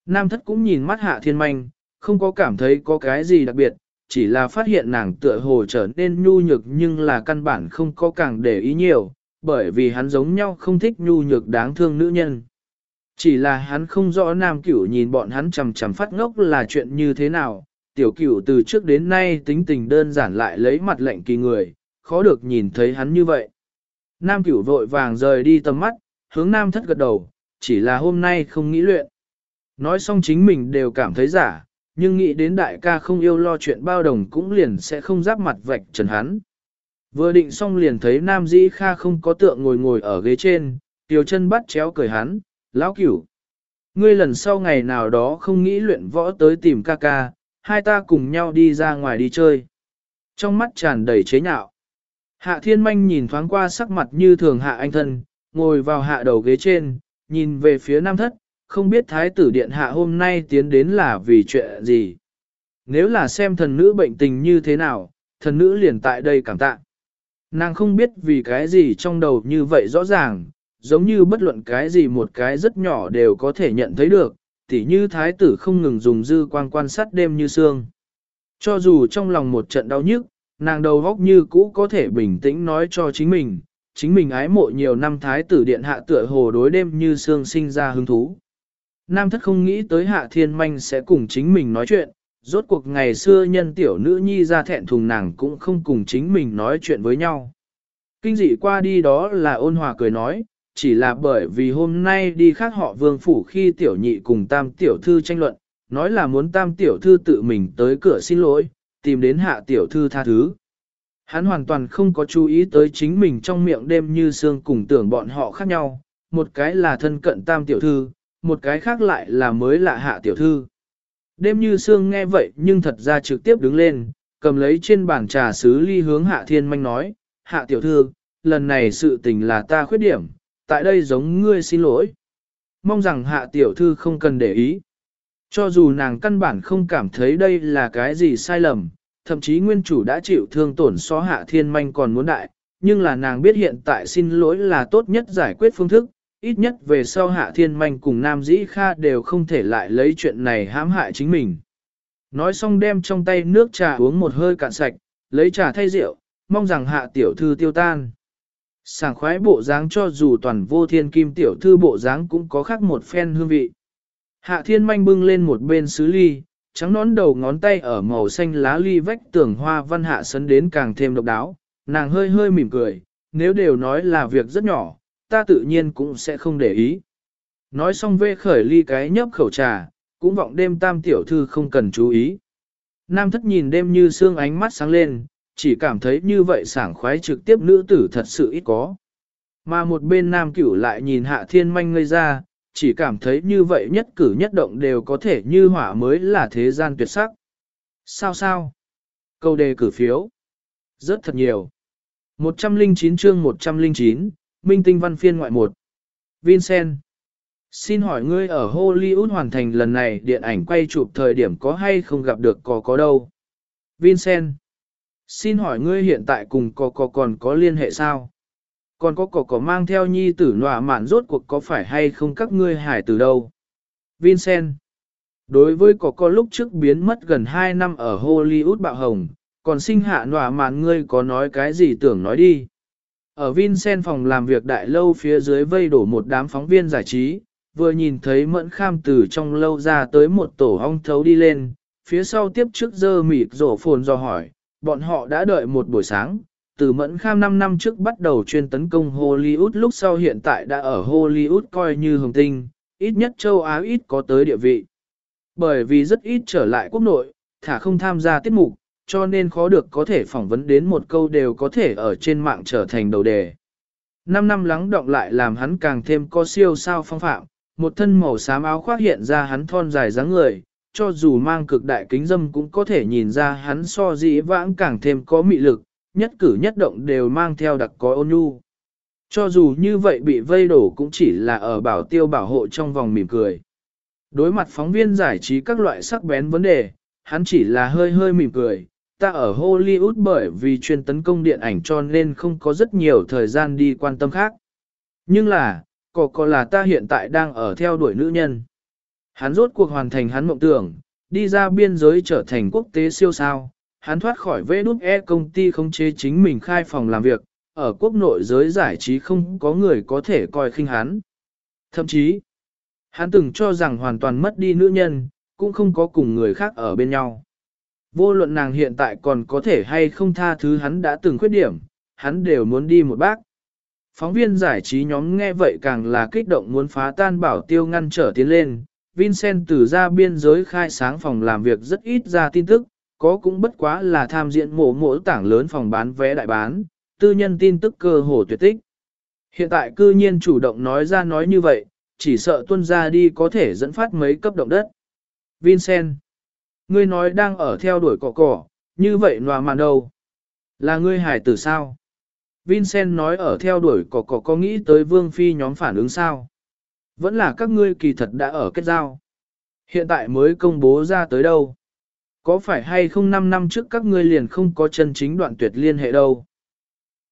Speaker 1: nam thất cũng nhìn mắt hạ thiên manh, không có cảm thấy có cái gì đặc biệt, chỉ là phát hiện nàng tựa hồ trở nên nhu nhược nhưng là căn bản không có càng để ý nhiều, bởi vì hắn giống nhau không thích nhu nhược đáng thương nữ nhân. Chỉ là hắn không rõ nam cửu nhìn bọn hắn chầm chầm phát ngốc là chuyện như thế nào, tiểu cửu từ trước đến nay tính tình đơn giản lại lấy mặt lệnh kỳ người, khó được nhìn thấy hắn như vậy. Nam cửu vội vàng rời đi tầm mắt, hướng nam thất gật đầu, chỉ là hôm nay không nghĩ luyện. Nói xong chính mình đều cảm thấy giả, nhưng nghĩ đến đại ca không yêu lo chuyện bao đồng cũng liền sẽ không giáp mặt vạch trần hắn. Vừa định xong liền thấy Nam Dĩ Kha không có tượng ngồi ngồi ở ghế trên, tiểu chân bắt chéo cười hắn, lão cửu. Ngươi lần sau ngày nào đó không nghĩ luyện võ tới tìm ca ca, hai ta cùng nhau đi ra ngoài đi chơi. Trong mắt tràn đầy chế nhạo. Hạ thiên manh nhìn thoáng qua sắc mặt như thường hạ anh thân, ngồi vào hạ đầu ghế trên, nhìn về phía nam thất, không biết thái tử điện hạ hôm nay tiến đến là vì chuyện gì. Nếu là xem thần nữ bệnh tình như thế nào, thần nữ liền tại đây cảm tạ. Nàng không biết vì cái gì trong đầu như vậy rõ ràng, giống như bất luận cái gì một cái rất nhỏ đều có thể nhận thấy được, tỉ như thái tử không ngừng dùng dư quang quan sát đêm như sương. Cho dù trong lòng một trận đau nhức, nàng đầu góc như cũ có thể bình tĩnh nói cho chính mình, chính mình ái mộ nhiều năm thái tử điện hạ tựa hồ đối đêm như sương sinh ra hứng thú. Nam thất không nghĩ tới hạ thiên manh sẽ cùng chính mình nói chuyện, rốt cuộc ngày xưa nhân tiểu nữ nhi ra thẹn thùng nàng cũng không cùng chính mình nói chuyện với nhau. Kinh dị qua đi đó là ôn hòa cười nói, chỉ là bởi vì hôm nay đi khác họ vương phủ khi tiểu nhị cùng tam tiểu thư tranh luận, nói là muốn tam tiểu thư tự mình tới cửa xin lỗi, tìm đến hạ tiểu thư tha thứ. Hắn hoàn toàn không có chú ý tới chính mình trong miệng đêm như xương cùng tưởng bọn họ khác nhau, một cái là thân cận tam tiểu thư, một cái khác lại là mới lạ hạ tiểu thư. Đêm như sương nghe vậy nhưng thật ra trực tiếp đứng lên, cầm lấy trên bàn trà sứ ly hướng hạ thiên manh nói, hạ tiểu thư, lần này sự tình là ta khuyết điểm, tại đây giống ngươi xin lỗi. Mong rằng hạ tiểu thư không cần để ý. Cho dù nàng căn bản không cảm thấy đây là cái gì sai lầm, thậm chí nguyên chủ đã chịu thương tổn so hạ thiên manh còn muốn đại, nhưng là nàng biết hiện tại xin lỗi là tốt nhất giải quyết phương thức, ít nhất về sau hạ thiên manh cùng nam dĩ kha đều không thể lại lấy chuyện này hãm hại chính mình. Nói xong đem trong tay nước trà uống một hơi cạn sạch, lấy trà thay rượu, mong rằng hạ tiểu thư tiêu tan. Sảng khoái bộ dáng cho dù toàn vô thiên kim tiểu thư bộ dáng cũng có khác một phen hương vị. Hạ thiên manh bưng lên một bên sứ ly, trắng nón đầu ngón tay ở màu xanh lá ly vách tường hoa văn hạ sấn đến càng thêm độc đáo, nàng hơi hơi mỉm cười, nếu đều nói là việc rất nhỏ, ta tự nhiên cũng sẽ không để ý. Nói xong vê khởi ly cái nhấp khẩu trà, cũng vọng đêm tam tiểu thư không cần chú ý. Nam thất nhìn đêm như sương ánh mắt sáng lên, chỉ cảm thấy như vậy sảng khoái trực tiếp nữ tử thật sự ít có. Mà một bên nam cửu lại nhìn hạ thiên manh ngây ra, chỉ cảm thấy như vậy nhất cử nhất động đều có thể như hỏa mới là thế gian tuyệt sắc. Sao sao? Câu đề cử phiếu. Rất thật nhiều. 109 chương 109, Minh Tinh Văn Phiên ngoại một. Vincent. Xin hỏi ngươi ở Hollywood hoàn thành lần này điện ảnh quay chụp thời điểm có hay không gặp được có có đâu? Vincent. Xin hỏi ngươi hiện tại cùng có có còn có liên hệ sao? Còn có có có mang theo nhi tử nọa mạn rốt cuộc có phải hay không các ngươi hải từ đâu? Vincent. Đối với có có lúc trước biến mất gần 2 năm ở Hollywood bạo hồng, còn sinh hạ nọa mạn ngươi có nói cái gì tưởng nói đi. Ở Vincent phòng làm việc đại lâu phía dưới vây đổ một đám phóng viên giải trí, vừa nhìn thấy mẫn kham từ trong lâu ra tới một tổ ong thấu đi lên, phía sau tiếp trước dơ mịt rổ phồn do hỏi, bọn họ đã đợi một buổi sáng, từ mẫn kham 5 năm trước bắt đầu chuyên tấn công Hollywood lúc sau hiện tại đã ở Hollywood coi như hồng tinh, ít nhất châu Á ít có tới địa vị. Bởi vì rất ít trở lại quốc nội, thả không tham gia tiết mục, cho nên khó được có thể phỏng vấn đến một câu đều có thể ở trên mạng trở thành đầu đề. Năm năm lắng động lại làm hắn càng thêm có siêu sao phong phạm, một thân màu xám áo khoác hiện ra hắn thon dài dáng người, cho dù mang cực đại kính dâm cũng có thể nhìn ra hắn so dĩ vãng càng thêm có mị lực, nhất cử nhất động đều mang theo đặc có ôn nhu. Cho dù như vậy bị vây đổ cũng chỉ là ở bảo tiêu bảo hộ trong vòng mỉm cười. Đối mặt phóng viên giải trí các loại sắc bén vấn đề, hắn chỉ là hơi hơi mỉm cười. Ta ở Hollywood bởi vì chuyên tấn công điện ảnh cho nên không có rất nhiều thời gian đi quan tâm khác. Nhưng là, có có là ta hiện tại đang ở theo đuổi nữ nhân. Hắn rốt cuộc hoàn thành hắn mộng tưởng, đi ra biên giới trở thành quốc tế siêu sao. Hắn thoát khỏi vế đúc e công ty không chế chính mình khai phòng làm việc, ở quốc nội giới giải trí không có người có thể coi khinh hắn. Thậm chí, hắn từng cho rằng hoàn toàn mất đi nữ nhân, cũng không có cùng người khác ở bên nhau. Vô luận nàng hiện tại còn có thể hay không tha thứ hắn đã từng khuyết điểm, hắn đều muốn đi một bác. Phóng viên giải trí nhóm nghe vậy càng là kích động muốn phá tan bảo tiêu ngăn trở tiến lên. Vincent từ ra biên giới khai sáng phòng làm việc rất ít ra tin tức, có cũng bất quá là tham diện mổ mổ tảng lớn phòng bán vé đại bán, tư nhân tin tức cơ hồ tuyệt tích. Hiện tại cư nhiên chủ động nói ra nói như vậy, chỉ sợ tuân ra đi có thể dẫn phát mấy cấp động đất. Vincent, ngươi nói đang ở theo đuổi cỏ cỏ, như vậy nòa màn đâu? Là ngươi hải tử sao? Vincent nói ở theo đuổi cỏ cỏ có nghĩ tới vương phi nhóm phản ứng sao? Vẫn là các ngươi kỳ thật đã ở kết giao. Hiện tại mới công bố ra tới đâu? Có phải hay không 5 năm trước các ngươi liền không có chân chính đoạn tuyệt liên hệ đâu?